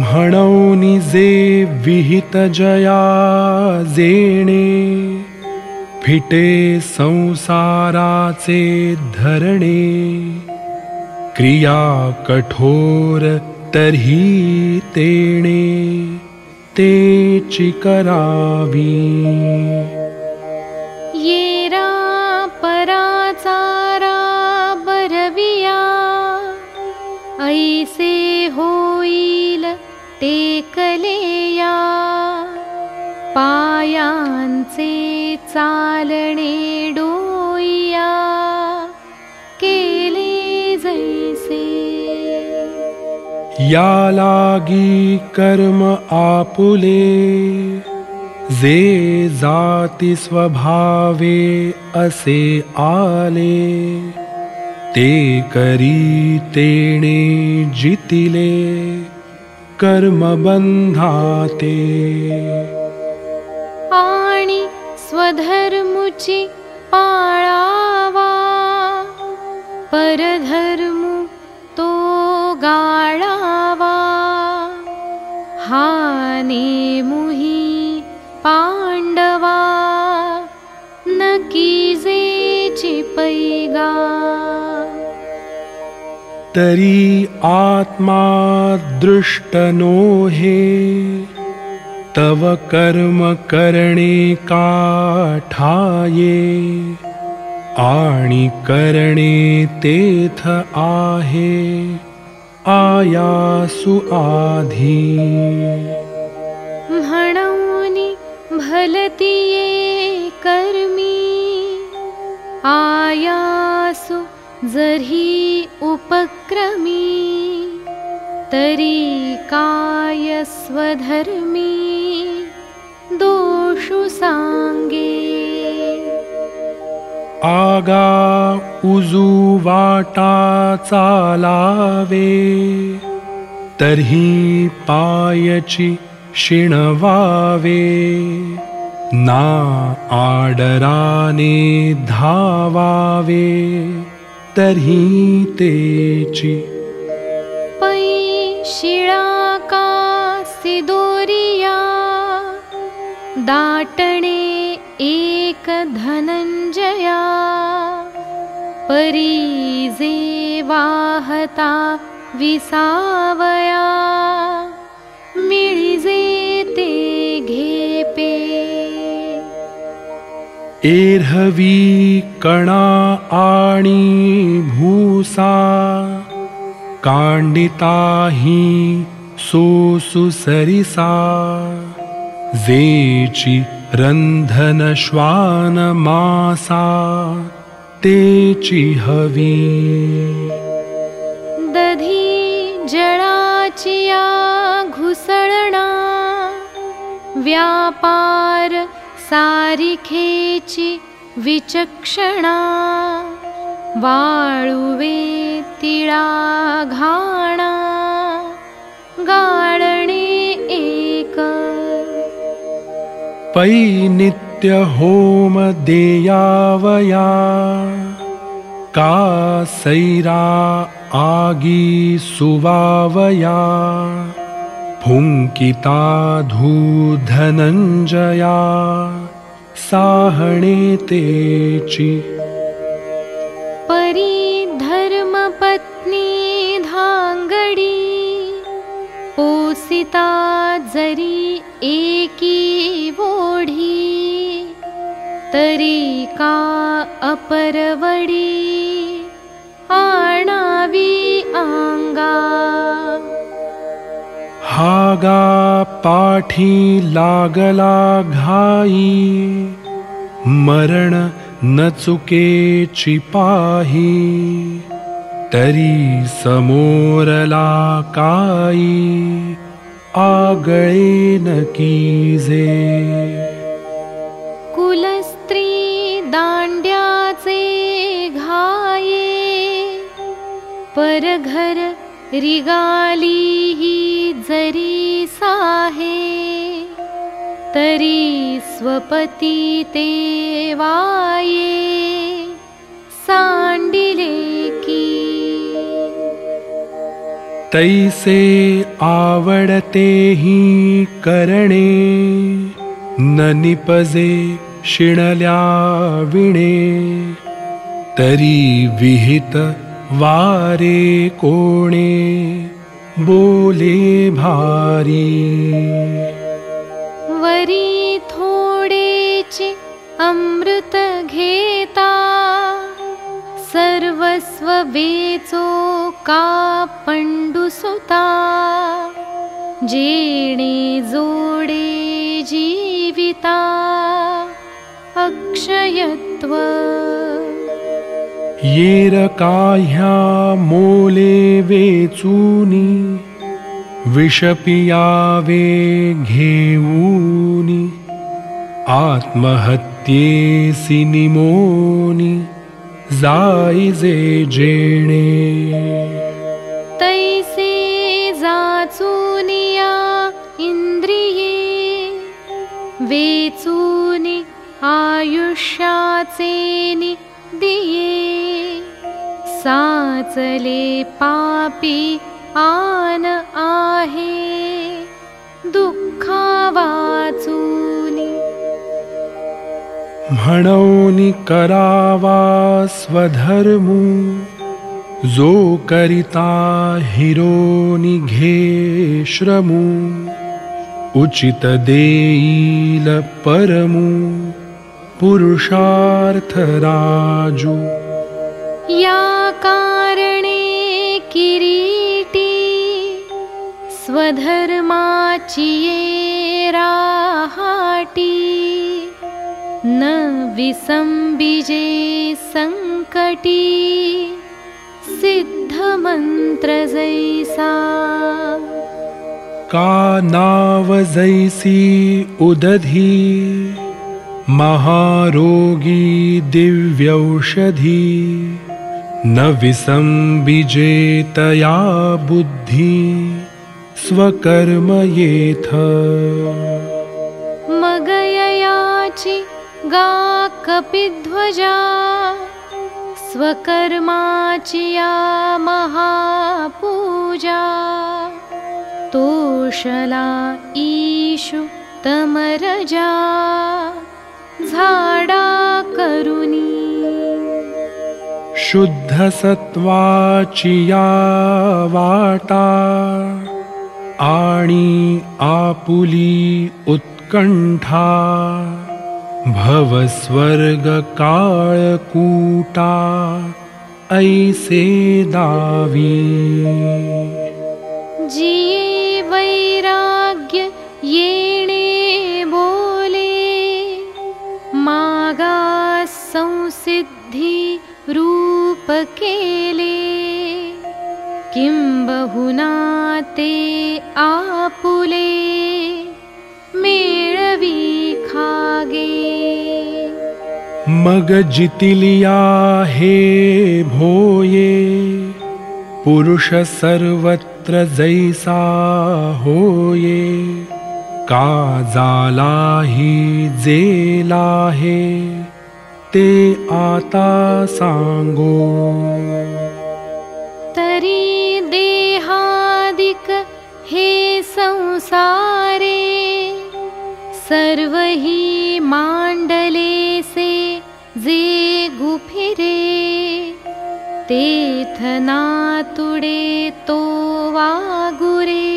म्हणौनि जे विहित जया जेणे फिटे संसाराचे धरणे क्रिया कठोर तर्ही तेणे तेची करावी येरा पराचारा बरविया ऐसे होईल टेकलेया पायांचे चालणे डोईया या लागी कर्म आपुले जे जाती स्वभावे असे आले ते करी तेणे जितिले कर्मबंधाते आणि स्वधर्मुची पाळावा परधर्मु तो गाळावा हाने मुही पांडवा नकीजेची पैगा तरी आत्मा दृष्ट नोहे तव कर्म करणे का ठाये। आणि करणे तेथ आहे आयासु आधी म्हणूनी भलतीये कर्मी। आयासु जरी उपक्रमी तरी काय स्वधर्मी। दोषु सांगे आगा उजू वाटा चालावे तर्ही पायची शिणवावे ना आडराने धावावे तर्ही तेची पै शिळा का सिदोरिया दाटणे एक परीजे वाहता विसावया। मिळिजे एर्हवी कणा भूसा कांडिताही सोसुसरिसा जेची रंधन श्वान मासा तेची हवी। दधी जळाचिया घुसळणा व्यापार सारिखेची विचक्षणा वाळुवे तिळा घाणा गाळणे एक. पै नित्य होम देयावया का सैरा आगी सुवावया फुङ्किता धूधनञ्जया साहणे तेचि। परी धर्मपत्नी धाङ्गडी पोसिता जरी एकी वोढी तरी का अपरवडी आणावी आंगा। हागा पाठी लागला घाई मरण न चुके पाही तरी समोरला काई आगळे न कीजे। कुलस्त्री दांड्याचे घाये परघर रिगाली ही जरी साहे तरी स्वपती की। तैसे आवडते ही करणे न निपजे शिणल्या विणे। तरी विहित वारे कोणे बोले भारी वरी थोडेचे अमृत घेता सर्वस्व वेचो का पंडुसुता जेणे जोडे जीविता। अक्षयत्व। येर काह्या मोले वेचूनी विषपियावे घेऊनी आत्महत्येसि निमोनी जाईजे जेणे। तैसे जाचूनिया इंद्रिये वेचूनि आयुष्याचे दिये साचले पापी आन आहे दुःखा वाचूनी। म्हणौनि करावा स्वधर्मू जो करिता हिरोनि घे श्रमू। उचित देईल परमू पुरुषार्थ राजू। या कारणे किरीटी स्वधर्माची ये राहाटी। न विसंबिजे संकटी। सिद्धमंत्र जैसा का नाव जैसी उदधी। महारोगी दिव्यौषधी। न विसंबिजे तया बुद्धि स्वकर्म येथ मगययाची गा कपिध्वजा स्वकर्माची या महापूजा। तोषला ईशु तमरजा झाडा करुनी शुद्ध सत्वाची या वाटा आणि आपुली उत्कंठा भवस्वर्ग काळकूटा ऐसे दावी। जिये वैराग्य येणे बोले मागा संसिद्धी रूप केले किंबहुना ते आपुले मेळवी खागे। मग जितिलिया हे भोये पुरुष सर्वत्र जैसा होये। का जाला ही जेला हे ते आता सांगो। तरी हे संसारे सर्व हि माण्डले से जे गुफिरे तेथनातुडे तो वागुरे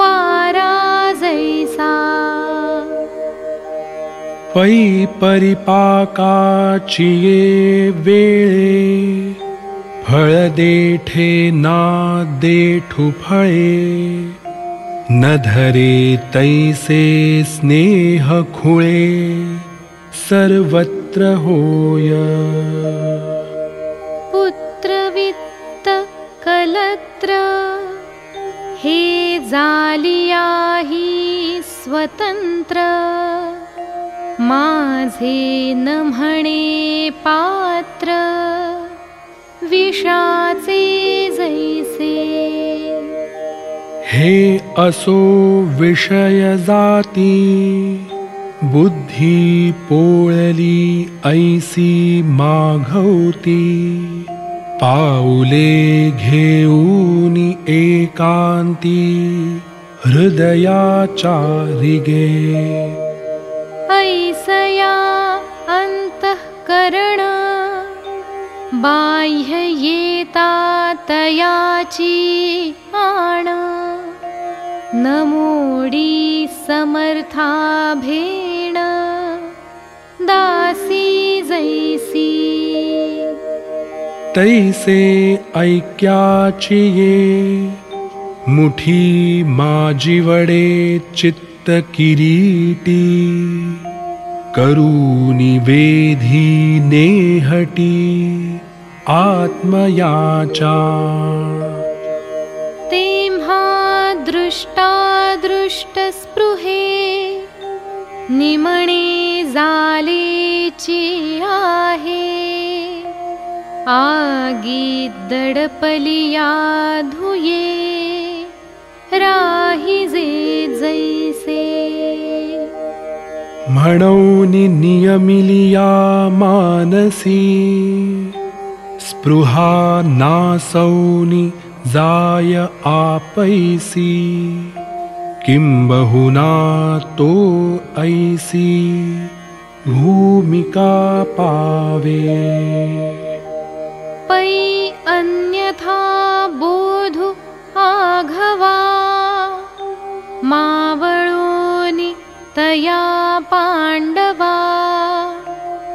वारा जैसा। पै परिपाकाचिये वेळे फळ देठे ना देठु फळे। न धरे तैसे स्नेह खुळे। सर्वत्र होय। पुत्रवित्त कलत्र। हे जालिया हि स्वतन्त्र माझे न म्हणे पात्र विषाचे जैसे। हे असो विषय जाती बुद्धी पोळली ऐसी माघवती पाऊले घेऊन एकांती हृदयाचारिगे। ऐसया अन्तःकरण बाह्य येता तयाची आण। नमोडी समर्था भेण। दासी जैसी। तैसे ऐक्याची ये मुठी माजिवडे चित्त किरीटी। करूनि वेधी नेहटी आत्मयाचा। तेम्हा दृष्टादृष्टस्पृहे निमणे जालेची आहे। आगी दडपलिया धुये राही जे जैसे। म्हणौनि नियमिलिया मानसी स्पृहा नासौनि जाय आपैसी। किंबहुना तो ऐसी भूमिका पावे। पै अन्यथा बोधु आघवा। मावळोनि तया पाण्डवा।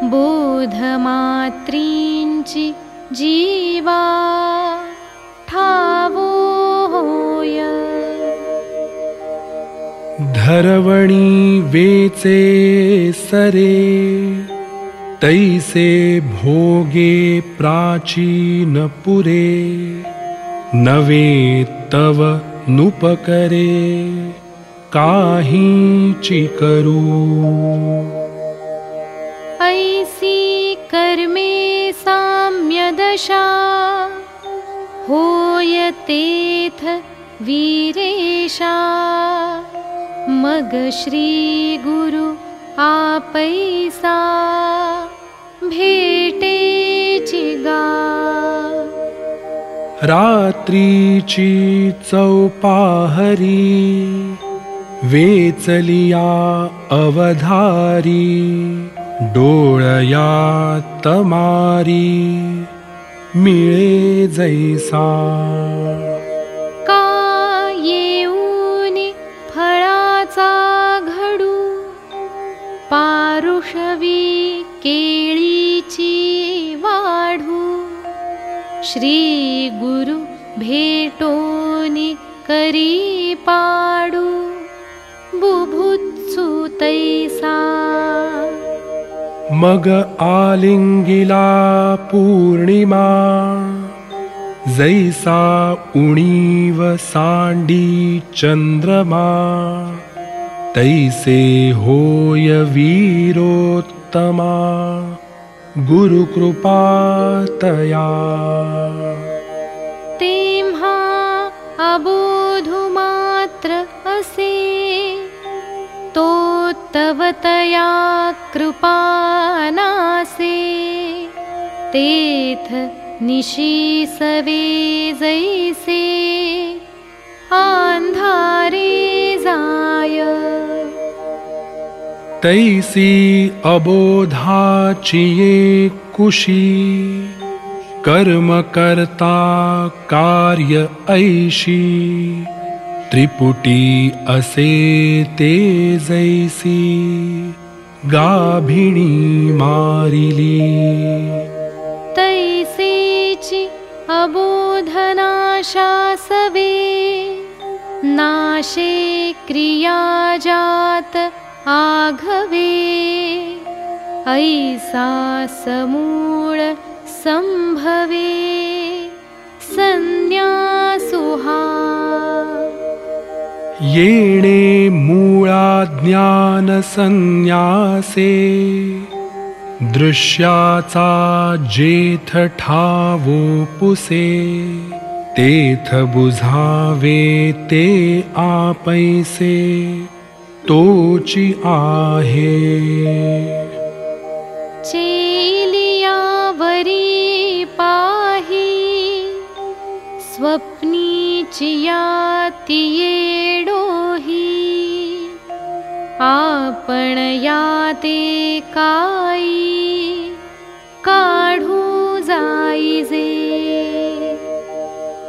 बोधमात्रीञ्चि जीवा ठावो होय धरवणी वेचे सरे तैसे भोगे प्राचीन पुरे नवे तव नुपकरे काहीची करू ऐसी कर्मे साम्यदशा होयतेथ वीरेशा। मग श्री गुरु आपैसा। भेटे चिगा। रात्रीची चौपाहरी। वेचलिया अवधारी। डोळया तमारी मिळे जैसा। का येऊनि फळाचा घडू पारुषवी केळीची वाढू। श्री गुरु भेटोनि करी पाडू बुभुत्सु तैसा मग आलिंगिला पूर्णिमा जैसा उणीव सांडी चंद्रमा तैसे होय वीरोत्तमांगी आत्मा गुरुकृपातया तेम्हा अबोधुमात्र असे तो तवतया कृपानासे तेथ निशीसवे जैसे। आन्धारे जाय। तैसी अबोधाचिये कुशी। कर्म कर्ता कार्य ऐशी त्रिपुटी असे ते जैसी गाभिणी मारिली। तैसेचि अबोधनाशासवे नाशे क्रियाजात आघवे। ऐसा समूळ सम्भवे संन्यासुहा येणे मूळा ज्ञानसन्न्यासे दृश्याचा जेथ ठावो पुसे तेथ बुझावे ते आपैसे तोची आहे। चेलियावरी पाही स्वप्नीची याती येडोही आपण याते काई काढू जाईजे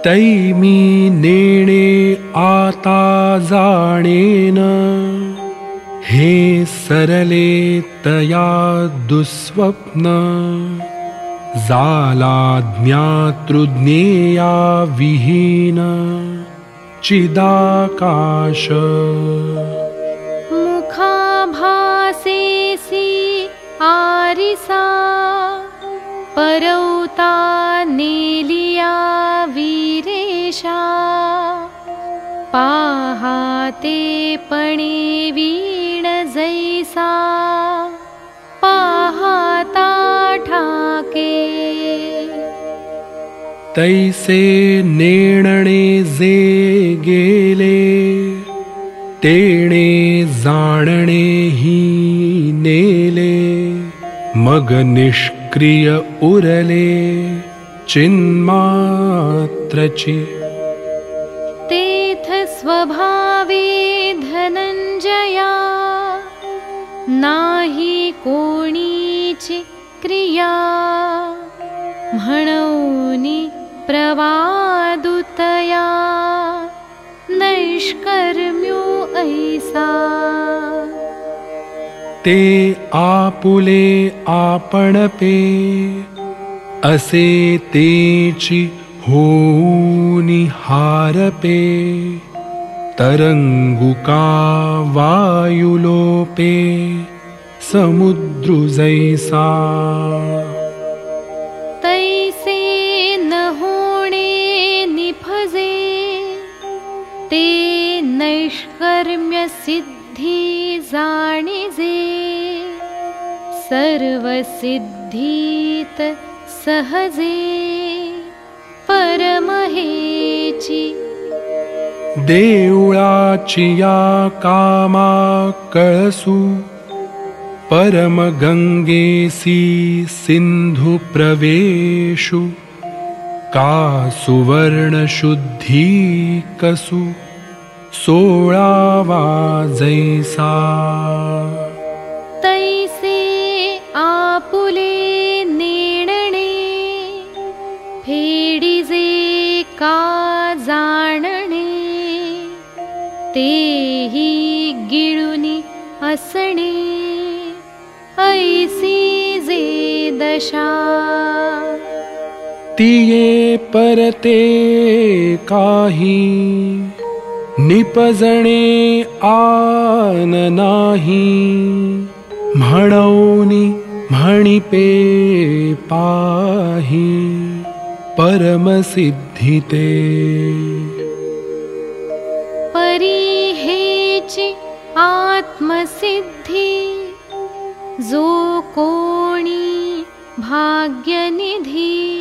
तैमी नेणे आता जाणेन हे सरले तया दुःस्वप्न. जाला ज्ञातृज्ञेया विहीन चिदाकाश। मुखाभासेसि आरिसा परौता नेलिया वीरेशा पाहाते पणे वीण तैसे नेणणे जे गेले तेणे जाणणे ही नेले। मग निष्क्रिय उरले चिन्मात्रची। तेथ स्वभावे धनञ्जया नाही कोणीची क्रिया म्हणूनि प्रवादुतया नैष्कर्म्यो ऐसा। ते आपुले आपणपे असे तेची होऊनि हारपे। तरंगुका वायुलोपे समुद्रु ते नैष्कर्म्य सिद्धी जाणिजे। सर्वसिद्धीत सहजे। परमहेची। देवळाची या कामा कळसू। परमगङ्गेसी सिन्धुप्रवेशु का सुवर्णशुद्धि कसु सोळावा जैसा तैसे आपुले नेणणे फेडिजे का जाणणे तेही गिळुनी असणे ऐसी जे दशा परते काही निपजणे आन नाही। म्हणौनी म्हणिपे पाही परमसिद्धिते। परिहेची आत्मसिद्धी जो कोणी भाग्यनिधी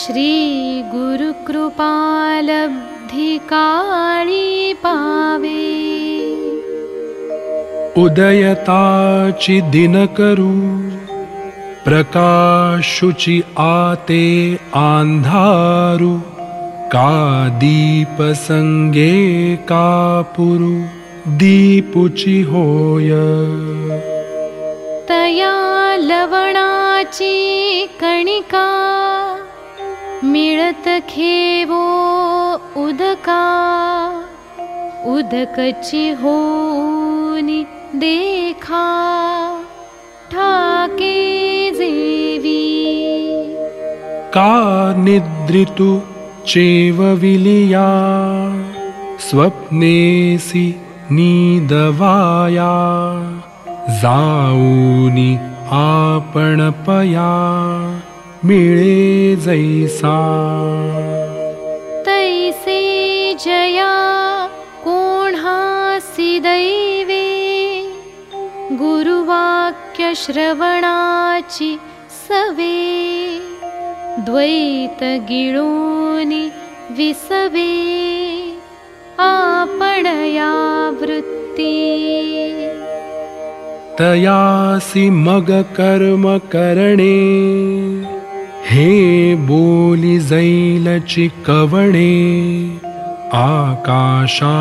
श्रीगुरुकृपालब्धिकाळी पावे उदयताचि दिनकरू प्रकाशुचि आते आन्धारु का दीपसङ्गे कापुरु दीपुचि होय। तया लवणाची कणिका खेवो उदका उदकची होनी देखा. ठाके जेवी. का निद्रितु चेव विलिया? स्वप्नेसि नीदवाया. जाऊनि आपणपया मिळे जैसा। तैसे जया कोणासि दैवे। गुरुवाक्यश्रवणाचि सवे। द्वैतगिळोनि विसवे। आपणया वृत्ती। तयासि मग कर्म करणे हे बोलि जैलचि कवणे आकाशा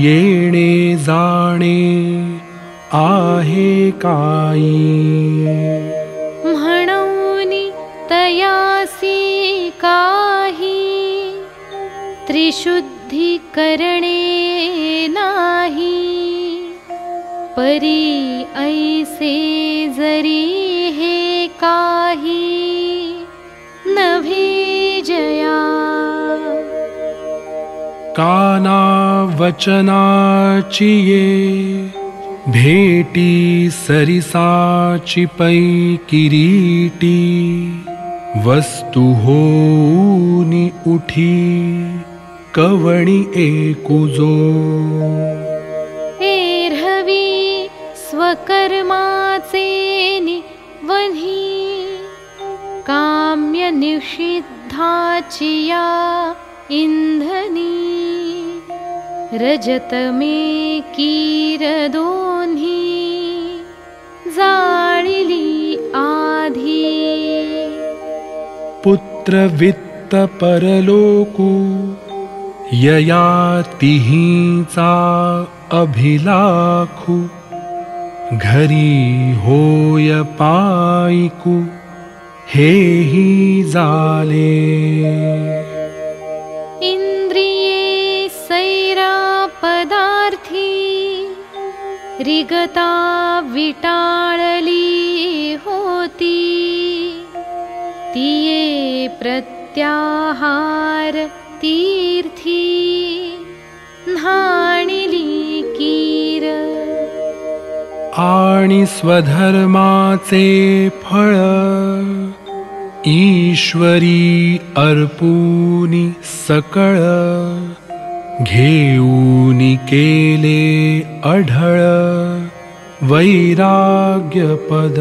येणे जाणे म्हणूनि तयासी काही नाही। परी ऐसे जरी हे काही ये भेटी सरिसाची पै किरीटी वस्तु होनी एकुजो। एर्हवी स्वकर्माचे वन्ही काम्य निषिद्धाचिया इंधनी रजत मे कीर दोन्ही जाळिली आधी। पुत्र वित्त परलोकु ययातिहीचा अभिलाखु घरी होय पाईकु हेही जाले इन्द्रिये सैरा पदार्थी रिगता विटाळली होती। तिये प्रत्याहार तीर्थी न्हाणिली कीर। आणि स्वधर्माचे फळ ईश्वरी अर्पूनि सकळ घेऊनि केले अढळ वैराग्यपद।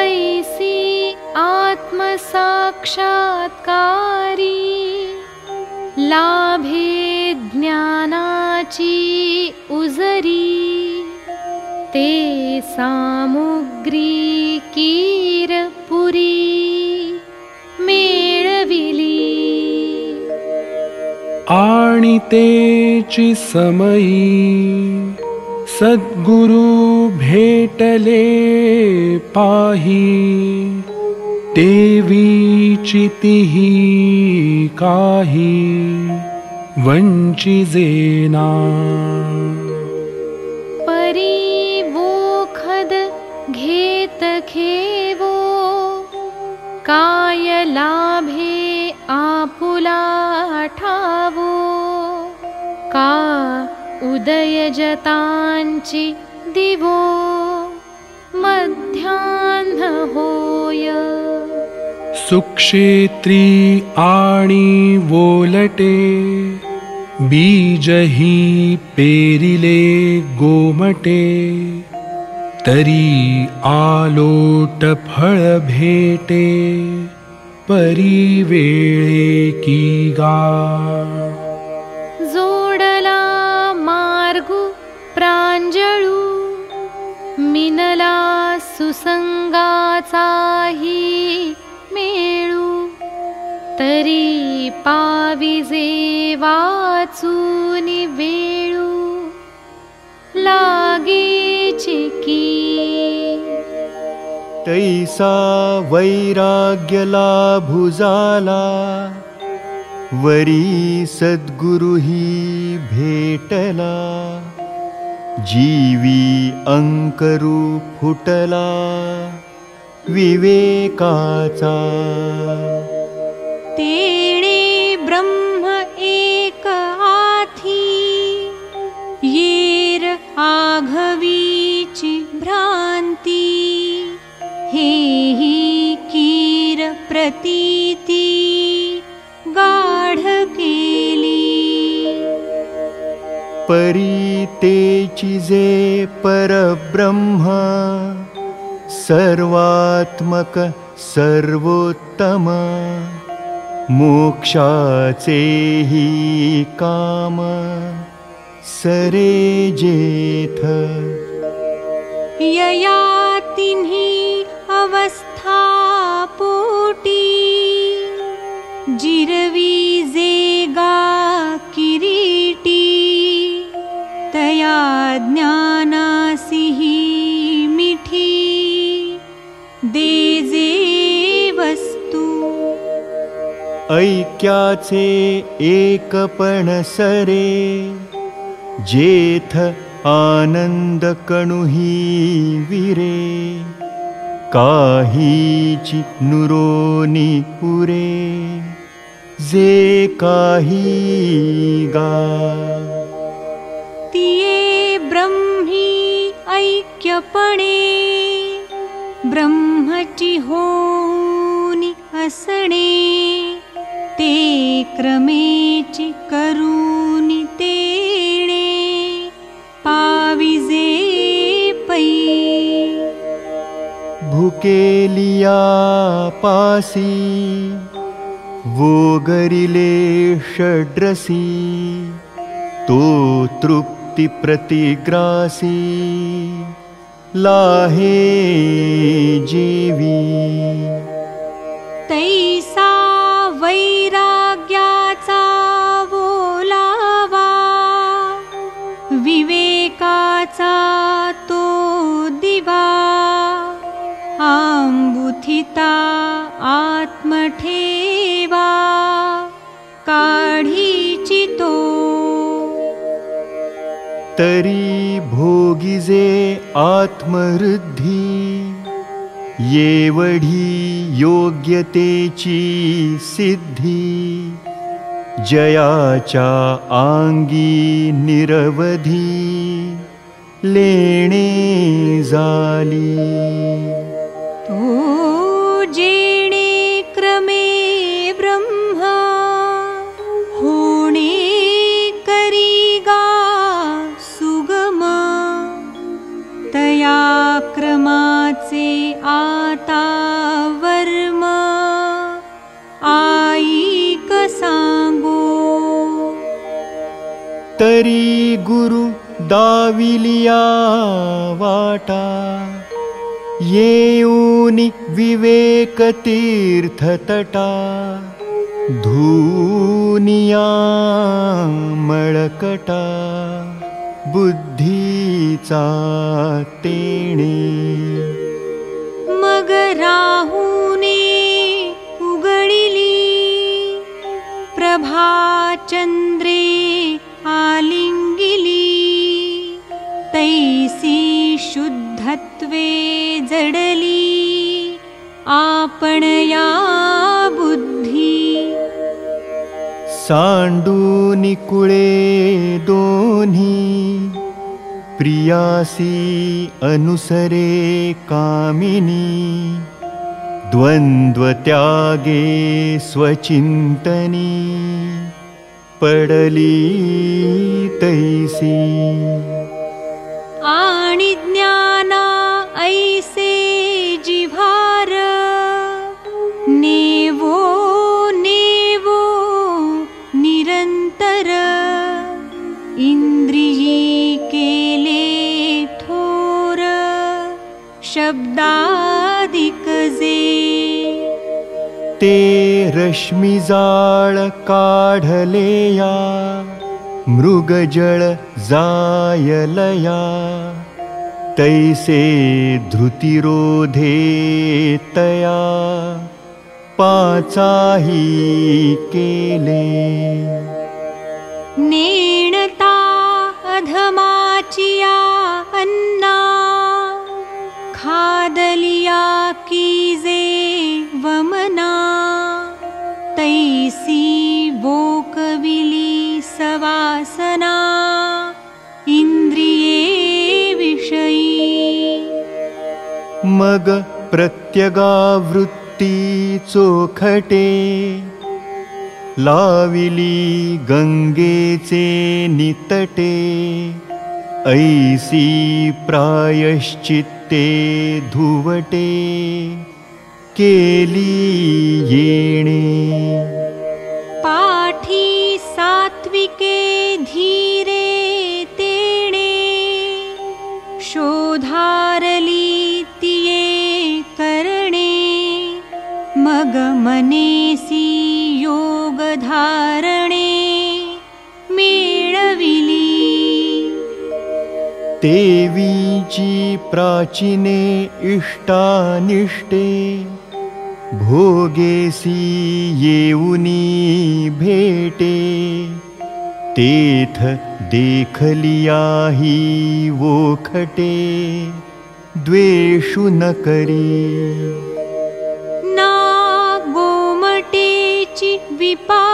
ऐसी आत्मसाक्षात्कारी लाभे ज्ञानाची उजरी ते सामुग्री कीरपुरी मेळविली. आणि तेची समयी सद्गुरु भेटले पाही. देवीची तिही काही वंचिजेना काय लाभे आपुला ठावो का उदय जतांची दिवो। मध्यान्ह होय सुक्षेत्री आणि वोलटे बीजही पेरिले गोमटे भेटे परिवेळे की गा। जोडला मार्गु प्रांजळू मिनला सुसंगाचाही मेळू तरी पाविजे वाचूनि वेळू लागे चिकी तैसा वैराग्य लाभू झाला वरी सद्गुरुही भेटला। जीवी अंकरू फुटला विवेकाचा। तेणे प्रतीती गाढ केली परी तेची जे परब्रह्म सर्वात्मक सर्वोत्तम मोक्षाचेही काम सरे जेथ। यया तिन्ही अवस्था ऐक्याचे एकपण सरे जेथ आनंद कणुही विरे काहीची नुरोनी पुरे जे काही गा। तिये ब्रह्मी ऐक्यपणे ब्रह्मची होनी असणे ते क्रमेची करूनि तेणे पाविजे पै। भुकेलिया पासी वोगरिले षड्रसी तो तृप्ति प्रतिग्रासी लाहे जेवी। तैसा तरी भोगिजे आत्मवृद्धी येवढी योग्यतेची सिद्धी जयाच्या आंगी निरवधी लेणे झाली आता वर्म आईक तरी गुरु दाविलिया वाटा येऊनि विवेक तीर्थतटा धूनिया मळकटा बुद्धीचा तेणे। मग राहुने उगळिली प्रभाचंद्रे आलिंगिली। तैसी शुद्धत्वे जडली आपण या बुद्धी सांडूनि कुळे दोन्ही प्रियासी अनुसरे कामिनी द्वन्द्वत्यागे स्वचिन्तनी पडली तैसी। आणि ज्ञाना दादिकजे ते रश्मिजाळ काढलेया मृगजळ जायलया। तैसे धृतिरोधे तया पाचाही केले। नेणता अधमाचिया अन्ना। खादलिया कीजे वमना तैसी बोकविली सवासना इन्द्रिये विषयी। मग प्रत्यगावृत्ती चोखटे लाविली गंगेचे नितटे ऐसी प्रायश्चित्ते धुवटे केली येणे। पाठी सात्विके धीरे तेणे। शोधारली तिये करणे। मग प्राचीने इष्टानिष्टे भोगेसी येऊनी भेटे। तेथ देखलियाही वोखटे द्वेषु न करी। ना गोमटेची विपाये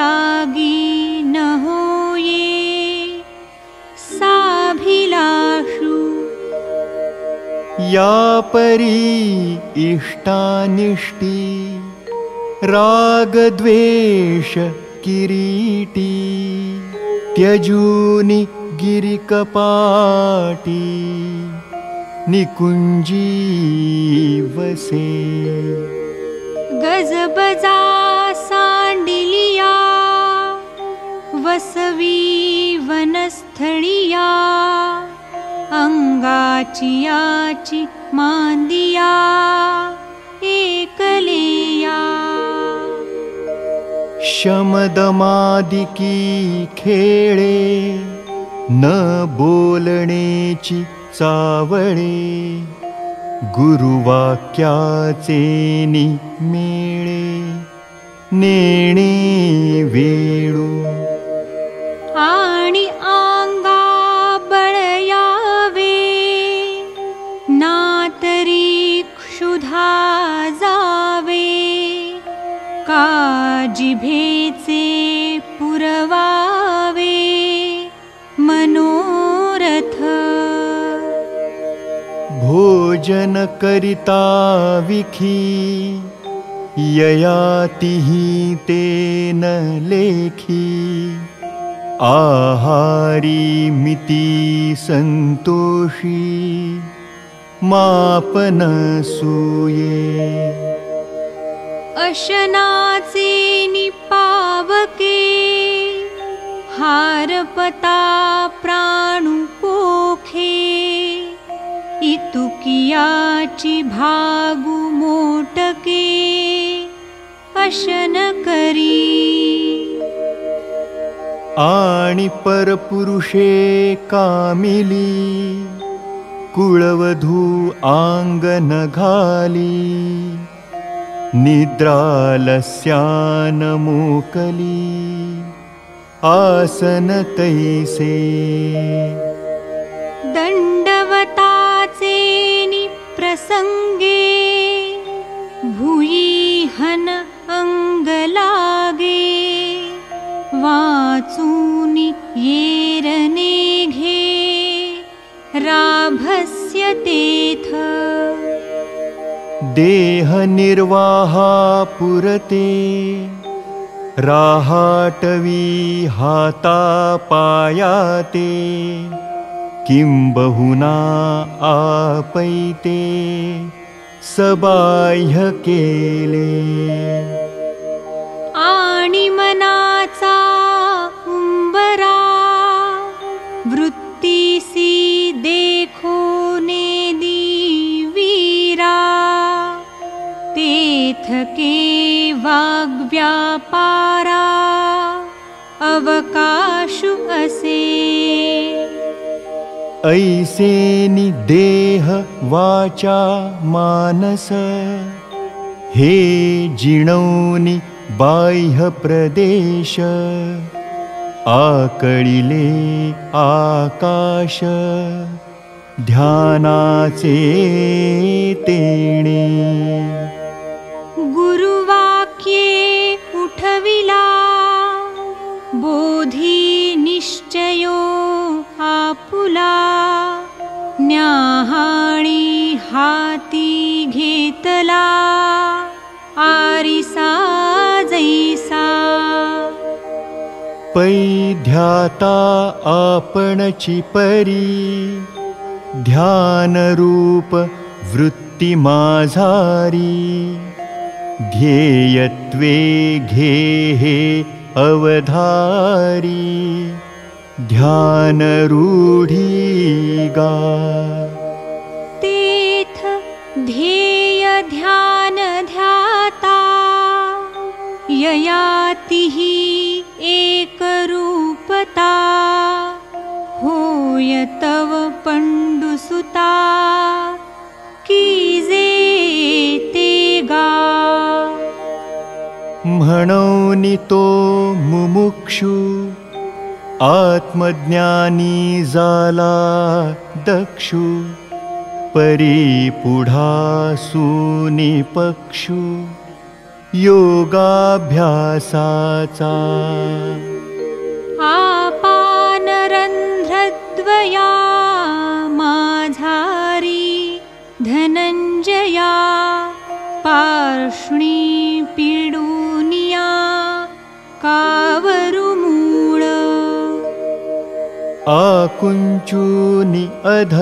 लागी न होये साभिलाषु। या परी इष्टानिष्टी रागद्वेष किरीटी त्यजूनि गिरिकपाटी निकुञ्जी वसे गजबजा वसवी वनस्थळिया अंगाचियाची मांदिया एकलेया। शमदमादिकी खेळे न बोलणेची चावळे गुरुवाक्याचे मेळे नेणे वेळू आणि आंगा बळयावे। नातरी क्षुधा जावे। काजिभेचे पुरवावे। मनोरथ। भोजन करिता विखी ययातिही ते न लेखी आहारी मिती संतोषी मापन सूये अशनाचे निपावके हारपता प्राणु पोखे इतुकियाची भागु मोटके अशन करी। आणि परपुरुषे कामिली कुळवधू आंगन घाली निद्रालस्यान मोकली आसन तैसे देह निर्वाहा पुरते राहाटवी हाता पायाते किं बहुना आपैते सबाह्य केले आणि वाग्व्यापारा अवकाशु असे। ऐसेनि देह वाचा मानस। हे जिणौनि बाह्यप्रदेश आकळिले आकाश। ध्यानाचे तेणी। बोधी निश्चयो आपुला। न्याहाणी हाती घेतला। आरिसा जैसा। पै ध्याता आपणची परी। ध्यानरूप वृत्ती माझारी ध्येयत्वे घे अवधारी ध्यानरूढी गा। तेथ ध्येय ध्यान ध्याता ययातिः एकरूपता। होय तव पण्डुसुता म्हणौनि तो मुमुक्षु आत्मज्ञानी जाला दक्षु परिपुढा सुनिपक्षु योगाभ्यासाचा। आपानरन्ध्रद्वया माझारी धनञ्जया पार्ष्णी कावरुमूळ आकुञ्चूनि अध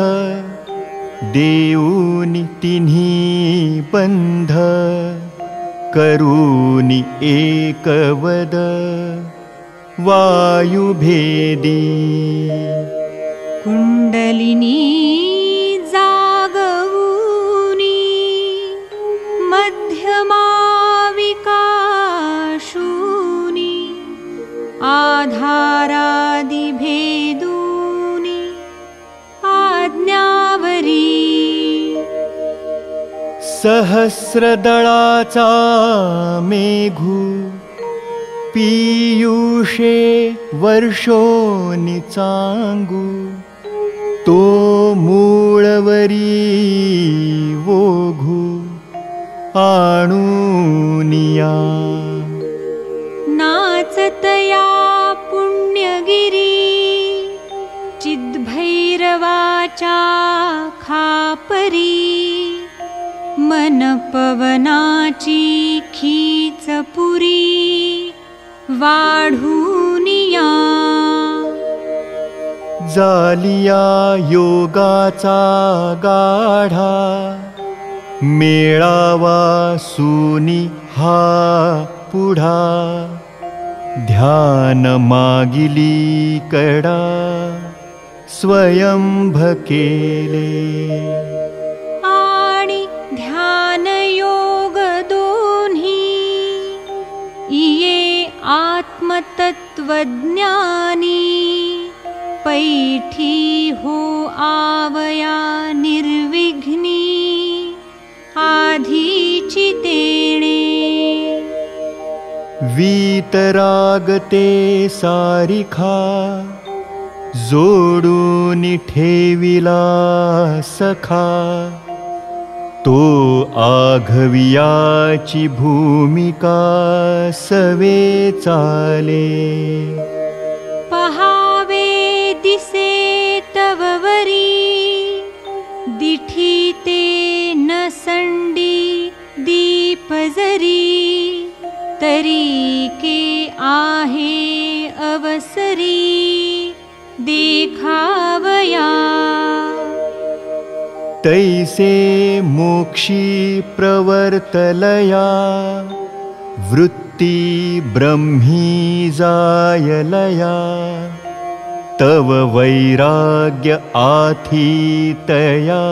देऊनि तिन्ही बन्ध करूनि एकवद वायुभेदी। कुण्डलिनी आधारादिभेदूनि आज्ञावरी। सहस्रदळाचा मेघु पीयूषे वर्षोनि चाङ्गु तो मूळवरी वोघु आणूनिया। नाचतया खीचपुरी वाढूनिया। जालिया योगाचा गाढा मेळावा सुनी हा पुढा ध्यान मागिली कडा स्वयंभ केले आणि ध्यानयोग दोन्ही इये आत्मतत्त्वज्ञानी पैठी हो आवया निर्विघ्नी आधीची तेणे वीतरागते सारिखा जोडून ठेविला सखा। तो आघवियाची भूमिका सवे चाले। पहावे दिसे तव वरी दिठी ते न के अवसरी देखावया। तैसे मोक्षी प्रवर्तलया वृत्ती ब्रह्मी जायलया। तव वैराग्य आथीतया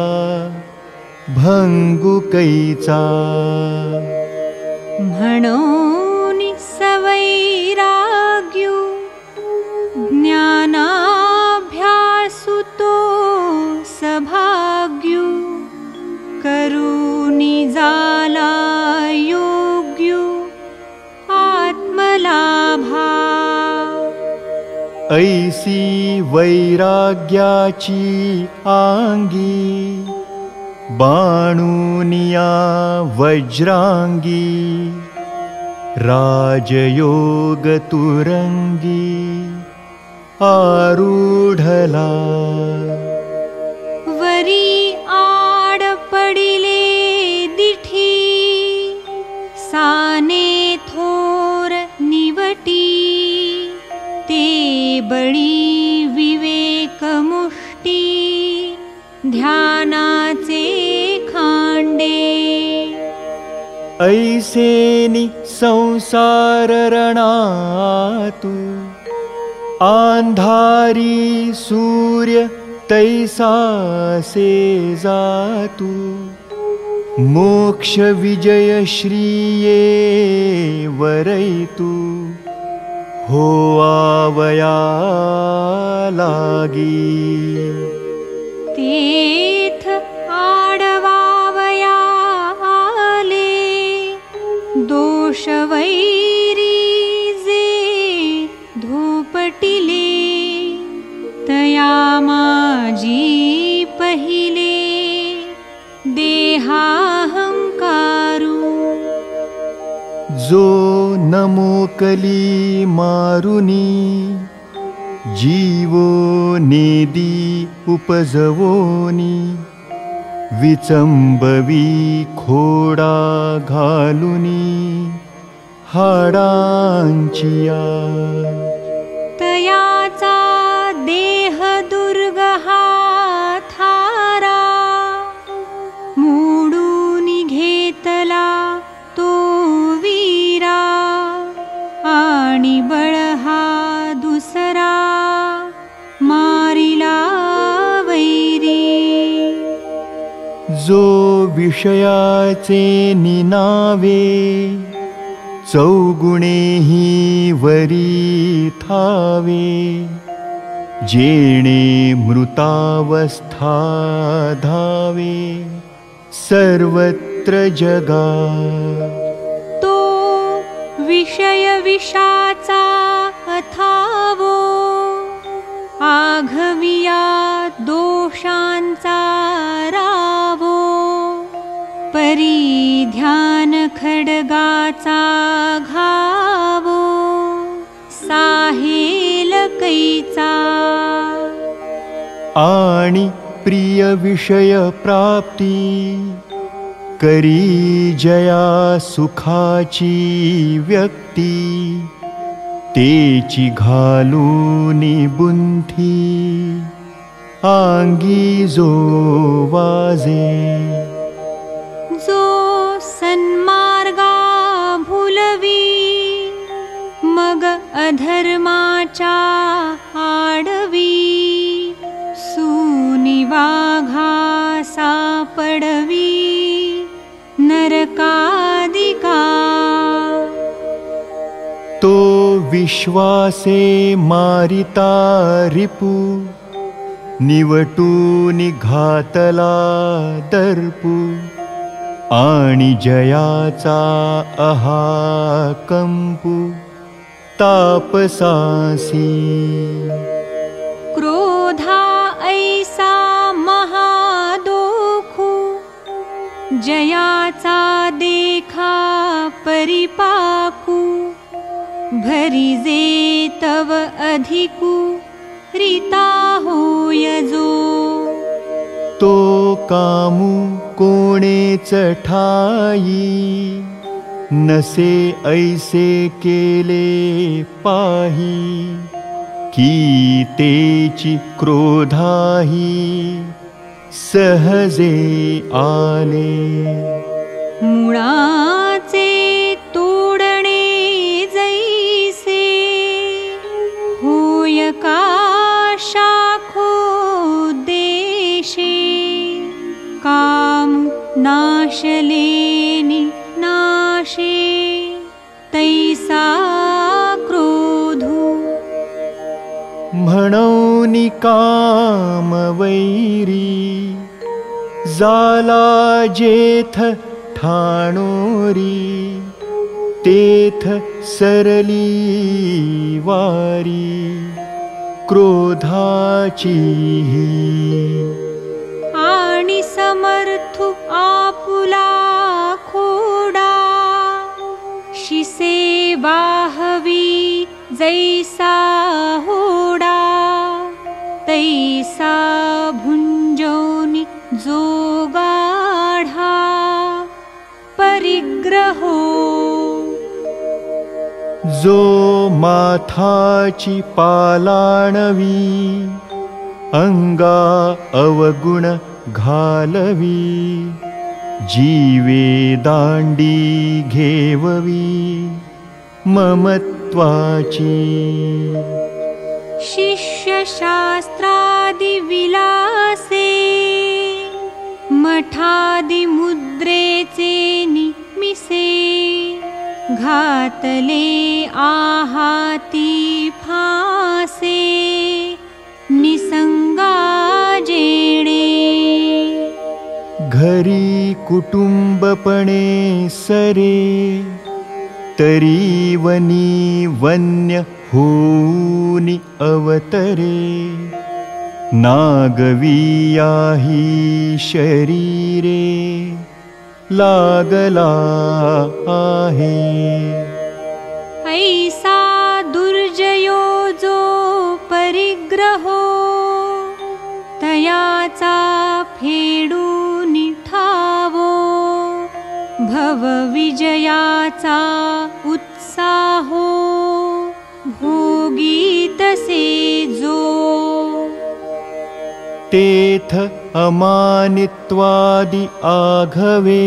भङ्गुकैचा म्हणून सभाग्यु करुणिजालायोग्यु आत्मलाभा। ऐसी वैराग्याची आङ्गी बाणूनिया वज्राङ्गी राजयोगतुरङ्गी आरूढला। वरी आड पडिले दिठी साने थोर निवटी ते बळी विवेक मुष्टी ध्यानाचे खांडे। ऐसेनि संसार रणातु आंधारी सूर्य तैसा से जातु। मोक्ष विजय श्रीये वरैतु हो आवया लागी। तेथ आडवावया आले दोषवैरी तया माजी पहिले देहाहंकारू जो नमोकली मारुनी जीवो नेदी उपजवोनी विचंबवी खोडा घालुनी तयाचा देह दुर्गहा थारा वीरा आणि बळहा दुसरा मारिला वैरी. जो विषयाचे निनावे चौगुणेही वरी थावे जेणे मृतावस्था धावे सर्वत्र जगा। तो विषय विषाचा अथावो आघविया दोषांचा रावो परी खडगाचा कैचा आणि प्रिय विषय प्राप्ती करी जया सुखाची व्यक्ती तेची घालूनी बुंथी आंगी जो वाजे। जो सन्मार्गा भुलवी मग सुनिवाघा सापडवी नरकादिका। तो विश्वासे मारिता रिपू निवटूनि घातला दर्पू आणि जयाचा अहाकंपू तापसासी। क्रोधा ऐसा महादोखू जयाचा देखा परिपाकू भरिजे तव अधिकू रीता होय जो तो कामू कोणेच ठाई नसे ऐसे केले पाही की तेची क्रोधाही सहजे आले मुळाचे काम ठाणोरी तेथ सरली वारी क्रोधाची आणि समर्थु आपुला खोडा शिसे वाहवी जैसा होडा तैसा भुंजोनी जो गाढा परिग्रहो। जो माथाची पालाणवी अंगा अवगुण घालवी जीवे दांडी घेववी ममत्वाची शिष्यशास्त्रादिविलासे मठादिमुद्रेचे निमिसे घातले आहाती फासे निसंगा जेणे घरी कुटुंबपणे सरे तरी वनी वन्य होऊनी अवतरे नागवियाही शरीरे लागला आहे। ऐसा दुर्जयो जो परिग्रहो तयाचा फेडून ठावो भवविजयाचा उत्साहो भोगीतसे जो। तेथ अमानित्वादि आघवे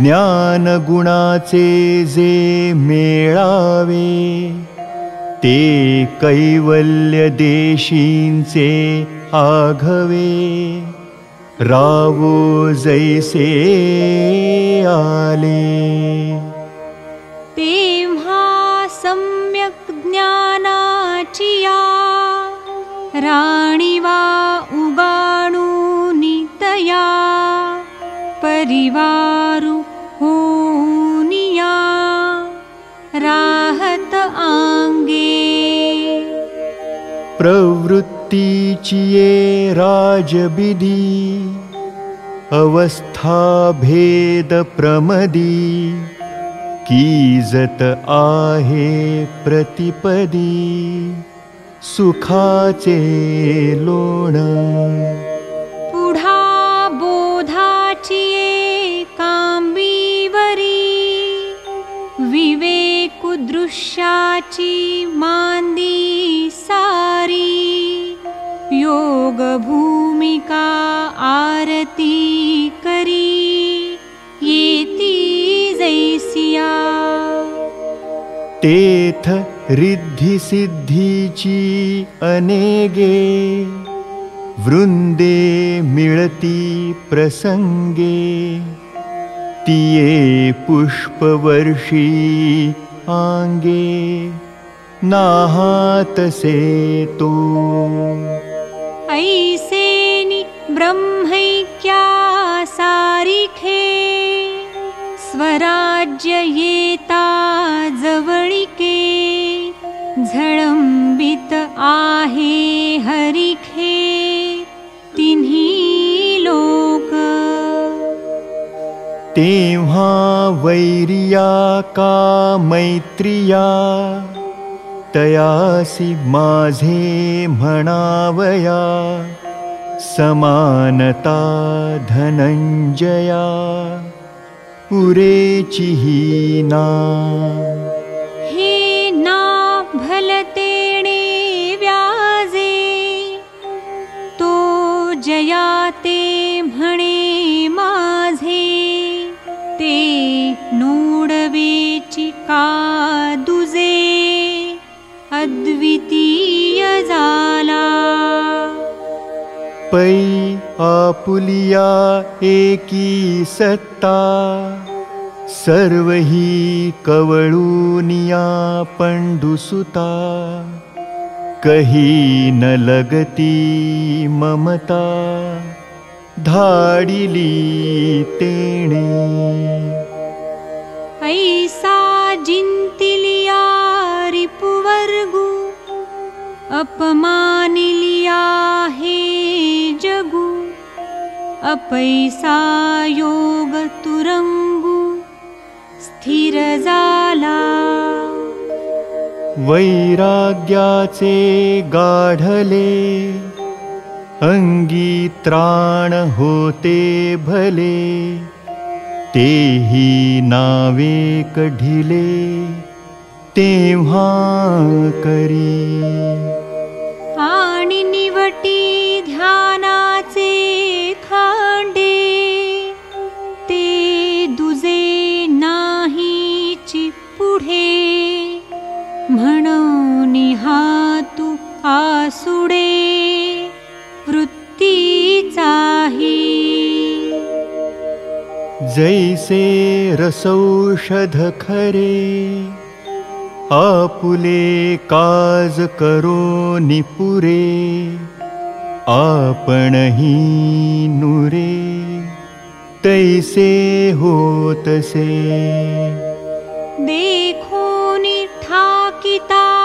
ज्ञानगुणाचे जे मेळावे ते कैवल्य देशींचे आघवे। रावो जैसे आले। तेव्हा ज्ञानाचिया राणिवा उगाणुनितया परिवारु होनिया राहत आंगे। प्रवृत्तीची ये राजबिदी। अवस्था भेद प्रमदी। कीजत आहे प्रतिपदी सुखाचे लोण। पुढा बोधाची कांबीवरी। विवेकुदृश्याची मांदी सारी। योग भूमिका आरती करी। येती जैसिया। तेथ रिद्धी सिद्धीची अनेगे वृंदे मिळती प्रसंगे तिये पुष्पवर्षी आंगे नाहातसे तो ऐसेनि ब्रह्मैक्या सारिखे। स्वराज्य येता जवळिके आहे हरिखे तिन्ही लोक. तेव्हा वैरिया का मैत्रिया तयासी माझे म्हणावया समानता धनंजया पुरेची जया ते म्हणे माझे ते नोडवेची का दुजे अद्वितीय झाला पै आपुलिया एकी सत्ता सर्व ही कवळूनिया पंडुसुता कही न लगती ममता। धाडिली तेणे। ऐसा जिंतिलिया रिपुवर्गु अपमानिलिया हे जगु। अपैसा योग तुरंगु स्थिर जाला वैराग्याचे गाढले अंगी त्राण होते भले तेही नावे कढिले तेव्हा करी। आणि निवटी ध्यानाचे आसुडे वृत्तीचाही जैसे रसौषध खरे आपुले काज करो निपुरे आपणही नुरे। तैसे होतसे। देखोनि ठाकिता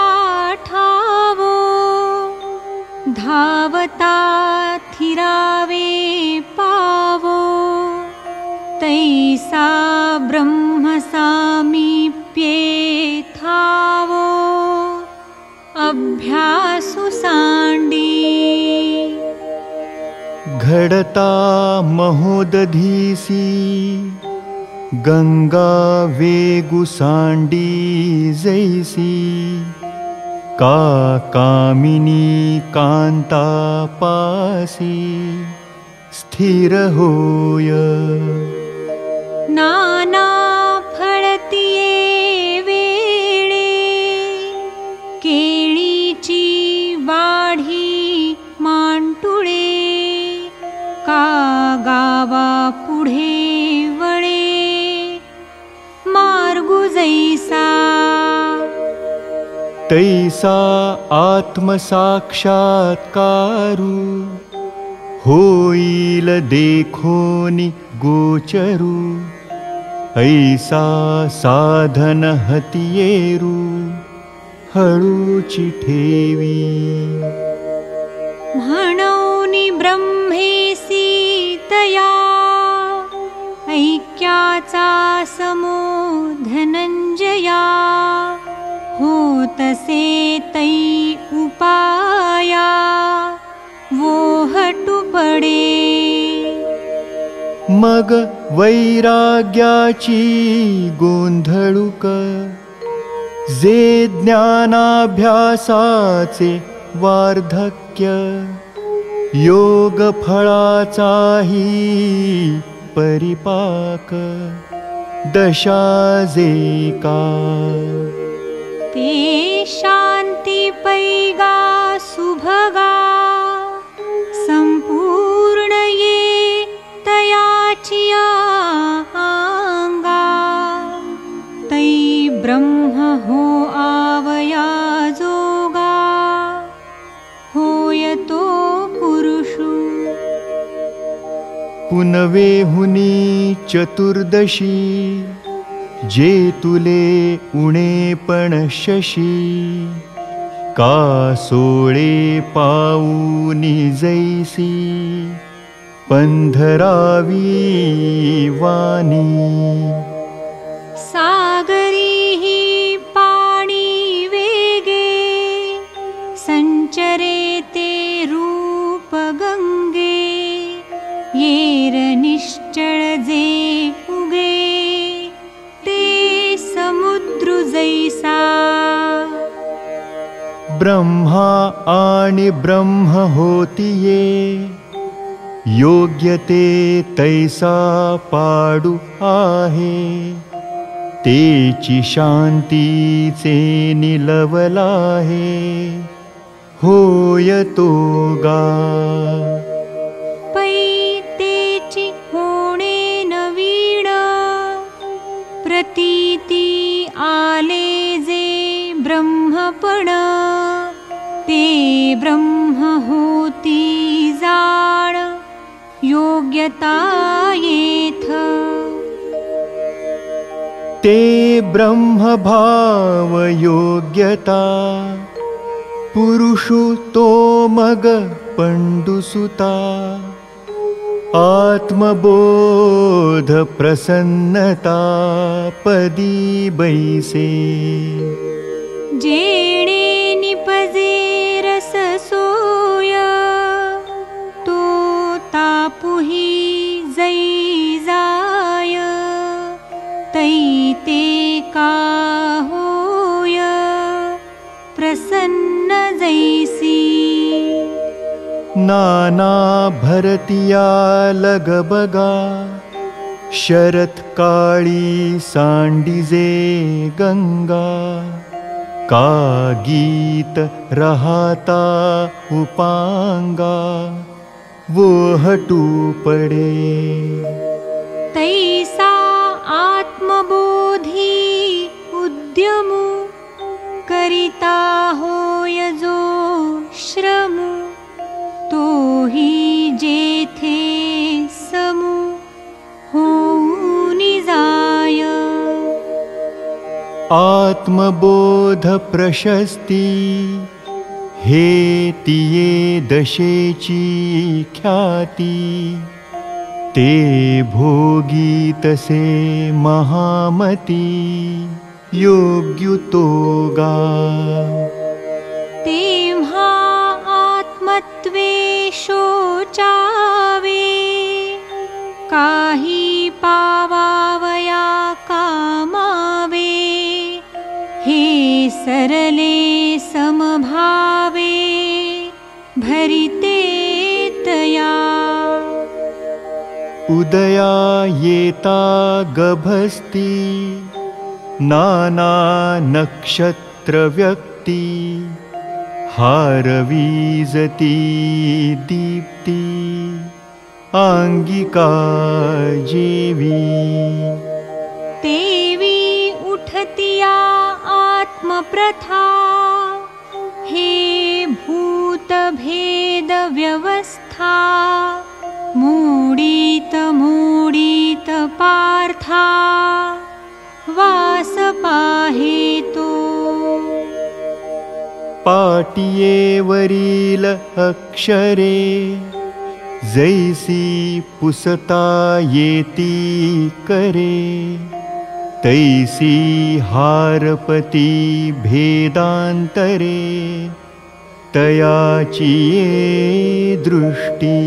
धावता थिरावे पावो तैसा ब्रह्मसामीप्ये थावो। अभ्यासु सांडी घडता महोदधीसी गंगा वेगु सांडी जैसी का कामिनी कांता पासी आत्मसाक्षात्कारु। होईल देखोनि गोचरु। ऐसा साधन हतियेरु। हळूची ठेवी मग वैराग्याची गोंधळुक जे ज्ञानाभ्यासाचे वार्धक्य योग फळाचाही परिपाक दशा जे का ते शान्ति पैगा सुभगा सम्पूर्ण पुनवेहुनी चतुर्दशी जे तुले उणे पण शशी का सोळे पाऊनी जैसी पंधरावी वाणी। सागरी ब्रह्मा आणि ब्रह्म होतीये योग्य ते तैसा पाडू आहे। तेची शांतीचे निलवला आहे होय तो गा ते ब्रह्म होती जाण योग्यता येथ ते ब्रह्मभाव योग्यता पुरुषु तो मग पण्डुसुता। आत्मबोध प्रसन्नता पदी बैसे। जेणे निपजे जैसी। नाना भरतिया लगबगा शरत काळी सांडिजे गंगा। का गीत रहाता उपांगा वो हटू पडे। तैसा आत्मबोधी उद्यमु करिता होय जो श्रमु तो ही जेथे समु होऊनि जाय। आत्मबोध प्रशस्ती हे तिये दशेची ख्याती ते भोगी तसे महामती योग्युतोगा। तेम्हा आत्मत्वे शोचावे काही पावावया कामावे। हे सरले समभावे भरिते तया। उदया येता गभस्ती नाना नक्षत्रव्यक्ती हारवीजती दीप्ती आङ्गिका जेवी तेवी उठतिया आत्मप्रथा हे भूतभेदव्यवस्था मूडीत मूडीत पार्था। वास पाहेतो। पाटियेवरील अक्षरे जैसी पुसता येती करे तैसी हारपती भेदान्तरे तयाची दृष्टी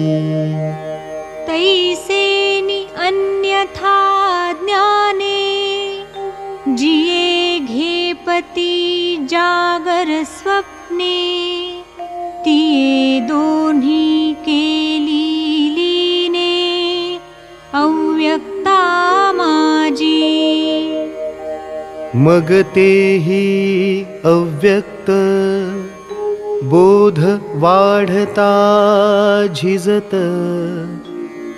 जिये घेपति जागर स्वप्ने तिये दोन्ही केली लीने अव्यक्ता माजी। मग तेही अव्यक्त बोध वाढता झिजत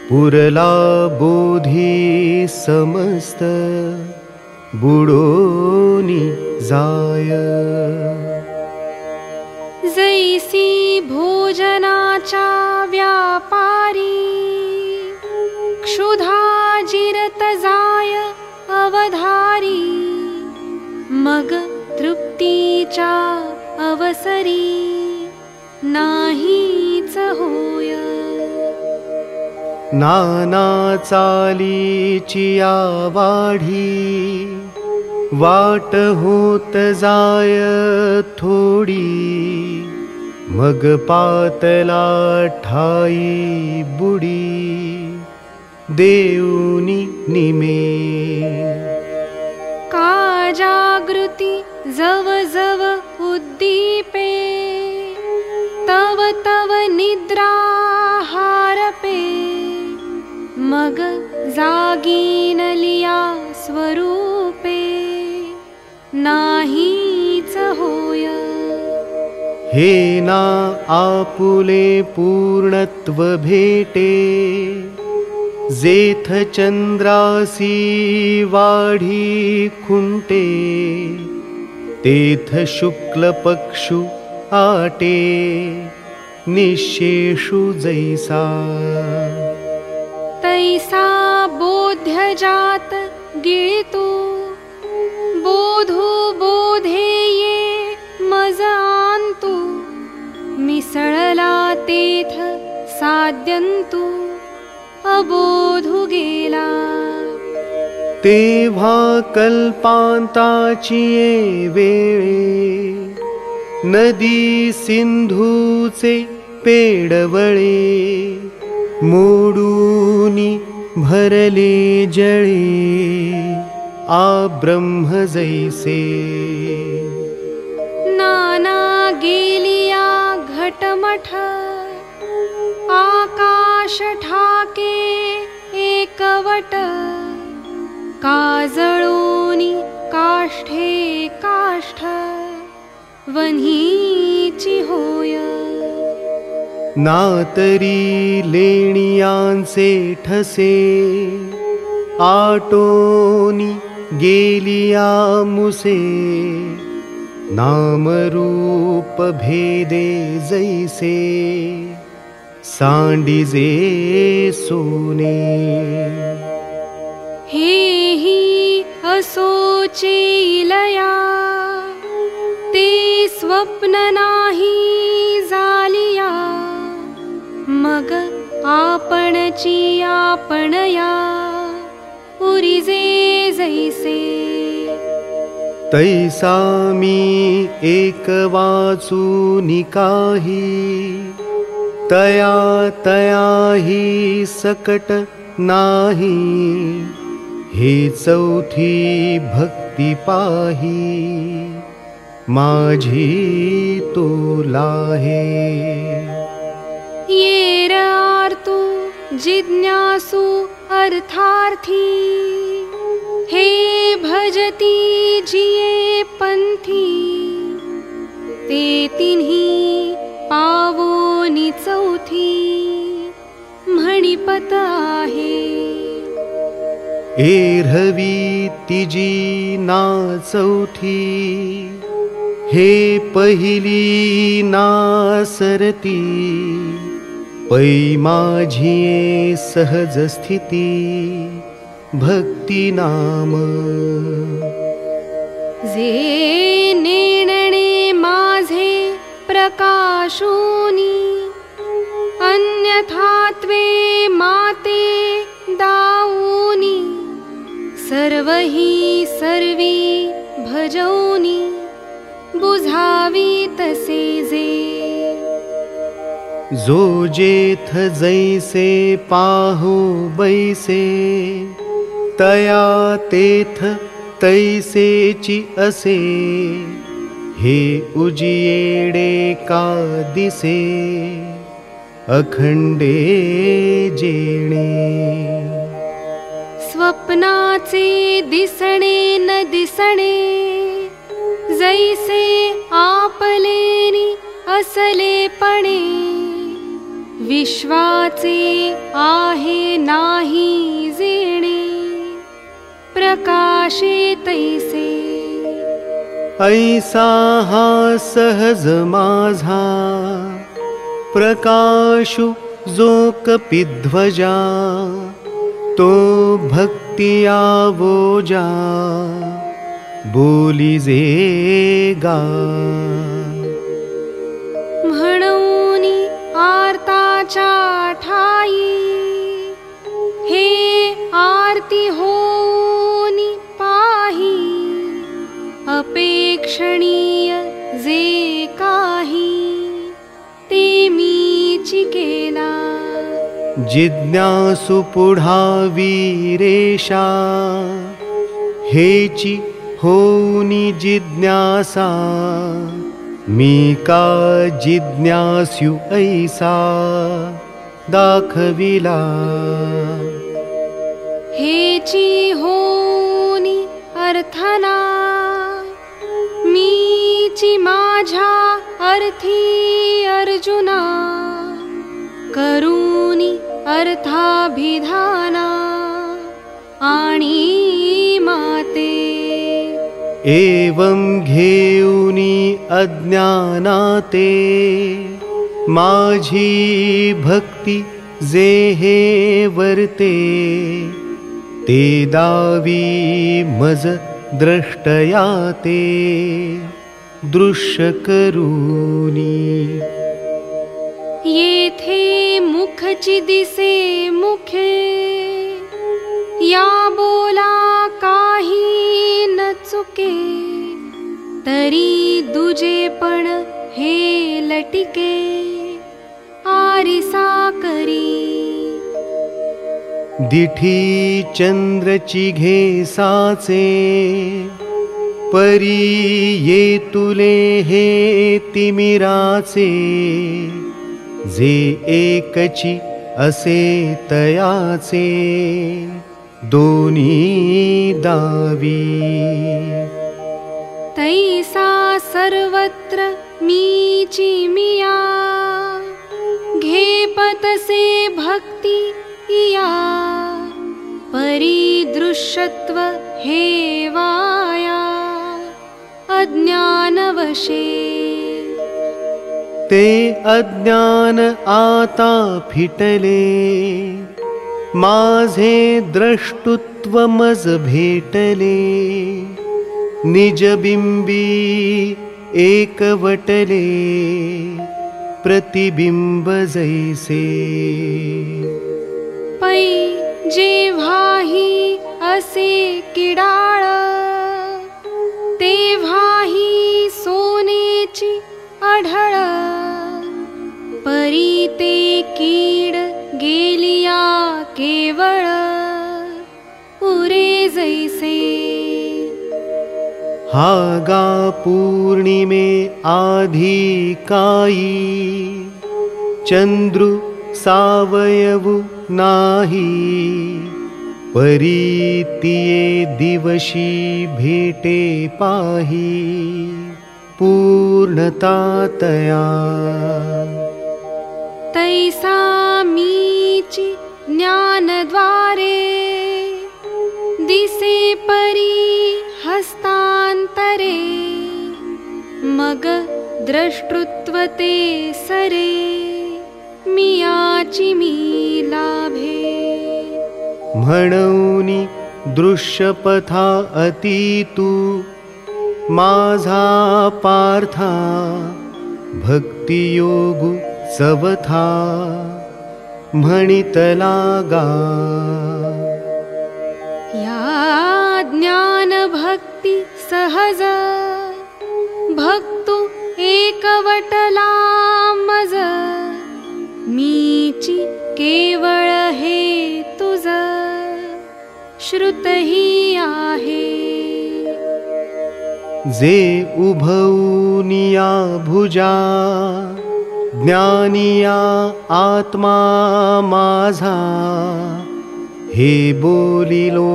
पुरला बोधी समस्त बुडोनी जाय। जैसी भोजनाचा व्यापारी क्षुधा जिरत जाय अवधारी मग तृप्तीच्या अवसरी नाहीच होय। नाना चालीची या वाढी वाट होत जाय थोडी मग पातला ठाई बुडी. देऊनी निमे. का जागृती जव जव उद्दीपे? तव तव निद्रा हारपे. मग जागीन लिया स्वरूपे नाहीच होय। हे ना आपुले पूर्णत्व भेटे जेथ चंद्रासी वाढी खुंटे तेथ शुक्ल पक्षु आटे निशेषु जैसा। तैसा बोध्य जात गिळितो बोधू बोधे ये मज आणतो मिसळला तेथ साध्यंतु अबोधु ये वेळे नदी सिंधूचे पेडवळे मोडूनी भरले जळे आ ब्रह्म जैसे। नाना गेलिया घटमठ आकाश ठाके एकवट काजळोनी काष्ठे काष्ठ वन्हीची होय। नातरी लेणियांचे ठसे आटोनी गेलिया मुसे नामरूप भेदे जैसे सांडिजे सोने। हेही असोचेलया ते स्वप्न नाही जालिया मग आपणची आपणया उरिजे जैसे। तैसा मी एक वाचूनि काही तया तया ही सकट नाही। हे चौथी भक्ती पाही। माझी तोलाहे येर आर्तु जिज्ञासु अर्थार्थी। हे भजती जिये पंथी ते तिन्ही पावोनी चौथी म्हणिपत आहे। एरहवी तिजी ना चौथी हे पहिली ना सरती पै माझी सहज स्थिती भक्ती नाम जे नेणणे माझे प्रकाशोनी अन्यथात्वे माते दाऊनी सर्व ही सर्वी भजौनी बुझावी तसे जे जो जेथ जैसे पाहू बैसे तया तेथ तैसेची असे। हे उजियेडे का दिसे अखंडे जेणे। स्वप्नाचे दिसणे न दिसणे जैसे आपलेनी असलेपणे विश्वाचे आहे नाही जेणे प्रकाशे तैसे। ऐसा हा सहज माझा प्रकाशु जो कपिध्वजा तो भक्तिया वोजा बोलिजे आर्ताच्या ठाई हे आरती होनी पाही अपेक्षणीय जे काही ते मीची केला जिज्ञासु वीरेशा हेची होनी जिज्ञासा मी का जिज्ञास्यु ऐसा दाखविला। हेची होनी अर्थना मीची माझ्या अर्थी अर्जुना करूनी अर्थाभिधाना आणि माते एवं घेऊनी अज्ञानाते माझी भक्ती जे हे वर्ते ते दावी मज द्रष्टया ते दृश्य करूनी येथे मुखची दिसे मुखे या बोला काही न चुके तरी दुजे पण हे लटिके आरिसा करी दिठी चंद्रची घे साचे परी ये तुले हे तिमिराचे। जे एकची असे तयाचे दोन्ही दावी। तैसा सर्वत्र मीची मिया। घेपतसे भक्ती इया। परिदृश्यत्व हे वाया। अज्ञानवशे। ते अज्ञान आता फिटले माझे द्रष्टुत्व मज भेटले निजबिंबी एकवटले प्रतिबिंब जैसे। पै जेव्हाही असे किडाळ तेव्हाही सोनेची आढळ परी ते कीड गेलिया केवळ उरे जैसे। हा गा पूर्णिमे आधी काई। चंद्रु सावयवु नाही। परीतिये दिवशी भेटे पाही। पूर्णता तया तैसा मीची ज्ञानद्वारे दिसे परी हस्तांतरे मग द्रष्टृत्व ते सरे मियाची मी लाभे। म्हणूनी दृश्यपथा अतीतू माझा पार्था भक्तियोगु सवथा म्हणितला गा या ज्ञान भक्ती सहज भक्तु एकवटला मज मीची केवळ हे तुझ श्रुतही आहे। जे उभवनिया भुजा ज्ञानिया आत्मा माझा हे बोलिलो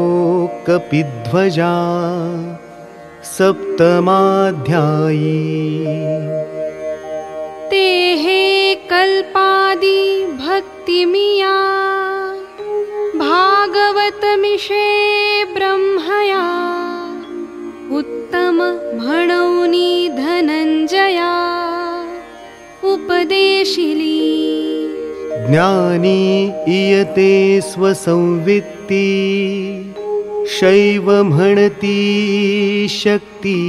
कपिध्वजा सप्तमाध्यायी. ते हे कल्पादी भक्तिमिया भागवत मिशे ब्रह्मया उत्तम म्हणौनी धनंजया उपदेशिली। ज्ञानी इयते स्वसंवित्ती शैव म्हणती शक्ती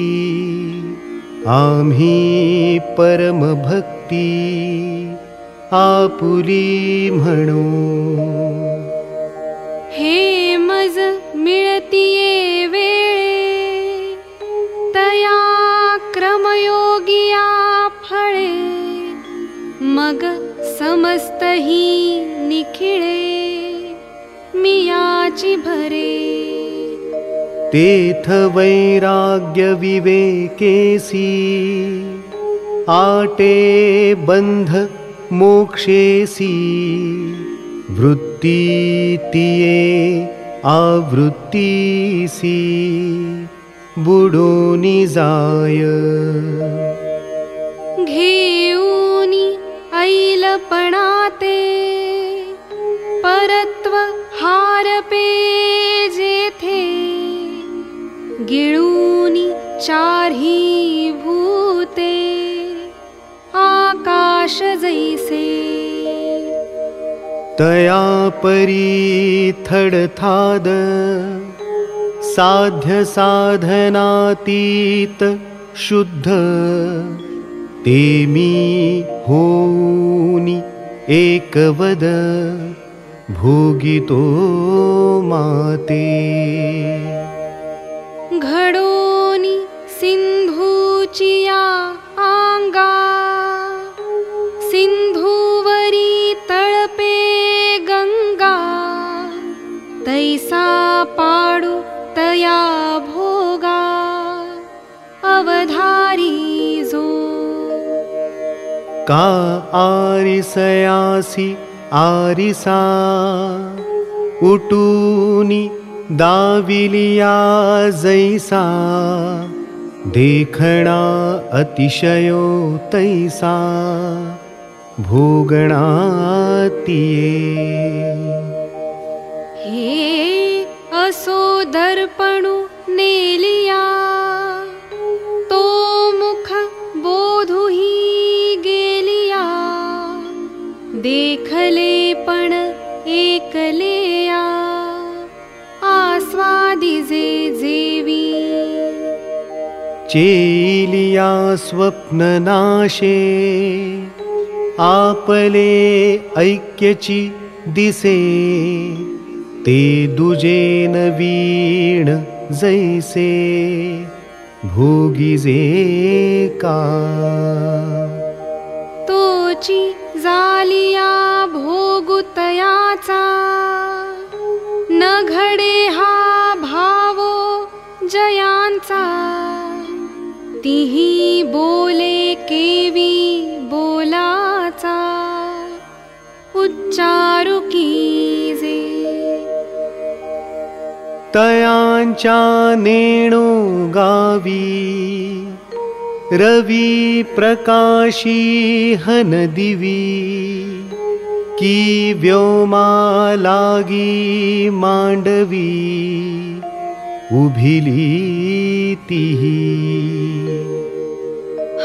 आम्ही परमभक्ती आपुली म्हणू। हे मज मिळतिये वेळे तया क्रमयोगिया मग समस्तही निखिळे मियाची भरे. तेथ वैराग्य विवेकेसी आटे बंध मोक्षेसी वृत्ती तिये आवृत्तीसी बुडोनी जाय ऐलपणाते परत्व हारपे जेथे गिळूनी चारही भूते आकाश जैसे। तया परी थडथाद साध्य साधनातीत शुद्ध ते मी होनी एकवद भोगितो माते। घडोनी सिन्धूचिया आङ्गा सिन्धुवरी तळपे गङ्गा तैसा पाडु तया का आरिसयासि आरिसा? उटूनि दाविलिया जैसा। देखणा अतिशयो तैसा। भोगणातिये हे असो दर्पणु नेलिया चेलिया स्वप्ननाशे आपले ऐक्यची दिसे ते दुजेन वीण जैसे भोगिजे का? तोची जालिया भोगुतयाचा न घडे हा भावो जयांचा तिही बोले केवी बोलाचा उच्चारु तयांच्या नेणो गावी रवी प्रकाशी हन दिवी। की व्योमा लागी मांडवी उभिली तिही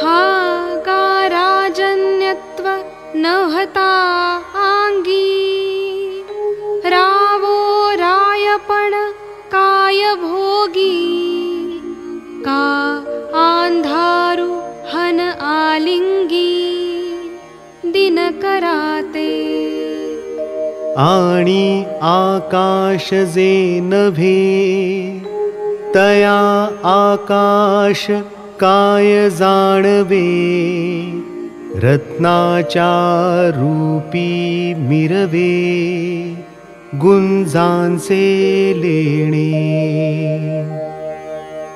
हा गा राजन्यत्व नहता आंगी रावो रायपण काय भोगी। का आंधारू हन आलिंगी दिन कराते आणि आकाश जे आकाश काय जाणवे। रत्नाच्या रूपी मिरवे। गुंजांचे लेणे।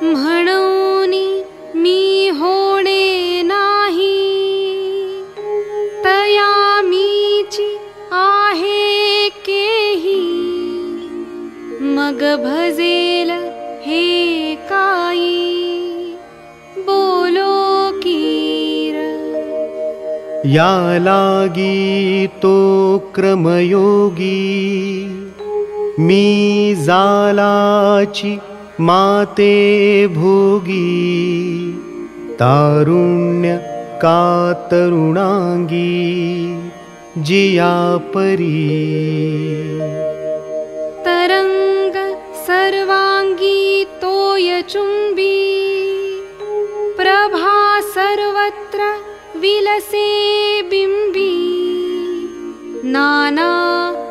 म्हणूनी मी होणे मग भजेल हे काई? बोलो कीर। या लागी तो क्रमयोगी। मी जालाची माते भोगी। तारुण्य का तरुणांगी जिया परी सर्वांगी तोय चुंबी प्रभा सर्वत्र विलसे बिंबी नाना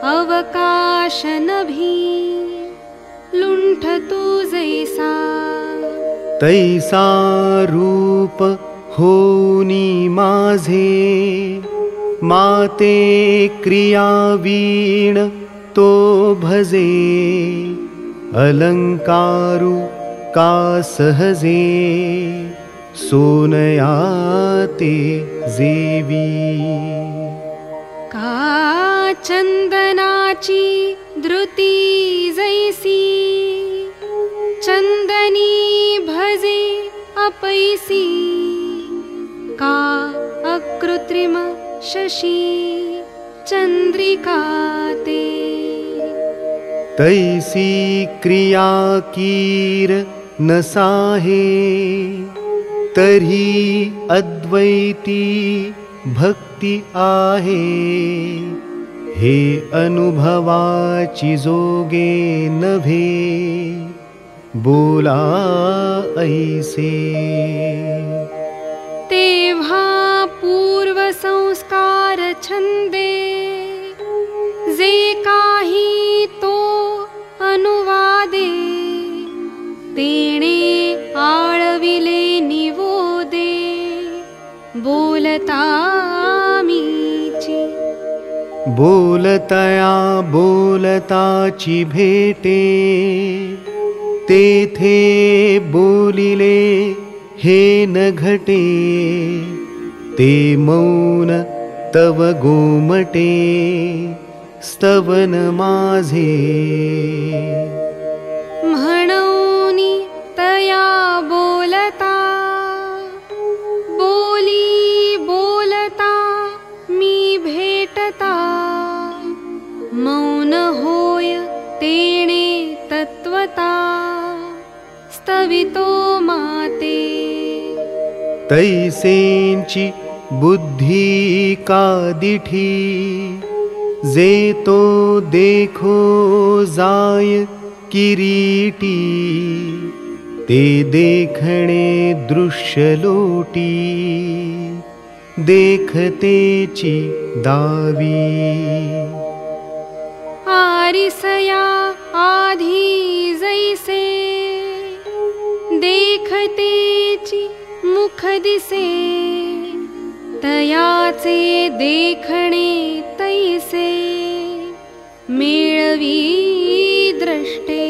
अवकाश नभी लुंठ तू जैसा। तैसा रूप होनी माझे। माते क्रियावीण तो भजे अलंकारू का सहजे सोनया ते जेवी। का चंदनाची धृती जैसी चंदनी भजे अपैसी का अकृत्रिम शशी चंद्रिका ते तैसी क्रिया कीर नसाहे तरी अद्वैती भक्ती आहे। हे अनुभवाची जोगे नभे बोला ऐसे। तेव्हा तेणे आळविले निवोदे बोलतामीची। बोलतया बोलताची भेटे तेथे बोलिले हे न घटे। ते मौन तव गोमटे स्तवन माझे। स्तवितो माते। तैसेंची बुद्धी का दिठी जे तो देखो जाय किरीटी। ते देखणे दृश्य लोटी देखतेची दावी। आरिसया आधी जैसे देखतेची मुख दिसे तयाचे देखणे तैसे। मेळवी द्रष्टे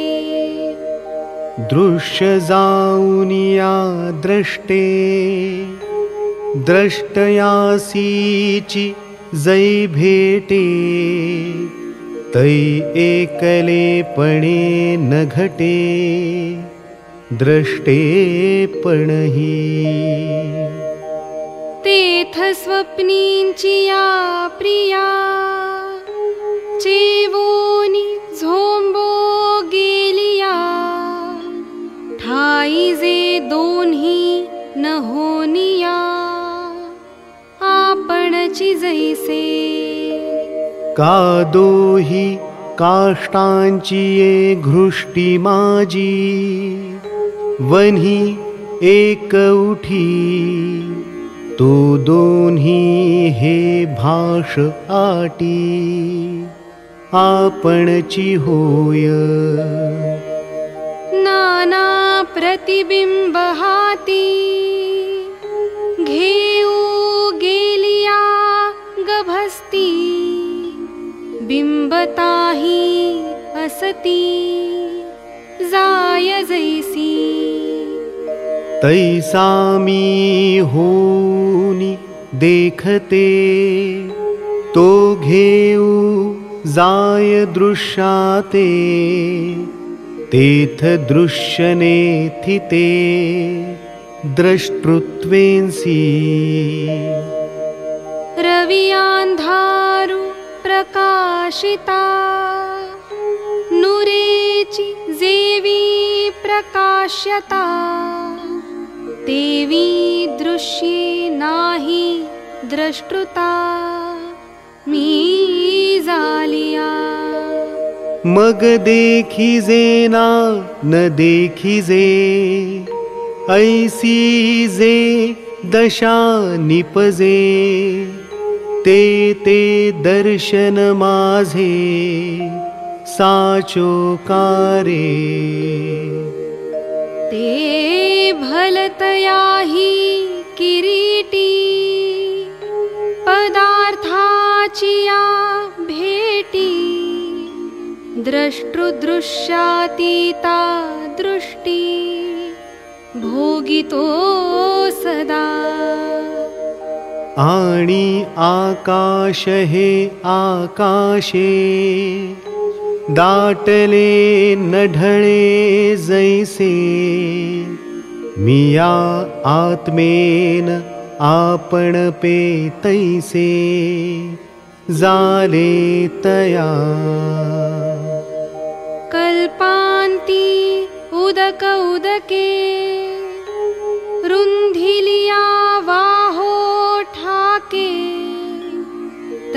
दृश्य जाऊनिया द्रष्टे द्रष्टयासीची जै भेटे। तै एकलेपणे न घटे द्रष्टेपणही तेथ स्वप्नींची या प्रिया चेवोनी झोंबो गेलिया ठाई जे दोन्ही न होनिया आपणची जैसे। कादोही काष्टांची ये घृष्टी माझी वन्ही एक उठी। तो दोन्ही हे भाष आटी। आपणची होय। नाना प्रतिबिंब हाती। घेऊ गेलिया गभस्ती। बिंबताही असती। जाय जैसी तैसामी होनी देखते तो घेऊ जाय दृश्याते तेथ दृश्यने थिते द्रष्टृत्वेंसी। रवियांधारु प्रकाशिता नुरेची जेवी प्रकाश्यता देवी दृश्ये नाही द्रष्टृता मी जालिया मग देखिजेना न देखिजे ऐसी जे दशा निपजे ते ते दर्शन माझे साचो कारे ते भलतयाही किरीटी। पदार्थाचिया भेटी। द्रष्टृदृश्यातीता दृष्टी। भोगितो सदा। आणि आकाश हे आकाशे दाटले नढळे जैसे मिया आत्मेन आपण पे तैसे जाले तया कल्पान्ती उदक उदके रुन्धिलिया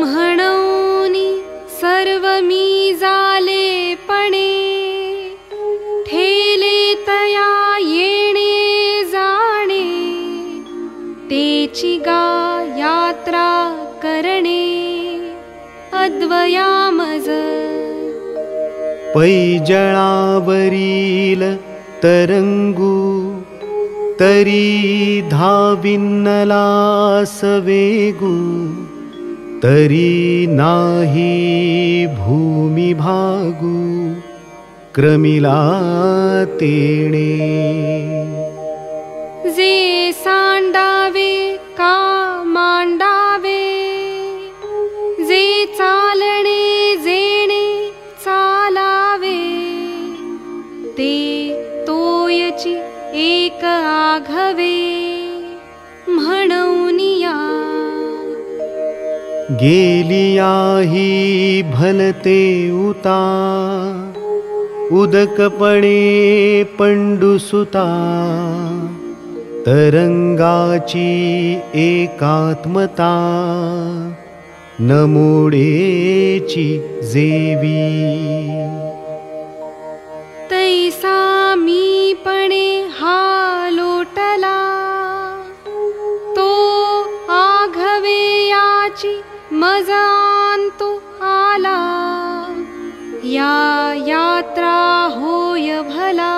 म्हणौनि सर्वमीजालेपणे ठेले तया येणे जाणे तेचि गा यात्रा करणे अद्वयामज। मै जलु तर् धावि सवेगु तरी नाही भूमी भागू क्रमिला तेणे जे सांडावे का मांडावे जे चालणे जेणे चालावे ते तोयची एक आघवे गेलियाही भलते उता। उदकपणे तरंगाची एकात्मता। नमोडेची जेवी। तैसा मीपणे हा लोटला। तो आघवे मजांतो आला। या यात्रा होय भला।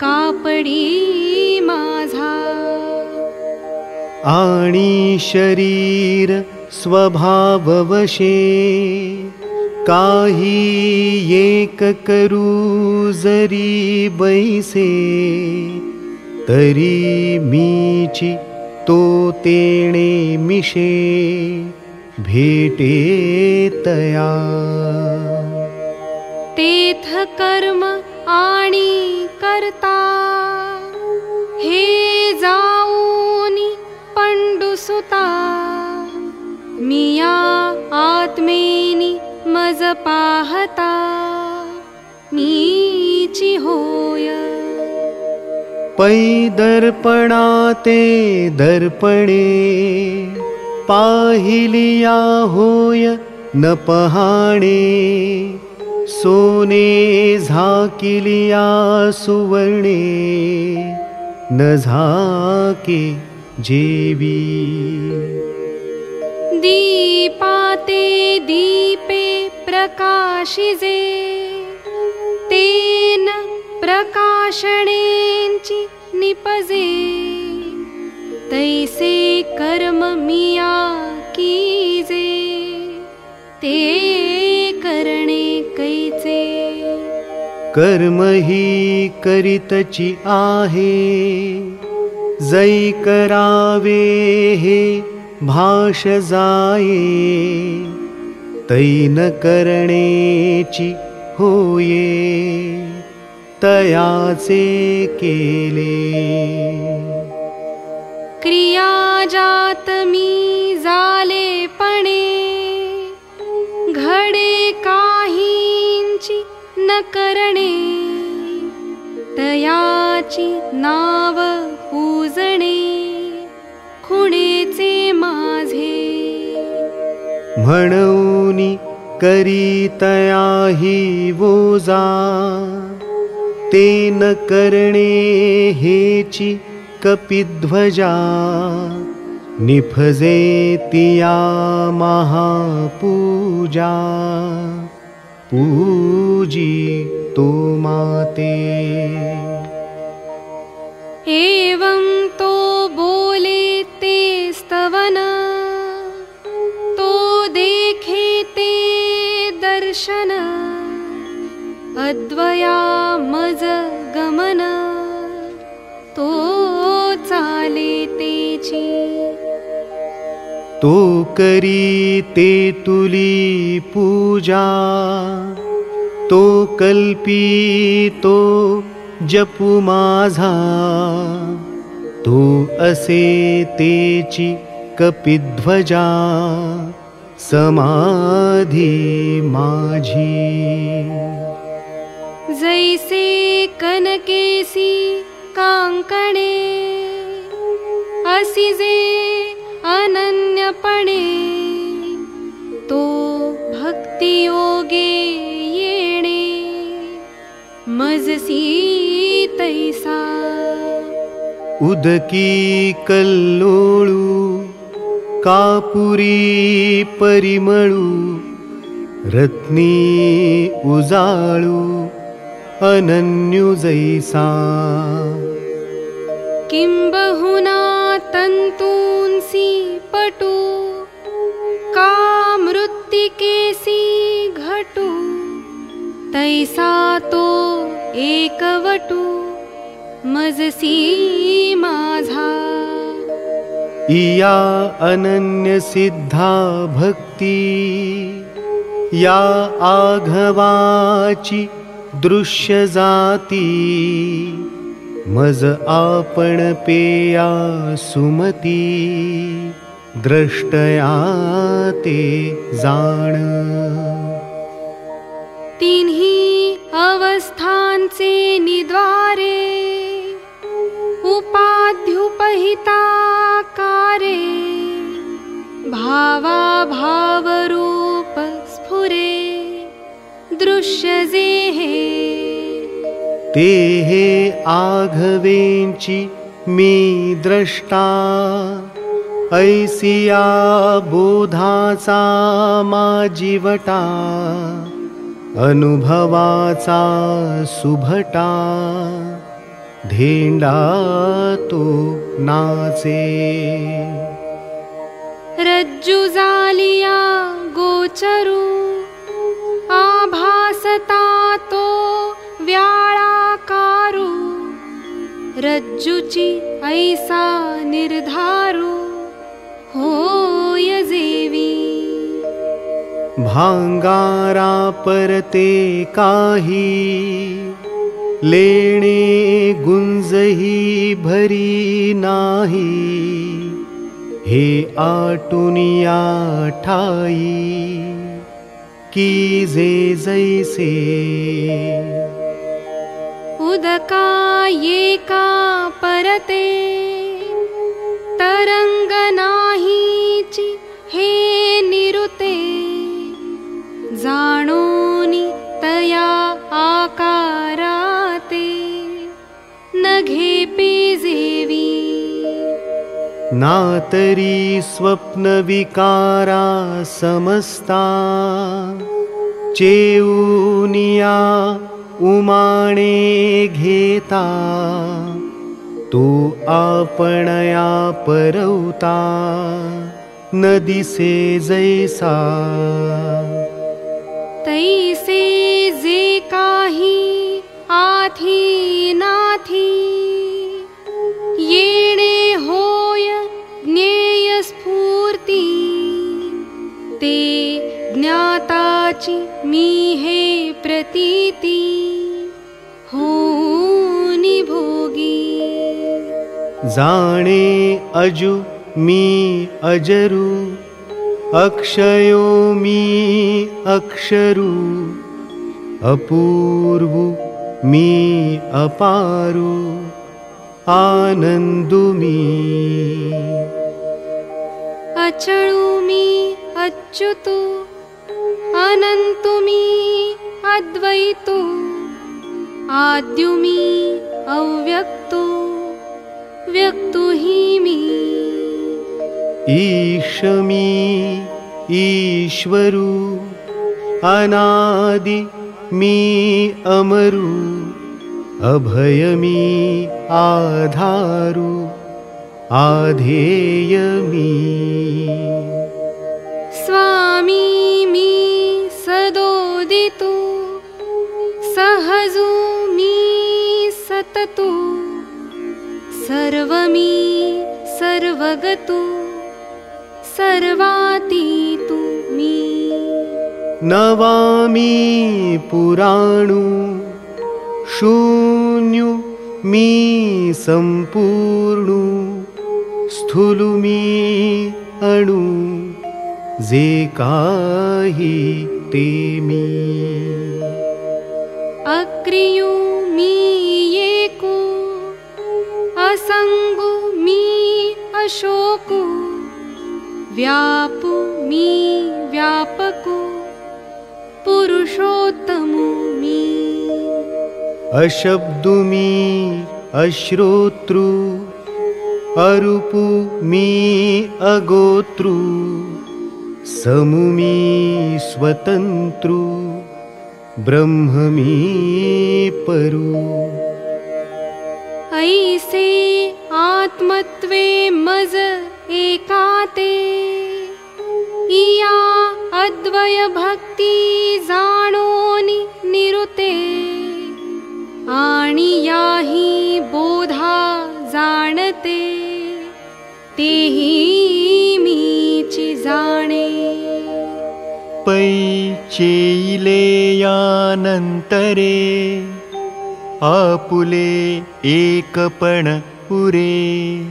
कापडी माझा। आणि शरीर स्वभाववशे। काही एक करू जरी बैसे। तरी मीची तो तेणे मिशे भेटे तया तेथ कर्म आणि करता। हे जाऊनी पंडुसुता मिया आत्मेनी मज पाहता। मीची होय। पै दर्पणाते दर्पणे। पाहिलिया होय न पहाणे सोने झाकिलिया सुवर्णे न झाके जेवी। दीपाते दीपे प्रकाशिजे तेन प्रकाशणेंची निपजे तैसे कर्म मिया कीजे ते करणे कैचे। कर्म ही करीतची आहे जै करावे हे भाष जाये। तैन करणेची होये तयाचे केले। क्रिया जात मी जालेपणे घडे काहींची न करणे. तयाची नाव पूजणे. खुणेचे माझे. म्हणून करी तयाही वोजा. ते न करणे हेची कपिध्वजा निफजे तिया महापूजा। पूजी तो माते। एवं तो बोले ते स्तवन तो देखे ते दर्शन अद्वया मज गमन तो चाले तेची तो करी ते तुली पूजा तो कल्पी तो जपू माझा। तो असे तेची कपिध्वजा समाधी माझी। जैसे कनकेसी कांकणे असी जे अनन्यपणे। तो भक्ती योगे येणे। मजसी तैसा। उदकी कल्लोळू कापुरी परिमळू रत्नी उजाळू अनन्यु जैसा। किंबहुना तंतूंसी पटू का मृत्तिकेसी घटू तैसा तो एकवटू मजसी माझा। इया अनन्य सिद्धा भक्ती या आघवाची दृश्य जाती मज आपण पेया सुमती द्रष्टया ते जाण। तिन्ही अवस्थांचे निद्वारे उपाध्युपहिता कारे भावा भावरूप स्फुरे दृश्य जे हे ते मी द्रष्टा। ऐसिया बोधाचा माजीवटा अनुभवाचा सुभटा। धेंडा तो नाचे रज्जु जालिया गोचरू आभासता रज्जुची ऐसा निर्धारू होय जेवी भांगारा परते काही लेणे गुंजही भरी नाही। हे आटुनिया ठाई की जे जैसे उदका ये का परते तरंग नाहीची हे निरुते जाणोनी तया आकाराते नघे पेजेवी। नातरी स्वप्न विकारा समस्ता चेऊनिया उमाणे घेता तो आपणया परवता नदिसे जैसा। तैसे जे काही आथी नाथी येणे होय ज्ञेय स्फूर्ती ते ज्ञाताची मी हे प्रतीती होनी भोगी। जाणे अजु मी अजरू अक्षयो मी अक्षरू अपूर्वु मी अपारु आनंदु मी। अचळू मी अच्युतु अनंतु मी अद्वैतु आद्यु मी अव्यक्तु व्यक्तु हि मी ईशमी ईश्वरु अनादि मी अमरु अभयमी आधारु आधेयमी। स्वामी सदोदितु सहजु मी सततु। सर्वमी सर्वगतु। सर्वातीतु मी। नवामी पुराणु। शून्यु मी संपूर्णु स्थूलु मी अणु। जे काही ते मी अक्रियु मी अशोकु व्यापु मी व्यापकु पुरुषोत्तमु मी अशब्दु मी अश्रोतृ अरुपु मी अगोत्रु समुमी स्वतन्त्रु ब्रह्ममी परु ऐसे आत्मत्वे मज एकाते इया अद्वय भक्ती जाणोनि निरुते। आणि याही बोधा जाणते तेही मीची जाणे। पै चेले यानन्तरे आपुले एकपण पुरे।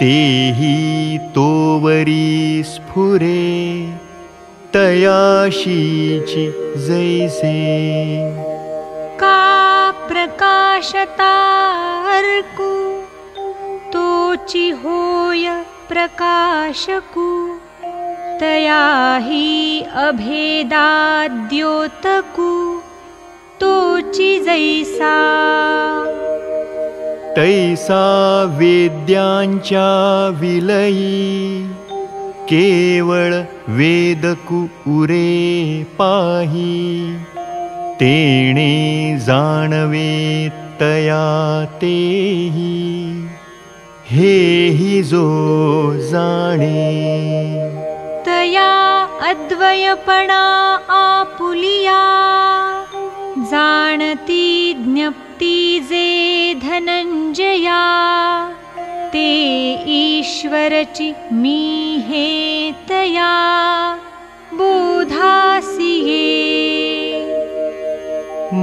तेही तोवरी स्फुरे तयाशीची जैसे। का प्रकाशता अर्कु तोची होय प्रकाशकु तया हि अभेदाद्योतकु तोची जैसा। तैसा वेद्यांच्या विलयी केवळ वेदकु उरे पाही। तेणे जाणवे तया तेही हेही जो जाणे तया अद्वयपणा आपुलिया। जाणती जे धनंजया ते ईश्वरची मी हे तया बोधासिये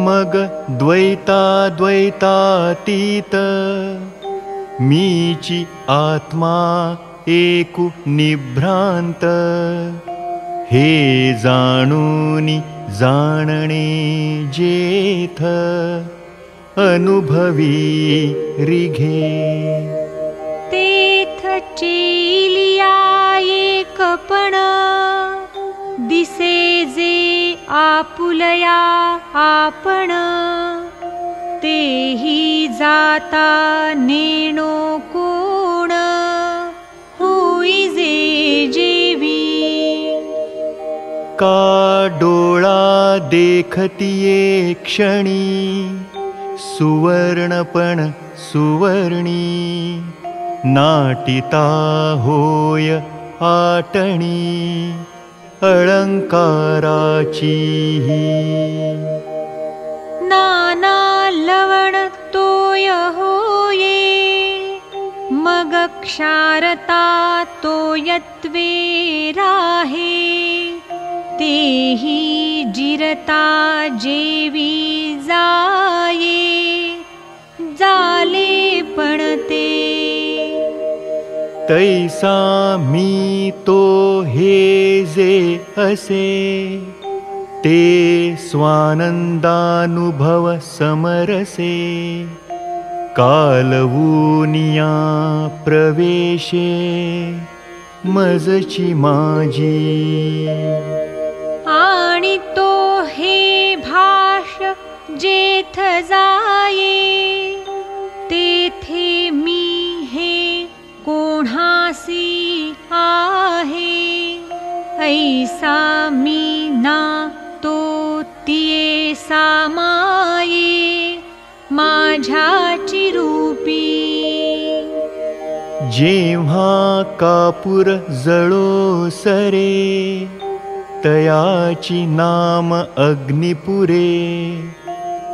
मग द्वैताद्वैतातीत मीची आत्मा एकु निभ्रान्त। हे जाणूनि जाणणे जेथ। अनुभवी रिघे। तेथ चेलिया एकपण दिसे जे आपुलया आपण। तेही जाता नेणो कोण जेवी। का डोळा देखतिये क्षणी सुवर्णपण सुवर्णी नाटिता होय आटणी अलङ्काराची नाना लवण तोय होये मग क्षारता तोयत्वे राहे। तेही जिरता जेवी जाये। जाले पणते। तैसा मी तो हे जे असे। ते स्वानन्दानुभव समरसे कालवूनिया प्रवेशे तो हे भाष जेथ जाये तेथे मी हे कोणासी आहे? ऐसा मी ना तो तिये सामाये माझ्याची रूपी। जेव्हा कापूर जळो सरे तयाची नाम अग्निपुरे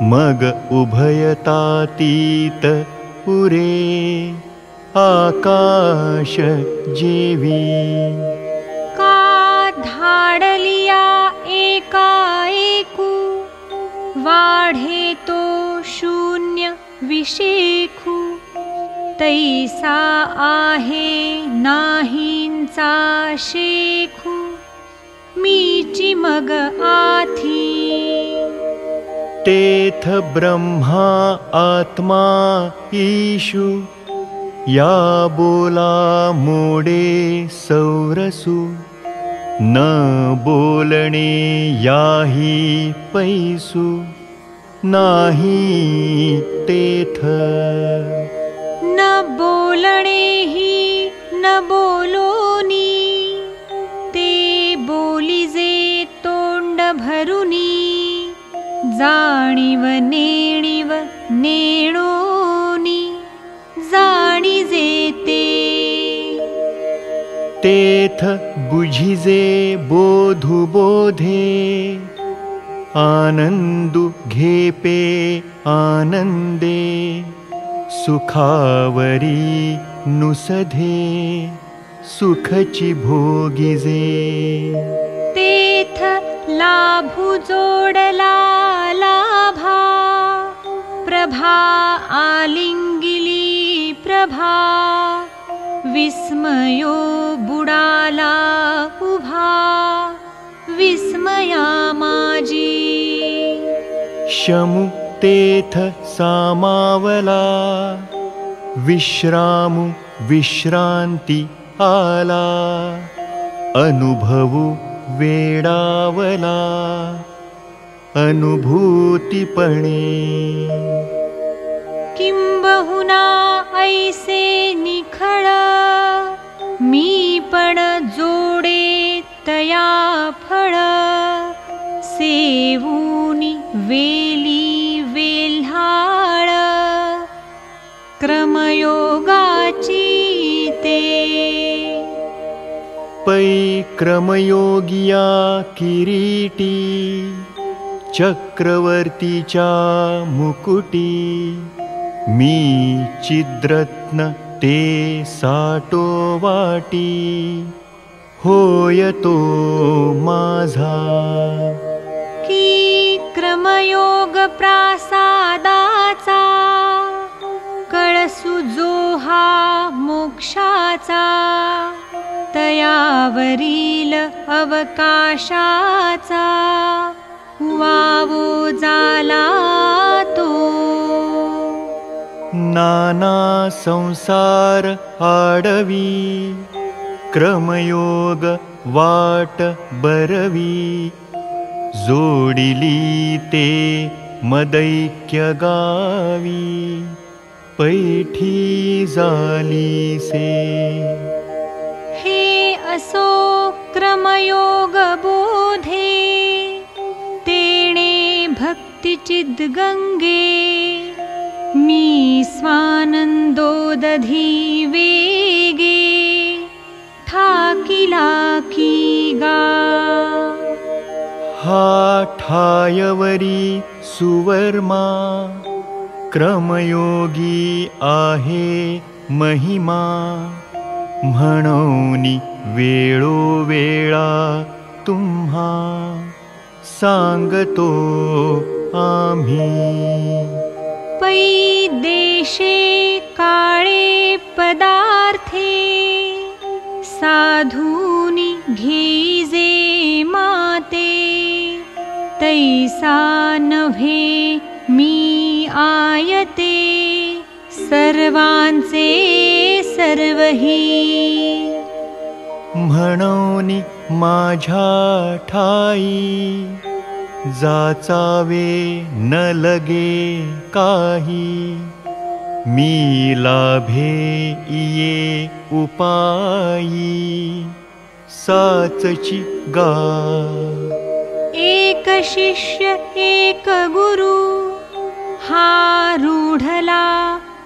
मग उभयतातीत पुरे आकाश जेवी। का धाडलिया एकू वाढे तो शून्य विशेखू तैसा आहे नाहींचा शेखू. मीची मग आथी. तेथ ब्रह्मा आत्मा ईशु. या बोला मोडे सौरसु. न बोलणे याही पैसू. नाही तेथ। न बोलोनी ते बोलिजे तोंड भरुनी। जाणीव नेणीव नेणोनी जाणीजे ते। तेथ बुझिजे बोधु बोधे आनन्दु घेपे आनन्दे सुखावरी नुसधे सुखचि भोगिजे। तेथ लाभु लाभा प्रभा आलिङ्गिली प्रभा विस्मयो बुडाला उभा विस्मया माजी शमु तेथ सामावला। विश्रामु विश्रान्ति आला। अनुभवु वेडावला। अनुभूतिपणे। किं बहुना ऐसे निखळ मी पण जोडे तया फळ सेवूनि वेली वेल्हाळ क्रमयोगाची ते। पै क्रमयोगिया किरीटी चक्रवर्तीच्या मुकुटी मी चिद्रत्न ते साटो वाटी होय तो माझा। की क्रमयोग प्रासादाचा कळसु जो हा मोक्षाचा तयावरील अवकाशाचा वावो जाला तो नाना संसार आडवी क्रमयोग वाट बरवी। जोडिली ते मदैक्य गावी पैठी जालीसे। हे असो क्रमयोग बोधे तेणे भक्तिचिद् गङ्गे मी स्वानन्दो दधी वेगे ठाकिला की गा हा ठायवरी सुवर्मा क्रमयोगी आहे महिमा। म्हणोनी वेळोवेळा तुम्हा सांगतो आम्ही। पै देशे काळे पदार्थे साधूनि घेजे माते तैसा नभे मी आयते। सर्वांचे सर्वही। म्हणोनी माझ्या ठाई जाचावे न लगे काही मी लाभे उपायी साचची गा। एक शिष्य एक गुरु हा रूढला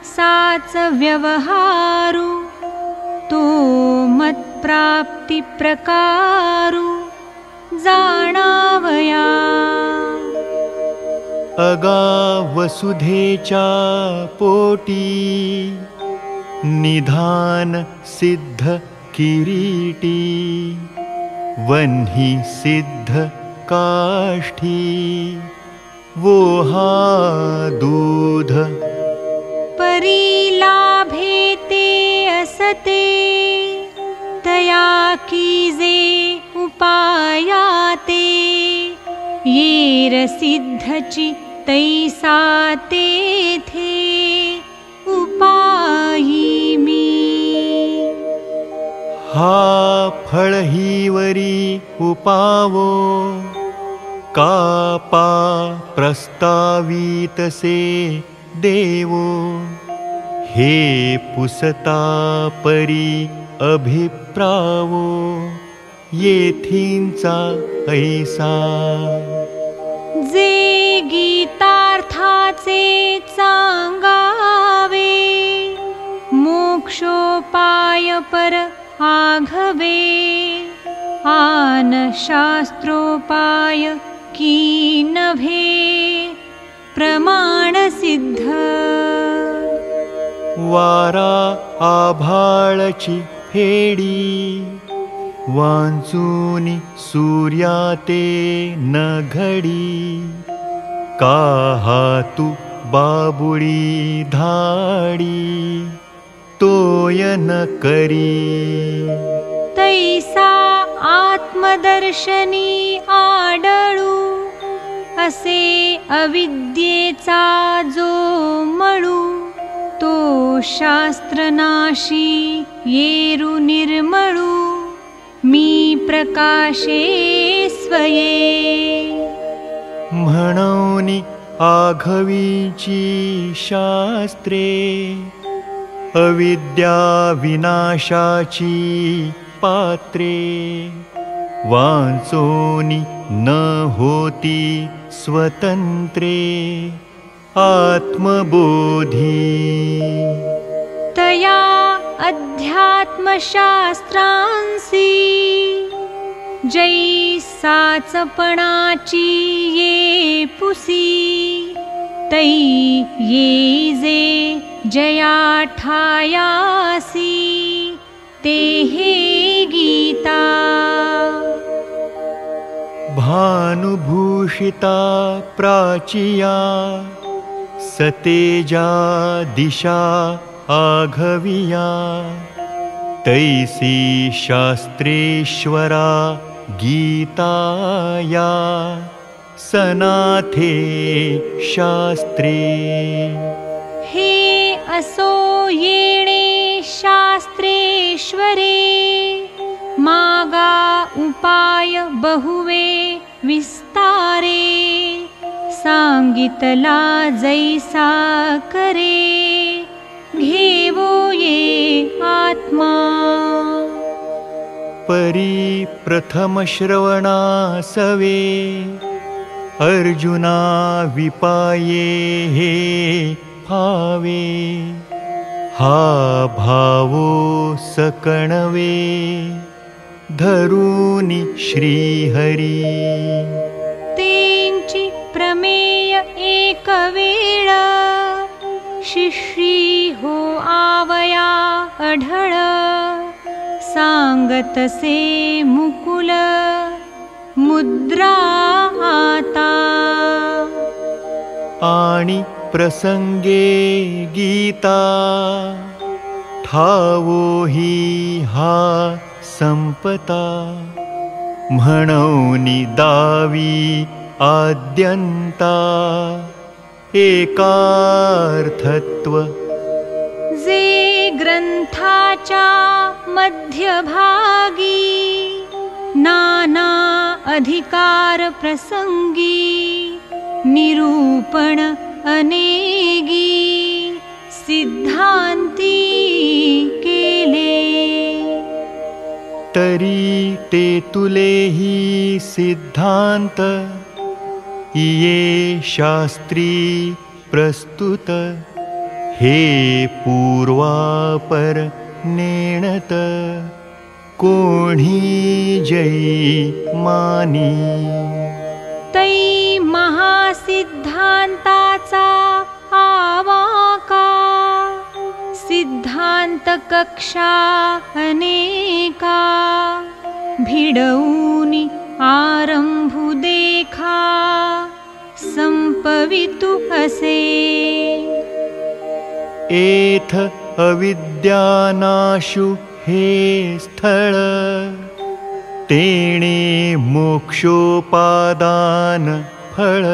साच व्यवहारू तो मत्प्राप्ती प्रकारू जाणावया अगा वसुधेच्या पोटी निधान सिद्ध किरीटी वह्नी सिद्ध काष्ठी वोहा दूध। परिलाभेते असते तया कीजे उपायाते येर तैसा तेथे उपायी मी हा फळहीवरी उपावो कापा प्रस्तावितसे देवो। हे पुसता परी अभिप्रावो येथींचा ऐसा। जे गीतार्थाचे चांगावे मोक्षोपाय पर आघवे आन शास्त्रोपाय की नभे प्रमाणसिद्ध। वारा आभाळची फेडी वांचूनी सूर्याते न घडी काहातु बाबुळी धाडी तोयन करी। तैसा आत्मदर्शनी आडळू असे अविद्येचा जो मळू तो शास्त्रनाशी येरु निर्मळू मी प्रकाशे स्वये म्हणूनी आघवीची शास्त्रे अविद्या विनाशाची पात्रे। वाचोनी न होती स्वतंत्रे आत्मबोधी। तया अध्यात्मशास्त्रांसी जै साचपणाची ये पुसी तै ये जे जया ठायासी ते हे गीता। भानुभूषिता प्राचिया सतेजा दिशा आघविया तैसी शास्त्रेश्वरा गीताया सनाथे शास्त्रे। हे असो येणे शास्त्रेश्वरे मागा उपाय बहुवे विस्तारे सांगितला जैसा करे घेवो ये आत्मा परी प्रथमश्रवणा सवे अर्जुना विपाये हे भावे। हा भावो सकणवे। धरूनि श्रीहरी। तेंची प्रमेय एक वेळ शिष्यी हो आवया अढळ सांगतसे मुकुल मुद्रा आता। आणि प्रसंगे गीता ठावो ही हा संपता म्हणूनी दावी आद्यंता एकार्थत्व। जे मध्यभागी नाना अधिकार प्रसंगी निरूपण अनेगी सिद्धांती केले। तरी ते तुलेही सिद्धांत ये शास्त्री प्रस्तुत हे पूर्वापर नेणत कोणी जै मानी? तै महासिद्धांताचा आवाका सिद्धांत कक्षा अनेका भिडऊनी आरंभू देखा संपवितु असे एथ अविद्यानाशु हे स्थळ। तेणे मोक्षोपादान फळ।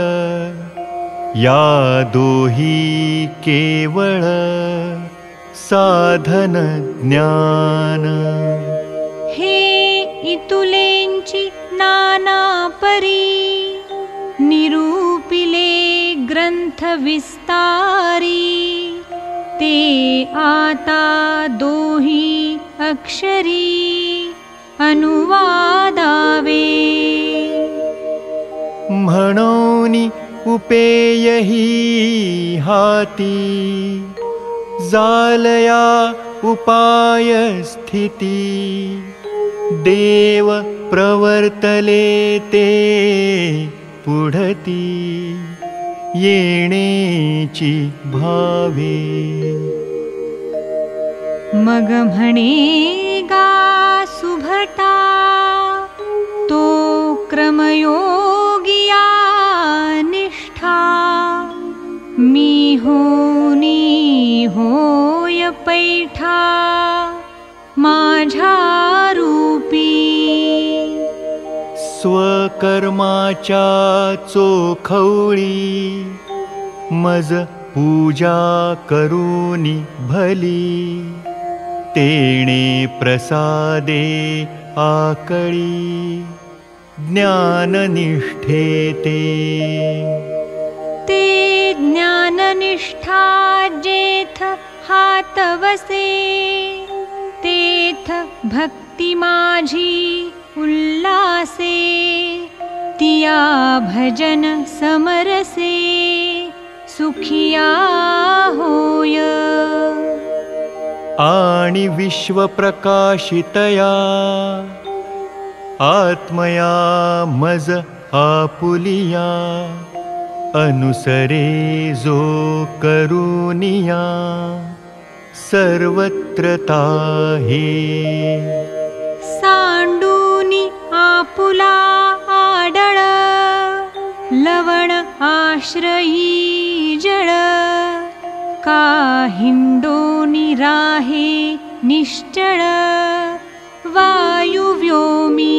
या दोही केवळ साधन ज्ञान। हे इतुलेंची नाना परी निरूपिले ग्रंथ विस्तारी ते आता दोही अक्षरी अनुवादावे। म्हणोनि उपेयही हाती जालया उपाय स्थिती देव प्रवर्तले ते पुढती भावे। मग म्हणे गा सुभटा तो क्रमयोगिया निष्ठा। मी होनी होय पैठा स्वकर्माच्या चोखवळी मज पूजा करूनी भली। तेणे प्रसादे आकळी ज्ञाननिष्ठे ते ज्ञाननिष्ठा जेथ हातवसे तेथ भक्ती माझी उल्लासे तिया भजन समरसे सुखिया होय। आणि विश्वप्रकाशितया आत्मया मज आपुलिया अनुसरे जो करुनिया सर्वत्र सांडूनी आपुला आडळ लवण आश्रयी जळ. काहिंडोनी राहे निश्चळ वायुव्योमी.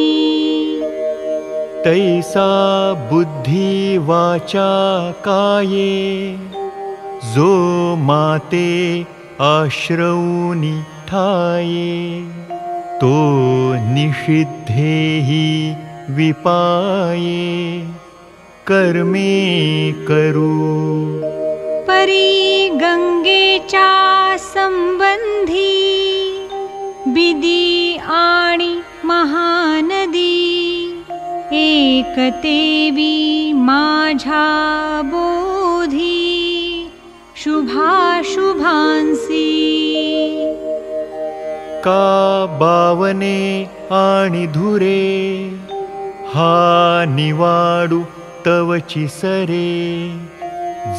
तैसा बुद्धी वाचा काये जो माते आश्रौनि ठाये तो निषिद्धेहि विपाये। कर्मे करू। परी गंगेच्या संबंधी बिदी आणि महानदी। एकतेवी माझ्या बोधी। शुभाशुभांसी का आणि धुरे हा निवाडू तवची सरे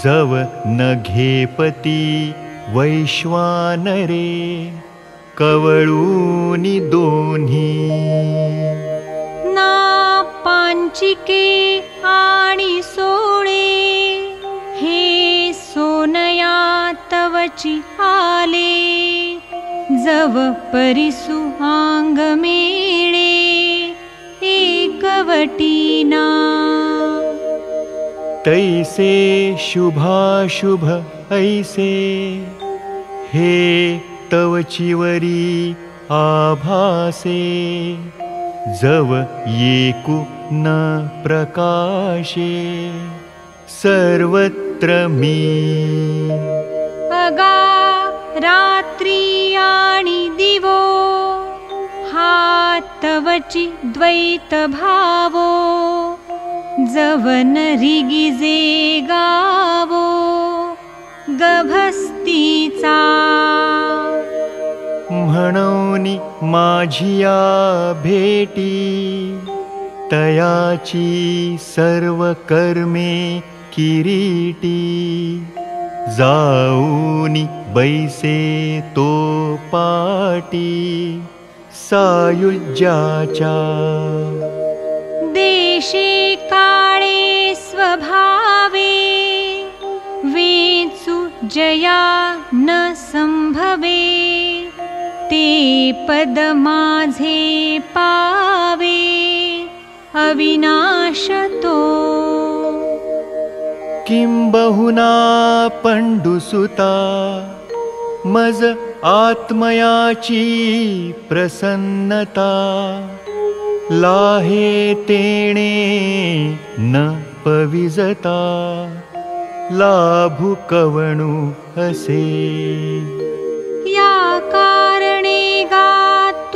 जव न घेपती वैश्वानरे कवळूनि ना पांचिके आणि सोळे हे सोनया तवची आले जव परिसु आंग मेळे एकवटीना। तैसे शुभाशुभ ऐसे हे तवचिवरी आभासे। जव येकु न प्रकाशे सर्वत्र मी। अगा रात्री आणि दिवो हा तवची द्वैत भावो जवन रिगिजे गावो गभस्तीचा म्हणूनि माझिया भेटी तयाची सर्व कर्मे किरीटी बैसे तो पाटी सायुज्याच्या देशे काळे स्वभावे वेचु जया न संभवे ते पद माझे पावे अविनाशतो किं बहुना पण्डुसुता? मज आत्मयाची प्रसन्नता। लाहे तेणे न पविजता। लाभु कवणु असे या कारणे गातुवाइया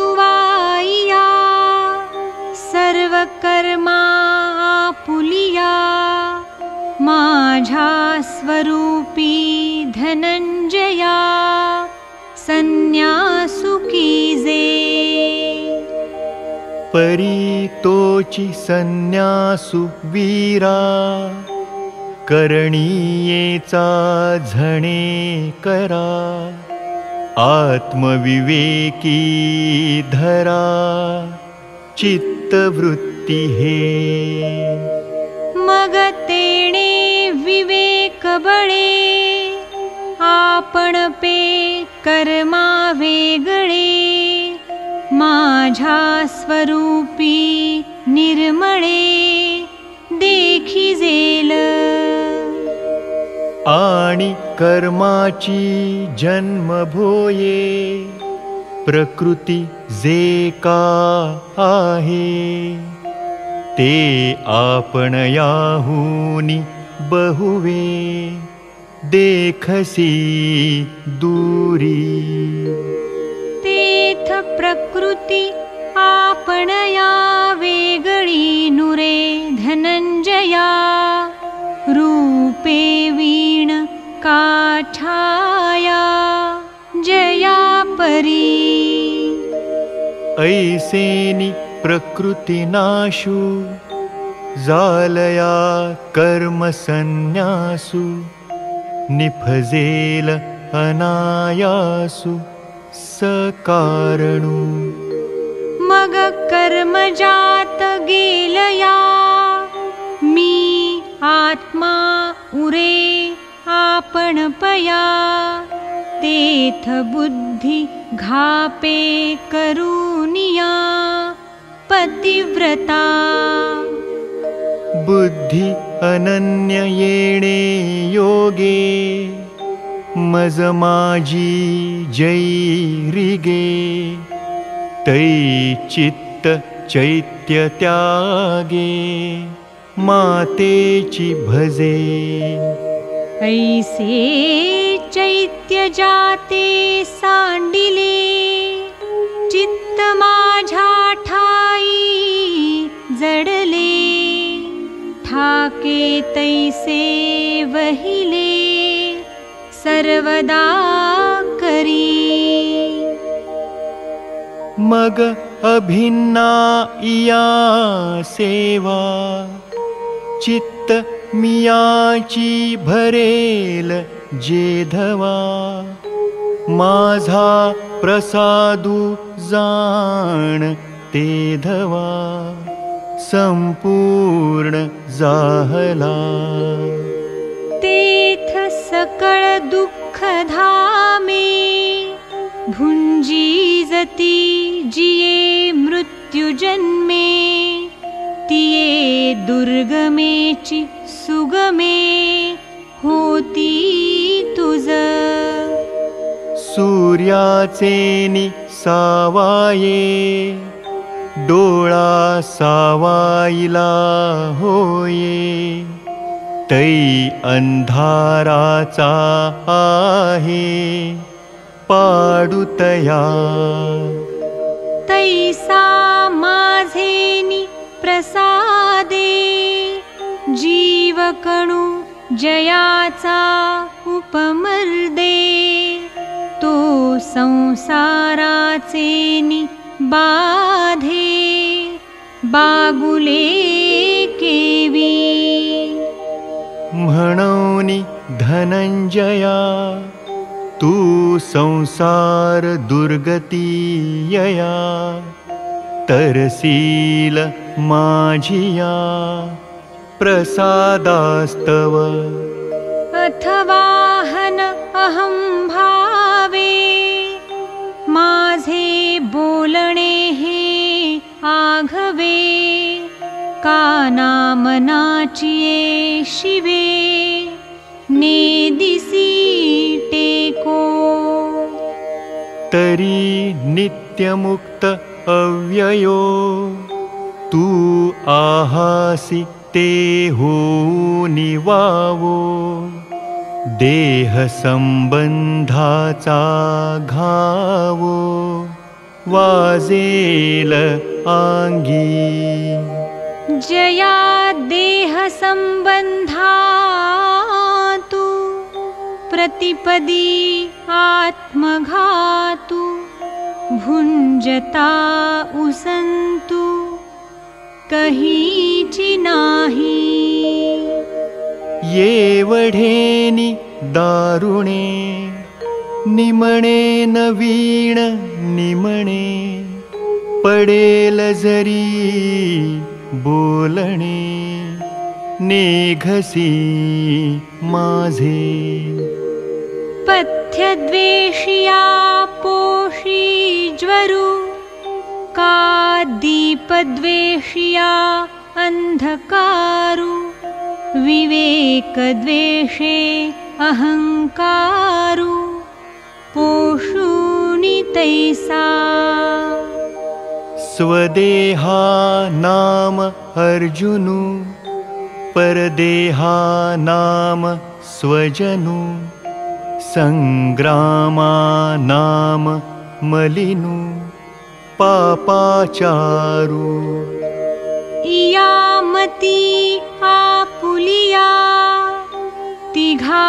सर्वकर्मा पुलिया माझा स्वरूपी धनंजया संन्यासुकीजे परितोचि संन्यासु वीरा करणीयेचा झणे करा आत्मविवेकी धरा चित्तवृत्ती हे मग तेणे विवेक बळे आपण पे कर्मा वेगळे माझ्या स्वरूपी निर्मळे देखी जेल. आणि कर्माची जन्म भोये प्रकृती जे का आहे ते आपण याहुनी बहुवे देखसी दूरी। तेथ प्रकृती आपण या वेगळी नुरे धनंजया रूपे वीण काठाया। जया परी। ऐसेनी प्रकृतीनाशु जालया कर्मसन्न्यासु निफजेल अनायासु सकारणु। मग कर्मजात गेलया मी आत्मा उरे आपण पया तेथ बुद्धी घापे करुनिया पतिव्रता बुद्धि अनन्य येणे योगे मज माझी जैरिगे। तै चित्त चैत्य त्यागे मातेची भजे ऐसे चैत्य जाते सांडिले तैसे वहिले सर्वदा करी। मग अभिन्ना इया सेवा चित्त मियाची भरेल जेधवा। माझा प्रसादू जाण ते धवा संपूर्ण जाहला। तेथ सकळ दुःख धामे भुंजी जती जिये मृत्यू जन्मे तिये दुर्गमेची सुगमे होती तुझ सूर्याचेनि सावाये डोळा सावाईला होये. तै अंधाराचा आहे. पाडुतया. तैसा माझेनी प्रसादे. जीवकणु जयाचा उपमर्दे. तो संसाराचेनी बाधे बागुले केवी। म्हणोनि धनंजया तू संसार दुर्गतीयया तरसील माझिया प्रसादास्तव। अथवाहन अहं भावे माझे बोलणे हे आघवे कानामनाचिये शिवे नेदिसी टेको तरी नित्यमुक्त अव्ययो तू आहासि ते हो निवावो। देहसम्बन्धाचा घावो वाजेल आङ्गी जया देहसम्बन्धातु प्रतिपदी आत्मघातु भुञ्जता उसन्तु कहीचि नाही। ये वढेनि दारुणे निमणे नवीण निमणे पडेल जरी बोलणे नेघसी माझे। पथ्यद्वेषिया पोषी ज्वरु का दीपद्वेषिया अन्धकारु विवेकद्वेषे अहङ्कारु पोषूनि तैसा। स्वदेहा नाम अर्जुनु परदेहा नाम स्वजनु सङ्ग्रामा नाम मलिनु पापाचारु। इयामती आपुलिया तिघा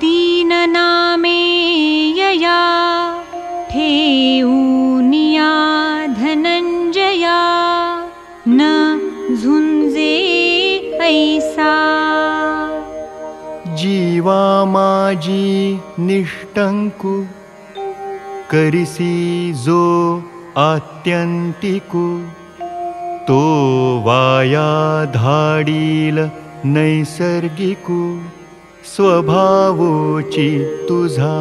तीन नामे यया ठेऊनिया धनञ्जया न झुंजे ऐसा। जीवा माजी निष्टङ्कु करिसी जो आत्यन्तिकु तो वाया धाडील नैसर्गिकु स्वभावोची तुझा।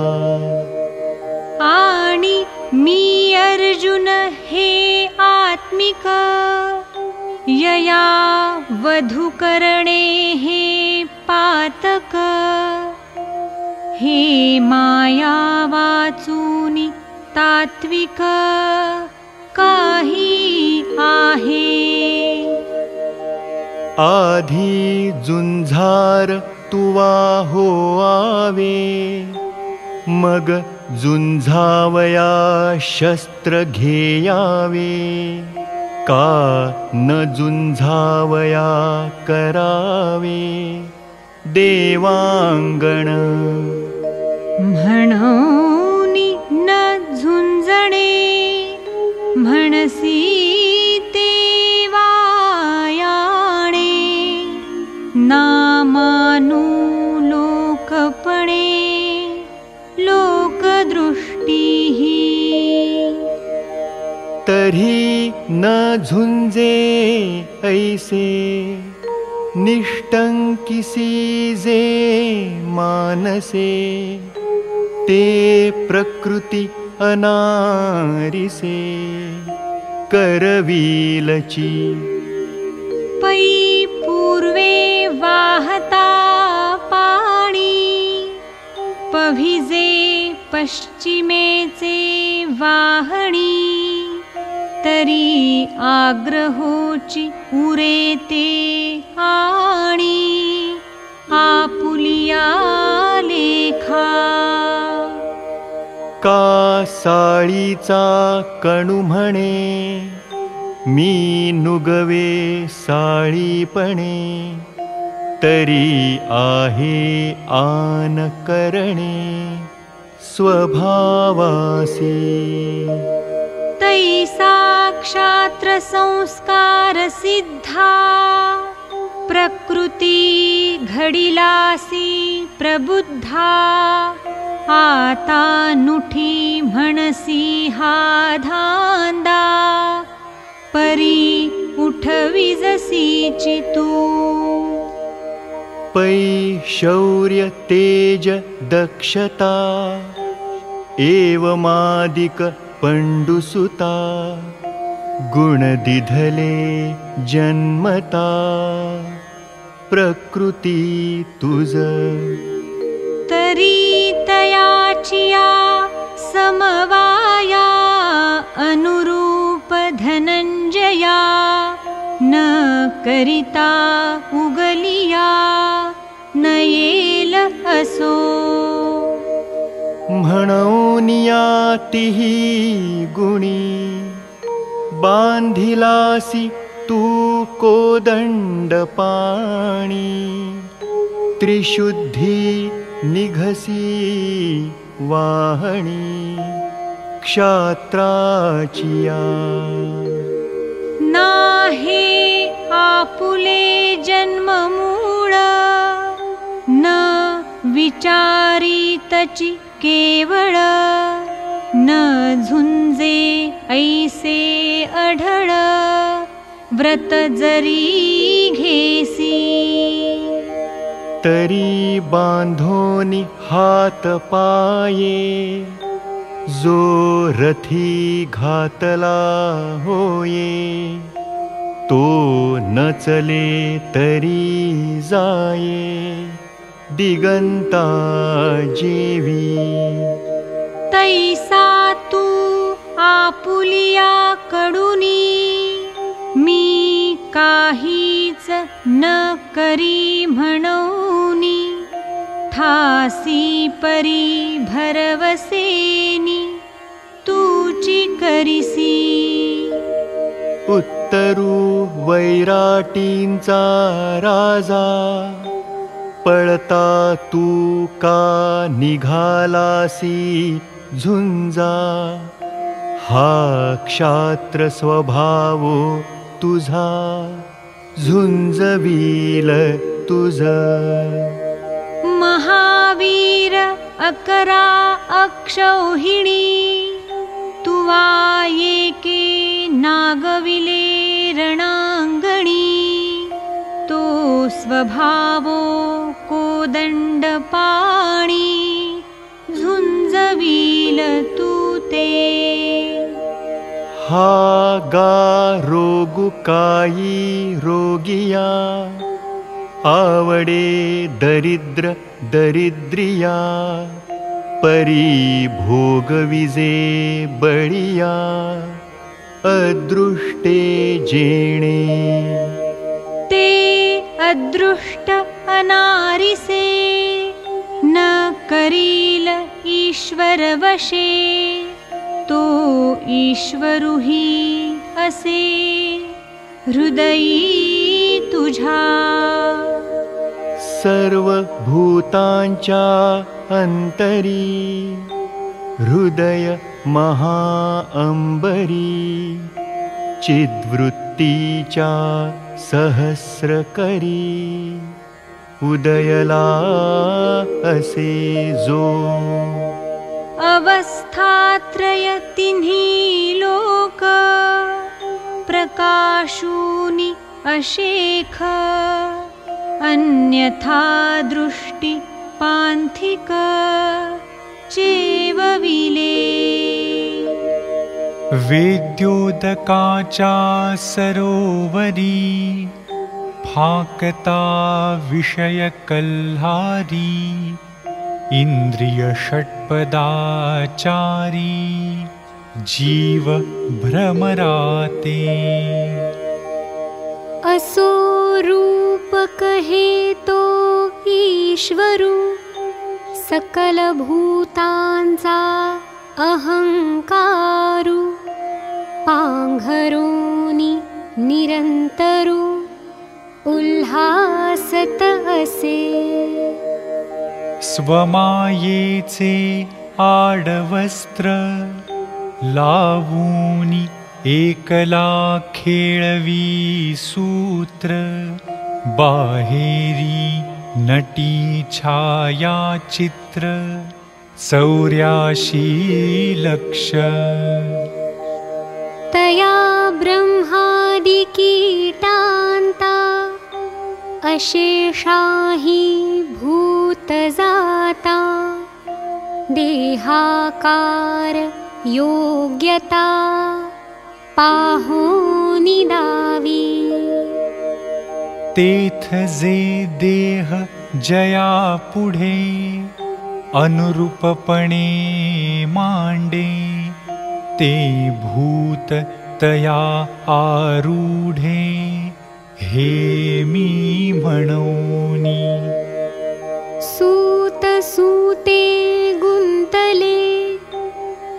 आणि मी अर्जुन हे आत्मिक। यया वधुकरणे हे पातक। हे माया वाचूनि तात्विक। काही आहे। आधी जुंझार मग जुंझावया शस्त्र घेयावे का न जुंझावया करावे। देवांगण। म्हणूनि न झुंजणे म्हणसी नामानु लोकपणे लोकदृष्टीः तरी न झुंजे ऐसे निष्टंकिसी जे मानसे ते प्रकृती अनारिसे। करविलची पै पूर्वे वाहता पभिजे पश्चिमेचे वाहणी तरी आग्रहोची उरे आपुलिया लेखा। का साळीचा कणू म्हणे मी नुगवे साळीपणे तरी आहे आन करणे स्वभावासी। तैसा क्षात्र संस्कार सिद्धा प्रकृती घडिलासी प्रबुद्धा आता नुठी म्हणसी हा धांदा परी उठविजसी चितू पै शौर्य तेज दक्षता एवमादिक पण्डुसुता गुणदिधले जन्मता प्रकृती तुझ तरी तयाचिया समवाया अनुरूप धनंजया न करिता उगलिया येल असो। म्हणूनियातिही गुणी। बांधिलासी तू कोदंड पाणी त्रिशुद्धी निघसी वाहणी। क्षात्राचिया। नाहे आपुले जन्ममूळ न विचारितचि केवळ न झुंजे ऐसे अढळ व्रत जरी घेसी। तरी बांधोनी हात पाये जो रथी घातला होये तो न चले तरी जाये दिगंता जेवी तैसा तू आपुलिया कडुनी मी काहीच न करी म्हणूनी थासी परी भरवसेनी तूची करिसी. उत्तरू वैराटींचा राजा पळता तू का निघालासी झुंजा? हा क्षात्र स्वभाव तुझा झुंजवील तुझ. महावीर अकरा अक्षौहिणी तुवा येके नागविले रणांगणी. तो स्वभावो कोदंड पाणी झुंजवील तू हा गा रोगु काई रोगिया आवडे दरिद्र दरिद्रिया परी भोगविजे बळिया अदृष्टे जेणे। ते अदृष्ट अनारिसे न करील ईश्वर वशे तो ईश्वरुही असे। हृदयी तुझा। सर्व भूतांच्या अंतरी हृदय महाअंबरी चिद्वृत्तीच्या सहस्र करी उदयला असे जो अवस्थात्रय तिन्ही लोक प्रकाशूनि अशेख अन्यथा दृष्टि पान्थिक चेवविले वेद्योदकाचा सरोवरी फाकता विषयकल्हारी इन्द्रियषट्पदाचारी जीव भ्रमराते असो रूप कहे तो ईश्वरू सकल भूतांचा अहंकारू पांघरोनी निरंतरू उल्हासत असे। स्वमायेचे आडवस्त्र लावूनी एकला खेळवी सूत्र बाहेरी नटी छाया चित्र चौर्याशी लक्ष तया ब्रह्मादिकीटान्ता अशेषाहि भूतजाता देहाकार योग्यता पाहोनि दावी तेथ जे देह जया पुढे अनुरूपपणे मांडे ते भूत तया आरूढे। हे मी गुन्तले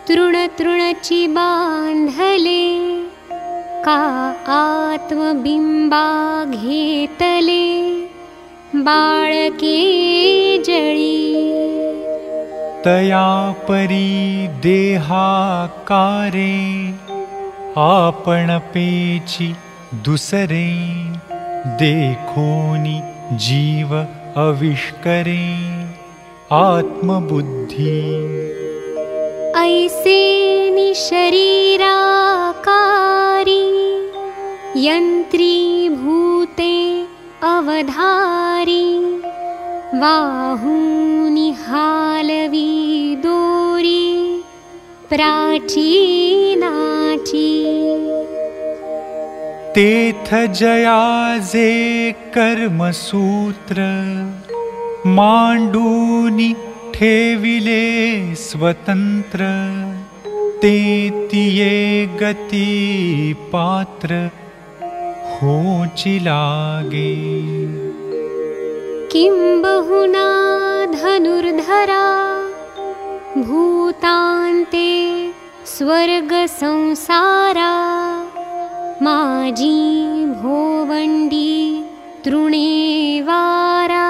तृणतृणचि बान्धले का आत्मबिम्बा घेतले बाळके जळी। तया परी देहाकारे आपण पेची दुसरे देखोनी जीव अविष्करे आत्मबुद्धी। ऐसे निशरीराकारी यन्त्रीभूते अवधारी वाहूनि हालवी दोरी प्राचीनाची तेथ जयाजे कर्मसूत्र मांडूनी ठेविले स्वतंत्र ते तिये गती पात्र होची लागे। किं बहुना धनुर्धरा। भूतान्ते स्वर्गसंसारा। माजी भोवण्डी तृणेवारा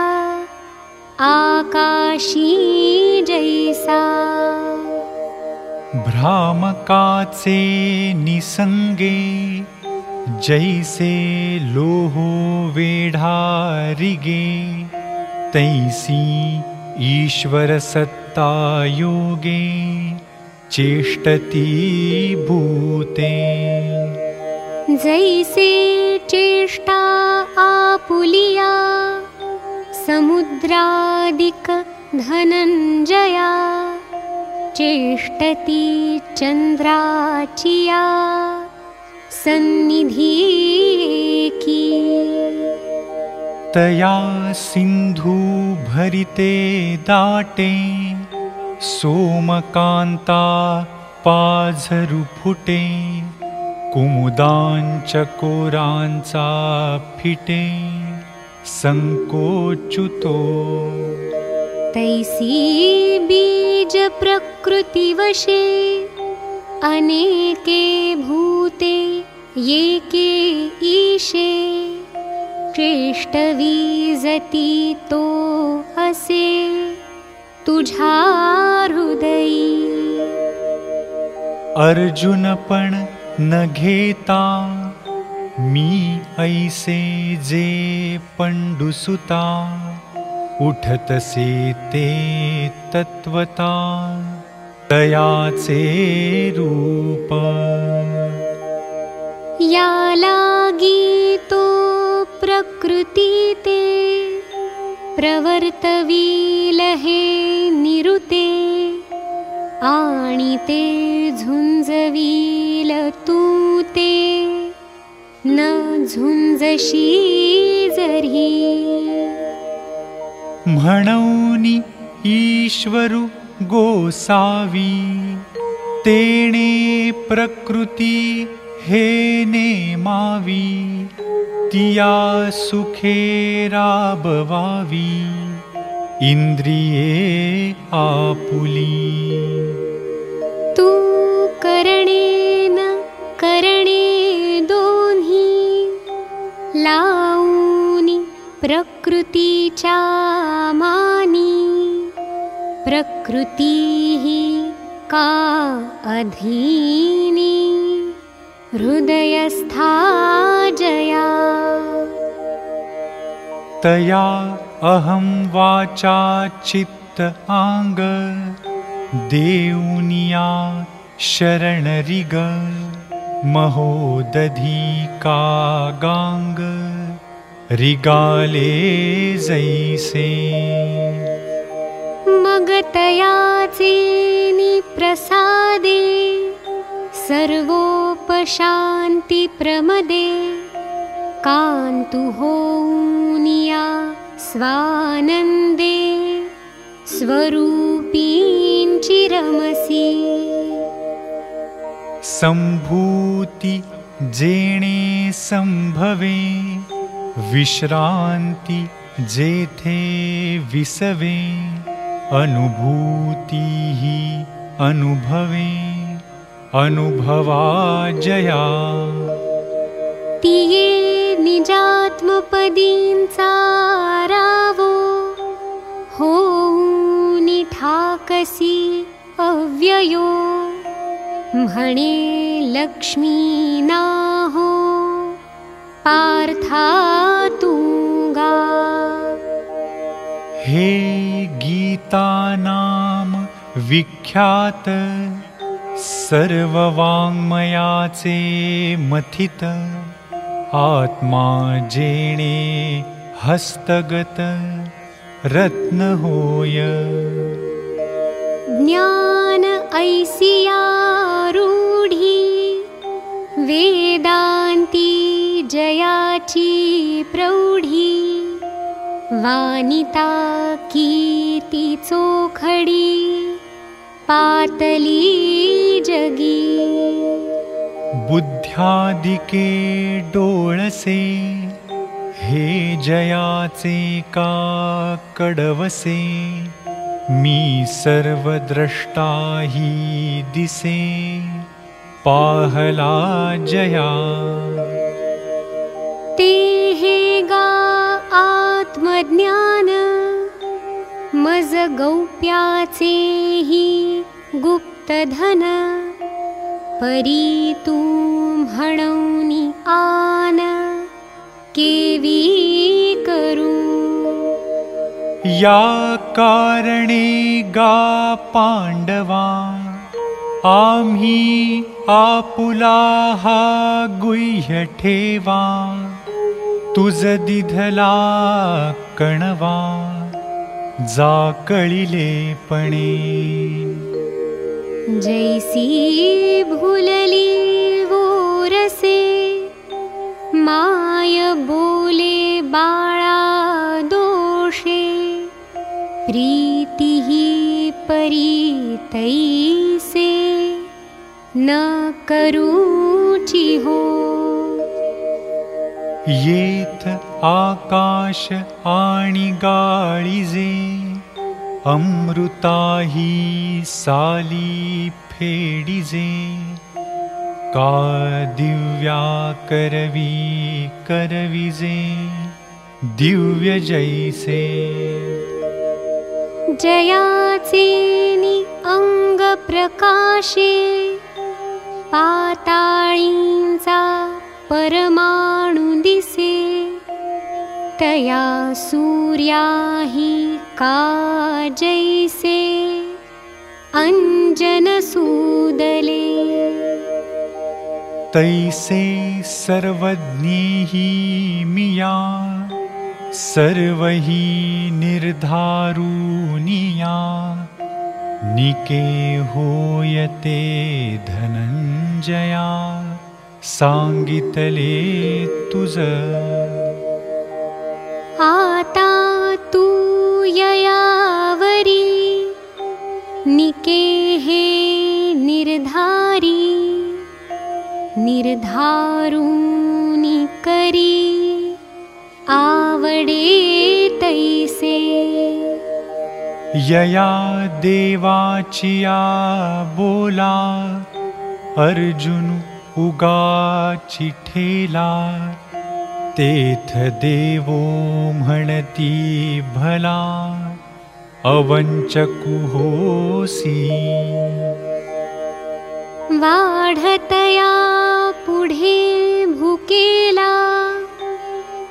आकाशी जैसा। भ्रामकाचे निसंगे जैसे लोहो वेढारिगे तैसी ईश्वर सत्ता योगे चेष्टती भूते जैसे चेष्टा आपुलिया समुद्रादिक धनञ्जया चेष्टति चन्द्राचिया सन्निधि तया सिन्धु भरिते दाटे सोमकान्ता पाझरु फुटे कुमुदाञ्चकोराञ्चा फिटे सङ्कोचुतो तैसी बीज प्रकृतिवशे अनेके भूते ये के ईशे श्रेष्ठवीजती तो असे तुझा हृदयी। अर्जुनपण न घेता मी ऐसे जे पंडुसुता उठतसे ते तत्वता तयाचे रूप या लागी तो प्रकृती ते प्रवर्तवील हे निरुते आणि ते झुंजवील तू ते न झुंजशी जरी म्हणौनी ईश्वरु गोसावी तेणे प्रकृती हे नेमावी तिया राबवावी इंद्रिये आपुली। तू करणेन करणे दोन्ही लावूनी प्रकृतीच्या मानी। प्रकृती का अधीनी हृदयस्था जया। तया अहं वाचा चित्त आंग देऊनिया शरणरिग महोदधी का गांग रिगाले जैसे। मगतयाचे प्रसादे सर्वोपशान्ति प्रमदे कान्तु होनिया स्वानन्दे स्वरूपीञ्चिरमसि संभूति जेणे संभवे विश्रान्ति जेथे विसवे अनुभूति अनुभवे अनुभवा जया। तिये निजात्मपदींचा रावो हो ठाकसी अव्ययो। म्हणे लक्ष्मी नाहो पार्था तुंगा हे गीता नाम विख्यात सर्ववाङ्मयाचे मथित आत्मा जेणे हस्तगत रत्न होय। ज्ञान ऐसिया रूढी वेदान्ती जयाची प्रौढी वानिता कीर्ती चोखडी पातली जगी बुद्ध्यादिके डोळसे हे जयाचे का कडवसे मी सर्वद्रष्टा हि दिसे। पाहला जया। ते हे गा आत्मज्ञान मज गौप्याचे हि गुप्तधन परी तू म्हणूनी आन केवी करू या कारणे गा आम्ही आपुला हा गुह्य ठेवा तुझ दिधला कणवा जा कळिलेपणे जैसी भूलली वोरसे माय बोले बाळा दोषे। प्रीति ही परी तैसे न करूची हो येथ आकाश आणि गाळीजे अमृताही साली फेडिजे का दिव्या करवी करविजे दिव्य जैसे. जयाचेनि अंग प्रकाशे पाताळींचा परमाणु दिसे तया सूर्याही का जैसे। अंजन सूदले। तैसे सर्वज्ञेही मिया सर्वही निर्धारुनिया निके होयते धनञ्जया सांगितले तुझ. आता तू ययावरी निके हे निर्धारी निर्धारुनी करी आवडे तैसे. यया देवाचिया बोला अर्जुन उगाची ठेला तेथ देवो म्हणती भला अवंचकु होसी। वाढतया पुढे भुकेला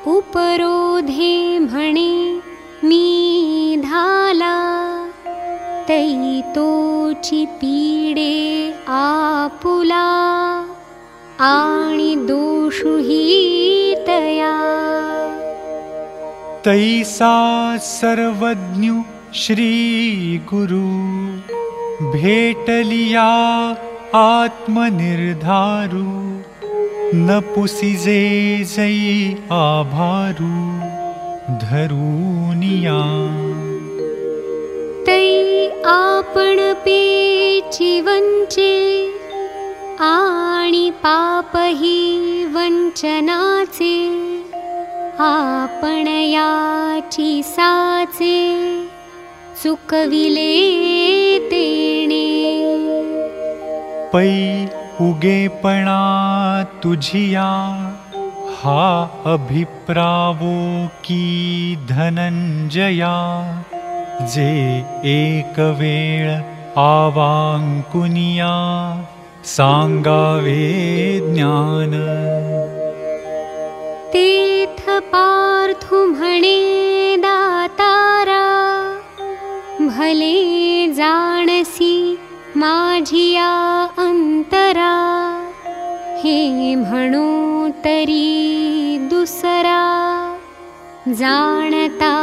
उपरोधे म्हणे मी धाला तोची पीडे आपुला आणि दोषुही तया तैसा सर्वज्ञ श्री गुरु भेटलिया आत्मनिर्धारू न पुसिजे जै आभारू धरूनिया। तै आपण पेची वंचे आणि पापही वंचनाचे आपण याची साचे चुकविले तेणे। पै उगेपणा तुझिया हा अभिप्रावो की धनंजया जे एक वेळ आवांकुनिया सांगावे ज्ञान पार्थु म्हणे दातारा भले जाणसी माझिया अंतरा हे म्हणू तरी दुसरा जाणता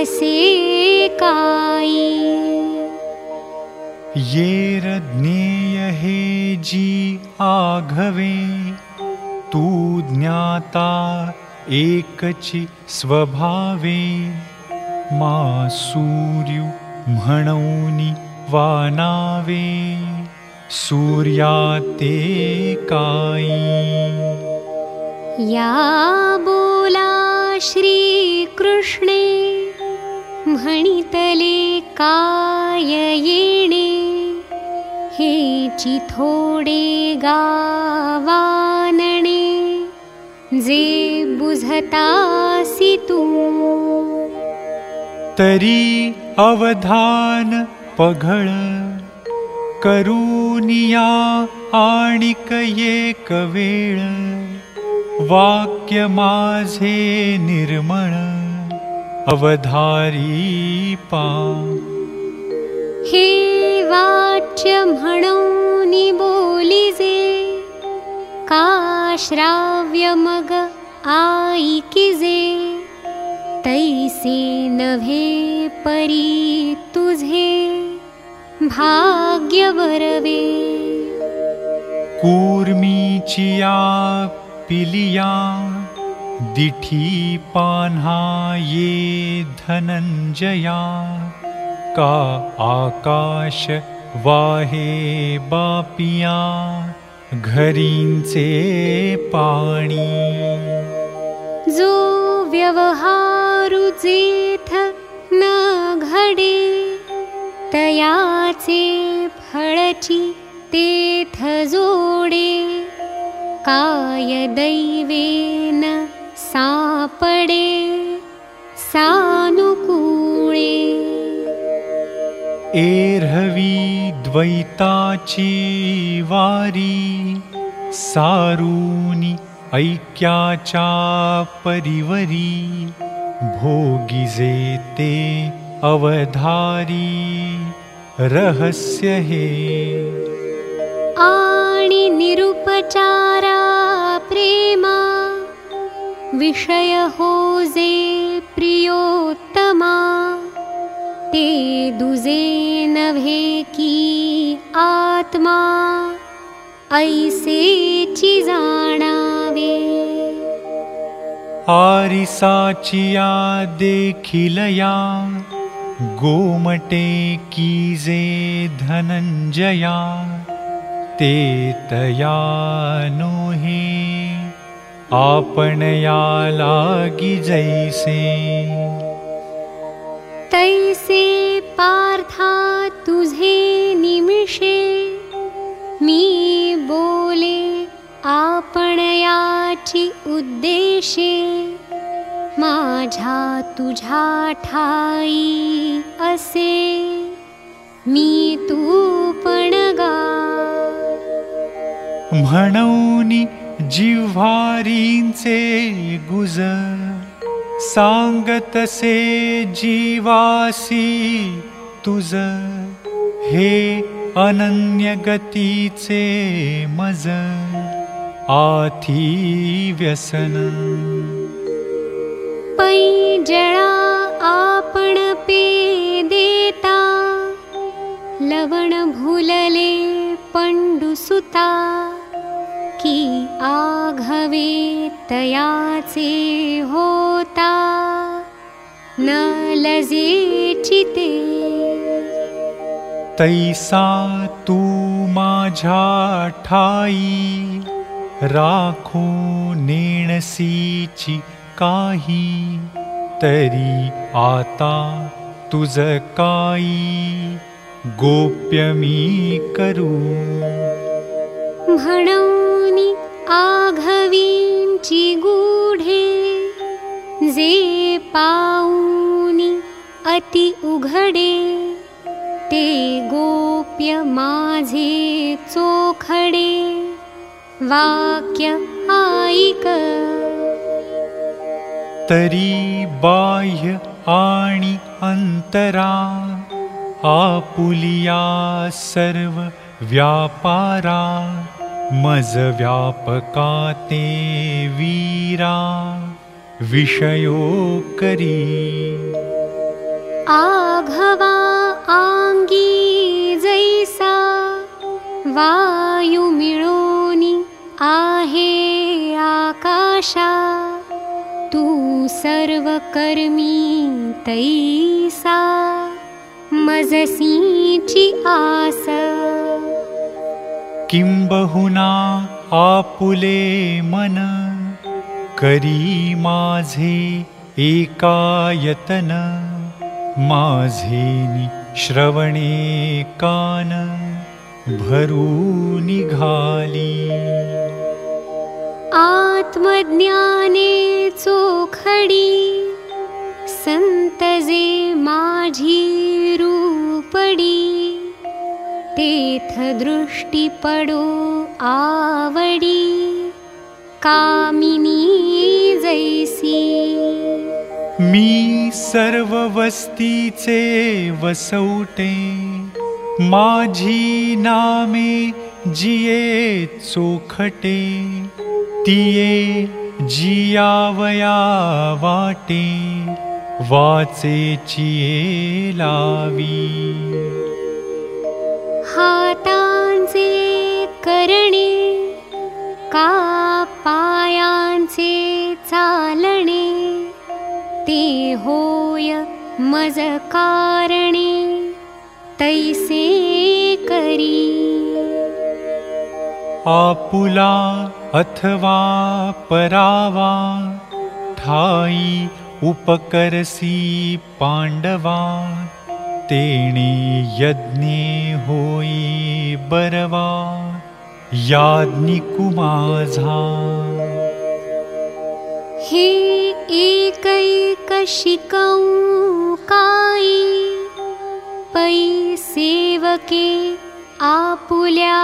असे काई ज्ञेय हे जी आघवे तू ज्ञाता एकची स्वभावे। मा सूर्यु म्हणौनी वानावे सूर्या ते काई या बोला श्री येणे हेची थोडे गावानणे जे बुझतासी तू। तरी अवधान पघळ करूनिया आणिक एक वेळ वाक्य माझे निर्मळ अवधारी पा हे वाच्य म्हणून बोली जे का श्राव्य मग आईकिजे तैसे नव्हे परी तुझे भाग्य कूर्मीचिया पिलिया ये धनंजया का आकाश वाहे बापिया घरींचे पाणी। जो व्यवहारु जेथ न घडे तयाचे फळची तेथ जोडे काय दैवेन सापडे सानुकूळे। एर्हवी द्वैताची वारी सारूनी ऐक्याच्या परिवरी भोगिजे ते अवधारी रहस्य हे। आणि निरुपचारा प्रेमा विषय होजे प्रियोत्तमा ते दुजे नव्हे की आत्मा ऐसेची जाणावे। आरिसाचिया देखिलया गोमटे कीजे धनंजया ते तया नोहे या लागी जैसे। तैसे पार्था तुझे निमिषे मी बोले आपण याची उद्देशे। माझ्या तुझ्या ठाई असे मी तू पण गा। म्हणून जिव्हारींचे गुज सांगतसे जीवासी तुझ हे अनन्य मज आथी व्यसन. पैजळा आपण पे देता लवण भुलले पंडुसुता की आघवे तयाचे होता। न लजे चिते तैसा तू माझ्या ठाई राखो नेणसीची काही। तरी आता तुझ काई गोप्य मी करू म्हणौनि आघवींची गूढे जे पाऊनी अति उघडे ते गोप्य माझे चोखडे। वाक्य आईक तरी बाह्य आणि अंतरा आपुलिया सर्व व्यापारा मज ते वीरा विषयो करी आघवा आंगी जैसा वायु मिळोनी आहे आकाशा तू सर्व कर्मी तैसा मजसीची आस किंबहुना आपुले मन करी माझे एकायतन माझे श्रवणे कान भरू निघाली। आत्मज्ञाने चोखडी संतजे माझी रूपडी तेथ दृष्टी पडो आवडी कामिनी जैसी। मी सर्व वस्तीचे वसवटे माझी नामे जिये चोखटे तिये जियावया वाटे वाचेचिये लावी करणे का पायांचे चालणे ते होय मज कारणे तैसे करी. आपुला अथवा परावा ठाई उपकरसी पांडवा तेणे यज्ञे होई बरवा याज्ञिकु माझा हे एकैक शिकऊ काई पै सेवके आपुल्या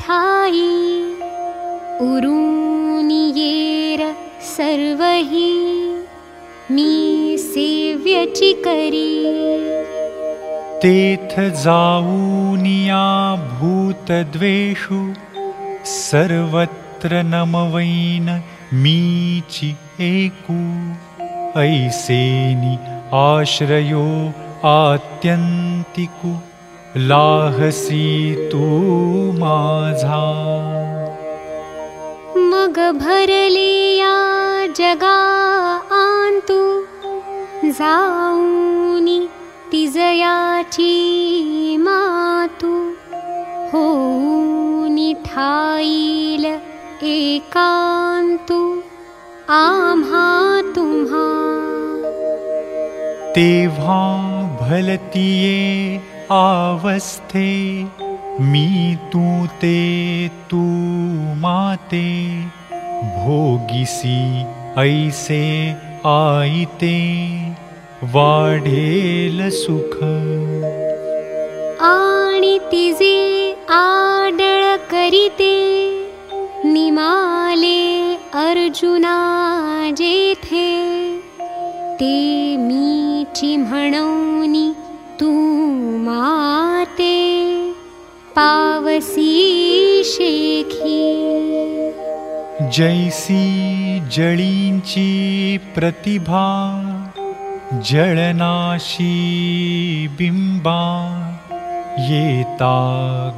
ठाई उरुनियेर सर्वही मी सेव्यची करी तेथ जाऊनिया भूतद्वेषु सर्वत्र नमवैन मीची एकू। ऐसेनि आश्रयो आत्यन्तिकु लाहसी तू माझा। मग भरले या जगा आंतू जाऊनी तिजयाची मातू एकांतू आम्हा तुम्हा। तेव्हा भलतिये आवस्थे मी तू ते तू माते भोगिसी ऐसे आईते वाढेल सुख. आणि तिजे आडळ करीते. निमाले अर्जुना जेथे. ते मीची म्हणौनी तू माते. पावसी शेखी. जैसी जळींची प्रतिभा जळनाशी बिंबा येता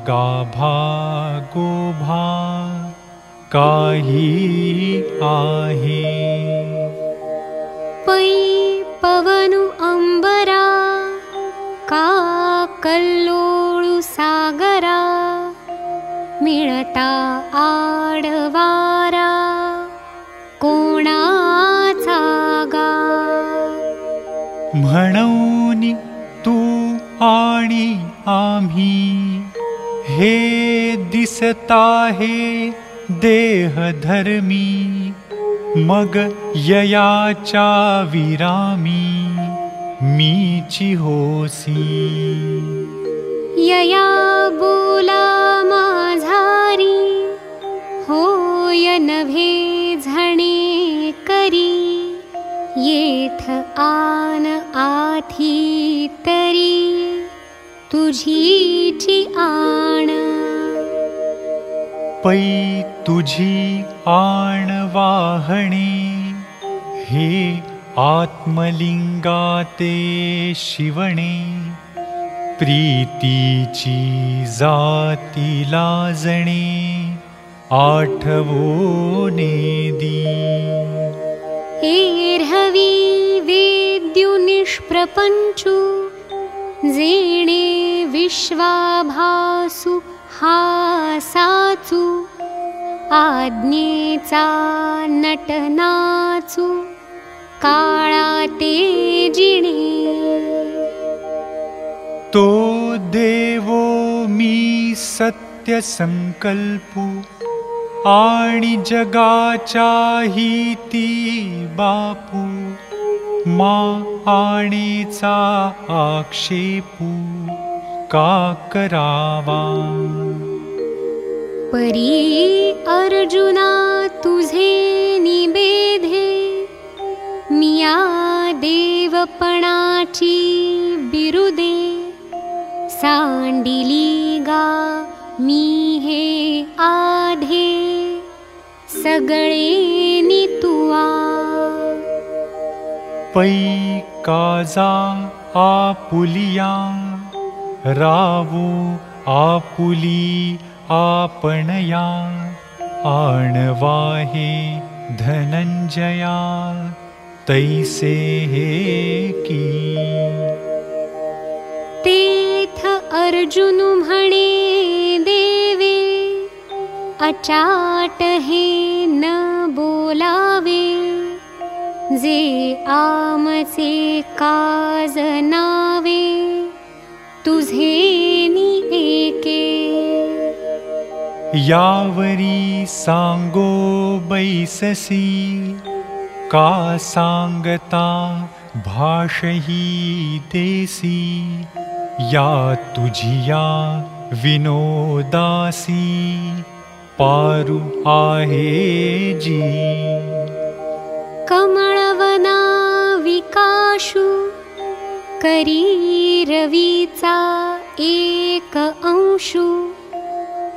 गाभा गोभा काही आहे। पै पवनु अंबरा का कल्लोळु सागरा मिळता आडवारा कोणाचा आम्ही हे दिसता हे देहधर्मी मग ययाचा विरामी होसी. यया बोला माझारी होय नभे झणे करी येथ आन आथी तरी तुझीची आण। पै तुझी आण वाहणे हे आत्मलिंगाते शिवणे प्रीतीची जाती लाजणे आठवो नेदी एर्हवी वेद्यु निष्प्रपञ्चु जेणे विश्वाभासु हासाचु आज्ञेचा नटनाचु काळाते जिणे तो देवो मी सत्य संकल्पू आणि ही बापू मा आणेचा आक्षेपू का करावा? परी अर्जुना तुझे निबेधे मिया देवपणाची बिरुदे सांडिली गा मी हे आधे सगळे नितुआ पै काजा आपुलिया रावू आपुली आपणया आणवाहे धनंजया तैसे हे की। तेथ अर्जुन देवे अचाट हे न बोलावे जे आमचे काज नावे तुझे नि एके. यावरी सांगो बैससी का सांगता भाषही देसी या तुझिया विनोदासी पारु आहे जी। कमळवना विकाशु करी रवीचा एक अंशु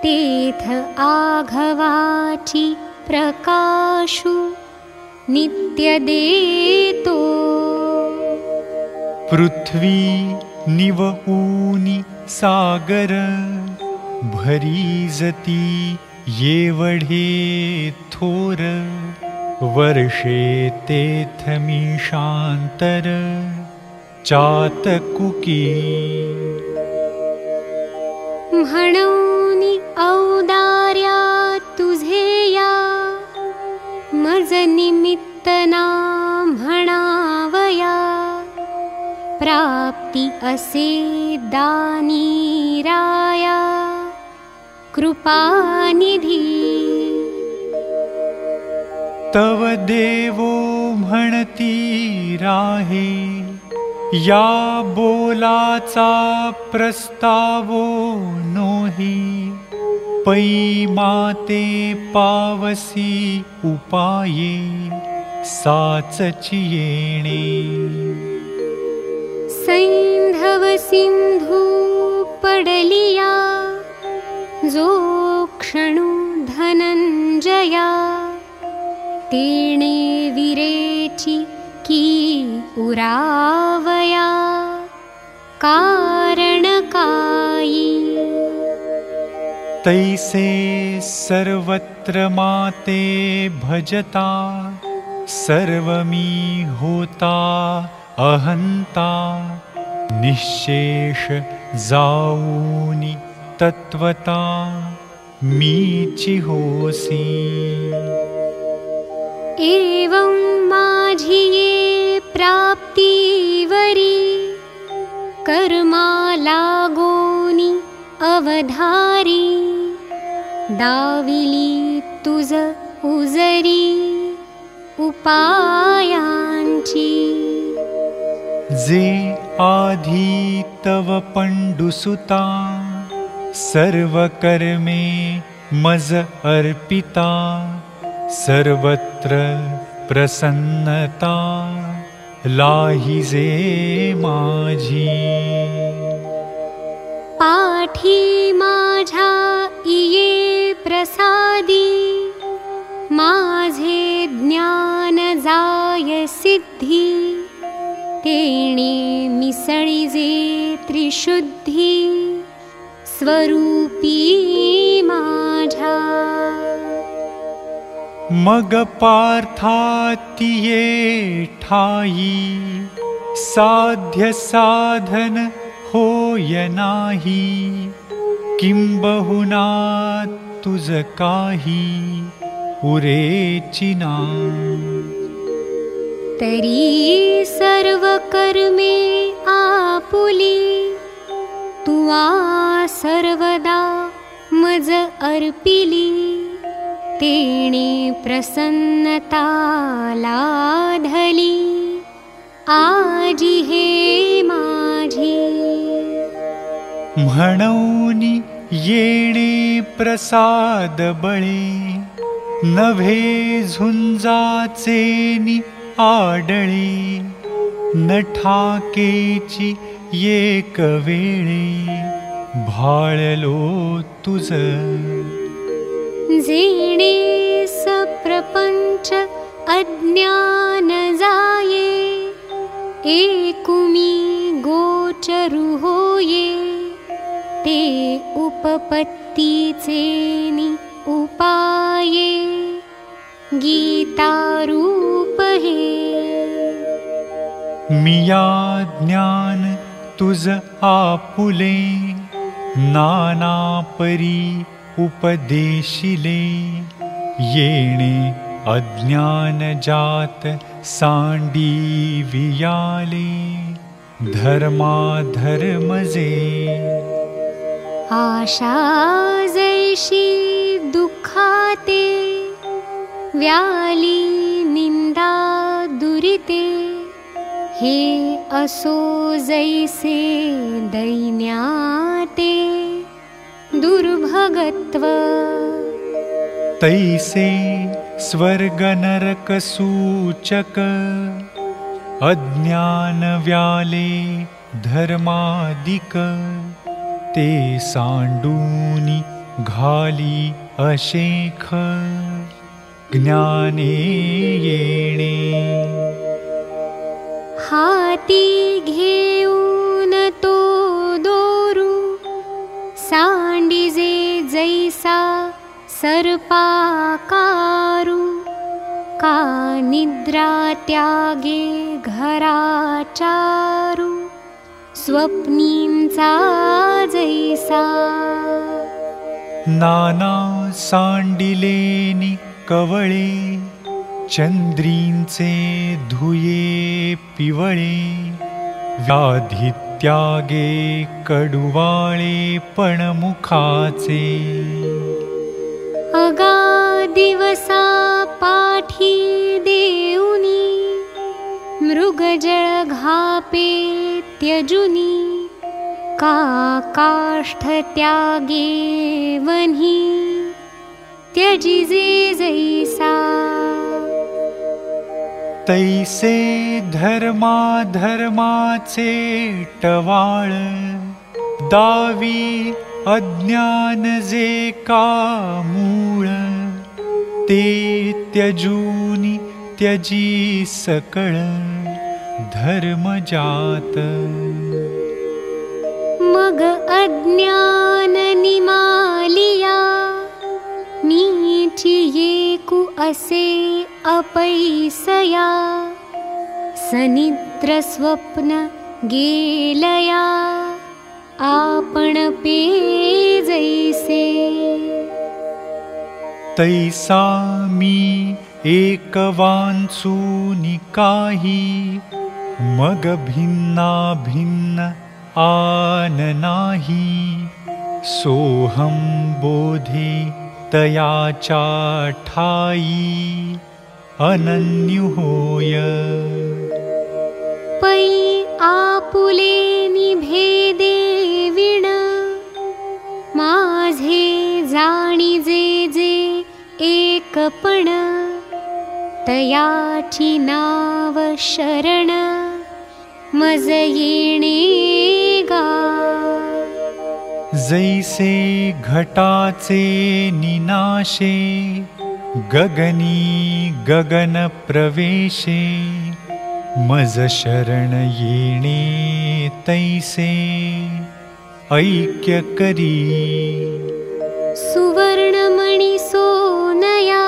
तेथ आघवाची प्रकाशु नित्य देतो। पृथ्वी निवऊनी सागर भरीजती येवढे थोर वर्षे तेथमी शांतर चातकुकी म्हणूनि औदार्या तुझे या मज निमित्तना म्हणावया प्राप्ती असे दानी राया। कृपानिधी तव देवो म्हणती राहे। या बोलाचा प्रस्तावो नोही। पै माते पावसी उपाये। येणे सैन्धव सिंधू पडलिया जो क्षणु धनंजया तेणे विरेची की उरावया। कारण काई तैसे सर्वत्र माते भजता सर्वमी होता अहंता निशेष जाऊनी तत्वता मीची होसी एवं माझी ये प्राप्तीवरी कर्मा लागोनी अवधारी। दाविली तुझ उजरी उपायांची जे आधी तव पण्डुसुता सर्वकर्मे मज अर्पिता सर्वत्र प्रसन्नता लाहिजे माझी। पाठी माझा इये प्रसादी माझे ज्ञान जाय सिद्धी तेणे मिसळिजे त्रिशुद्धी स्वरूपी माझा। मग पार्थातिये ठाई साध्य साधन होय नाही। किंबहुना तुझ काही उरेचिना तरी सर्व कर्मे आपुली. तुआ सर्वदा मज अर्पिली. तेणे प्रसन्नता लाधली आजी हे माझी. म्हणूनी येणे प्रसाद बळे. नभे झुंजाचेनी आडळे न ठाकेची एक वेळे भाळलो तुझ. जेणे सप्रपंच अज्ञान जाये एकुमी गोचरु होये ते उपपत्तीचेनि उपाये गीतारूप हे मिया ज्ञान तुझ आपुले नाना परी उपदेशिले। येणे अज्ञान जात सांडी वियाले धर्मा धर्मजे आशा जैशी दुःखाते व्याली निंदा दुरिते। हे असो जैसे दैन्याते। दुर्भगत्व। तैसे स्वर्ग नरक सूचक अज्ञान व्याले धर्मादिक। ते सांडूनी घाली अशेख ज्ञाने येणे. हाती घेऊन तो दोरू सांडिजे जैसा सर्पाकारू का निद्रा त्यागे घराचारू स्वप्नींचा जैसा. नाना सांडिलेनी कवळे चंद्रींचे धुये पिवळे व्याधी त्यागे कडुवाळे पण मुखाचे अगा दिवसा पाठी देऊनी मृगजळ घापे त्यजुनी का काष्ठ त्यागे वन्ही त्यजिजे जैसा तैसे धर्मा धर्माचे टवाळ दावी अज्ञान जे का मूळ ते त्यजूनी त्यजी सकळ धर्मजात। मग अज्ञान निमालिया असे अपैसया। सनिद्र स्वप्न गेलया। आपण पे जैसे तैसा मी एक वांचूनी काही मग भिन्ना भिन्न आन नाही सोऽहं बोधि तया चाठायी अनन्युहोय। पै आपुले निभेदे विण। माझे जाणिजे जे एकपण। तयाची नाव शरण। मज येणे गा जैसे घटाचे निनाशे गगनी गगन प्रवेशे। मज शरण येणे तैसे ऐक्य करी। सुवर्णमणि सोनया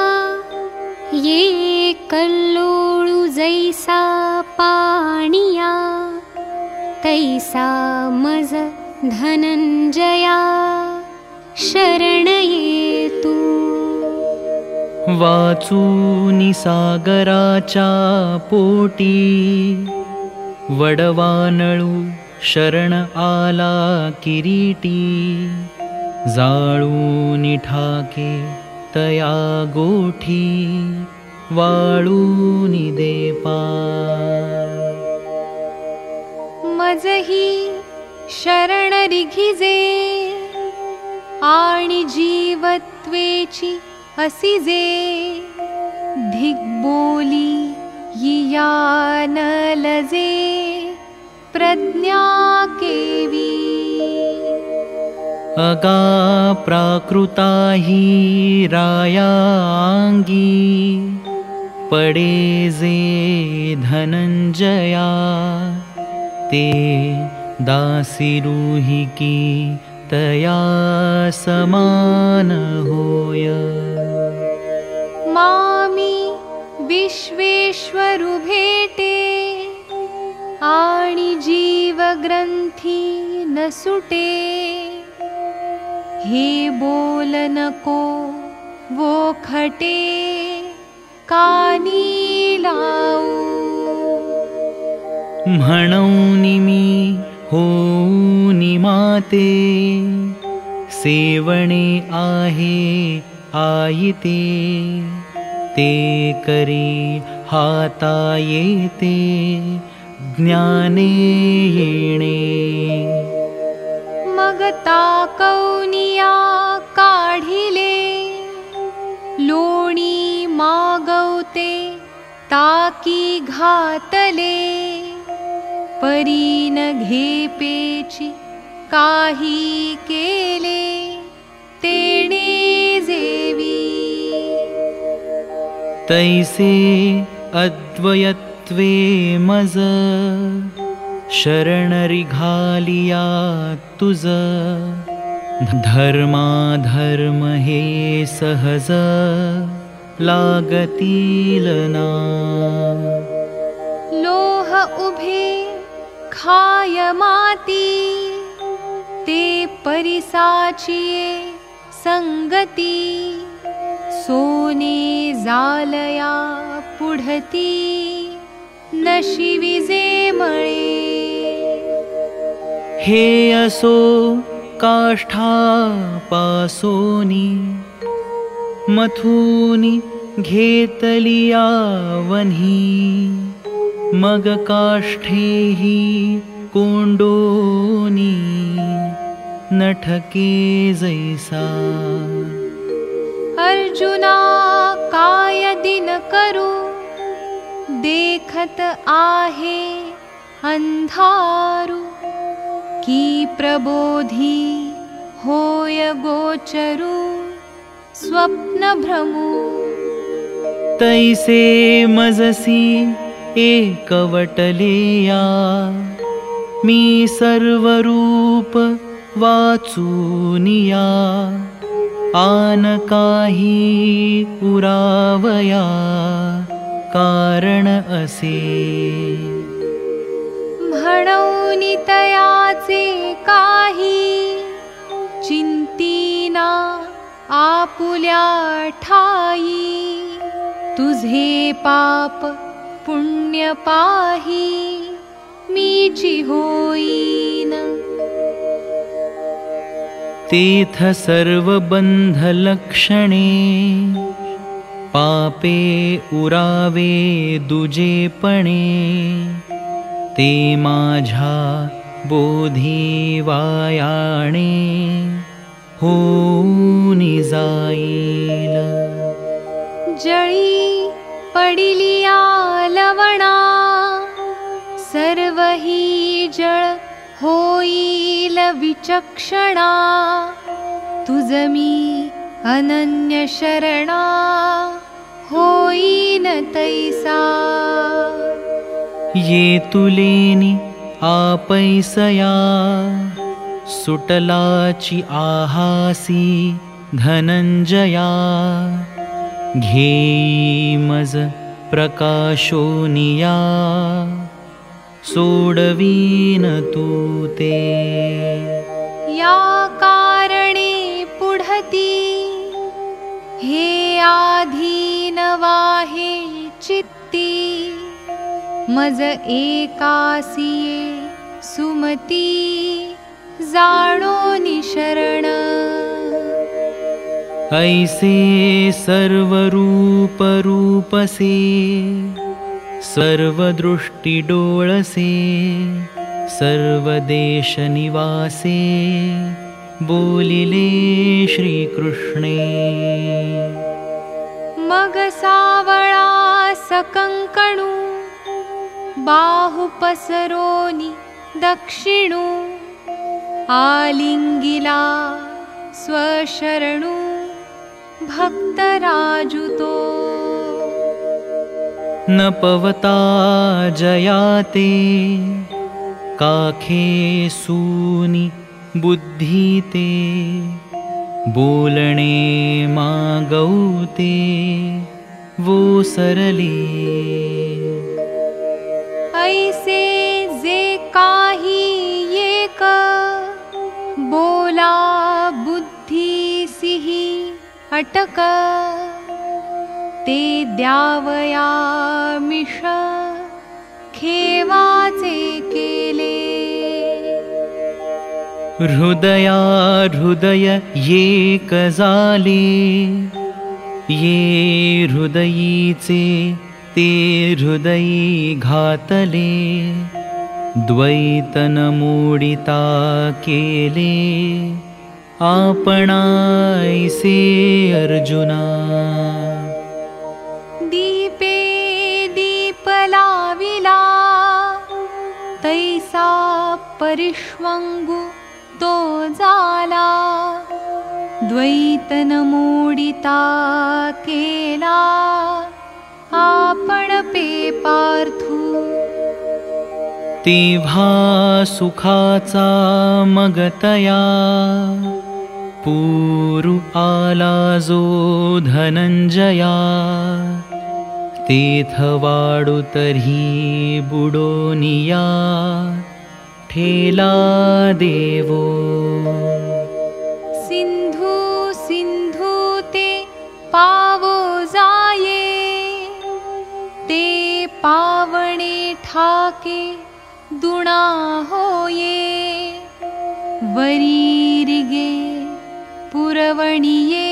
ये कल्लोळु जैसा पाणिया तैसा मज धनञ्जया शरण ये तू वाचूनि सागराचा पोटी। वडवानळू शरण आला किरीटी। जाळूनि ठाके तया गोठी। वाळूनि देपा मजही शरण रिघिजे आणि जीवत्वेची असिजे धिग्बोली यिया न लजे प्रज्ञा केवी। अगा प्राकृता हि रायाङ्गी। पडे जे धनञ्जया। ते दासिरुहि की तया समान होय। मामी विश्वेश्वरु भेटे आणि जीवग्रंथी न सुटे। हे बोल नको वो खटे कानी लावू म्हणूनि मी होऊनि माते सेवणे आहे आयते ते ज्ञाने येणे. मग ताकवनिया काढिले लोणी मागवते ताकी घातले परीन घेपेची काही केले तेणे जेवी। तैसे अद्वयत्वे मज शरणरिघालिया तुज। धर्माधर्म हे सहज लागतील ना। लोह उभे खाय माती ते परिसाचिये संगती सोने जालया पुढती नशिविजे मळे। हे असो काष्ठा पासोनी मथूनी घेतलिया वन्ही मग काष्ठेही कोंडोनी नठके जैसा। अर्जुना काय दिन करू देखत आहे अंधारू की प्रबोधी होय गोचरू स्वप्न भ्रमू तैसे मजसी एकवटलेया। मी सर्वरूप वाचूनिया। आन काही पुरावया। कारण असे। म्हणूनि तयाचे काही। चिंतीना आपुल्या ठाई। तुझे पाप पुण्य पाही मीची होईन तेथ सर्वबन्धलक्षणे पापे उरावे दुजेपणे ते माझा बोधिवायाणे होऊनि जाईल जळी पडिलिया लवणा सर्व हि जळ होईल विचक्षणा तुझमी अनन्य शरणा होईन तैसा. ये तुलेनि आपैसया सुटलाची आहासी धनञ्जया घेमज प्रकाशोनिया सोडवीन तू ते या कारणे पुढती हे आधीन वाहे चित्ती। मज एकासिये सुमती जाणो निशरण ऐसे सर्वरूपरूपसे सर्वदृष्टिडोळसे सर्वदेशनिवासे बोलिले श्रीकृष्णे। मग सावळा सकंकणू बाहु पसरोनी दक्षिणू आलिंगिला स्वशरणू भक्तराजुतो। न पवता जयाते काखे सूनि बुद्धीते बोलणे मागौते वो सरले। ऐसे जे काही एक बोला बुद्धी अटक। ते द्यावया मिष खेवाचे केले। हृदया हृदय एक जाले ये हृदयीचे ते हृदयी घातले। द्वैतन मोडिता आपणायसे अर्जुना। दीपे दीप लाविला तैसा परिष्वंगु तो जाला। द्वैतन मोडिता केला आपण पे पार्थू। तेव्हा सुखाचा मगतया पूरु आला जो धनंजया तेथ वाडू तर्ही बुडोनिया ठेला देवो। सिंधू सिंधू ते पावो जाये। ते पावणे ठाके दुणा होये। वरीरिगे पुरवणिये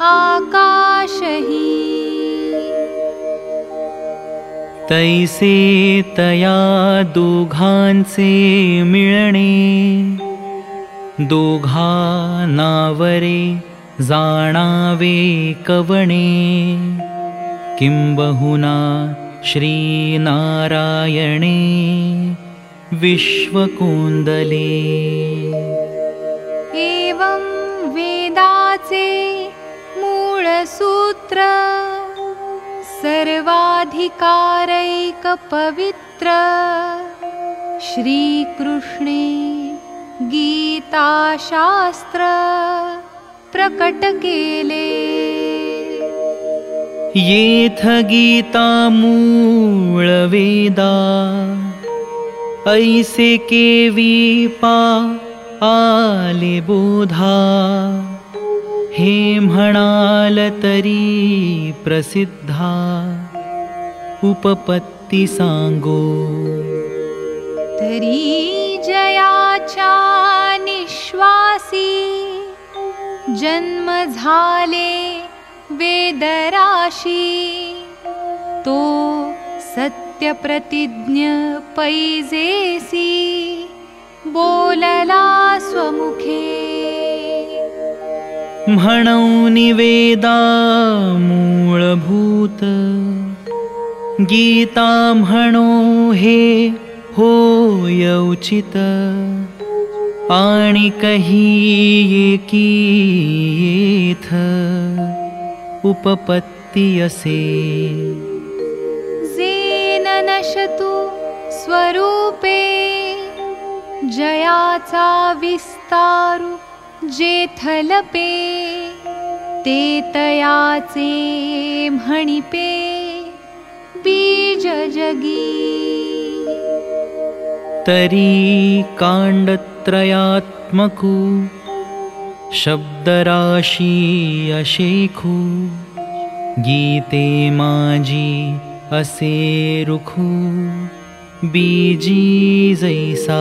आकाशही। तैसे तया दोघांचे मिळणे दोघा नावरे जाणावे कवणे किंबहुना श्रीनारायणे विश्वकुंदले एवं वेदाचे मूळसूत्र सर्वाधिकारैकपवित्र श्रीकृष्णे गीताशास्त्र प्रकट केले येथ गीता ऐसे केवी पा आले बोधा हे म्हणाल तरी प्रसिद्धा। उपपत्ती सांगो। तरी निश्वासी। जन्म झाले वेदराशी। तो सत्यप्रतिज्ञ पैजेसी बोलला स्वमुखे निवेदा मूलभूत। गीता म्हणो हे होय उचित। आणि कही की येथ उपपत्ती असे। जेन नशतु स्वरूपे जयाचा विस्तारु जेथलपे ते तयाचे बीज जगी तरी काण्डत्रयात्मकु शब्दराशी अशेखु गीते माजी असे रुखु बीजी जैसा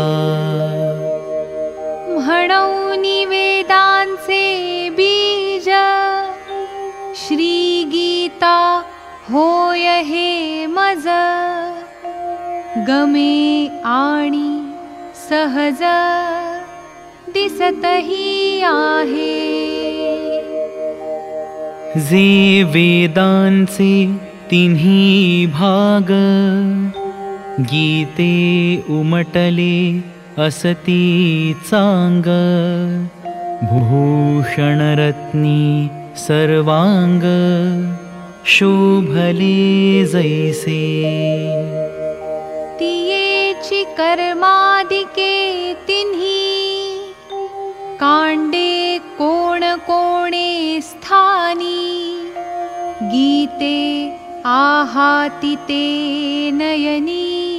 म्हणौनि वेदांचे बीज श्रीगीता होय हे मज। गमे आणि सहज दिसतही आहे। जे वेदांचे तिन्ही भाग गीते उमटले असती चांग भूषणरत्नी सर्वांग शोभले जैसे। तियेची कर्मादिके तिन्ही काण्डे कोण कोणे स्थानी। गीते आहातिते नयनी। दाखवाईक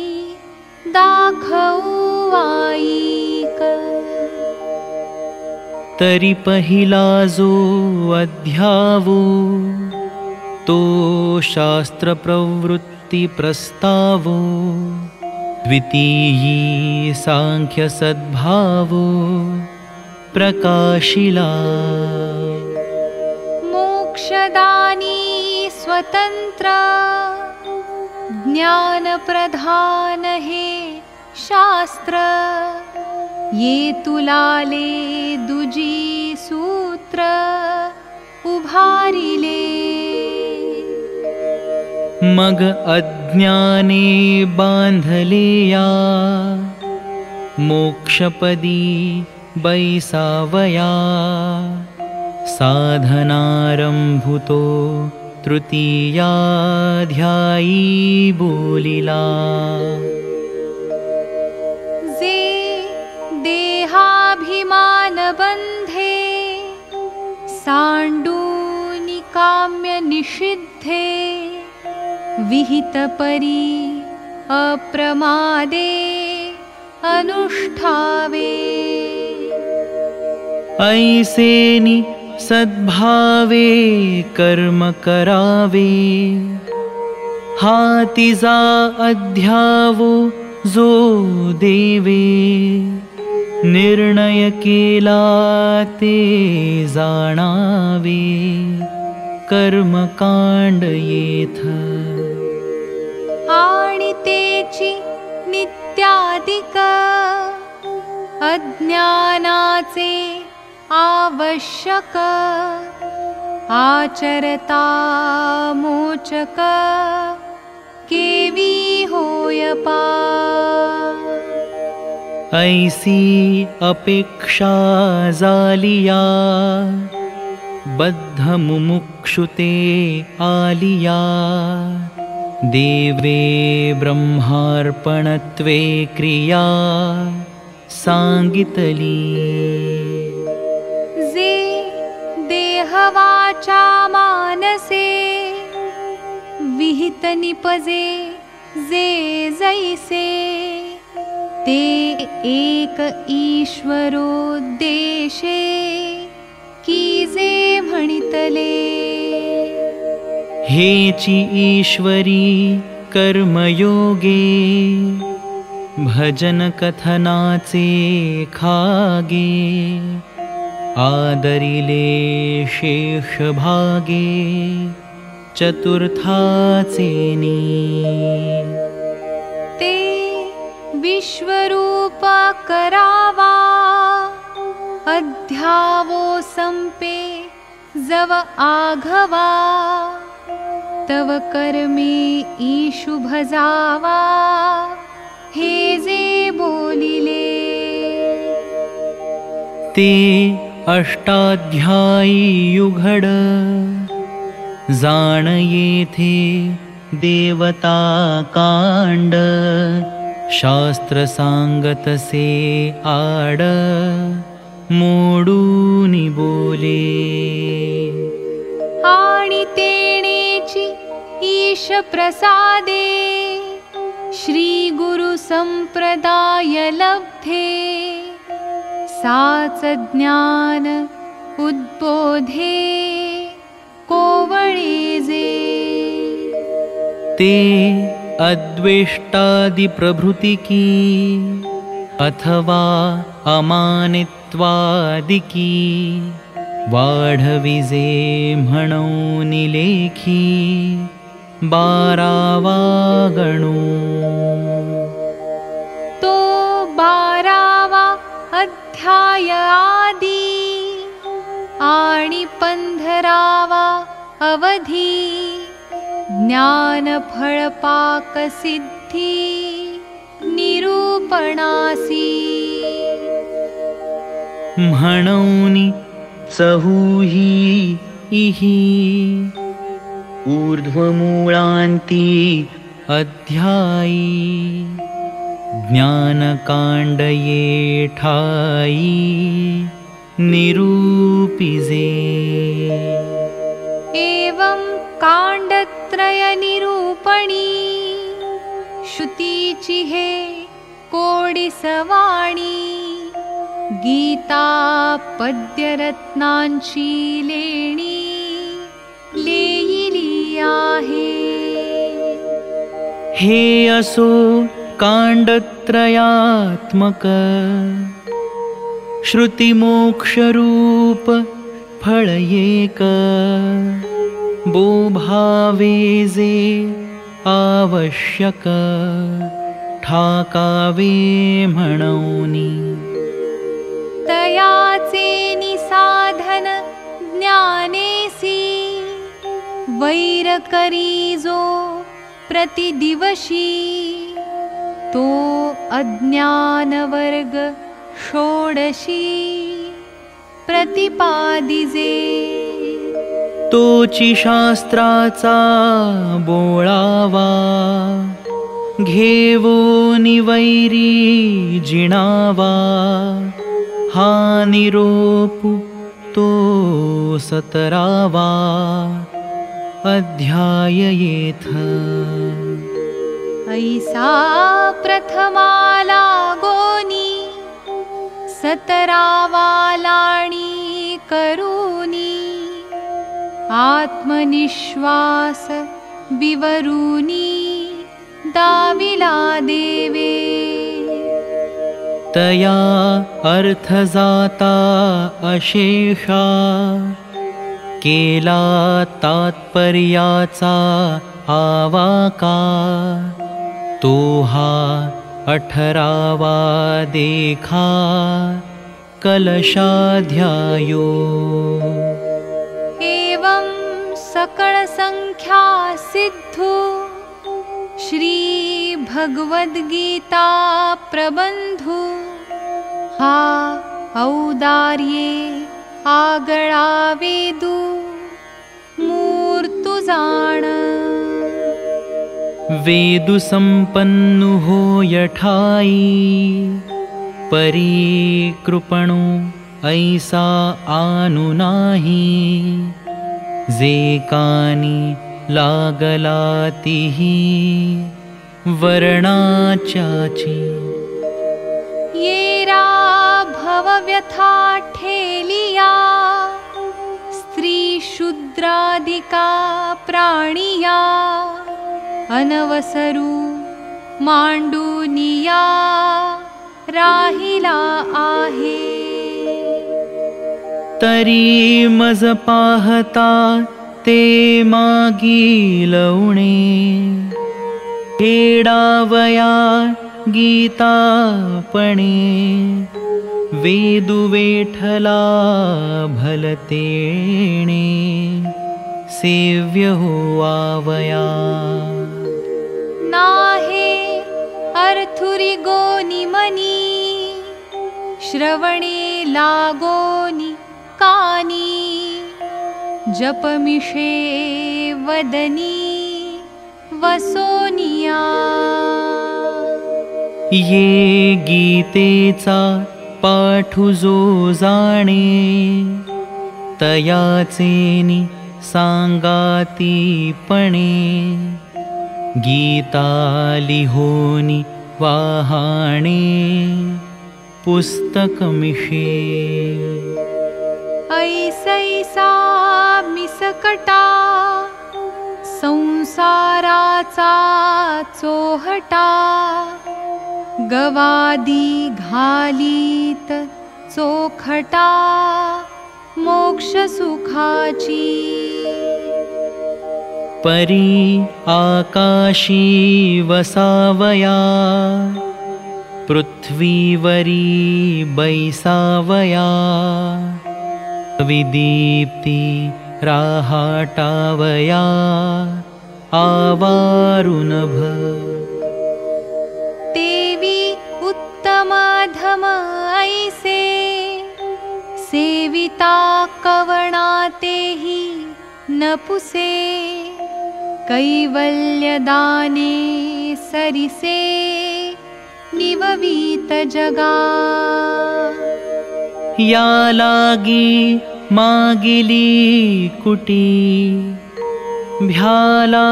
तरी पहिला जो अध्यावो तो शास्त्रप्रवृत्ती प्रस्तावो द्वितीयी साङ्ख्यसद्भावो प्रकाशिला। मोक्षदानी स्वतन्त्र ज्ञानप्रधान हे शास्त्र। ये तुलाले दुजी सूत्र। उभारिले। मग अज्ञाने बांधलेया। मोक्षपदी बैसावया। साधनारंभुतो तृतीयाध्यायी बोलिला। जे देहाभिमानबन्धे साण्डूनिकाम्यनिषिद्धे विहितपरि अप्रमादे अनुष्ठावे। ऐसेनि सद्भावे कर्म करावे। हातिजा अध्यावो जो देवे। निर्णय केला ते जाणावे। कर्मकाण्ड आणि तेची नित्यादिक। अज्ञानाचे आवश्यक आचरता मोचक केवी होय पा ऐसी अपेक्षा जालिया बद्धमुमुक्षुते आलिया। देवे ब्रह्मार्पणत्वे क्रिया सांगितली। जे देहवाचा मानसे विहित निपजे जे जैसे ते एक ईश्वरो देशे की जे म्हणितले। हेची ईश्वरी कर्मयोगे भजन खागे आदरिले शेषभागे चतुर्थाचेनी ते विश्वरूप करावा अध्यावो संपे जव आघवा तव कर्मे ईशु भजावा। हे जे बोलिले। ते अष्टाध्यायी युघड जाण येथे देवता कांड शास्त्र सांगतसे आड। मोडूनि बोले। आणि तेणेची ईश प्रसादे श्री गुरु संप्रदाय लब्धे साच ज्ञान उद्बोधे कोवळे जे ते अद्वेष्टादि प्रभृति की अथवा अमानित्वादिकी। वाढविजे म्हणूनि लेखी बारावागणू अध्याय आदी। आणि पंधरावा अवधी। ज्ञानफळपाक सिद्धी निरूपणासी। म्हणूनि चहुही इही। ऊर्ध्वमूळान्ति अध्यायी ज्ञानकाण्डये ठायी निरूपिजे। एवं काण्डत्रयनिरूपणी श्रुतीचि कोडिसवाणी गीता पद्यरत्नांची लेणी लेयिली आहे हे असो काण्डत्रयात्मक। श्रुतिमोक्षरूप फळयेक बोभावे जे आवश्यक। ठाकावे म्हणौनी। तयाचे निसाधन ज्ञानेसी। वैर करीजो प्रतिदिवशी तो अज्ञानवर्ग षोडशी प्रतिपादिजे। तोची शास्त्राचा बोळावा घेवो निवैरी जिणावा हा निरोपु तो सतरावा अध्याय येथ ऐसा प्रथमाला गोनी सतरावालाणी करूनी आत्मनिश्वास विवरूनी दाविला देवे तया अर्थजाता अशेषा केला तात्पर्याचा आवाका तो हा अठरावा देखा कलशाध्यायो। एवं सकलसङ्ख्या सिद्धु श्रीभगवद्गीता प्रबन्धु। हा औदार्ये आगळावेदु। मूर्तु जाण वेदु संपन्नु हो यठाई परीकृपणु ऐसा आनु नाही जे कानी लागलातिही वर्णाच्याची येरा भवव्यथा ठेलिया स्त्रीशूद्रादिका प्राणिया अनवसरू मांडूनिया राहिला आहे। तरी मज पाहता ते मागी लवणे। खेडावया गीतापणे। वेदुवेठला भलतेणे। सेव्य होवावया नाहे अर्थुरि गोनि मनी श्रवणे लागोनि कानी जपमिषे वदनी वसोनिया। ये गीतेचा पाठु जो जाणे तयाचेनि सांगातीपणे गीता लिहोनि वाहाणे पुस्तकमिषे। ऐसैसा मिसकटा संसाराचा चोहटा गवादी घालीत चोखटा मोक्षसुखाची परी आकाशी वसावया पृथ्वीवरी बैसावया। विदीप्ति राहाटावया आवारुनभ। देवी उत्तमाधम ऐसे सेविता कवणातेहि न पुसे कैवल्यदाने सरिसे निववीत जगा या लागी मागिली कुटी भ्याला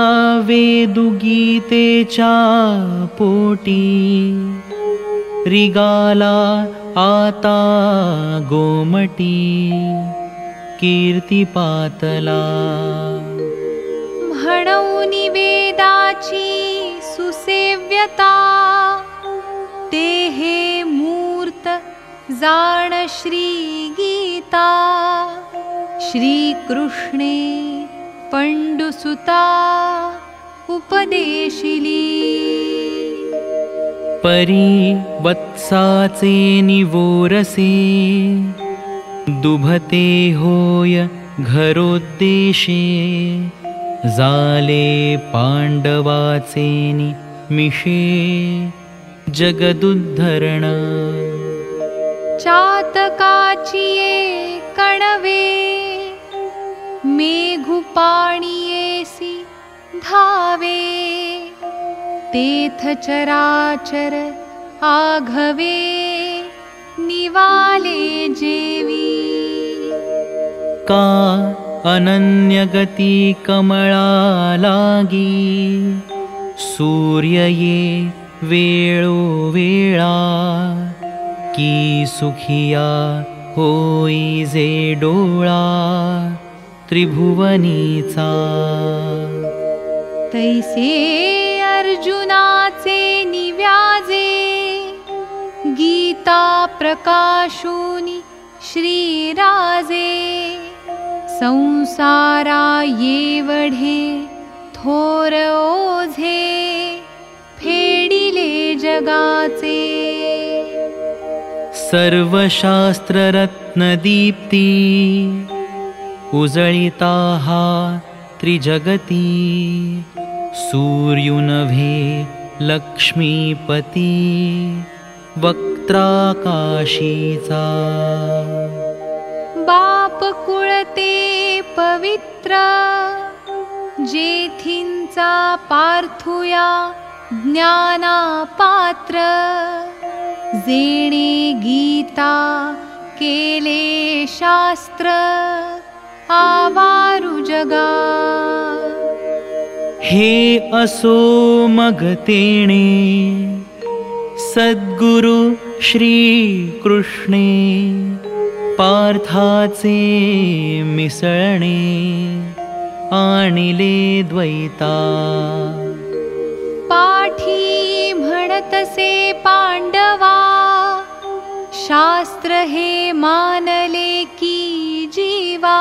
वेदुगीतेच्या पोटी। रिगाला आता गोमटी कीर्तिपातला म्हणौनि वेदाची सुसेव्यता ते हे मूर्त जाण श्री गीता। श्रीकृष्णे पण्डुसुता उपदेशिली। परी वत्साचे निवोरसे दुभते होय घरोद्देशे जाले पाण्डवाचे मिषे जगदुद्धरण। चातकाचिये कणवे मेघुपाणियेसि धावे तेथ चराचर आघवे निवाले जेवी। का अनन्यगती कमळा लागी सूर्यये वेळो वेळा की सुखिया होई जे डोळा त्रिभुवनीचा। तैसे अर्जुनाचे निव्याजे गीता प्रकाशुनि श्रीराजे संसारा येवढे थोर ओझे फेडिले जगाचे. सर्वशास्त्ररत्नदीप्ती उजळिता हा त्रिजगती सूर्युनभे लक्ष्मीपती वक्त्राकाशीचा। बाप कुळते पवित्र जेथिंचा पार्थुया ज्ञाना पात्र जेणे गीता केले शास्त्र आवारु जगा। हे असो मग तेणे सद्गुरु श्रीकृष्णे पार्थाचे मिसळणे आणिले द्वैता. पाठी म्हणतसे पांडवा शास्त्र हे मानले की देवा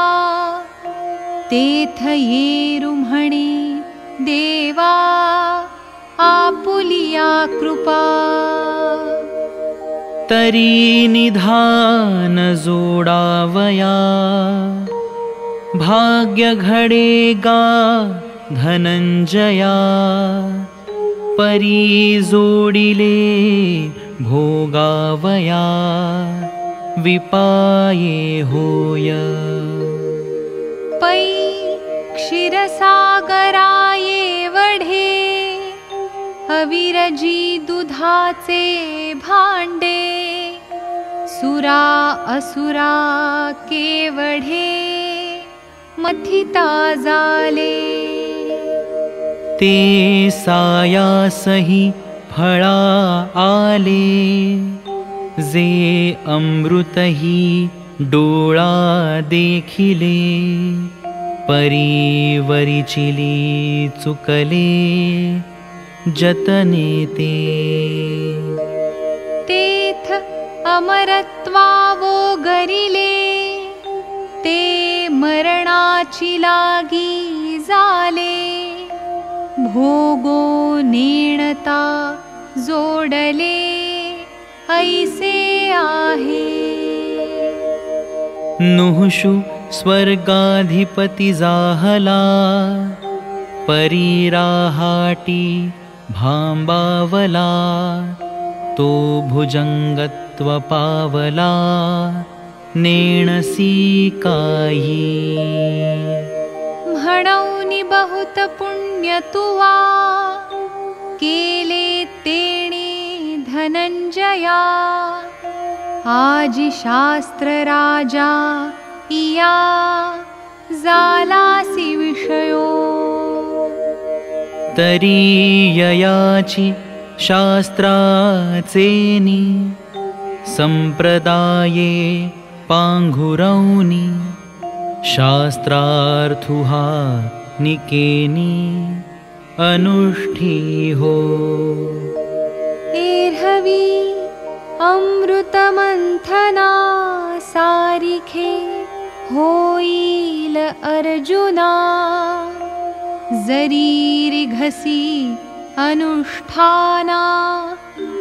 तेथ येरुम्हणे देवा आपुलिया कृपा तरी निधान जोडावया भाग्य घडेगा धनञ्जया। परी जोडिले भोगावया। विपाये होय। पै क्षीरसागराये वढे अविरजी दुधाचे भांडे सुरा असुरा केवढे मथिता जाले. ते सायासहि फळा आले जे अमृतही देखिले परिवरिचिली चुकले जतने तेथ अमरत्वावो गरिले ते मरणाची लागी जाले। भोगो नेणता जोडले ऐसे आहे। नुहशु स्वर्गाधिपति जाहला परीराहाटी भाम्बावला तो भुजङ्गत्व पावला नेणसी काही म्हणौनि बहुत पुण्य तुवा केले तेणे धनंजया आजी शास्त्र राजा इया जालासी विषयो ययाची शास्त्राचेनी संप्रदाये पांघुरौनी शास्त्रार्थुहा निकेनी अनुष्ठी हो एर्हवी अमृतमंथना सारिखे होईल अर्जुना जरी घसी अनुष्ठाना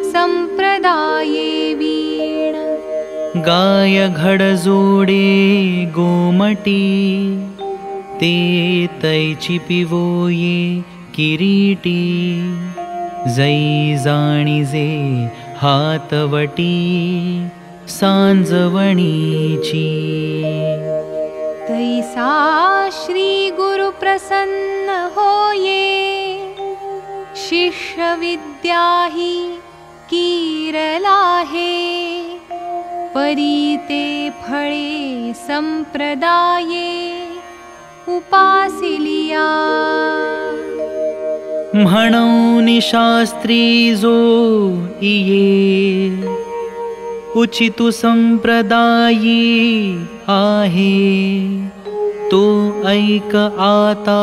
संप्रदाये वीण। गाय घडजोडे गोमटी ते तैची पिवोये किरीटी। जै जाणिजे हातवटी सांजवणीची तैसा श्री गुरु प्रसन्न होये शिष्य विद्या ही कीरलाहे परीते फळे संप्रदाये उपासिलिया। म्हणून शास्त्री जो इये उचितु संप्रदायी आहे। तो ऐक आता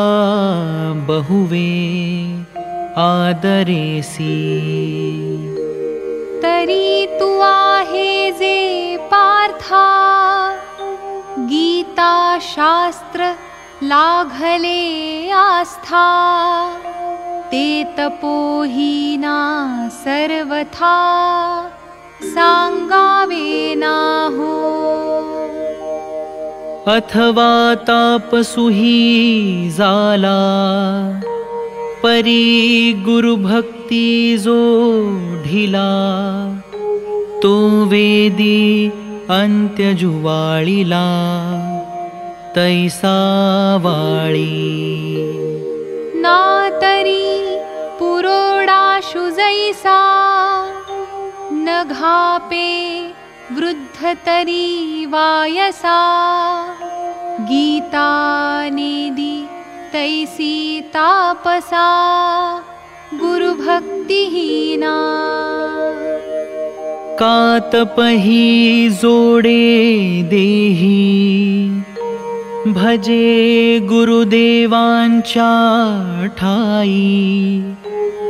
बहुवे आदरेसी। तरी तू आहे जे पार्था। गीता शास्त्र लाघले आस्था। ते तपोहीना सर्वथा सांगावे ना हो अथवा तापसुही जाला परी गुरुभक्ती जो ढिला। तो वेदी अंत्यजुवाळीला तैसा वाळी। ना तरी पुरोडाशु जैसा घापे वृद्ध तरी वायसा गीता नेदी तैसी तापसा गुरुभक्तिहीना। कातपही जोडे देही। भजे गुरुदेवांच्या ठाई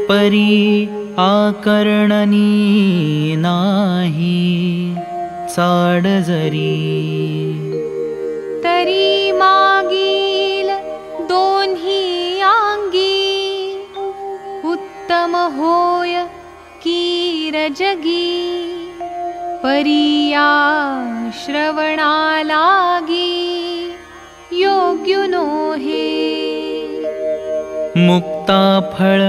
परी आकर्णनी नाही चाड जरी. तरी मागील दोन्ही आंगी उत्तम होय कीरजगी परिया श्रवणा लागी योग्युनो हे मुक्ता फळ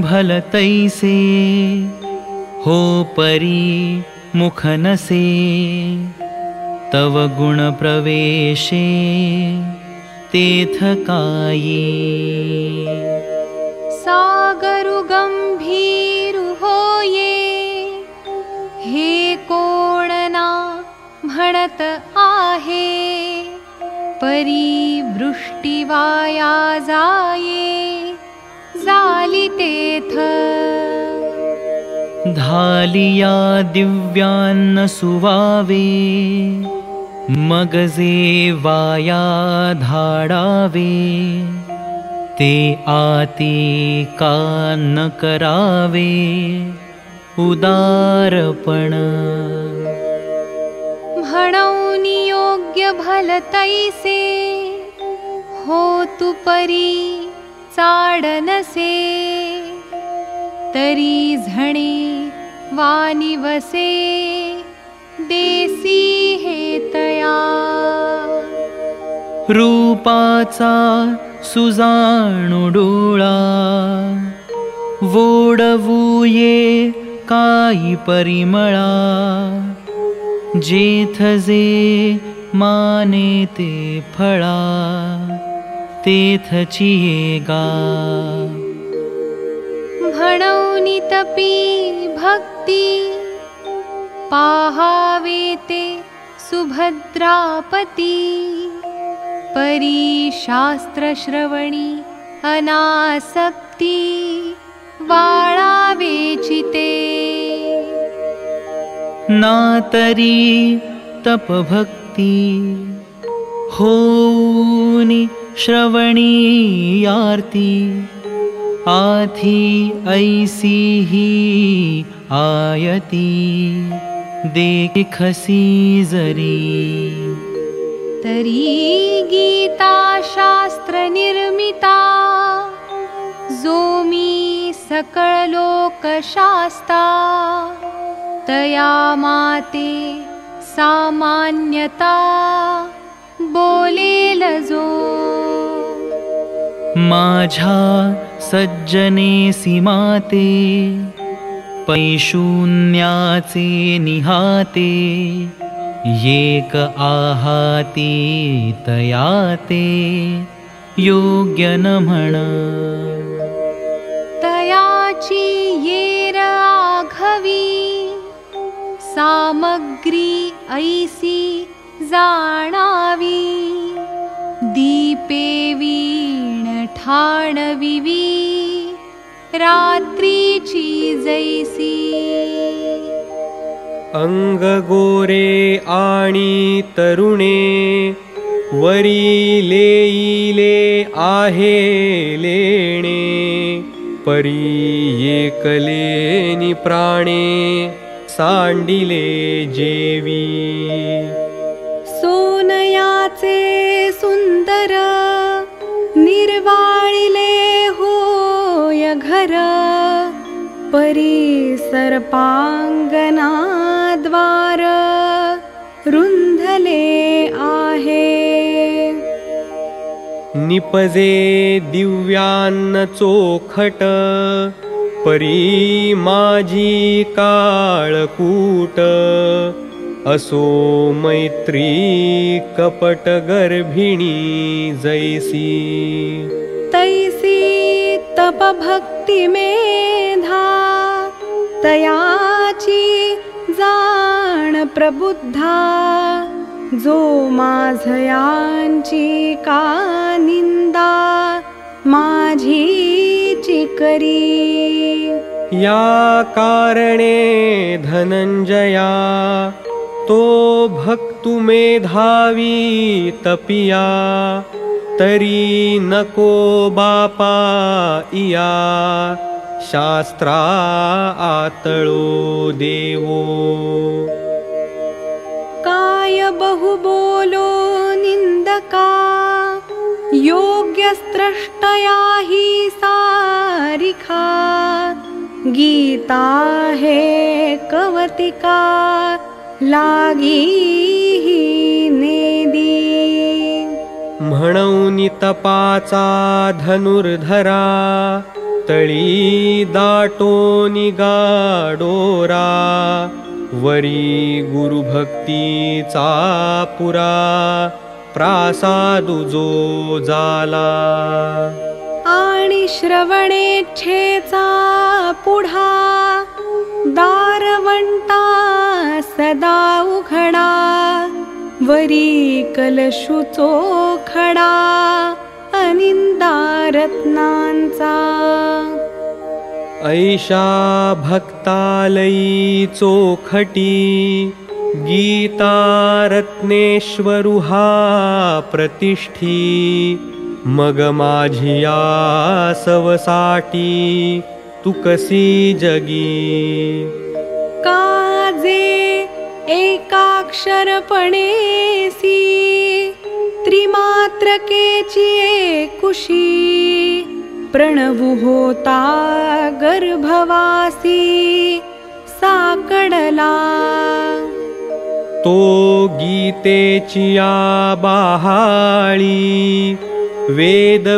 भल तैसे हो परी मुखनसे तव गुण प्रवेशे तेथ काये सागरु गंभीरु होये हे कोणना म्हणत आहे परी वृष्टी वाया जाये जाली तेथ धालिया दिव्यान्न सुवावे मगजे वाया धाडावे ते आती का न करावे उदारपण। म्हणून योग्य भल तैसे हो तू परी चाडनसे तरी झणे वानी वसे देसी हे तया। रूपाचा सुजाणू डोळा वोडवूये काई परिमळा जेथ जे माने ते फळा तेथची गा म्हणून तपी भक्ती पाहावे ते सुभद्रापती परी शास्त्रश्रवणी अनासक्ती वाळावेची ते नातरी तपभक्ती होनी श्रवणी आथी ऐसी ही आयती। देखसी जरी। तरी गीता शास्त्र निर्मिता जो मी सकळ लोकशास्ता तया माते सामान्यता बोलेल जो माझा सज्जने निहाते येक आहाती तयाते योग्य न म्हण। तयाची येर आघवी सामग्री ऐसी जाणावी दीपे वीण ठाणविवी रात्रीची जैसी अंगगोरे आणि तरुणे वरी लेईले आहे लेणे। परी एकलेनी प्राणे सांडिले जेवी। सोनयाचे सुंदर होय घर परी सर्पांगना द्वार रुंधले आहे। निपजे दिव्यान्न चोखट परी माझी काळकूट असो मैत्री कपट गर्भिणी जैसी। तैसी तप भक्ती मेधा तयाची जाण प्रबुद्धा जो माझयांची का निंदा माझीची करी. या कारणे धनंजया तो भक्तु मेधावी तपिया तरी नको बापा इया शास्त्रा आतळो देवो। काय बहु बोलो निन्दका योग्यस्त्रष्टया हि सारिखा। गीता हे कवतिका लागी तपाचा धनुर्धरा तळी दाटोनि गाडोरा वरी गुरुभक्तीचा पुरा प्रासादु जो जाला। श्रवणेच्छेचा पुढा दारवंटा सदा उघडा वरी कलशुचो खडा अनिंदा रत्नांचा। ऐशा भक्तालयी चोखटी गीता रत्नेश्वरुहा प्रतिष्ठी। मग माझिया सवसाटी तू कसी जगी। काजे एकाक्षरपणेसी त्रिमात्रकेची कुशी प्रणवु होता गर्भवासी साकडला तो गीतेचिया बाहाळी वेद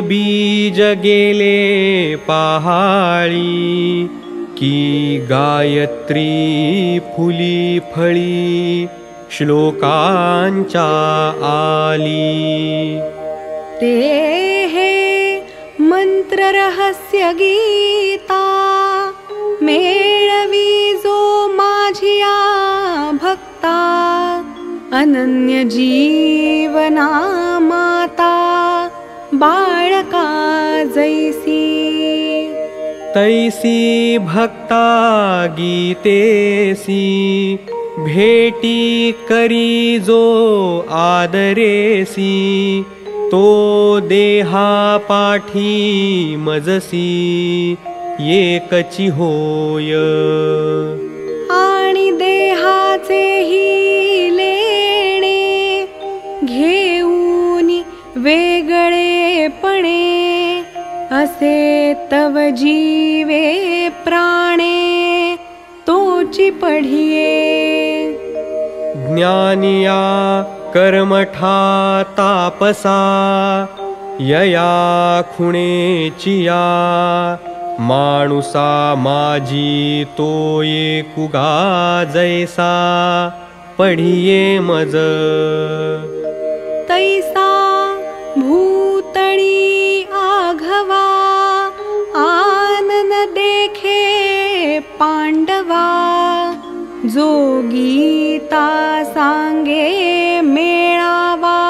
गायत्री फुली फळी श्लोकांच्या आली। ते हे मंत्ररहस्य गीता माझिया भक्ता अनन्य जीवना माता बाळका जैसी। तैसी भक्ता गीतेसी भेटी करी जो आदरेसी तो देहा पाठी मजसी एकची होय। आणि देहाचे ही लेणे घेऊन वेगळेपणे असे तव जीवे प्राणे तोची पढिये ज्ञानिया कर्मठा तापसा यया खुणेचिया माणुसा माझी तो कुगा जैसा पढिये मज। तैसा भूतळी आघवा आनन देखे पांडवा जो गीता सांगे मेळावा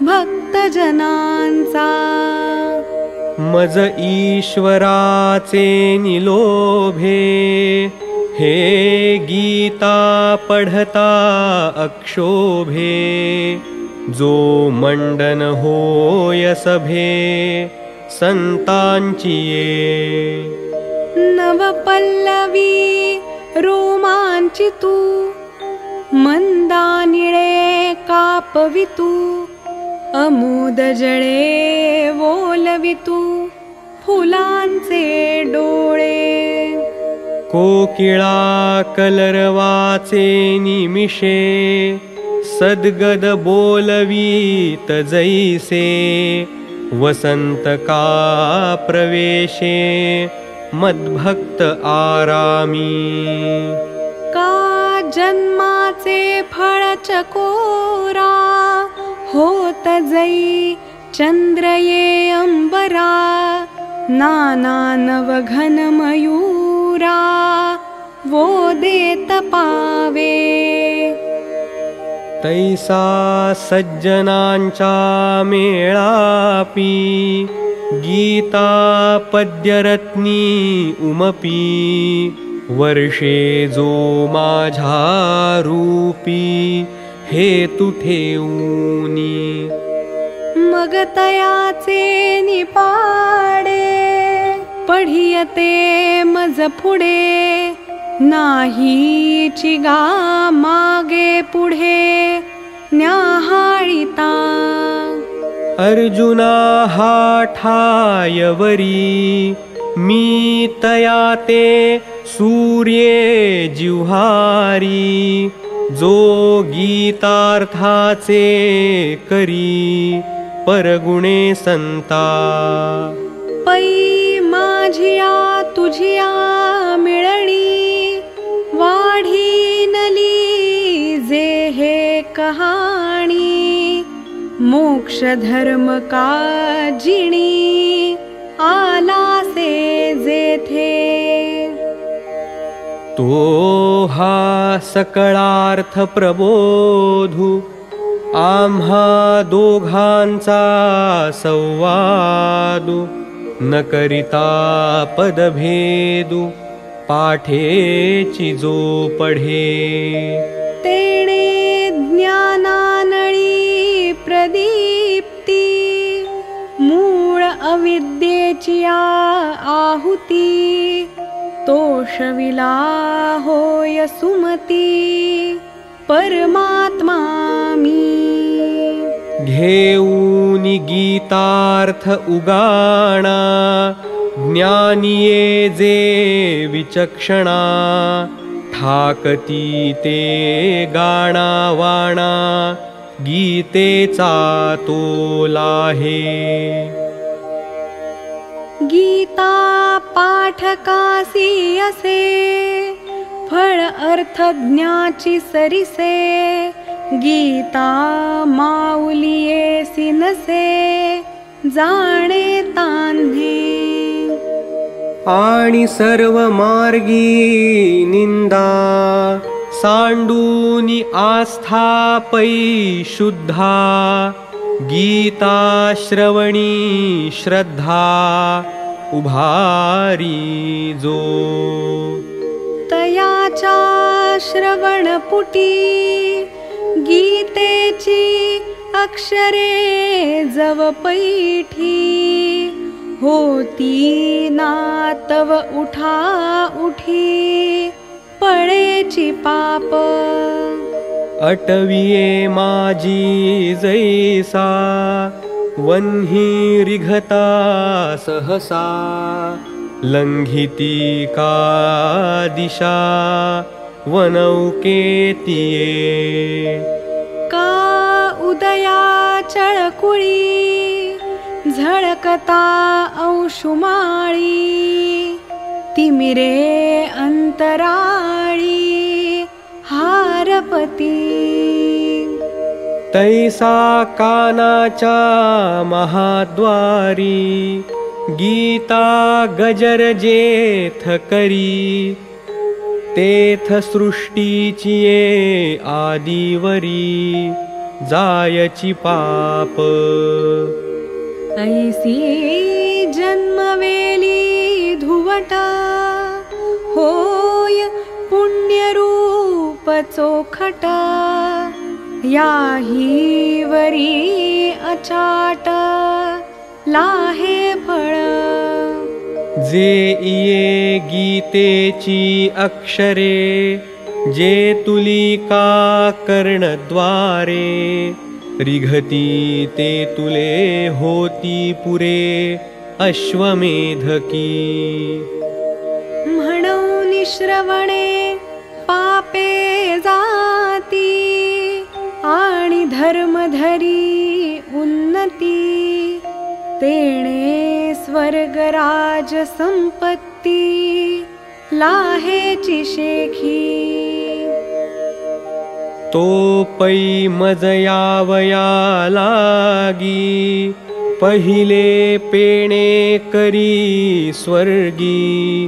भक्तजनांचा। मज ईश्वराचे निलोभे हे गीता पढता अक्षोभे जो मंडन होय सभे संतांची नवपल्लवी रोमांचितू मंदानिळे कापवितू अमुद वोलवितू फुलांचे डोळे. कोकिळा कलरवाचे निमिषे सद्गद बोलवीत जैसे वसंत का प्रवेशे मद्भक्त आरामी। का जन्माचे फळ चकोरा? होत जै चंद्र ये अंबरा। नाना नवघन मयूरा। वो देत पावे तैसा सज्जनांचा मेळापी गीता पद्यरत्नी उमपी वर्षे जो माझा रूपी हे तू ठेवूनी. मग तयाचे निपाडे पढियते पुढे नाही चिगा मागे पुढे न्याहाळिता. अर्जुना हा ठायवरी मी तया ते सूर्ये जिव्हारी जो गीतार्थाचे करी परगुणे संता. पै माझिया तुझिया मिळणी कहाणी मोक्ष धर्म काजिणी आला से जेथे। तो हा सकळार्थ प्रबोधू आम्हा दोघांचा संवादू न करिता पदभेदू पाठेची जो पढे ज्ञानानळी प्रदीप्ती मूळ अविद्येची आहुती तोषविला होय सुमती परमात्मा मी. घेऊन गीतार्थ उगाणा ज्ञानिये जे विचक्षणा ठाकती ते गाणा वाणा गीतेचा तो लाहे। गीता पाठकासी असे फळ अर्थ ज्ञाची सरिसे गीता माऊलिये नसे जाणे तान्हे आणि सर्व मार्गी निंदा सांडूनी आस्था पै शुद्धा। गीता श्रवणी श्रद्धा। उभारी जो। तयाचा श्रवणपुटी। गीतेची अक्षरे जव पैठी होती ना तव उठा उठी पळेची पाप. अटविये माझी जैसा वन्ही रिघता सहसा लंघिती का दिशा वनौकेतिये. का उदया चळकुळी झळकता अंशुमाळी तिमिरे अंतराळी हारपती. तैसा कानाच्या महाद्वारी गीता गजर जेथ करी. तेथ सृष्टीची आदिवरी जायची पाप ऐसी जन्मवेली धुवटा होय पुण्यरूप चोखटा याही वरी अचाट लाहे फळ। जे इये गीतेची अक्षरे जे तुलिका कर्णद्वारे रिघती ते तुले होती पुरे अश्वमेधकी। म्हणून श्रवणे पापे जाती आणि धर्मधरी उन्नती। तेणे स्वर्गराज संपत्ती लाहेची शेखी पै मजयावया लागी पहिले पेणे करी स्वर्गी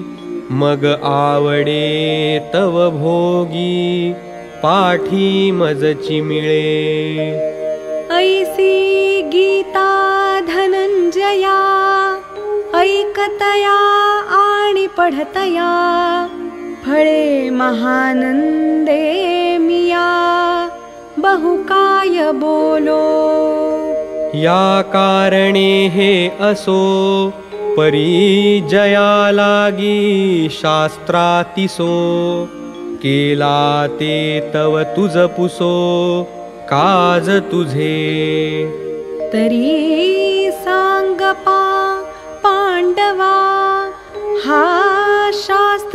मग आवडे तव भोगी पाठी मजची मिळे ऐसी गीता धनंजया ऐकतया आणि पढतया फळे महानंदे मिया बहुकाय बोलो। या कारणे हे असो परिजया लागी शास्त्रातिसो। केला ते तव तुझ पुसो काज तुझे। तरी सांगपा पांडवा हा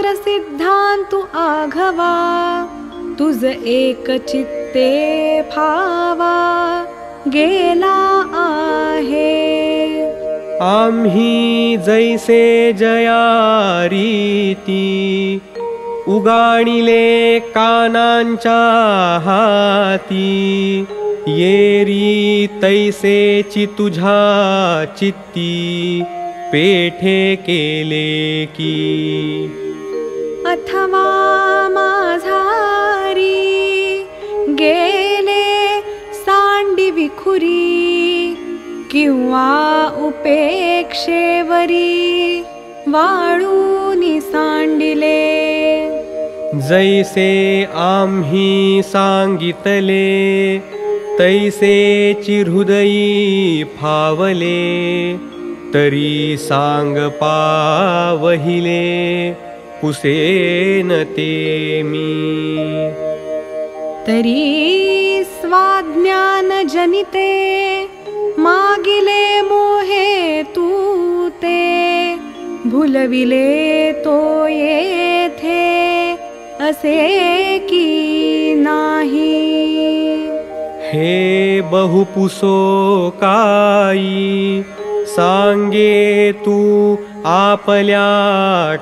शास्त्र सिद्धांतु आघवा। तुझ एक चित्ते फावा गेला आहे। आम्ही जैसे जया रीती उगाणिले कानांच्या हाती। येरी तैसेची तुझा चित्ती पेठे केले की विखुरी किंवा उपेक्षेवरी वाळूनी सांडिले. जैसे आम्ही सांगितले तैसे हृदयी फावले तरी सांग पावहिले पुसेन ते मी. तरी स्वाज्ञान जनिते मागिले मोहे तू ते भुलविले तो येथे असे की नाही। हे बहुपुसो काई सांगे तू आपल्या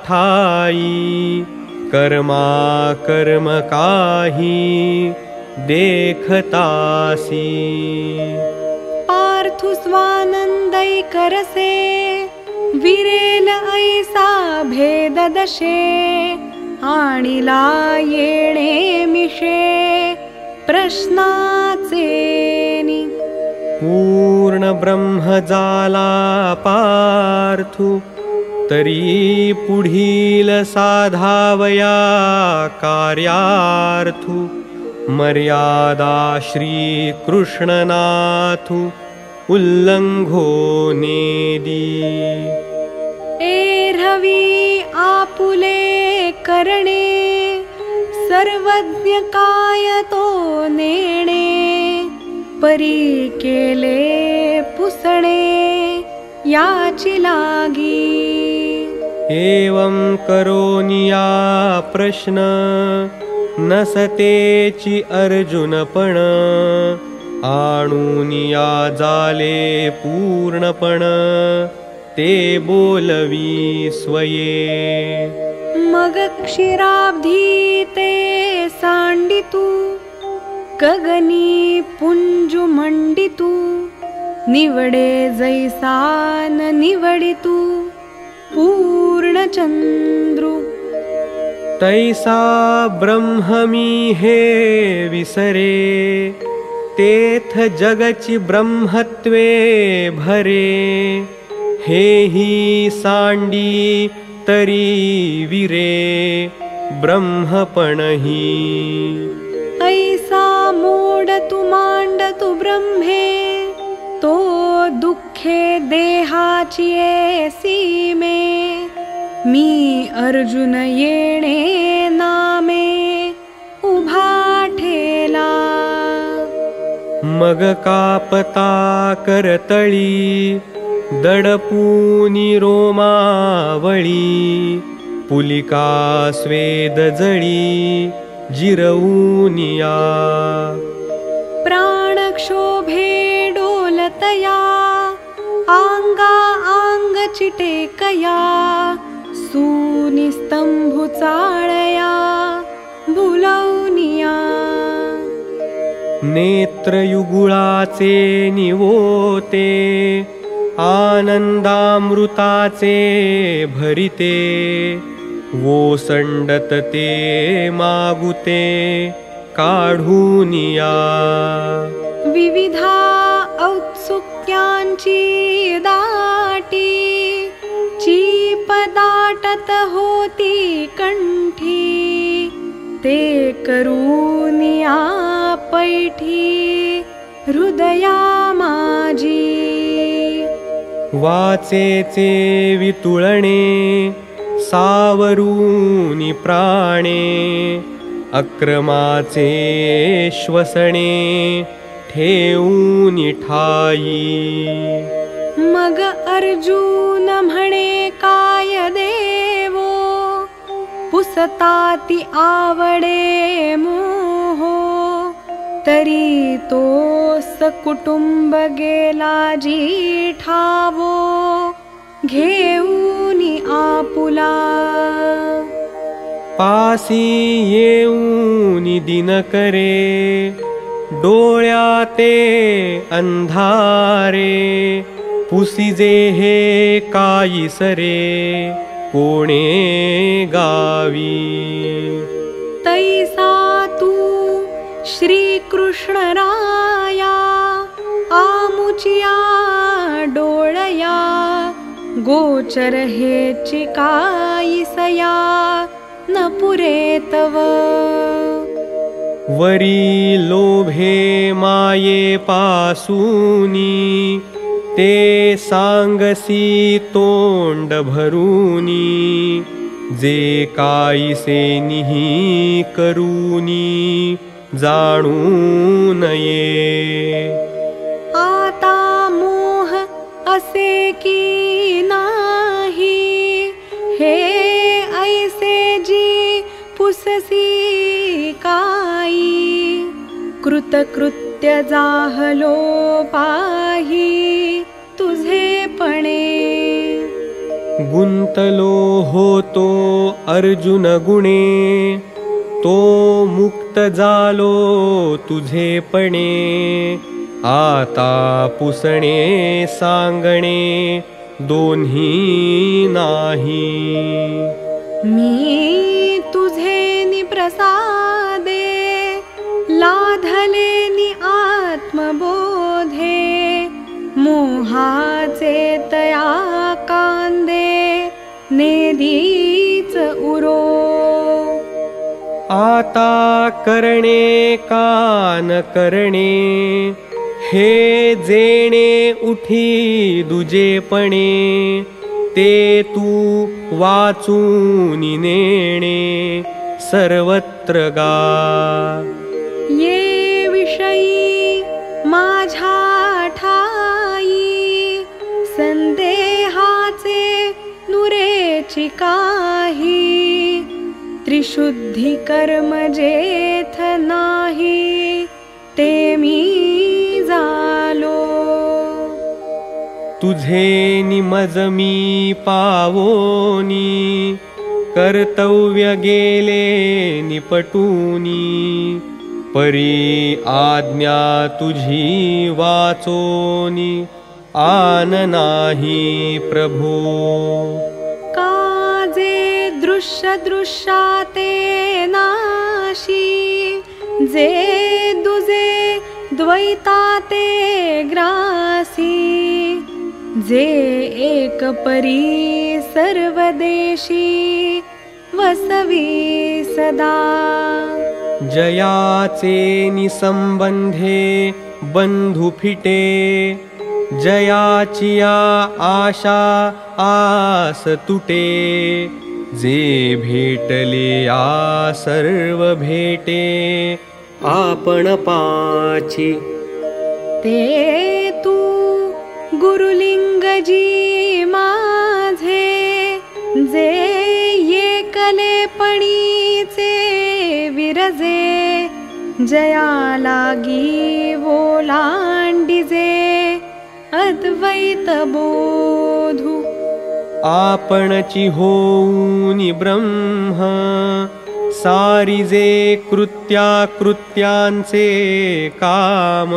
ठाई कर्मा कर्म काही देखतासी। पार्थु स्वानंदै करसे विरेल ऐसा भेद दशे आणिला येणे मिशे प्रश्नाचेनी। पूर्ण ब्रह्म जाला पार्थु तरी पुढील साधावया कार्यार्थु मर्यादा श्रीकृष्णनाथु उल्लङ्घो नेदी। एरवी आपुले करणे सर्वज्ञ काय तो नेणे परी केले पुसणे याची लागी। एवं करोनिया प्रश्न नसतेची अर्जुनपण। आणूनिया जाले पूर्णपण। ते बोलवी स्वये। मग क्षीराब्धी ते सांडितू। गगनी पुंजु मंडितू। निवडे जैसान निवडितू। पूर्णचंद्रू तैसा ब्रह्ममी हे विसरे तेथ जगची ब्रह्मत्वे भरे। हे ही सांडी तरी विरे ब्रह्मपणही। ऐसा मोडतु मांडतु ब्रह्मे तो दुःखे देहाची सीमे मी अर्जुन येणे नामे उभा ठेला. मग कापता करतळी दडपूनी रोमावळी पुलिका स्वेद जळी जिरवूनिया प्राणक्षोभे डोलतया आंगा आंग चिटेकया सुनिस्तंभु चाळया भुलवनिया नेत्रयुगुळाचे निवोते आनंदामृताचे भरिते ते मागुते काढूनिया। विविधा औत्सुक्यांची दाटी होती कंठी ते करूनिया पैठी हृदया माझी वाचेचे वितुळणे सावरूनि प्राणे अक्रमाचे श्वसणे ठेवून ठाई। मग अर्जुन म्हणे काय देवो पुसताती आवडे मोहो तरी तो सकुटुंब गेला जी ठावो घेऊन आपुला। पासी येऊन दिन करे डोळ्याते अंधारे पुसिजे हे काई सरे कोणे गावी। तैसा तू श्रीकृष्ण राया आमुचिया डोळया गोचर हे चिकाईसया न पुरे तव। वरी लोभे माये पासूनी ते सांगसी तोंड भरूनी जे काईसे निही करूनी जाणू नये आता मोह असे की नाही हे ऐसे जी पुससी काई कृतकृत्य जाहलो पाही तुझे पणे गुंतलो होतो अर्जुन गुणे तो मुक्त जालो तुझेपणे आता पुसणे सांगणे दोन्ही नाही। मी तुझे निप्रसादे लाधले नि आत्मबोधे मोहाचे तया कांदे नेदीच उरो। आता करणे कान करणे हे जेणे उठी दुजेपणे ते तू वाचून नेणे सर्वत्र गा त्रिशुद्धी कर्म जेथ नाही ते मी जालो। तुझे निमज मी पावोनी कर्तव्य गेले निपटूनी परी आज्ञा तुझी वाचोनी आन नाही प्रभो दृश्याते नाशी जे दुजे द्वैताते ग्रासी जे एक परी सर्वदेशी वसवी सदा। जयाचे निसंबंधे बंधु फिटे जयाचिया आशा आस तुटे जे भेटले आ सर्व भेटे ते तू गुरुलिंगजी माझे जे येकले पणीचे विरजे जया लागी ओलांडिजे अद्वैत बोधू आपणची होऊनी ब्रह्म। सारिजे कृत्या कृत्यांचे काम।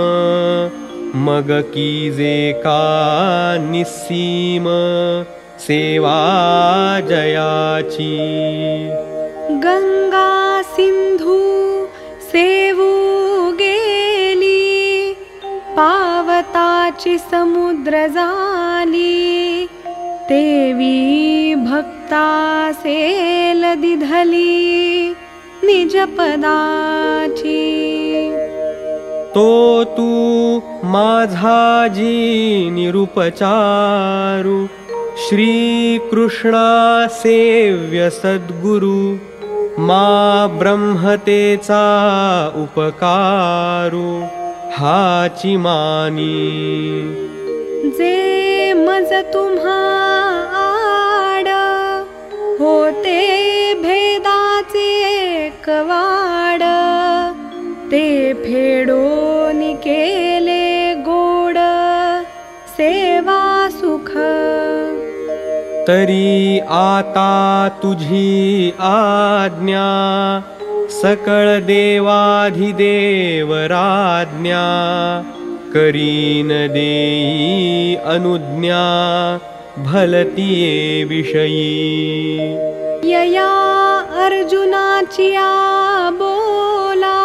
मग कीजे का निस्सीम। सेवा जयाची। गंगा सिंधू सेवू गेली। पावताची समुद्र झाली भक्ता सेल दिधली निजपदाची तो तू माझा जी निरुपचारू श्रीकृष्णा सेव्य सद्गुरु मा ब्रह्मतेचा उपकारू हाची मानी। जे मज तुम्हा आड होते भेदाचे कवाड ते फेडोन केले गोड सेवा सुख. तरी आता तुझी सकळ देवाधिदेव राज्ञा करीन देई अनुज्ञा भलतिये विषयी। यया अर्जुनाची आ बोला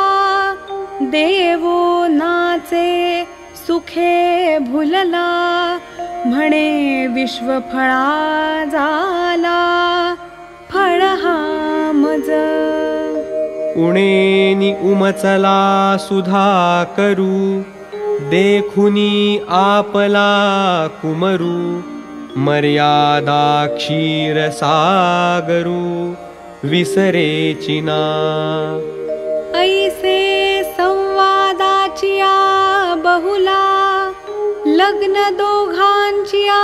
देवो नाचे सुखे भुलला म्हणे विश्वफळा झाला फळ हा मज। उणेनी उमचला सुधा करू देखुनी आपला कुमरू मर्यादा क्षीर सागरू विसरेचिना ऐसे संवादाची आ बहुला लग्न दोघांची आ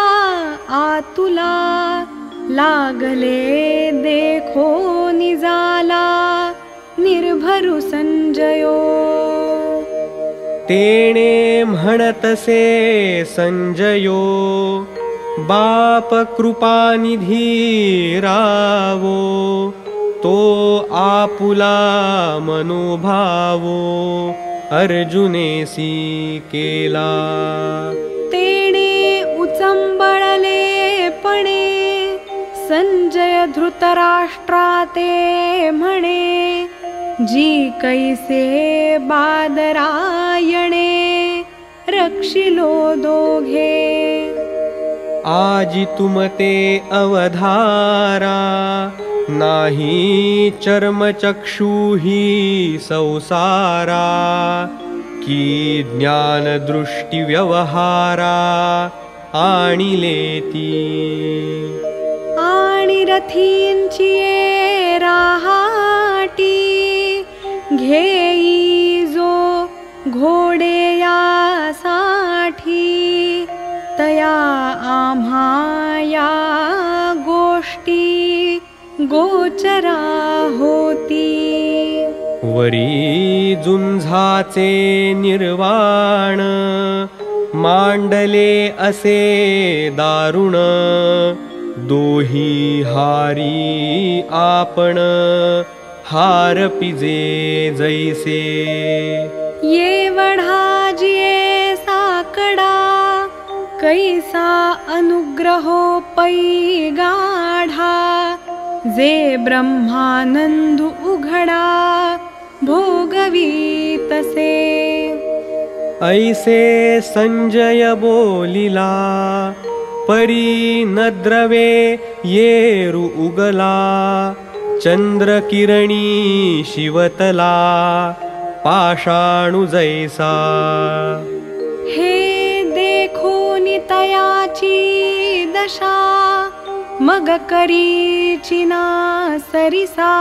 आतुला। लागले देखो निजाला निर्भरु संजयो तेणे म्हणतसे संजयो बाप कृपानिधी रावो तो आपुला मनोभावो अर्जुनेसी केला। तेणे उचंबळले पणे संजय म्हणे जी कैसे बादरायणे रक्षिलो दोघे। आजि तुमते अवधारा नाही चर्मचक्षुहि संसारा की ज्ञानदृष्टिव्यवहारा आणिलेती। आणि रथींची ये राहाटी यासाठी तया आम्हा या गोष्टी गोचरा होती वरी जुंझाचे निर्वाण मांडले असे दारुण दोही हारी आपण हार पिजे जैसे। ये वढाजिये साकडा कैसा अनुग्रहो पै गाढा जे ब्रह्मानंदू उघडा भोगवी तसे ऐसे संजय बोलिला परी नद्रवे येरु उगला चंद्रकिरणी शिवतला पाषाणु जैसा हे देखो नितयाची दशा मग करीची ना सरिसा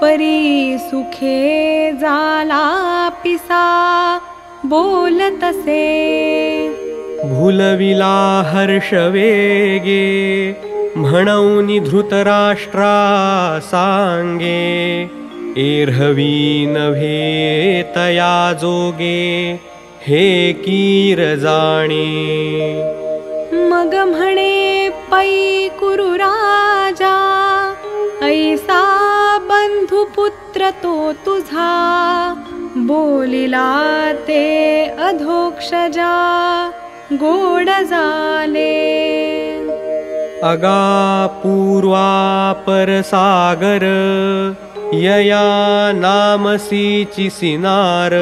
परी सुखे जाला पिसा बोलतसे भुलविला हर्ष वेगे धृतराष्ट्रा एर्हवी नव्हे तया जोगे हे कीर जाणे मग म्हणे पै कुरु राजा ऐसा बंधु पुत्र तो तुझा बोलिला ते अधोक्षजा गोड झाले अगा पूर्वापर सागर यया नामसीची सिनार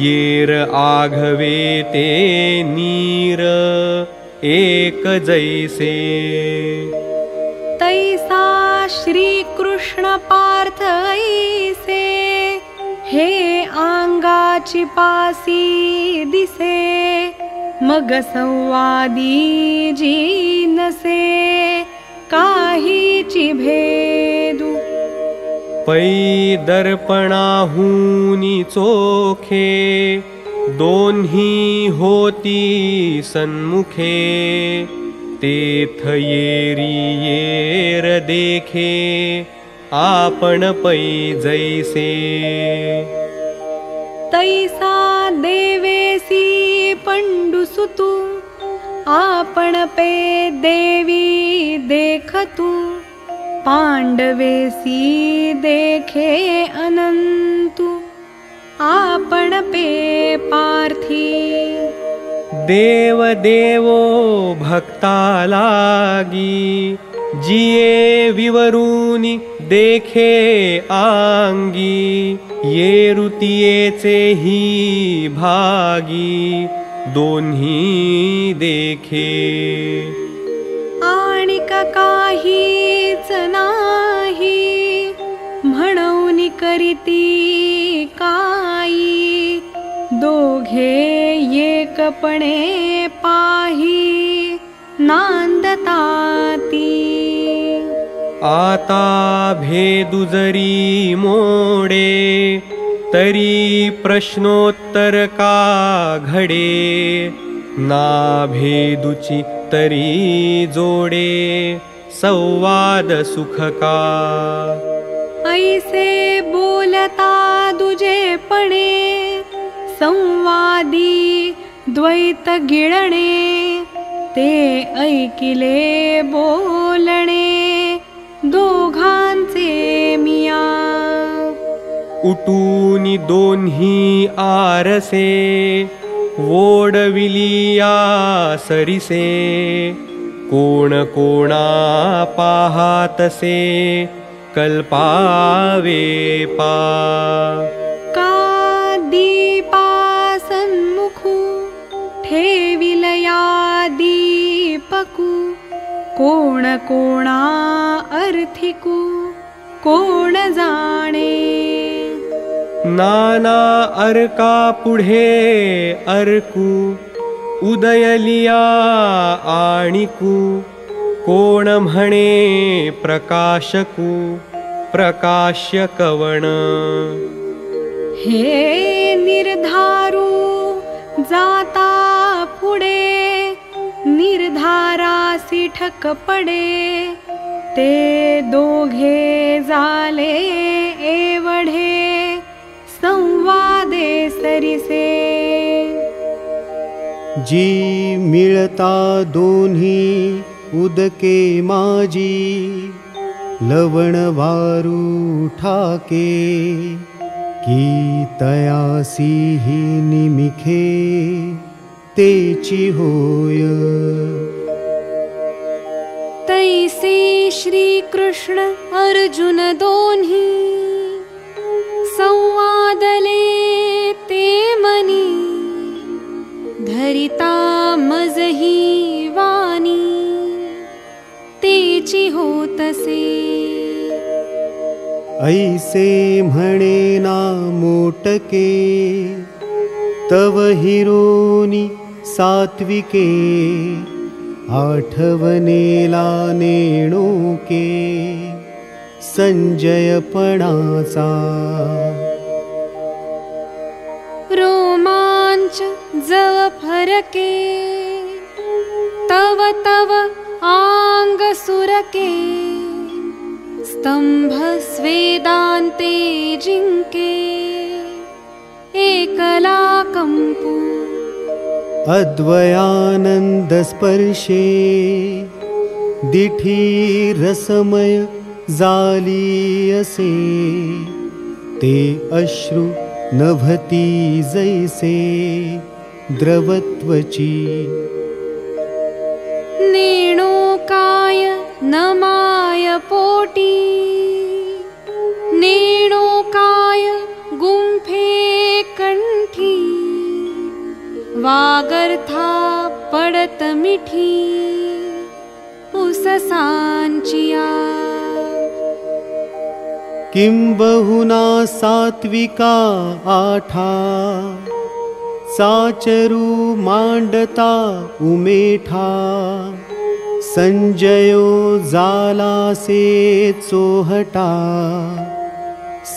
येर आघवे ते नीर एक जैसे। तैसा श्रीकृष्ण पार्थ ऐसे हे आंगाची पासी दिसे मग संवादी जी नसे काहीची भेदू. पै दर्पणाहूनी चोखे दोन्ही होती सन्मुखे तेथ येरी येर देखे आपण पै जैसे. तैसा देवेसी पंडुसुतू आपण पे देवी देखतू। पांडवेसी देखे अनंतु आपण पे पार्थी देव देवो जिये विवरूनि देखे आंगी ये ऋतियेचे ही भागी दोन्ही देखे। आणिक काहीच नाही म्हणून करीती काई दोघे एकपणे पाही नांदताती आता भेदु जरी मोडे तरी प्रश्नोत्तर का घडे ना भेदुची तरी जोडे संवाद सुख का ऐसे बोलता दुजेपणे संवादी द्वैत गिळणे ते ऐकिले बोलणे दोघांचे मिया. उटूनी दोन्ही आरसे वोडविलिया सरिसे कोण कोणा पाहातसे कल्पावे पा कोण कोणा अर्थिकू कोण जाणे? नाना अर्का पुढे अर्कू उदयलिया आणिकू कोण म्हणे प्रकाशकू प्रकाश्य कवण हे निर्धारू जाता पुढे निर्धारासी ठक पडे ते दोघे एवढे संवादे सरिसे। जी मिळता दोन्ही उदके माझी लवण वारू ठाके की तयासी ही निमिखे तेची होय। तैसे श्रीकृष्ण अर्जुन दोन्ही संवादले ते मनी धरिता मजही वाणी तेची होतसे। ऐसे म्हणे ना मोटके तव हिरोनी सात्विके आठवनेला नेणोके संजयपणाचा। रोमांच जव फरके तव तव आंग सुरके स्तंभ स्वेदांते जिंके एकला कंपू अद्वयानन्दस्पर्शे दिठी रसमय जालीयसे ते अश्रु नभती जैसे द्रवत्वची। नेणो काय नमाय पोटी नेणो वागर्था पडत मिठी उससांचिया किं बहुना सात्विका आठा साचरू मांडता उमेठा। संजयो जालासे चोहटा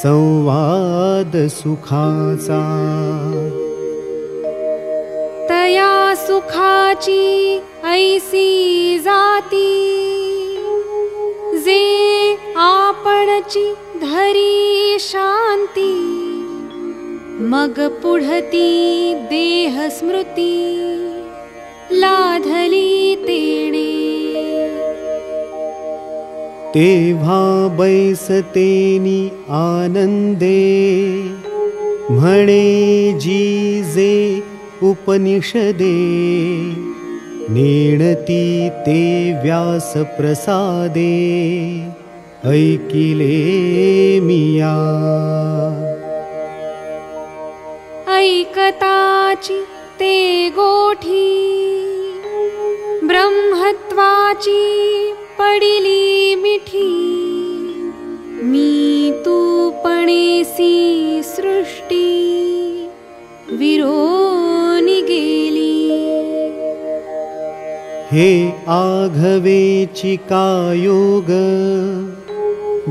संवाद सुखाचा तया सुखाची ऐसी जाती। जे आपणची धरी शांती मग पुढती देह स्मृती लाधली तेणे। तेव्हा बैसतेनी आनंदे म्हणे जी जे उपनिषदे नेणती ते व्यास प्रसादे ऐकिले मिया। ऐकताची ते गोठी ब्रह्मत्वाची पडिली मिठी मी तू पणेसी सृष्टी विरोनी गेली। हे आघवेची कायोग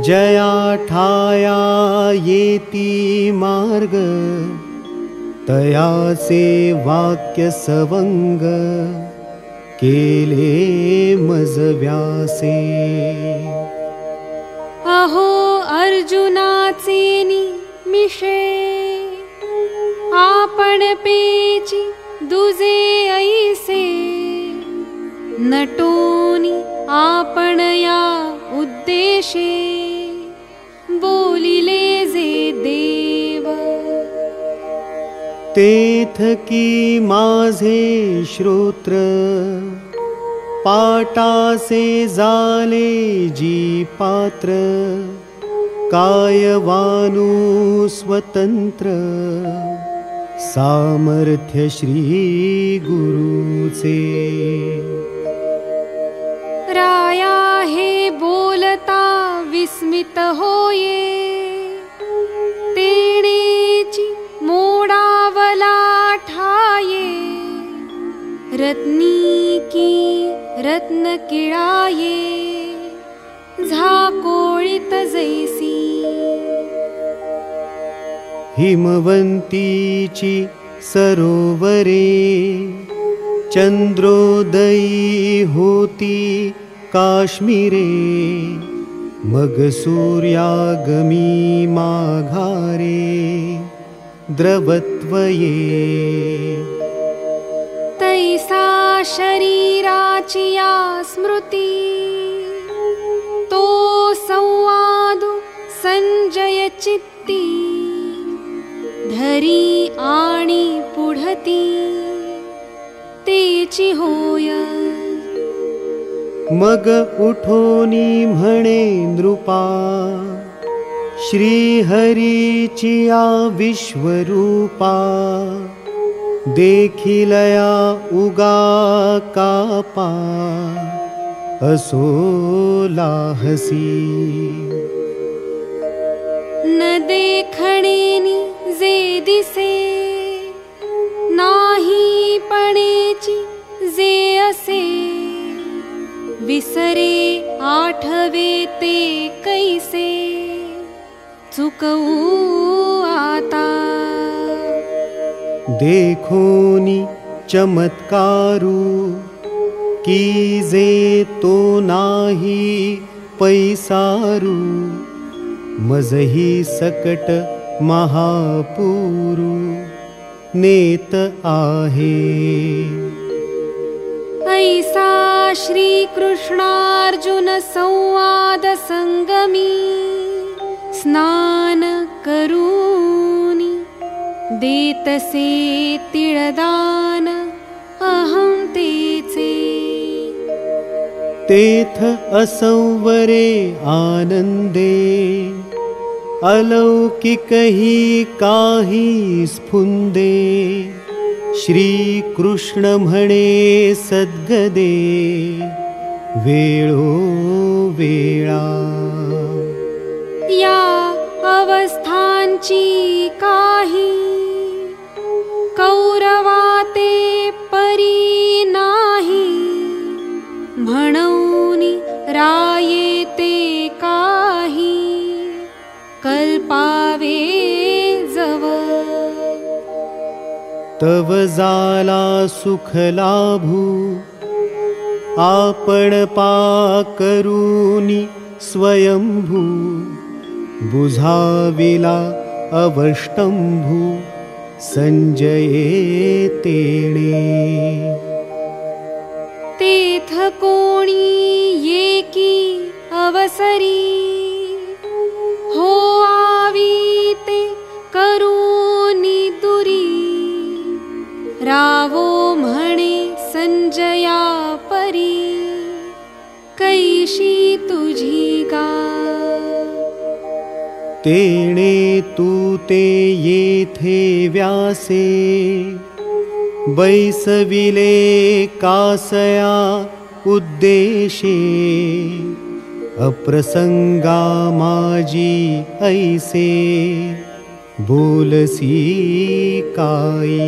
जया ठाया येती मार्ग तयाचे वाक्य सवंग केले मज व्यासे अहो अर्जुनाचे निमिषे आपण पेची दुजे ऐसे। नटोनी आपण या उद्देशे। बोलिले जे देव। तेथ की माझे श्रोत्र पाटासे जाले जी पात्र कायवानु स्वतंत्र सामर्थ्य श्री गुरुचे राया हे बोलता विस्मित होये। तेणेची मोडावला ठाये। रत्नी की रत्न किळाये। झाकोळीत जैसी हिमवंतीची सरोवरे चंद्रोदयी होती काश्मीरे मग सूर्यागमी माघारे द्रवत्वये। तैसा शरीराची या स्मृती। तो संवादु संजय चित्ती धरी आणि पुढती तेची होय. मग उठोनी म्हणे नृपा श्रीहरीची या विश्वरूपा देखिलया उगा कापा असोला हसी न देखणेनी जे दिसे नाही पणेची जे असे विसरे आठवे ते कैसे चुकवू आता। देखोनी चमत्कारू की जे तो नाही पैसारू मजही सकट महापुरू नेत आहे। ऐसा श्रीकृष्णार्जुन संवाद संगमी स्नान करूनी देतसे तिळदान अहं तेचे। तेथ असंवरे आनंदे अलौकिकही काही स्फुंदे श्रीकृष्ण म्हणे सद्गदे। वेळो वेळा। या अवस्थांची काही कौरवाते परी नाही म्हणून राये तव जाला सुखलाभू। आपण पाकरूनि स्वयंभू। बुझाविला अवष्टम्भू सञ्जये तेणे। तेथ कोणी येकी अवसरी। हो आवीते रावो म्हणे संजया परी कैशी तुझी गा? तेणे तू ते येथे व्यासे बैसविले कासया उद्देशे। अप्रसंगा माजी ऐसे बोलसी काई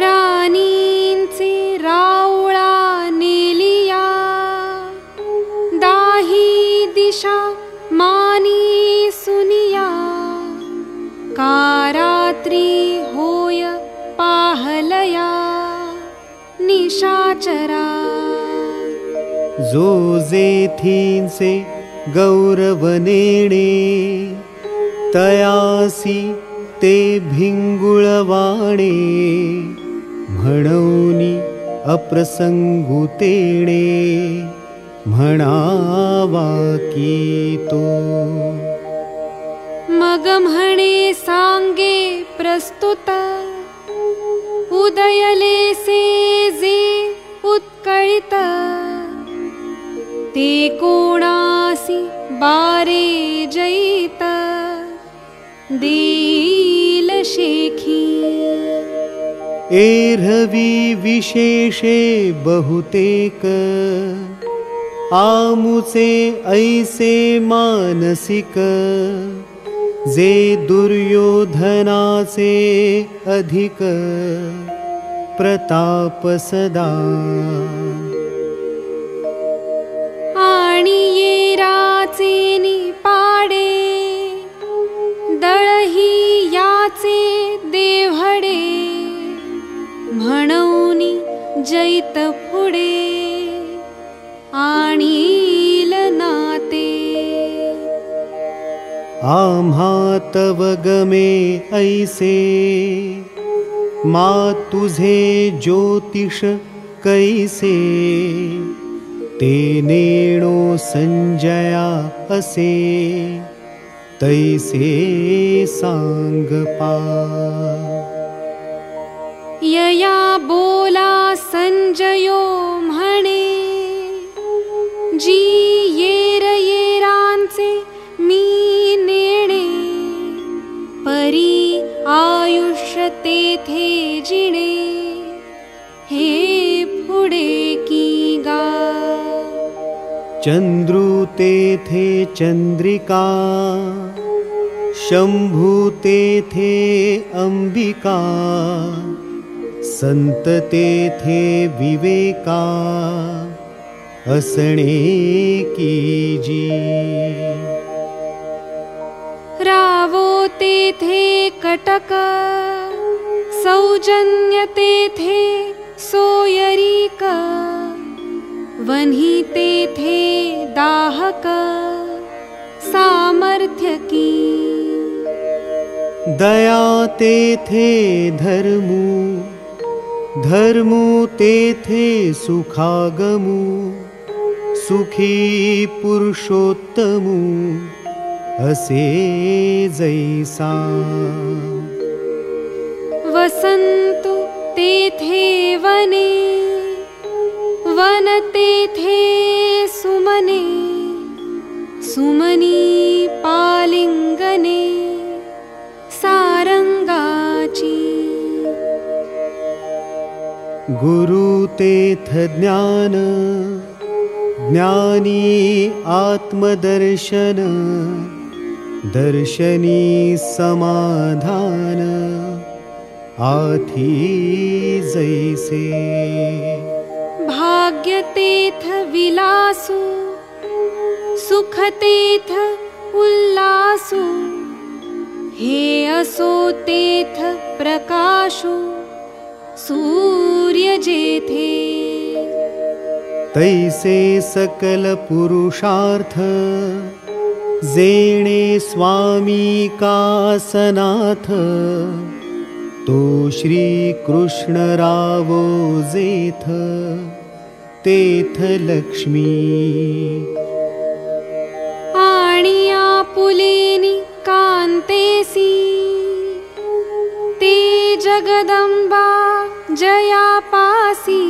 राणींचे रावळा नेलिया दाही दिशा मानी सुनिया कारात्री होय पाहलया निशाचरा। जो जेथींचे गौरवनेणे तयासी ते भिंगुळवाणे म्हणौनी अप्रसंगुतेणे म्हणावा की तो मग म्हणे सांगे प्रस्तुत उदयले से जे उत्कळित ते कोणासी बारे जैत देईल शेखी एरवी विशेषे बहुतेक। आमुचे ऐसे मानसिक। जे दुर्योधनाचे अधिक। प्रताप सदा। निपाडे जैत पुढे आणील नाते। आम्हा तव गमे ऐसे मा तुझे ज्योतिष कैसे। ते नेणो संजया असे तैसे सांग पा यया बोला संजयो जी येर येरांचे मी नेणे परी आयुष्य तेथे जिणे हे पुढे की गा चंद्रू तेथे चंद्रिका शंभू तेथे अंबिका संत तेथे विवेका। असणे की जी रावो तेथे कटक सौजन्य तेथे सोयरीक वन्ही तेथे दाहक सामर्थ्य की? दया तेथे धर्मू धर्मू तेथे सुखागमू सुखी पुरुषोत्तमू असे जैसा। वसन्तु तेथे वने तेथे सुमने सुमनी पालिङ्गने सारङ्गाची। गुरु तेथ ज्ञान ज्ञानी आत्मदर्शन दर्शनी समाधान आथी जैसे भाग्यतेथ विलासु सुखतेथ उल्लासु हे असो तेथ प्रकाशु सूर्य जेथे। तैसे सकल पुरुषार्थ जेणे स्वामी कासनाथ तो श्रीकृष्ण रावो जेथ तेथ लक्ष्मी। आणिया पुलेनी कांतेसी। ते जगदंबा जया पासी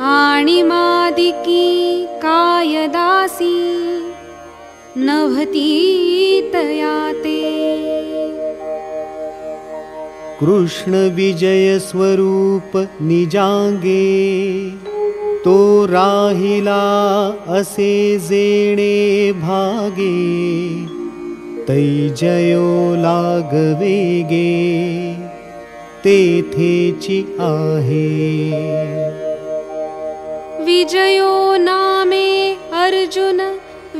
आणि मादिकी कायदासी। नभती तया ते कृष्ण विजय स्वरूप निजांगे तो राहिला असे जेणे भागे तै जयो लागवेगे तेथेची आहे. विजयो नामे अर्जुन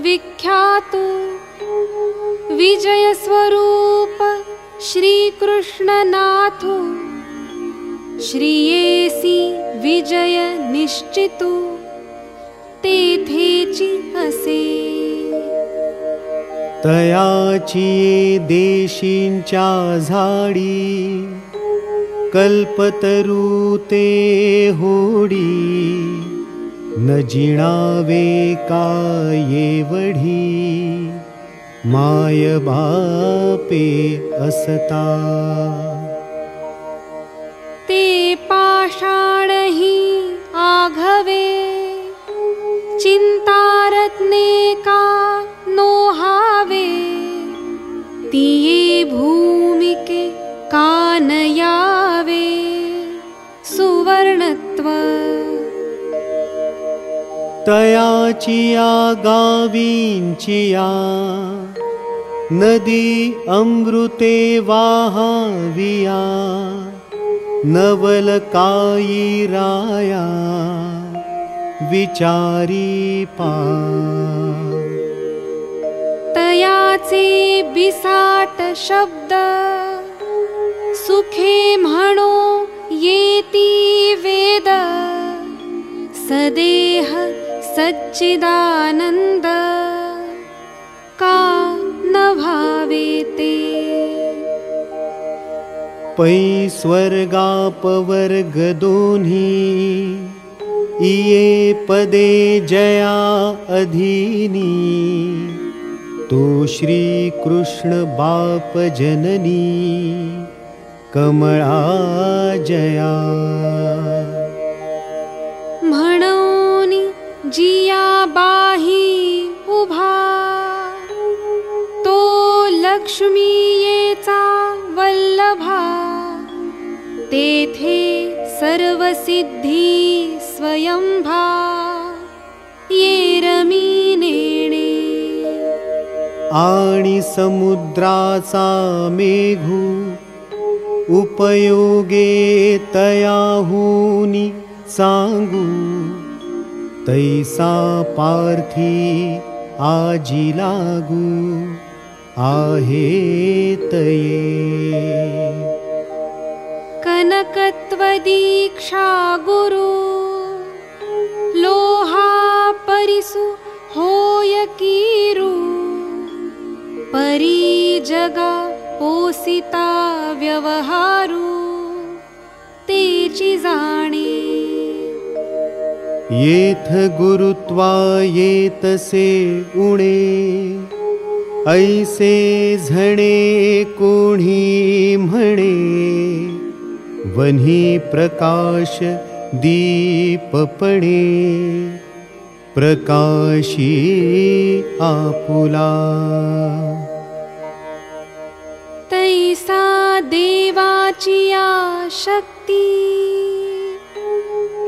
विख्यातु विजय स्वरूप श्रीकृष्णनाथो श्रियेसी विजय निश्चितु तेथेची असे तयाची देशींच्या झाडी कल्पतरू ते होडी न जिणावे कायेवढी माय बापे असता ते पाषाणही आघवे। चिंतारत्ने का नोहावे तिये भूमिके कानयावे सुवर्णत्व। तयाचिया गावींचिया नदी अमृते वाहाविया नवलकाई राया विचारी पा। तयाचे बिसाट शब्द सुखे म्हणो येती वेद। सदेह सच्चिदानन्द का न भावेते पै स्वर्गापवर्ग दोन्ही इये पदे जया अधीनी। तो श्रीकृष्ण बाप जननी कमळा जया। म्हणोनी जिया बाही उभा। तो लक्ष्मीयेचा वल्लभा। तेथे सर्वसिद्धी स्वयंभा। ये रमी नेणे। आणि समुद्राचा मेघू। उपयोगे तयाहुनी सांगू। तैसा पार्थी आजी लागू आहे तये कनकत्वदीक्षा गुरु लोहा परिसु होय कीरु परी जगा पोसिता व्यवहारू तेची जाणे। येथ गुरुत्वा येतसे उणे ऐसे झणे कोणी म्हणे वन्ही प्रकाश दीपपणे प्रकाशी आपुला। देवाचिया शक्ती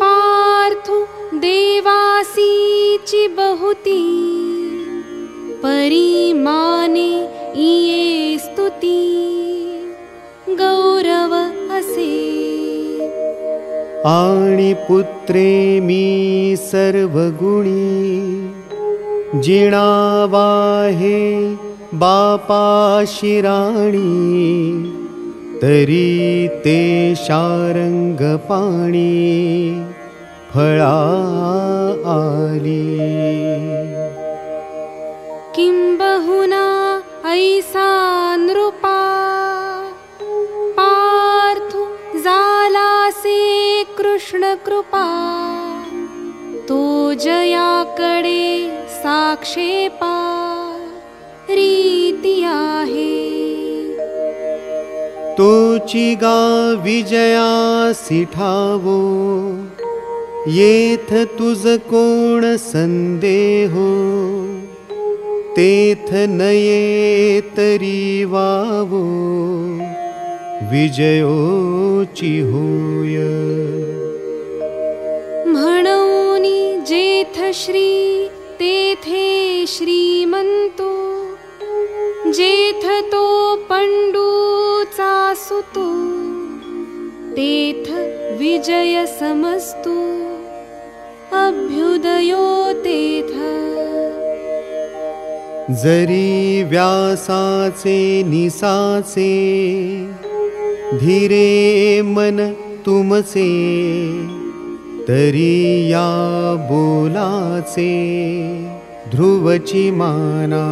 पार्थु देवासीची बहुती परिमाने इये स्तुती। गौरव असे आणि पुत्रे मी सर्व गुणी जिणावाहे बापा शिराणी तरी ते पाणी फळा आली किं बहुना ऐसा नृपा? पार्थु जालासे कृष्णकृपा तो जयाकडे साक्षेपा। रीती आहे। तोची गा विजया सिठावो। येथ तुझ कोण संदेहो तेथ नये तरी वावो। विजयोची होय म्हणूनी जेथ श्री तेथे श्रीमंतो जेथ तो पंडूचा सुतो तेथ विजय समस्तु। अभ्युदयो तेथ जरी व्यासाचे निसाचे धीरे मन बोलाचे ध्रुवची माना.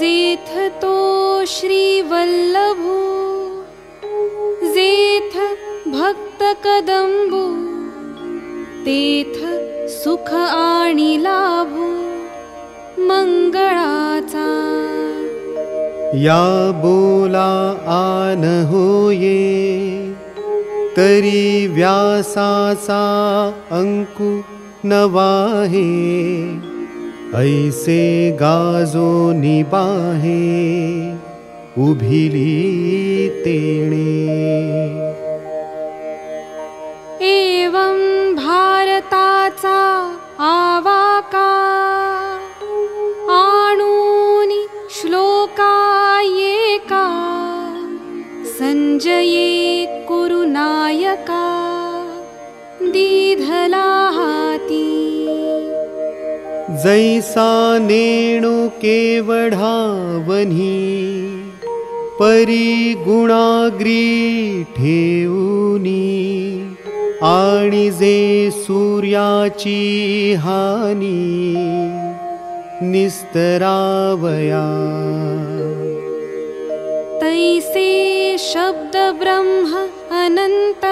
जेथ तो श्रीवल्लभो जेथ भक्त कदंबो तेथ सुख आणि लाभो मंगळाचा। या बोला आन होये तरी व्यासाचा अंकु नवाहे ऐसे गाजो निबाहे उभिली तेणे। एवं भारताचा आवाका आणूनि श्लोकायेका संजये कुरुनायका दीधला हाती. जैसा नेणो केवढावनी परी गुणाग्री ठेवूनी आणि जे सूर्याची हानी निस्तरावया। तैसे शब्द ब्रह्म अनंत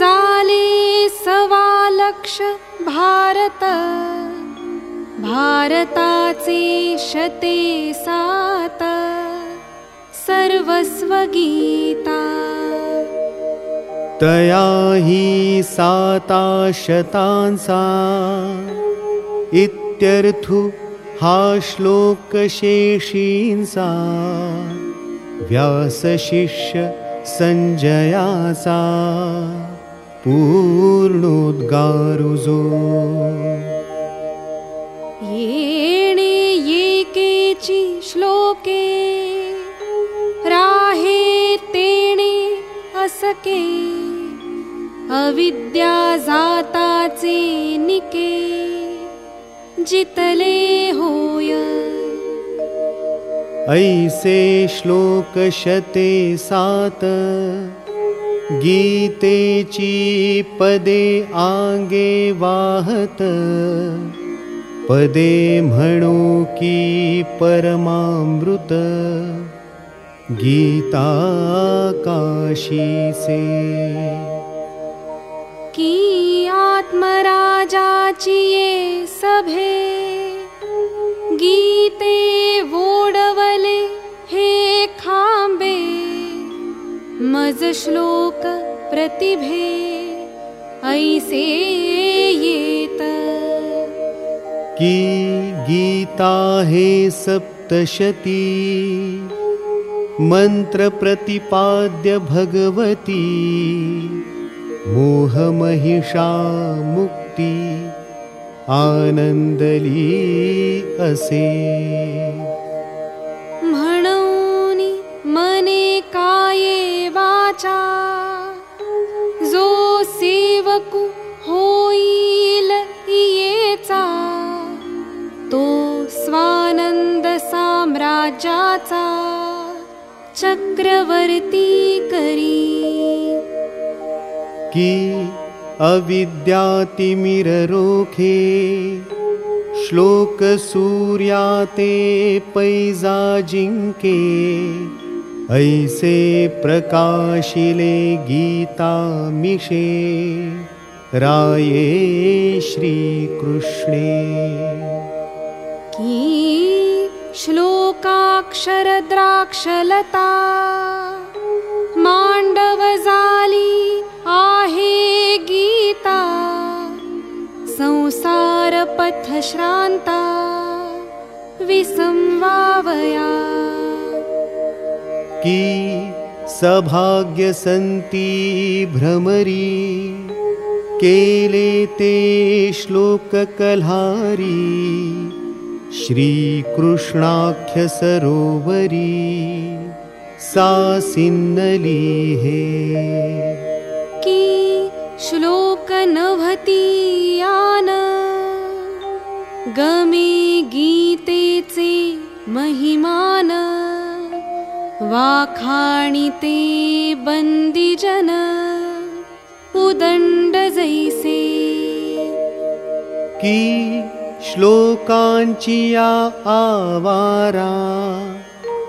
जाले सवा लक्ष भारत। भारताचे शते सात सर्वस्व गीता तया हि साता शतांसा इत्यर्थु हा श्लोक शेषींचा व्यासशिष्य संजयाचा पूर्णोद्गारुजो। येणे येकेची श्लोके राहे तेणे असके अविद्या जाताचे निके जितले होय। ऐसे श्लोक शते सात गीतेची पदे आंगे वाहत। पदे म्हणो की परमामृत गीता काशीसे की आत्मराजाची ये सभे। गीते वोडवले हे खांबे। मज श्लोक प्रतिभे ऐसे येत की गीता हे सप्तशती मंत्र प्रतिपाद्य भगवती मोहमहिषा मुक्ती आनंदली असे। म्हणूनि मने काये वाचा जो सेवकु होईल येचा तो राज्याचा चक्रवर्ती करी की अविद्यातिमिररोखे श्लोक सूर्याते पैजा जिंके ऐसे प्रकाशिले गीता मिशे राये श्रीकृष्णे। की श्लोकाक्षरद्राक्षलता माण्डवजाली गीता संसारपथश्रान्ता विसंवावया। की सभाग्यसन्ती भ्रमरी केले ते श्लोककल्हारी श्रीकृष्णाख्यसरोवरी सा सिन्नली हे। की श्लोकनभतीयान गमे गीतेचे महिमान। वाखाणिते बन्दिजन उदण्ड जैसे। की श्लोकांची या आवारा।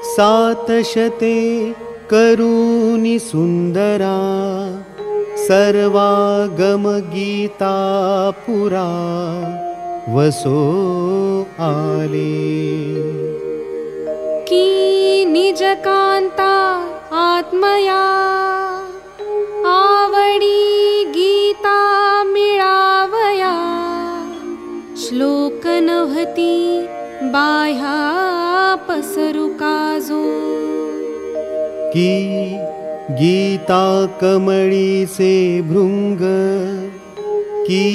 सातशते करूनि सुन्दरा सर्वागमगीता पुरा वसो आले। की निजकान्ता आत्मया आवडी गीता मिळावया श्लोक नभती बाह्या पसरुकाजो। की गीता कमळीचे भृंग की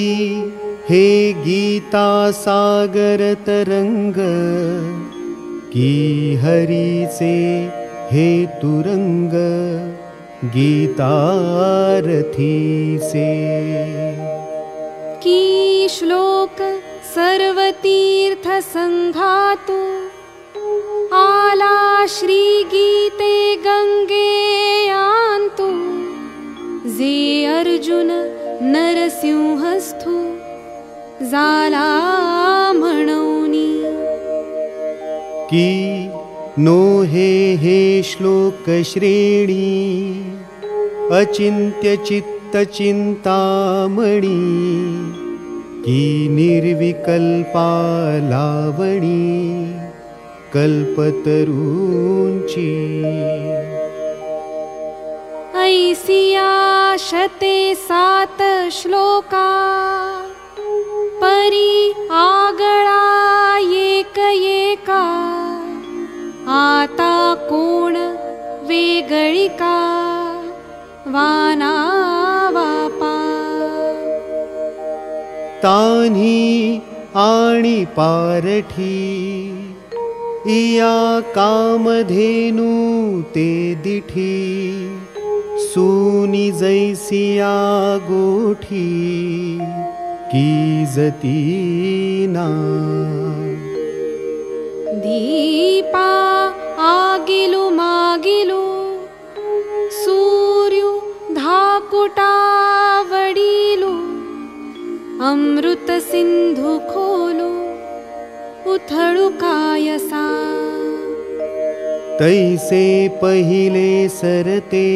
हे गीता सागर तरंग की हरीचे हे तुरंग गीतारथीचे की श्लोक सर्वतीर्थ संघातु आला श्रीगीते गंगे आन्तु जे अर्जुन नरसिंहस्थु जाला म्हणौनी की नो हे हे श्लोक श्रेणी अचिन्त्य चित्तचिन्तामणि की निर्विकल्पा लावणी कल्पतरूंची ऐसिया शते सात श्लोका परी आगळा एक एका आता कोण वेगळी का वाना वापा। तान्ही आणि पारठी इया कामधेनु ते दिठी सूनी जैसिया गोठी की जतीना दीपा आगिलु मागिलु सूर्यु धाकुटा वडिलु अमृत सिंधु खोलु उथळु कायसा तैसे पहिले सरते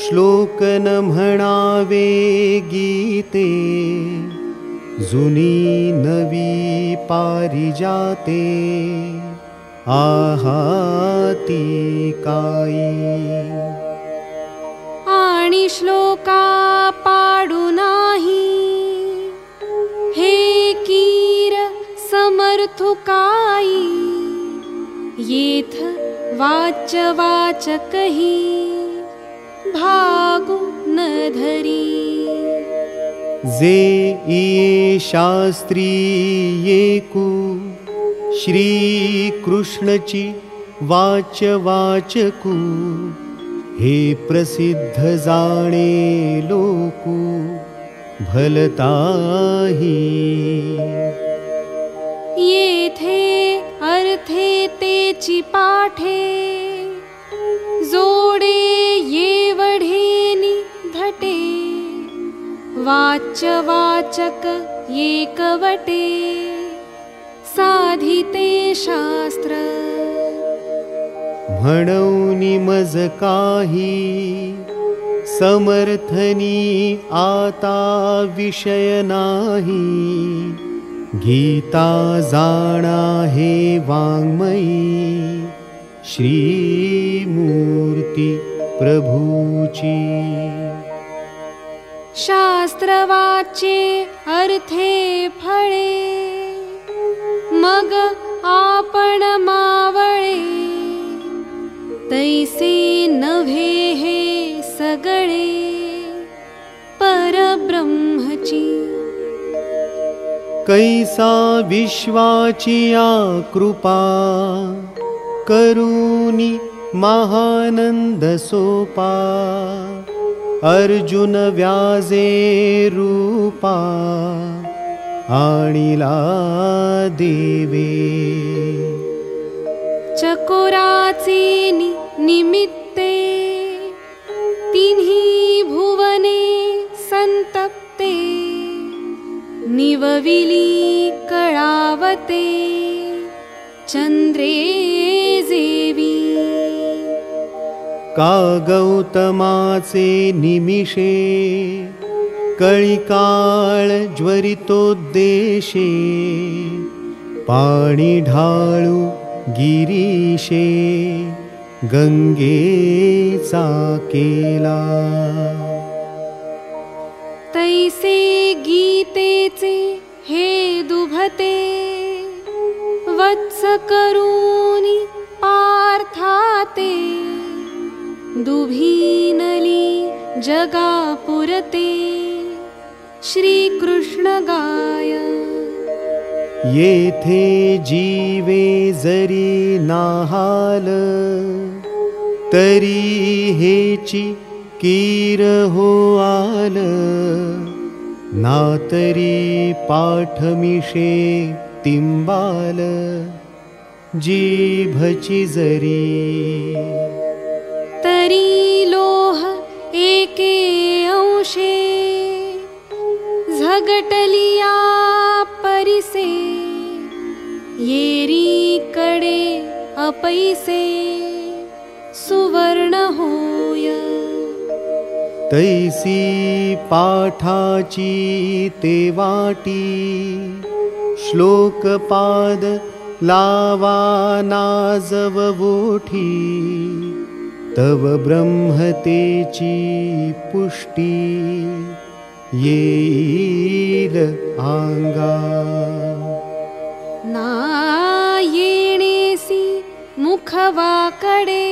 श्लोक न म्हणावे गीते जुनी नवी पारिजाते आहाती काई। आणि श्लोका पाडू नाही हे समर्थुकाई। येथ वाच वाचकही भागु न धरी। जे इये शास्त्री श्रीकृष्णची वाच वाचकू हे प्रसिद्ध जाणे लोकू भलताही येथे अर्थे ते तेची पाठे। जोडे येवढेनी धटे। वाच्य वाचक एकवटे साधिते शास्त्र। म्हणौनि मज काही। समर्थनी आता विषय नाही गीता जाणा हे वाङ्मयी श्रीमूर्ती प्रभूची। शास्त्रवाचे अर्थे फळे मग आपण मावळे तैसे नभे हे सगळे परब्रह्मची कैसा विश्वाची या कृपा। करूनी महानंद सोपा। अर्जुन व्याजे रूपा। आणिला देवे। चकोराचे नि निमित्ते। तिन्ही भुवने संतप्ते निवविली कळावते चंद्रे जेवी का गौतमाचे निमिषे कळिकाळ ज्वरितोद्देशे पाणी ढाळू गिरीशे गंगेचा केला तैसे गीतेचे हे दुभते। वत्स करूनी पार्थाते। दुभीनली जगापुरते। श्रीकृष्ण गाय। येथे जीवे जरी नाहाल। तरी हेची कीर हो आल। ना तरी पाठमिशे तिंबाल जीभची जरी। तरी लोह एके अंशे। झगटलिया परिसे। येरी कडे अपैसे। सुवर्ण होय तैसी पाठाची ते वाटी श्लोकपाद लावा नाजव बोठी तव ब्रह्मतेची पुष्टी आंगा। ना येणेसी मुखवाकडे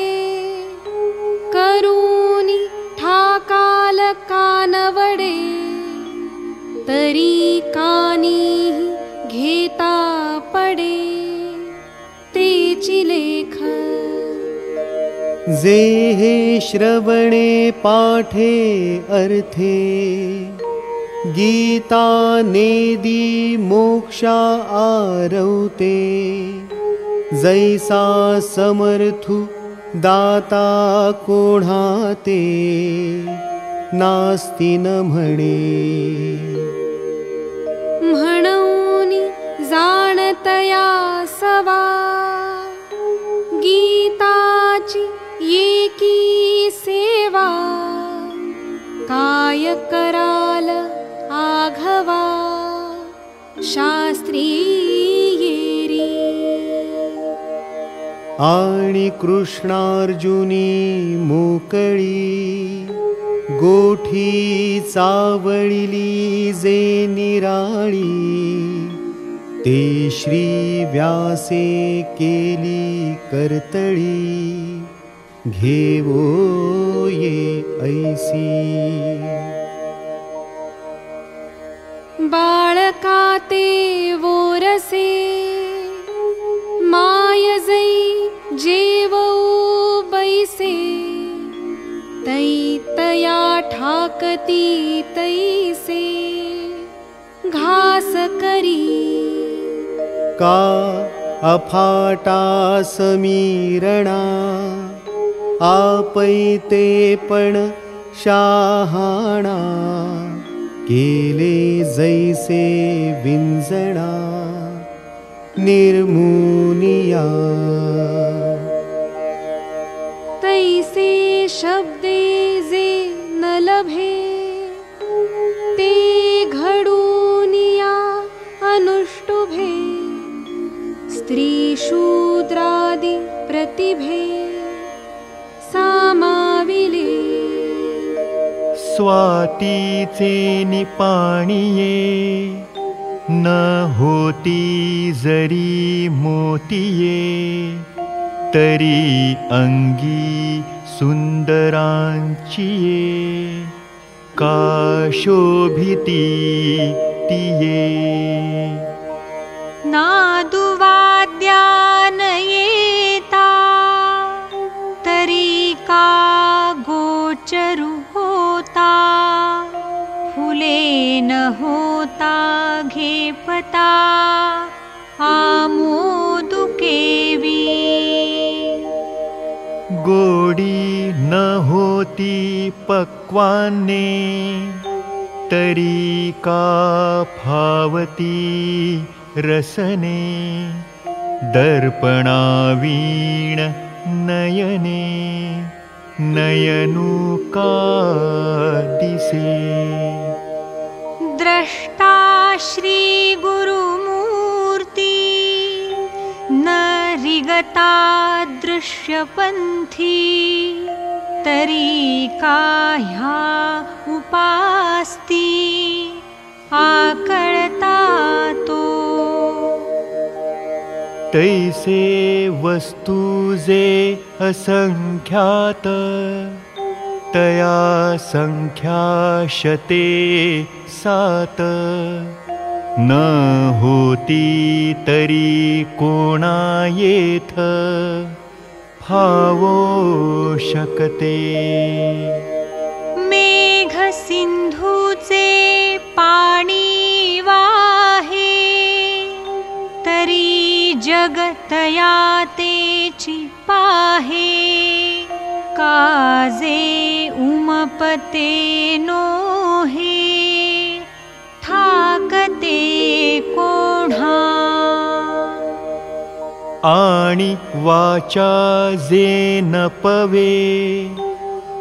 करूनी ठाकाल कानवडे तरी कानी घेता पडे तेची लेख. जे हे श्रवणे पाठे अर्थे गीता नेदी मोक्षा आरवते जैसा समर्थु दाता कोणाते नास्ति न म्हणे। म्हणूनी जाणतया सवा। गीताची एकी सेवा काय कराल आघवा। शास्त्री आणि कृष्णार्जुनी मोकळी गोठी चावळिली जे निराळी ते श्री व्यासे केली करतळी घेवो ये ऐसी. बाळकाते वोरसे तै तया ठाकती तैसे घास करी। का अफाटा समीरणा। आपैते पण शाहाणा। केले जैसे विंजणा। निर्मुनिया शब्दे जे न लभे ते घडूनिया अनुष्टुभे स्त्रीशूद्रादि प्रतिभे सामाविले। स्वातीचे निपाणिये न होती जरी मोतिये तरी अंगी सुंदरांचिये का शोभिती तिये नादुवाद्यान येता तरी का गोचरु होता फुले न होता घेपता गोडी न होती पक्वाने तरी का फावती रसने दर्पणावीण नयने नयनु का दिसे। द्रष्टा श्रीगुरुमूर्ति न रिगता दृश्यपन्थी तरी का ह्या उपास्ति आकळता तो तैसे वस्तु जे असंख्यात तया संख्या शते सात न होती तरी कोणा मेघसिन्धूचे पाणी वाहे तरी जगतया तेची पाहे काजे उमपते नोहे ठाकते कोढा। आणि वाचा जे न पवे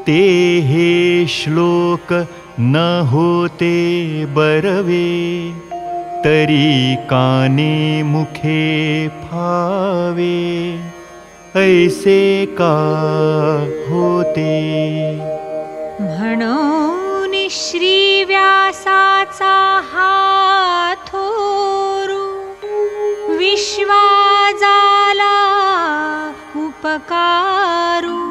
ते हे श्लोक न होते बरवे तरी काने मुखे फावे ऐसे का होते? म्हणून श्रीव्यासाचा हाथोरू विश्वाजाला उपकारू।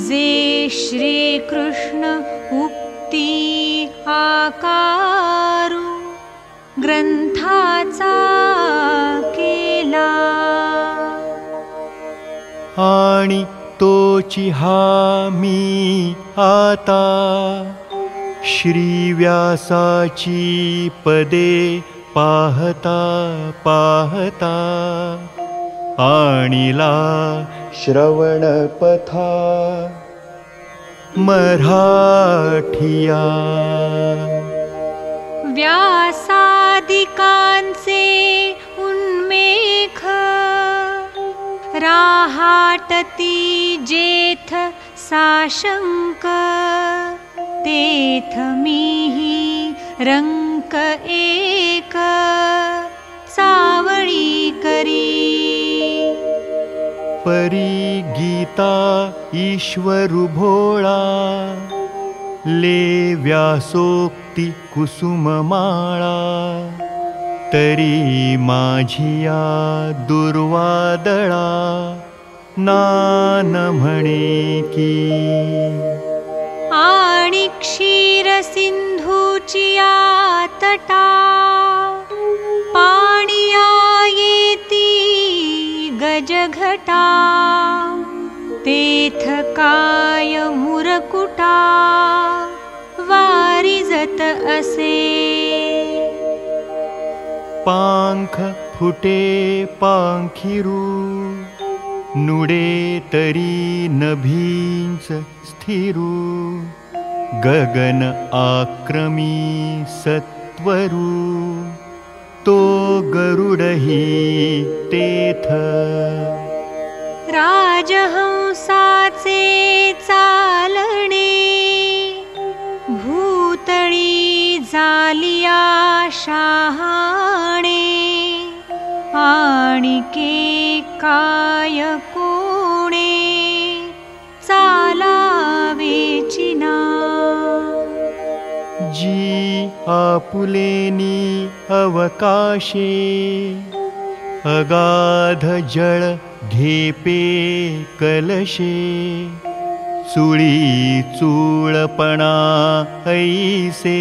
जे श्रीकृष्ण उक्ती आकारू ग्रंथाचा केला। आणि तोची मी आता श्रीव्यासाची पदे पाहता पाहता आणिला श्रवणपथा मराठिया. व्यासादिकांचे उन्मेख राहाटती जेथ साशंक रंक एक चावळी करी। परी गीता ईश्वरु भोळा ले व्यासोक्ति कुसुममाळा तरी माझिया दुर्वादळा नान म्हणे की आणि क्षीरसिन्धूचिया तटा। पाणिया येती गजघटा। तेथ काय मुरकुटा वारिजत असे। पांख फुटे पाखिरु नुडे तरी नभींच स्थिरू गगन आक्रमी सत्वरू तो गरुडही तेथ। राजहंसाचे चालणे भूतळी जालिया शहाणे काय आपुलेनी अवकाशे अगाध जळ घेपे कलशे चुळी चूळपणा ऐसे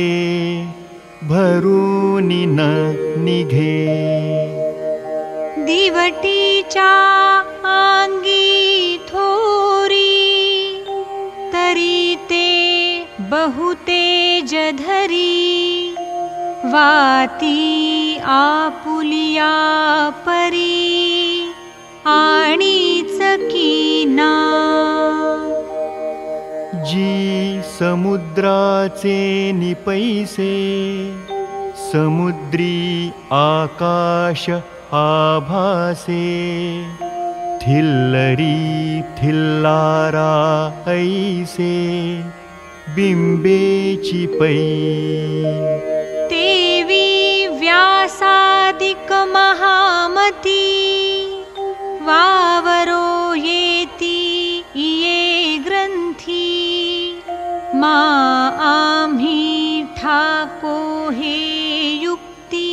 भरूनि न निघे. दिवटीच्या आंगी थोरी तरी ते बहुतेज धरी वाती आपुलिया परी कीना। जी समुद्राचे निपैसे समुद्री आकाश आभासे। थिल्लरी थिल्लारा ऐसे बिंबेची पै व्यासादिक महामती वावरो येती ये ग्रंथी मा आम्ही ठाको हे युक्ती।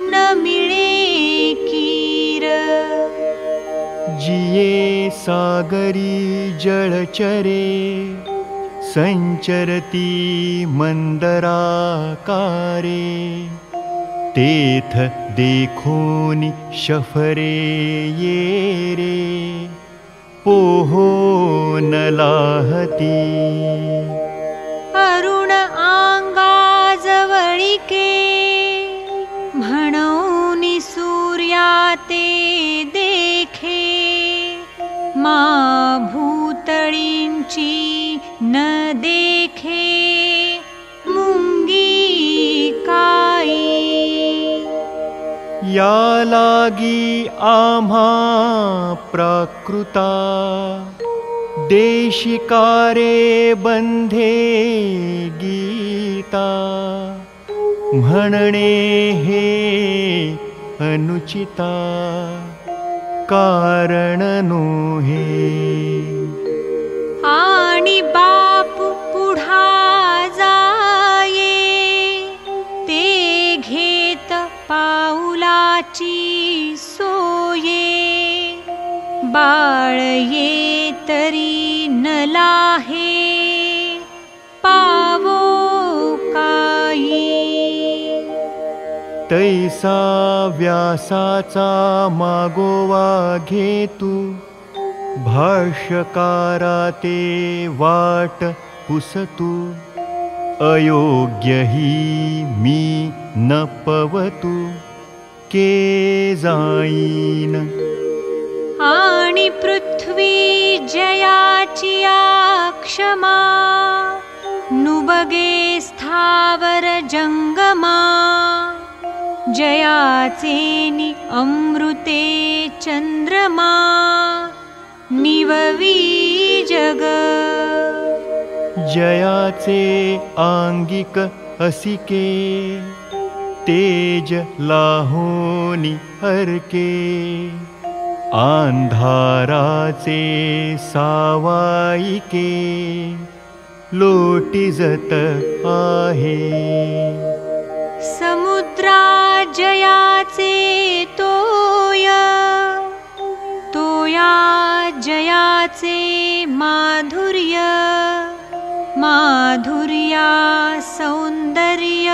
न मिळे कीर। जिये सागरी जळचरे संचरती मंदराकारे तेथ देखोनि शफरे ये रे। पोहो न लाहती। अरुण आंगाजवळिके म्हणून सूर्या ते देखे। मा भूतळींची न देखे या लागी आम्हा प्राकृता। देशिकारे बंधे गीता। म्हणणे हे अनुचिता। कारण नोहे पाऊलाची सोये बाळ ये तरी न लाहे पावो काई तैसा व्यासाचा मागोवा घेतू भाष्यकारा ते वाट पुसतू. अयोग्य ही मी न पवतू. के जाईन। आणि पृथ्वी जयाची क्षमा नुबगे स्थावर जंगमा जयाचे नि अमृते चंद्रमा निववी जग। जयाचे आंगिक असिके तेज लाहोनी हरके अंधाराचे सावाईके लोटीजत आहे. समुद्रा जयाचे तोय तोया जयाचे माधुर्य माधुर्या सौंदर्य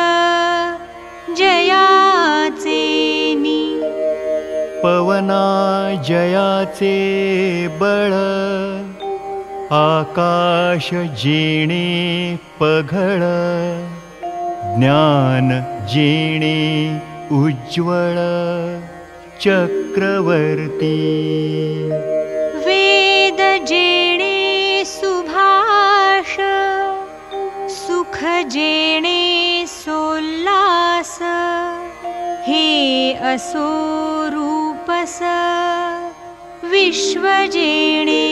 पवना जयाचे बळ आकाश जेणे पघळ ज्ञान जेणे उज्ज्वल चक्रवर्ती। वेद जेणे सुभाष सुख जेणे सोल्लास हे असो रूपस विश्व जेणे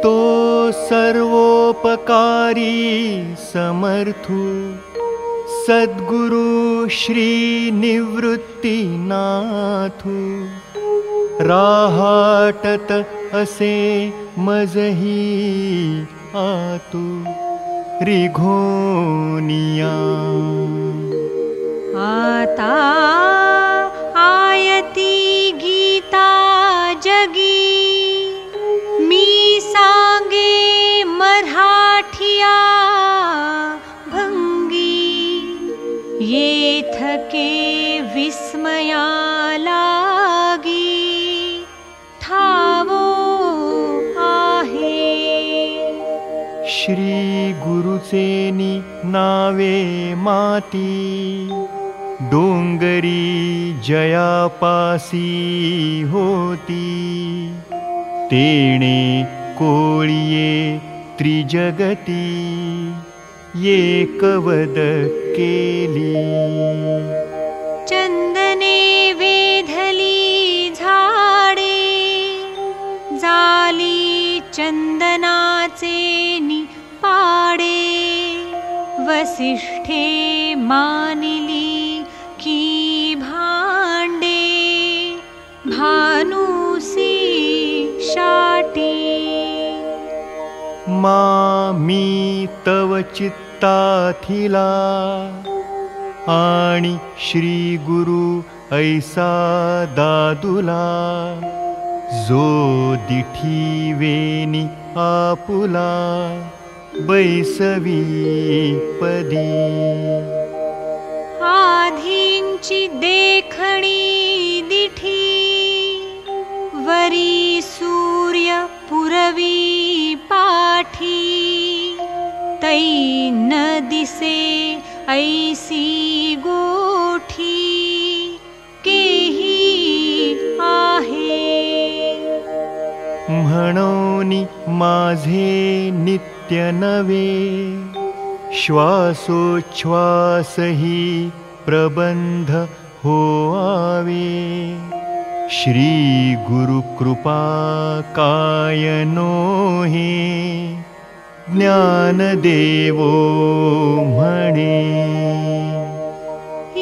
तो सर्वोपकारी समर्थु। सद्गुरु श्री निवृत्तीनाथु। राहाटत असे मजही आतु। रिघोनिया। आता आयती गीता जगी। मी सांगे मराठिया भंगी। येथके विस्मया लागी। ठावो आहे। श्री गुरुचेनी नावे माती डोंगरी जयापासी होती। तेणे कोळिये त्रिजगती एकवद केली। चन्दने वेधली झाडे जाली चन्दनाचे निपाडे वसिष्ठे मानिली शाटी मामी तव चित्ताथिला। आणि श्री गुरु ऐसा दादुला। जो दिठी वेनी आपुला। बैसवी पदी। आधींची देखणी दिठी वरी सूर्य पुरवी पाठी। तै न दिसे ऐसी गोठी। केही आहे? म्हणोनी माझे नित्य नवे श्वासोच्छ्वासही प्रबंध हो आवे श्री गुरुकृपा कायनो हे ज्ञानदेवो म्हणे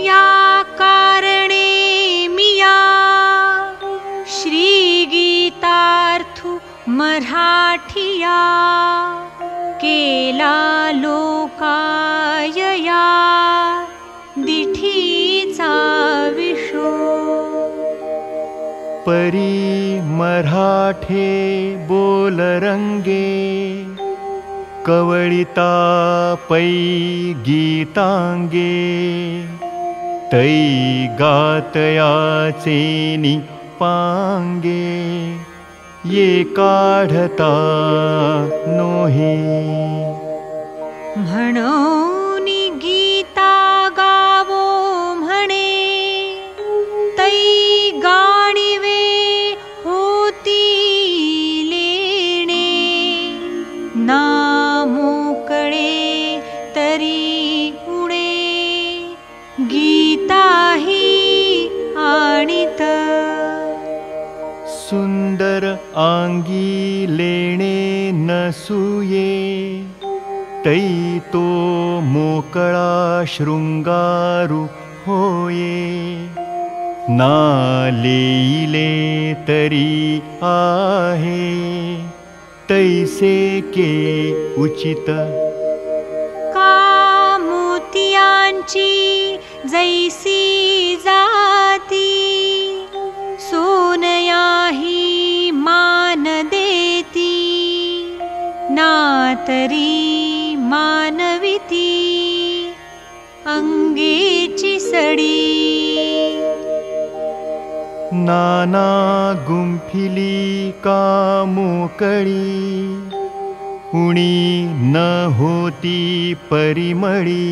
या कारणे मिया श्री गीतार्थु मराठिया केला लोकायया परी मराठे बोल रंगे कवळिता पै गीतांगे तै गातयाचे पांगे ये काढता नोहे. म्हणोनी आंगी लेणे नसूये तै तो तरी आहे तैसे के उचित? का मोतियांची जैसी जाती नातरी मानविती अंगेची सडी। नाना गुंफिली का मोकळी उणी न होती परिमळी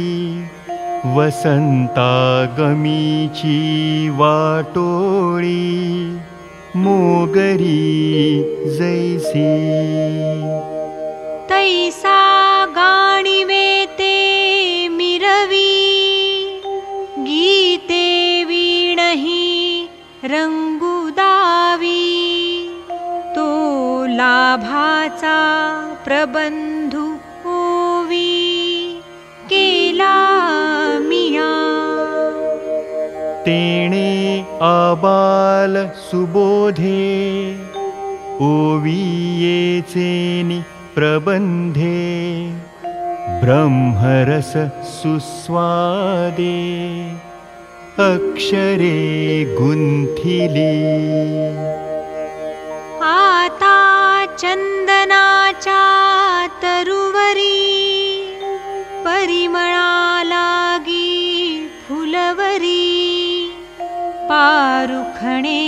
वसन्तागमीची वाटोळी मोगरी जैसी तैसा गाणिवेते मिरवी गीते वीणही रंगुदावी तो लाभाचा प्रबंधू ओवी केला मिया। तेणे आबाल सुबोधे ओवियेचेनि प्रबन्धे ब्रह्मरस सुस्वादे अक्षरे गुन्थिली। आता चंदनाच्या तरुवरी परिमळा लागी फुलवरी पारुखणे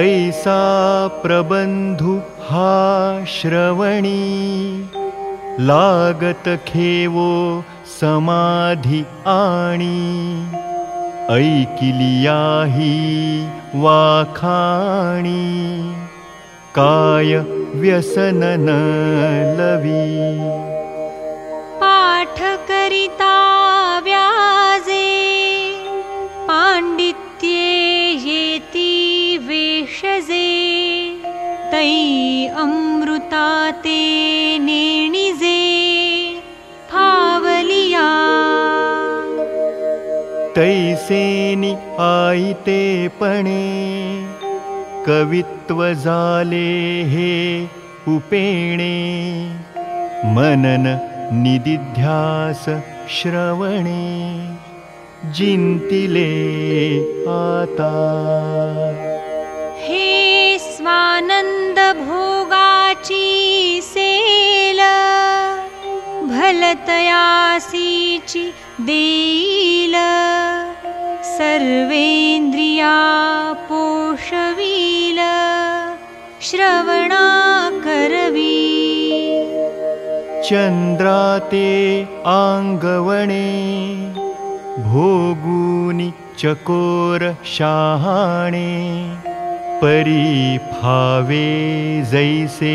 तैसा प्रबन्धु हा श्रवणी। लागत खेवो समाधि आणी। ऐकिलियाही वाखाणी। काय व्यसन न लवी वेषजे तै अमृता ते नेणिजे फावलिया तैसेनि आईते पणे कवित्व झाले हे उपेणे। मनन निदिध्यास श्रवणे जिंतिले आता हे स्वानंद भोगाची सेल। भलतयासीची देईल। सर्वेंद्रिया पोषवील श्रवणा करवी। चंद्राते आंगवणे भोगुनी चकोर शहाणे परी फावे जैसे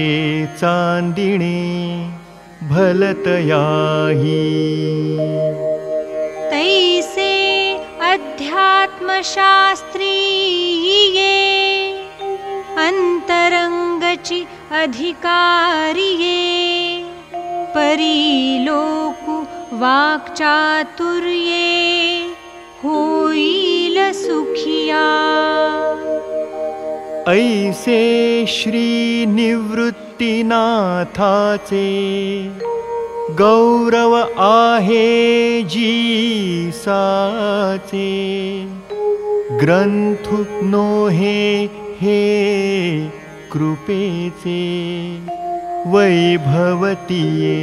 चांदिणे भलतयाही तैसे अध्यात्मशास्त्री ये अंतरंगची अधिकारी ये। परी लोकु वाक्चातुर्ये होईल सुखिया ऐसे श्री निवृत्तीनाथाचे गौरव आहे जी साचे ग्रंथु नोहे हे कृपेचे। वैभवतीये।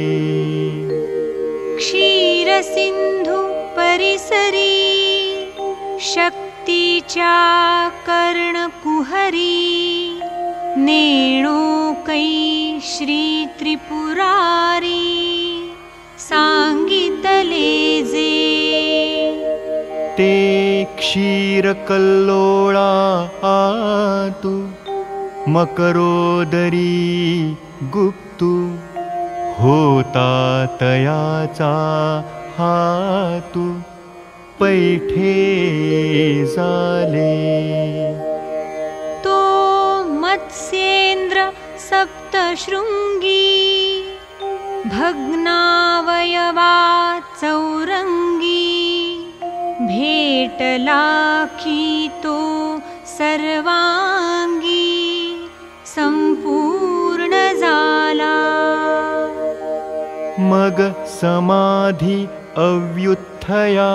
क्षीरसिंधु परिसरी कर्णकुहरी नेणो कै श्री त्रिपुरारी सांगितले जे ते आतु मकरोदरी गुप्तु होता तयाचा हातु पैठे झाले तो मत्स्येन्द्र सप्तशृङ्गी भग्नावयवा चौरङ्गी भेटला की तो सर्वांगी संपूर्ण झाला मग समाधी अव्युत्थया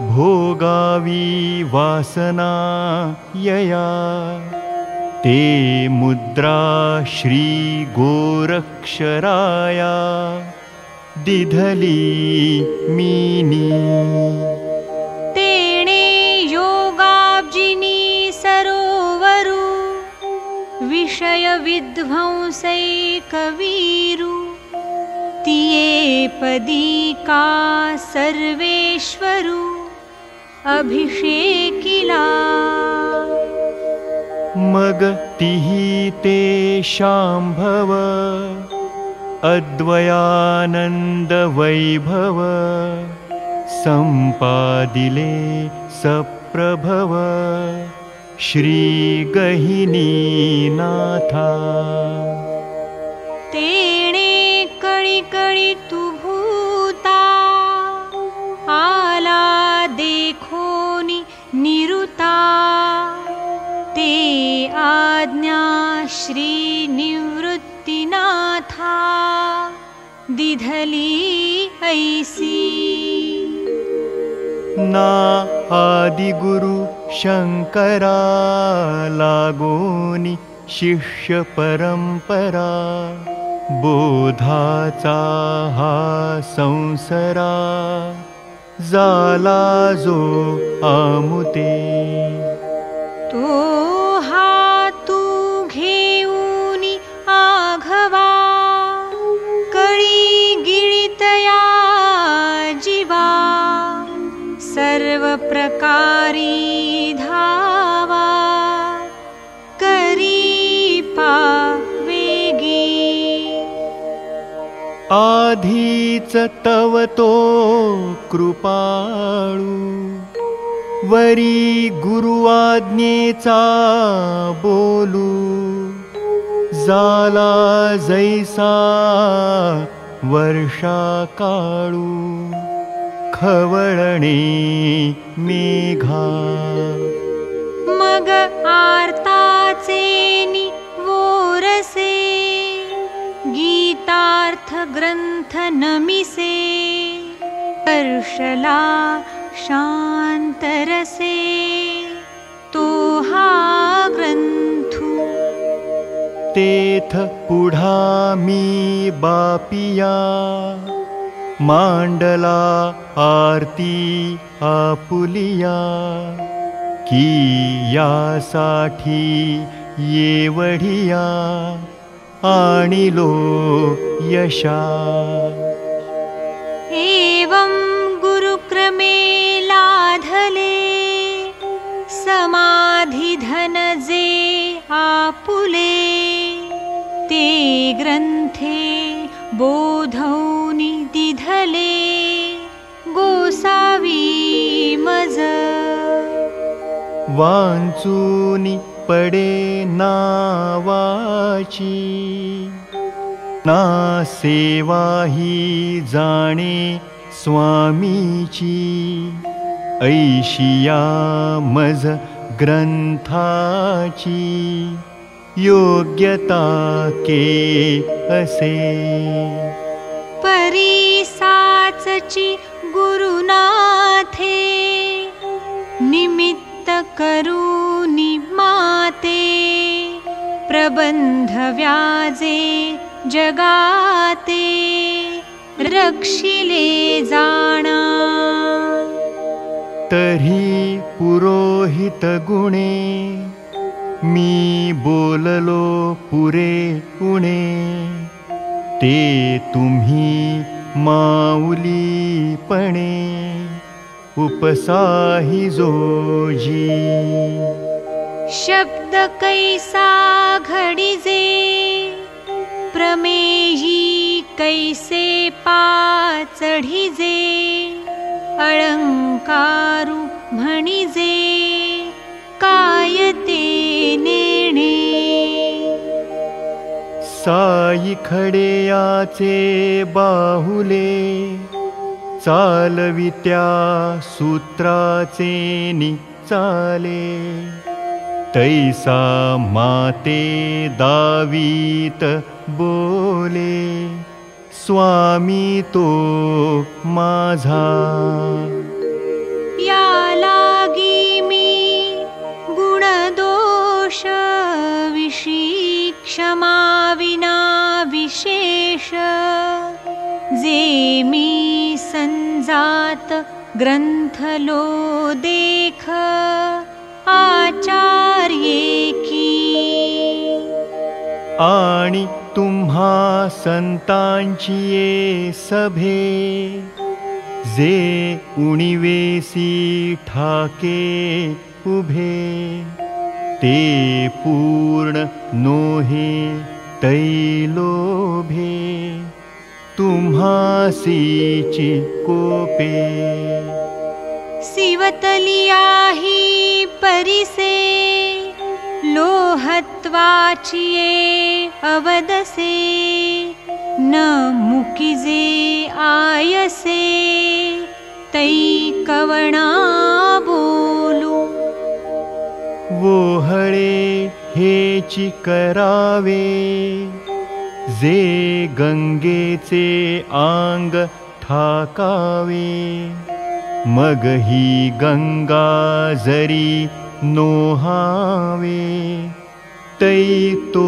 भोगावी वासना यया। ते मुद्रा श्री गोरक्षराया दिधली मीनी। तेणे योगाब्जिनी सरोवरु। विषयविध्वंसैकवीरु तिये पदीका सर्वेश्वरु अभिषेकिला। मग तिहि ते शाम्भव अद्वयानन्दवैभव सम्पादिले सप्रभव। श्रीगहिनीनाथा। तेणे कळि कळि तु भूता आला देखोनि निरुता। ते आज्ञा श्रीनिवृत्तिनाथा। दिधली ऐसी। ना आदिगुरु शङ्करा लागोनि शिष्यपरम्परा हा जाला जो आमुते। तो हातू घेऊनी आघवा कळी गिळितया जीवा। सर्व प्रकारी कृपाळू। वरी गुरुआज्ञेचा बोलू। जाला जैसा वर्षा काळू। खवळणे मेघा। मग आर्ताचे निवोरसे गीतार्थ ग्रंथ नमिसे हर्षला शांतरसे तो हा ग्रंथू तेथ पुढा मी बापिया मांडला आरती आपुलिया की यासाठी येवढिया आणिलो यशा। एवं गुरुक्रमे लाधले समाधिधन जे आपुले ते बोधौनि दिधले गोसावी मज। वांचूनी पडे नावाची. ना सेवाही जाणे स्वामीची. ऐशिया मज ग्रंथाची. योग्यता के असे. परीसाचची गुरुनाथे. निमित्त करूनि माते प्रबंध व्याजे जगाते रक्षिले जाणा तरी पुरोहित गुणे मी बोललो पुरे उणे ते तुम्ही माऊलीपणे उपसाही जोजी शब्द कैसा घडिजे प्रमेही कैसे पाचढिजे अलंकारू म्हणिजे काय ते नेणे। साई खडेयाचे बाहुले चालवित्या सूत्राचे निचाले तैसा माते दावीत बोले स्वामी तो माझा. या लागी मी गुणदोष विशी क्षमा विना विशेष। जे मी संजात ग्रंथलो देख आचार्ये की। आणि तुम्हा संतांची सभे जे उणिवेसी ठाके उभे। ते पूर्ण नोहे तैलोभे तुम्हासीची कोपे शिवतलियाही परिसे लोहत्वाचिये अवदसे न मुकिजे आयसे। तै कवणा बोलू। वोहळे हेची करावे जे गंगेचे आंग ठाकावे मग ही गंगा जरी नोहावे तै तो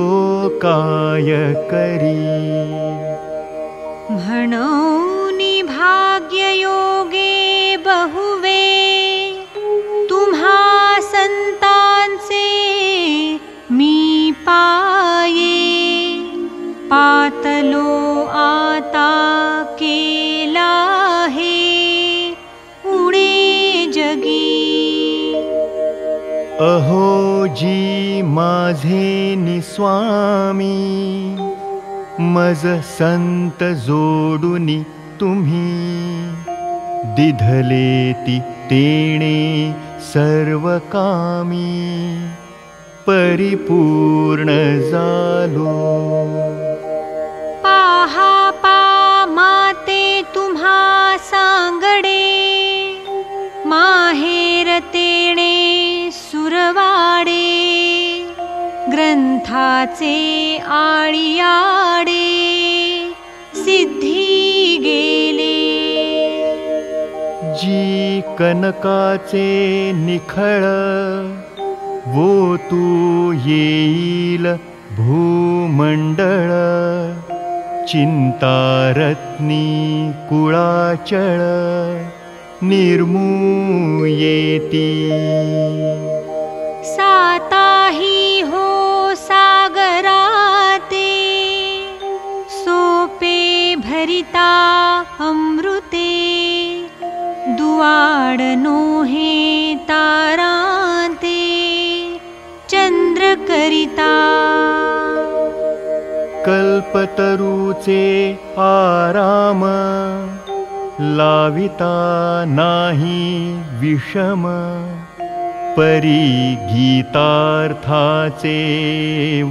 काय करी म्हणौनि भाग्ययोगे बहुवे तुम्हा संतांचे मी पाये। पातलो आता जी माझे निस्वामी मज संत जोडुनी तुम्ही. दिधलेती तेणे सर्व कामी परिपूर्ण झालो पाहा पा माते तुम्हा सांगडे माहेर तेणे सुरवाडे ग्रंथाचे आळियाडे सिद्धी गेले. जी कनकाचे निखळ वो तू येईल भूमंडळ चिंतारत्नी कुळाचळ निर्मूयेती साताही हो सागराते सोपे भरिता अमृते दुवाड नोहे ताराते चंद्र करिता कल्पतरूचे आराम लाविता नाही विषम परी गीतार्थाचे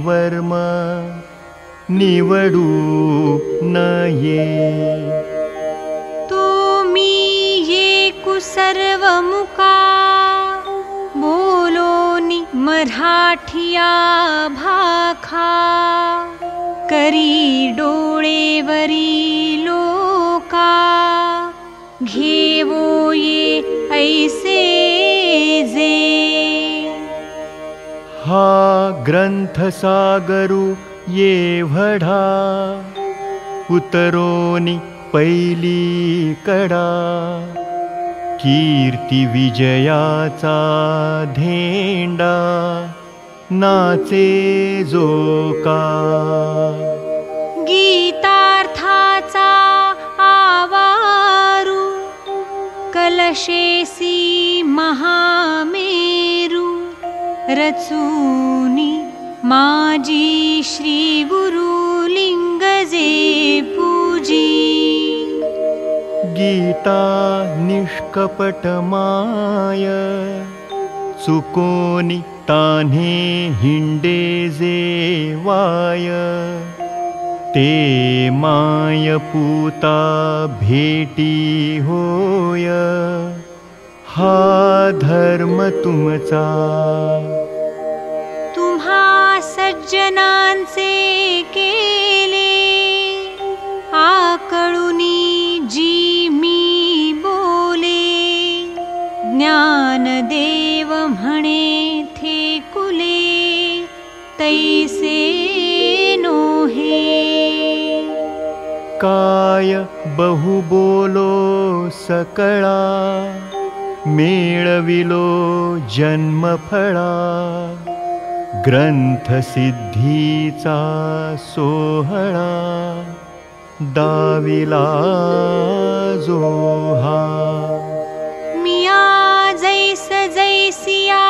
वर्म निवडू नये। तुम्ही ये कुसर्व मुका बोलोनी मराठिया भाखा करी डोळेवरी लोका घेवो ये ऐसे जे। हा ग्रंथ सागरू ये वढा उतरोनी पैली कडा कीर्ती विजयाचा धेंडा नाचे जो का गीतार्थाचा आवारू कलशेसी महामेरू रचूनी माजी श्री गुरु लिंगजे पूजी। गीता निष्कपट माय चुकोनी तान्हे जे वाय ते माय पूता भेटी होय। हा धर्म तुमचा। तुम्हा सज्जनांचे केले आकळुनी जी मी बोले ज्ञानदेव काय बहु बोलो सकळा मेळविलो जन्मफळा ग्रन्थसिद्धीचा सोहळा दाविला जोहा। मिया जैस जैसिया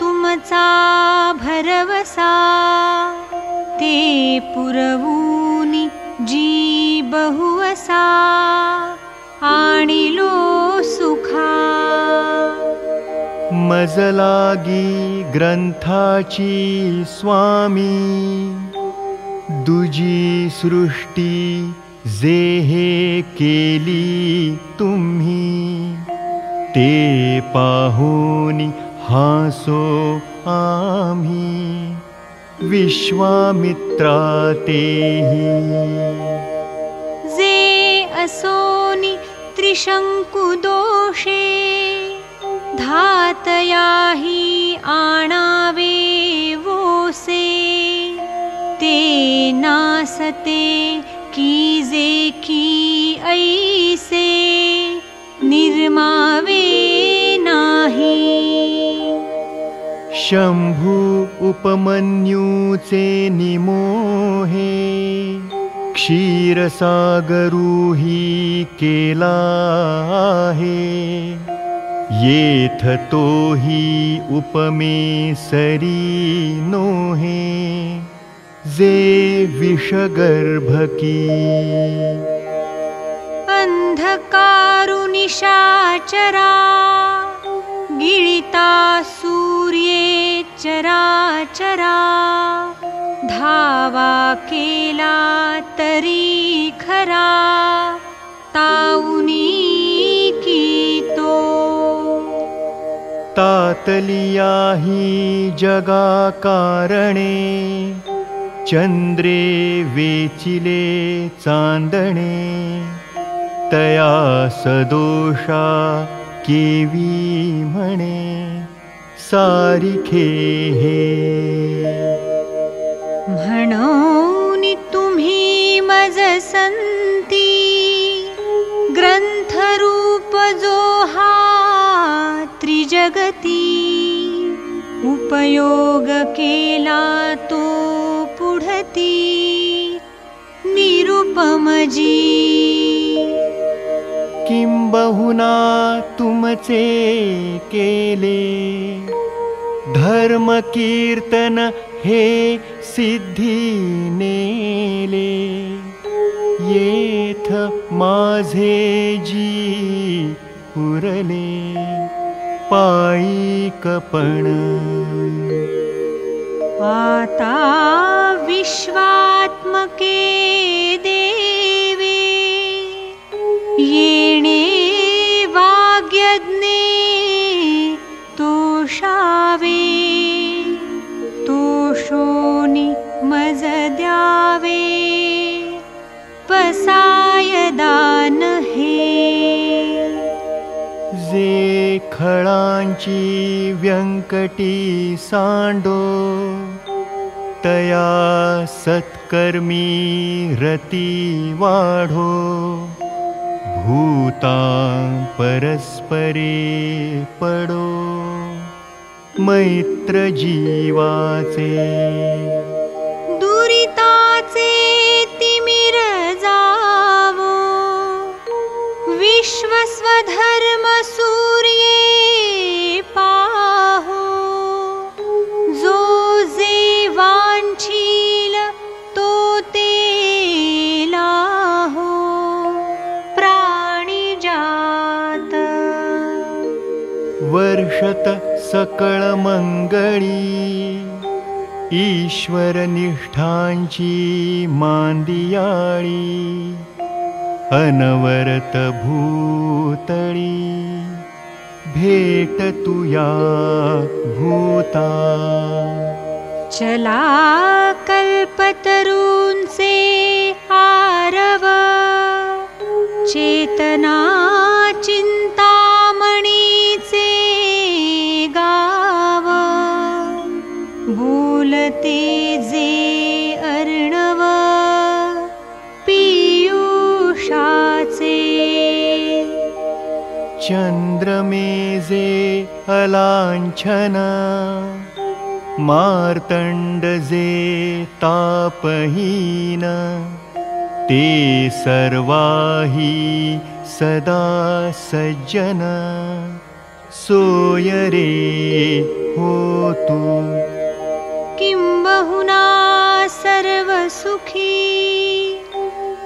तुमचा भरवसा पुरवूनी जी बहुवसा आणिलो सुखा। मजलागी ग्रंथाची स्वामी दुजी सृष्टी जे हे केली तुम्ही। ते पाहुनी हासो आम्ही विश्वामित्रा तेही जे असोनि त्रिशङ्कुदोषे धातयाहि आणावे वोसे ते नासते कीजे की ऐसे निर्मावे शम्भु उपमन्युचे निमोहे। क्षीरसागरूही केला आहे येथ तोही उपमे सरी नोहे जे विषगर्भकी। अन्धकारुनिशाचरा गिळिता सूर्ये चराचरा धावा केला तरी खरा तो तातलिया हि जगा कारणे चन्द्रे वेचिले चान्दणे तया सदोषा केवी म्हणे सारिखे हे म्हणून तुम्ही मज संती ग्रंथरूप जो हा त्रिजगती उपयोग केला तो पुढती निरुपमजी किंबहुना तुमचे केले? धर्म कीर्तन हे सिद्धी नेले। येथ माझे जी उरले। पायी कपण आता विश्वात्मके येणे वाग्यज्ञे तोषावे तोषोनि मज द्यावे पसायदान हे जे खळांची व्यंकटी सांडो तया सत्कर्मी रती वाढो भूता परस्परे पडो। मैत्र जीवाचे दुरिताचे तिमिर जावो। विश्वस्वधर्म वर्षत सकळ मंगळी ईश्वर निष्ठांची मांदियाळी अनवरत भूतळी भेट तुया भूता। चला कल्पतरूंचे आरव चेतना चिंतामणीचे चन्द्रमेजे अलाञ्छन मार्तण्डजे तापहीन ते सर्वाहि सदा सज्जन। सोयरे होतु। किं बहुना सर्वसुखी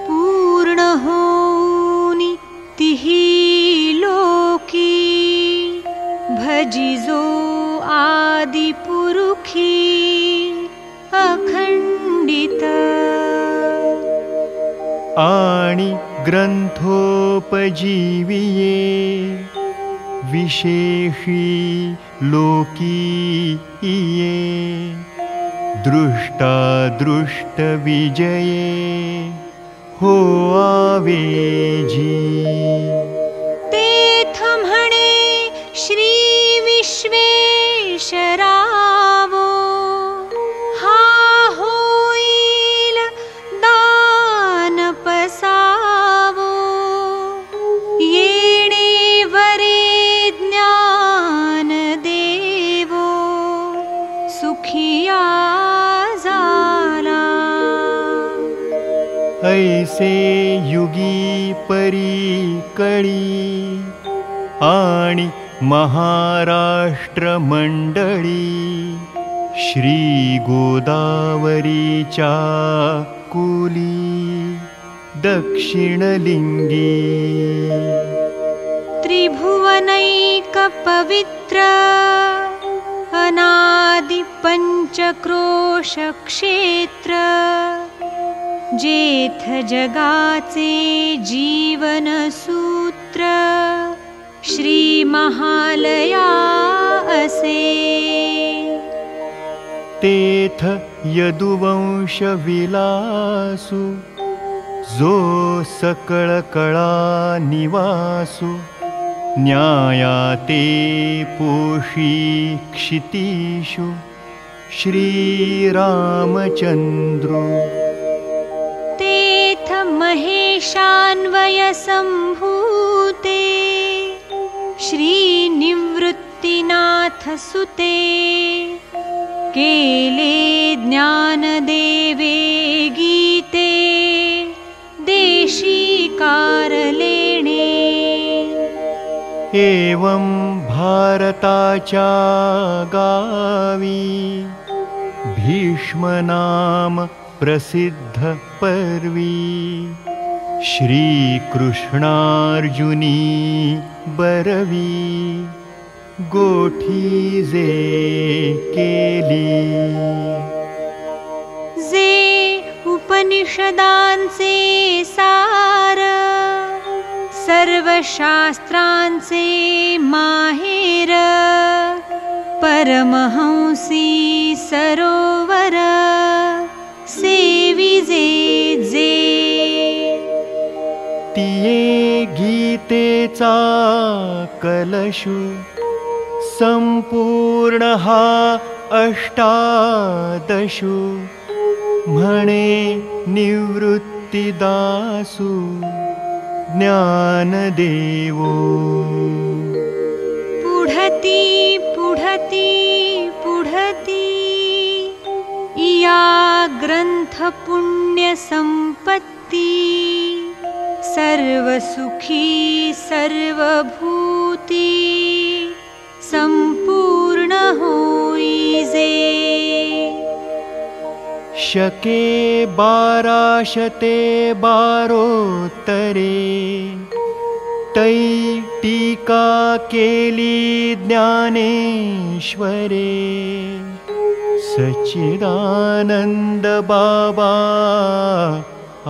पूर्णहोनि तिः भजिजो आदिपुरुखी अखण्डित। आणि ग्रन्थोपजीविये विशेषी लोकी इये। दृष्टादृष्टविजये हो आवेजी विश्वेशरावो हा होईल दान पसावो। येणे वरे ज्ञान देवो। सुखिया झाला ऐसे युगी परी कळी आणि महाराष्ट्रमण्डळी श्रीगोदावरीच्या कुली दक्षिणलिङ्गी। त्रिभुवनैकपवित्र अनादिपञ्चक्रोशक्षेत्र जेथ जगाचे जीवनसूत्र श्रीमहालया असे तेथ यदुवंशविलासु जो सकळकळा निवासु न्यायाते पोषी क्षितीषु श्रीरामचन्द्रो। तेथ महेशान्वयसम्भूते श्रीनिवृत्तिनाथसुते। केले ज्ञानदेवे गीते। देशीकारलेणे। एवं भारताच्या गावी भीष्मनाम प्रसिद्ध पर्वी श्रीकृष्णार्जुनी बरवी गोठी जे केली। जे उपनिषदांचे सार सर्वशास्त्रांचे माहेर परमहंसी सरोवर तिये गीतेचा कलशु। संपूर्ण हा अष्टादशु। म्हणे निवृत्तिदासु ज्ञानदेवो। पुढती पुढती पुढती। या ग्रन्थपुण्यसम्पत्ती सर्वसुखी सर्वभूती सम्पूर्ण होईजे शके बाराशते बारोत्तरे तै टीका केली ज्ञानेश्वरे। सच्चिदानन्द बाबा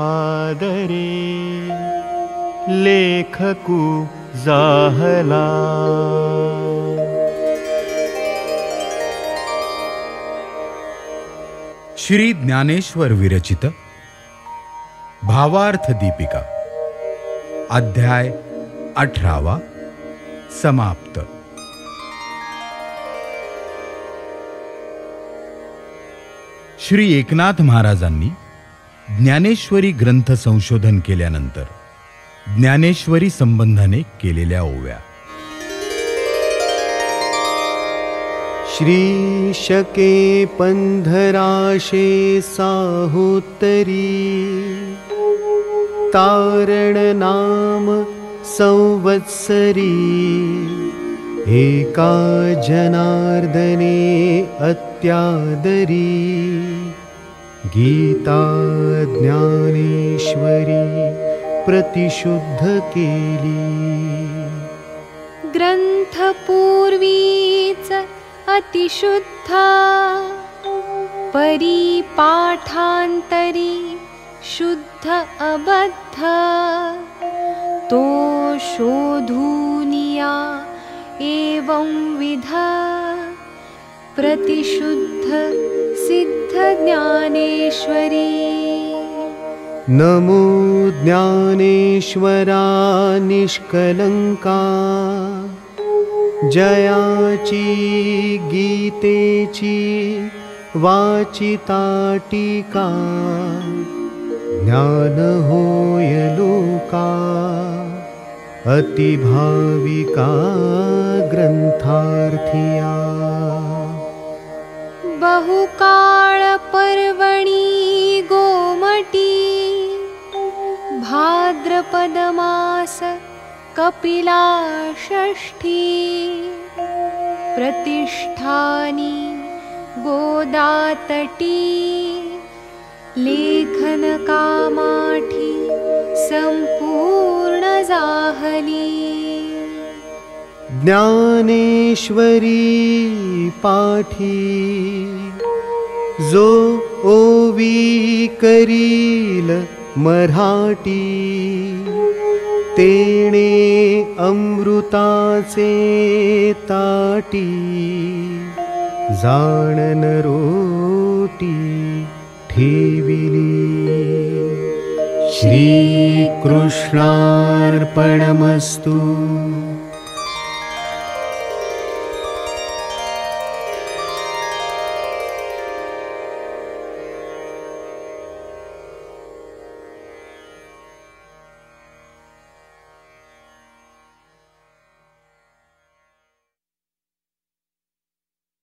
आदरे लेखकु जाहला। श्री ज्ञानेश्वर विरचित भावार्थ दीपिका अध्याय अठरावा समाप्त. श्री एकनाथ महाराजांनी ज्ञानेश्वरी ग्रंथ संशोधन केल्यानंतर ज्ञानेश्वरी संबंधाने केलेल्या ओव्या. श्रीशके पंधराशे साहोत्तरी. तारणनाम संवत्सरी. एका जनार्दने अत्यादरी. गीता ज्ञानेश्वरी. प्रतिशुद्ध केली ग्रन्थपूर्वीच अतिशुद्धा परिपाठान्तरी शुद्ध अबद्ध तो शोधूनिया एवं विधा। प्रतिशुद्ध सिद्धज्ञानेश्वरी नमो ज्ञानेश्वरा निष्कलङ्का। जयाची गीतेची वाचिता टीका ज्ञान होय लोका। अतिभाविका ग्रन्थार्थिया। बहुकाळपर्वणि भाद्रपदमास कपिला षष्ठी प्रतिष्ठानि गोदातटी लेखनकामाठी सम्पूर्ण जाहली। ज्ञानेश्वरी पाठी जो ओवी करील मराठी तेणे अमृताचे ताटी जाणन रोटी ठेविली। श्रीकृष्णार्पणमस्तु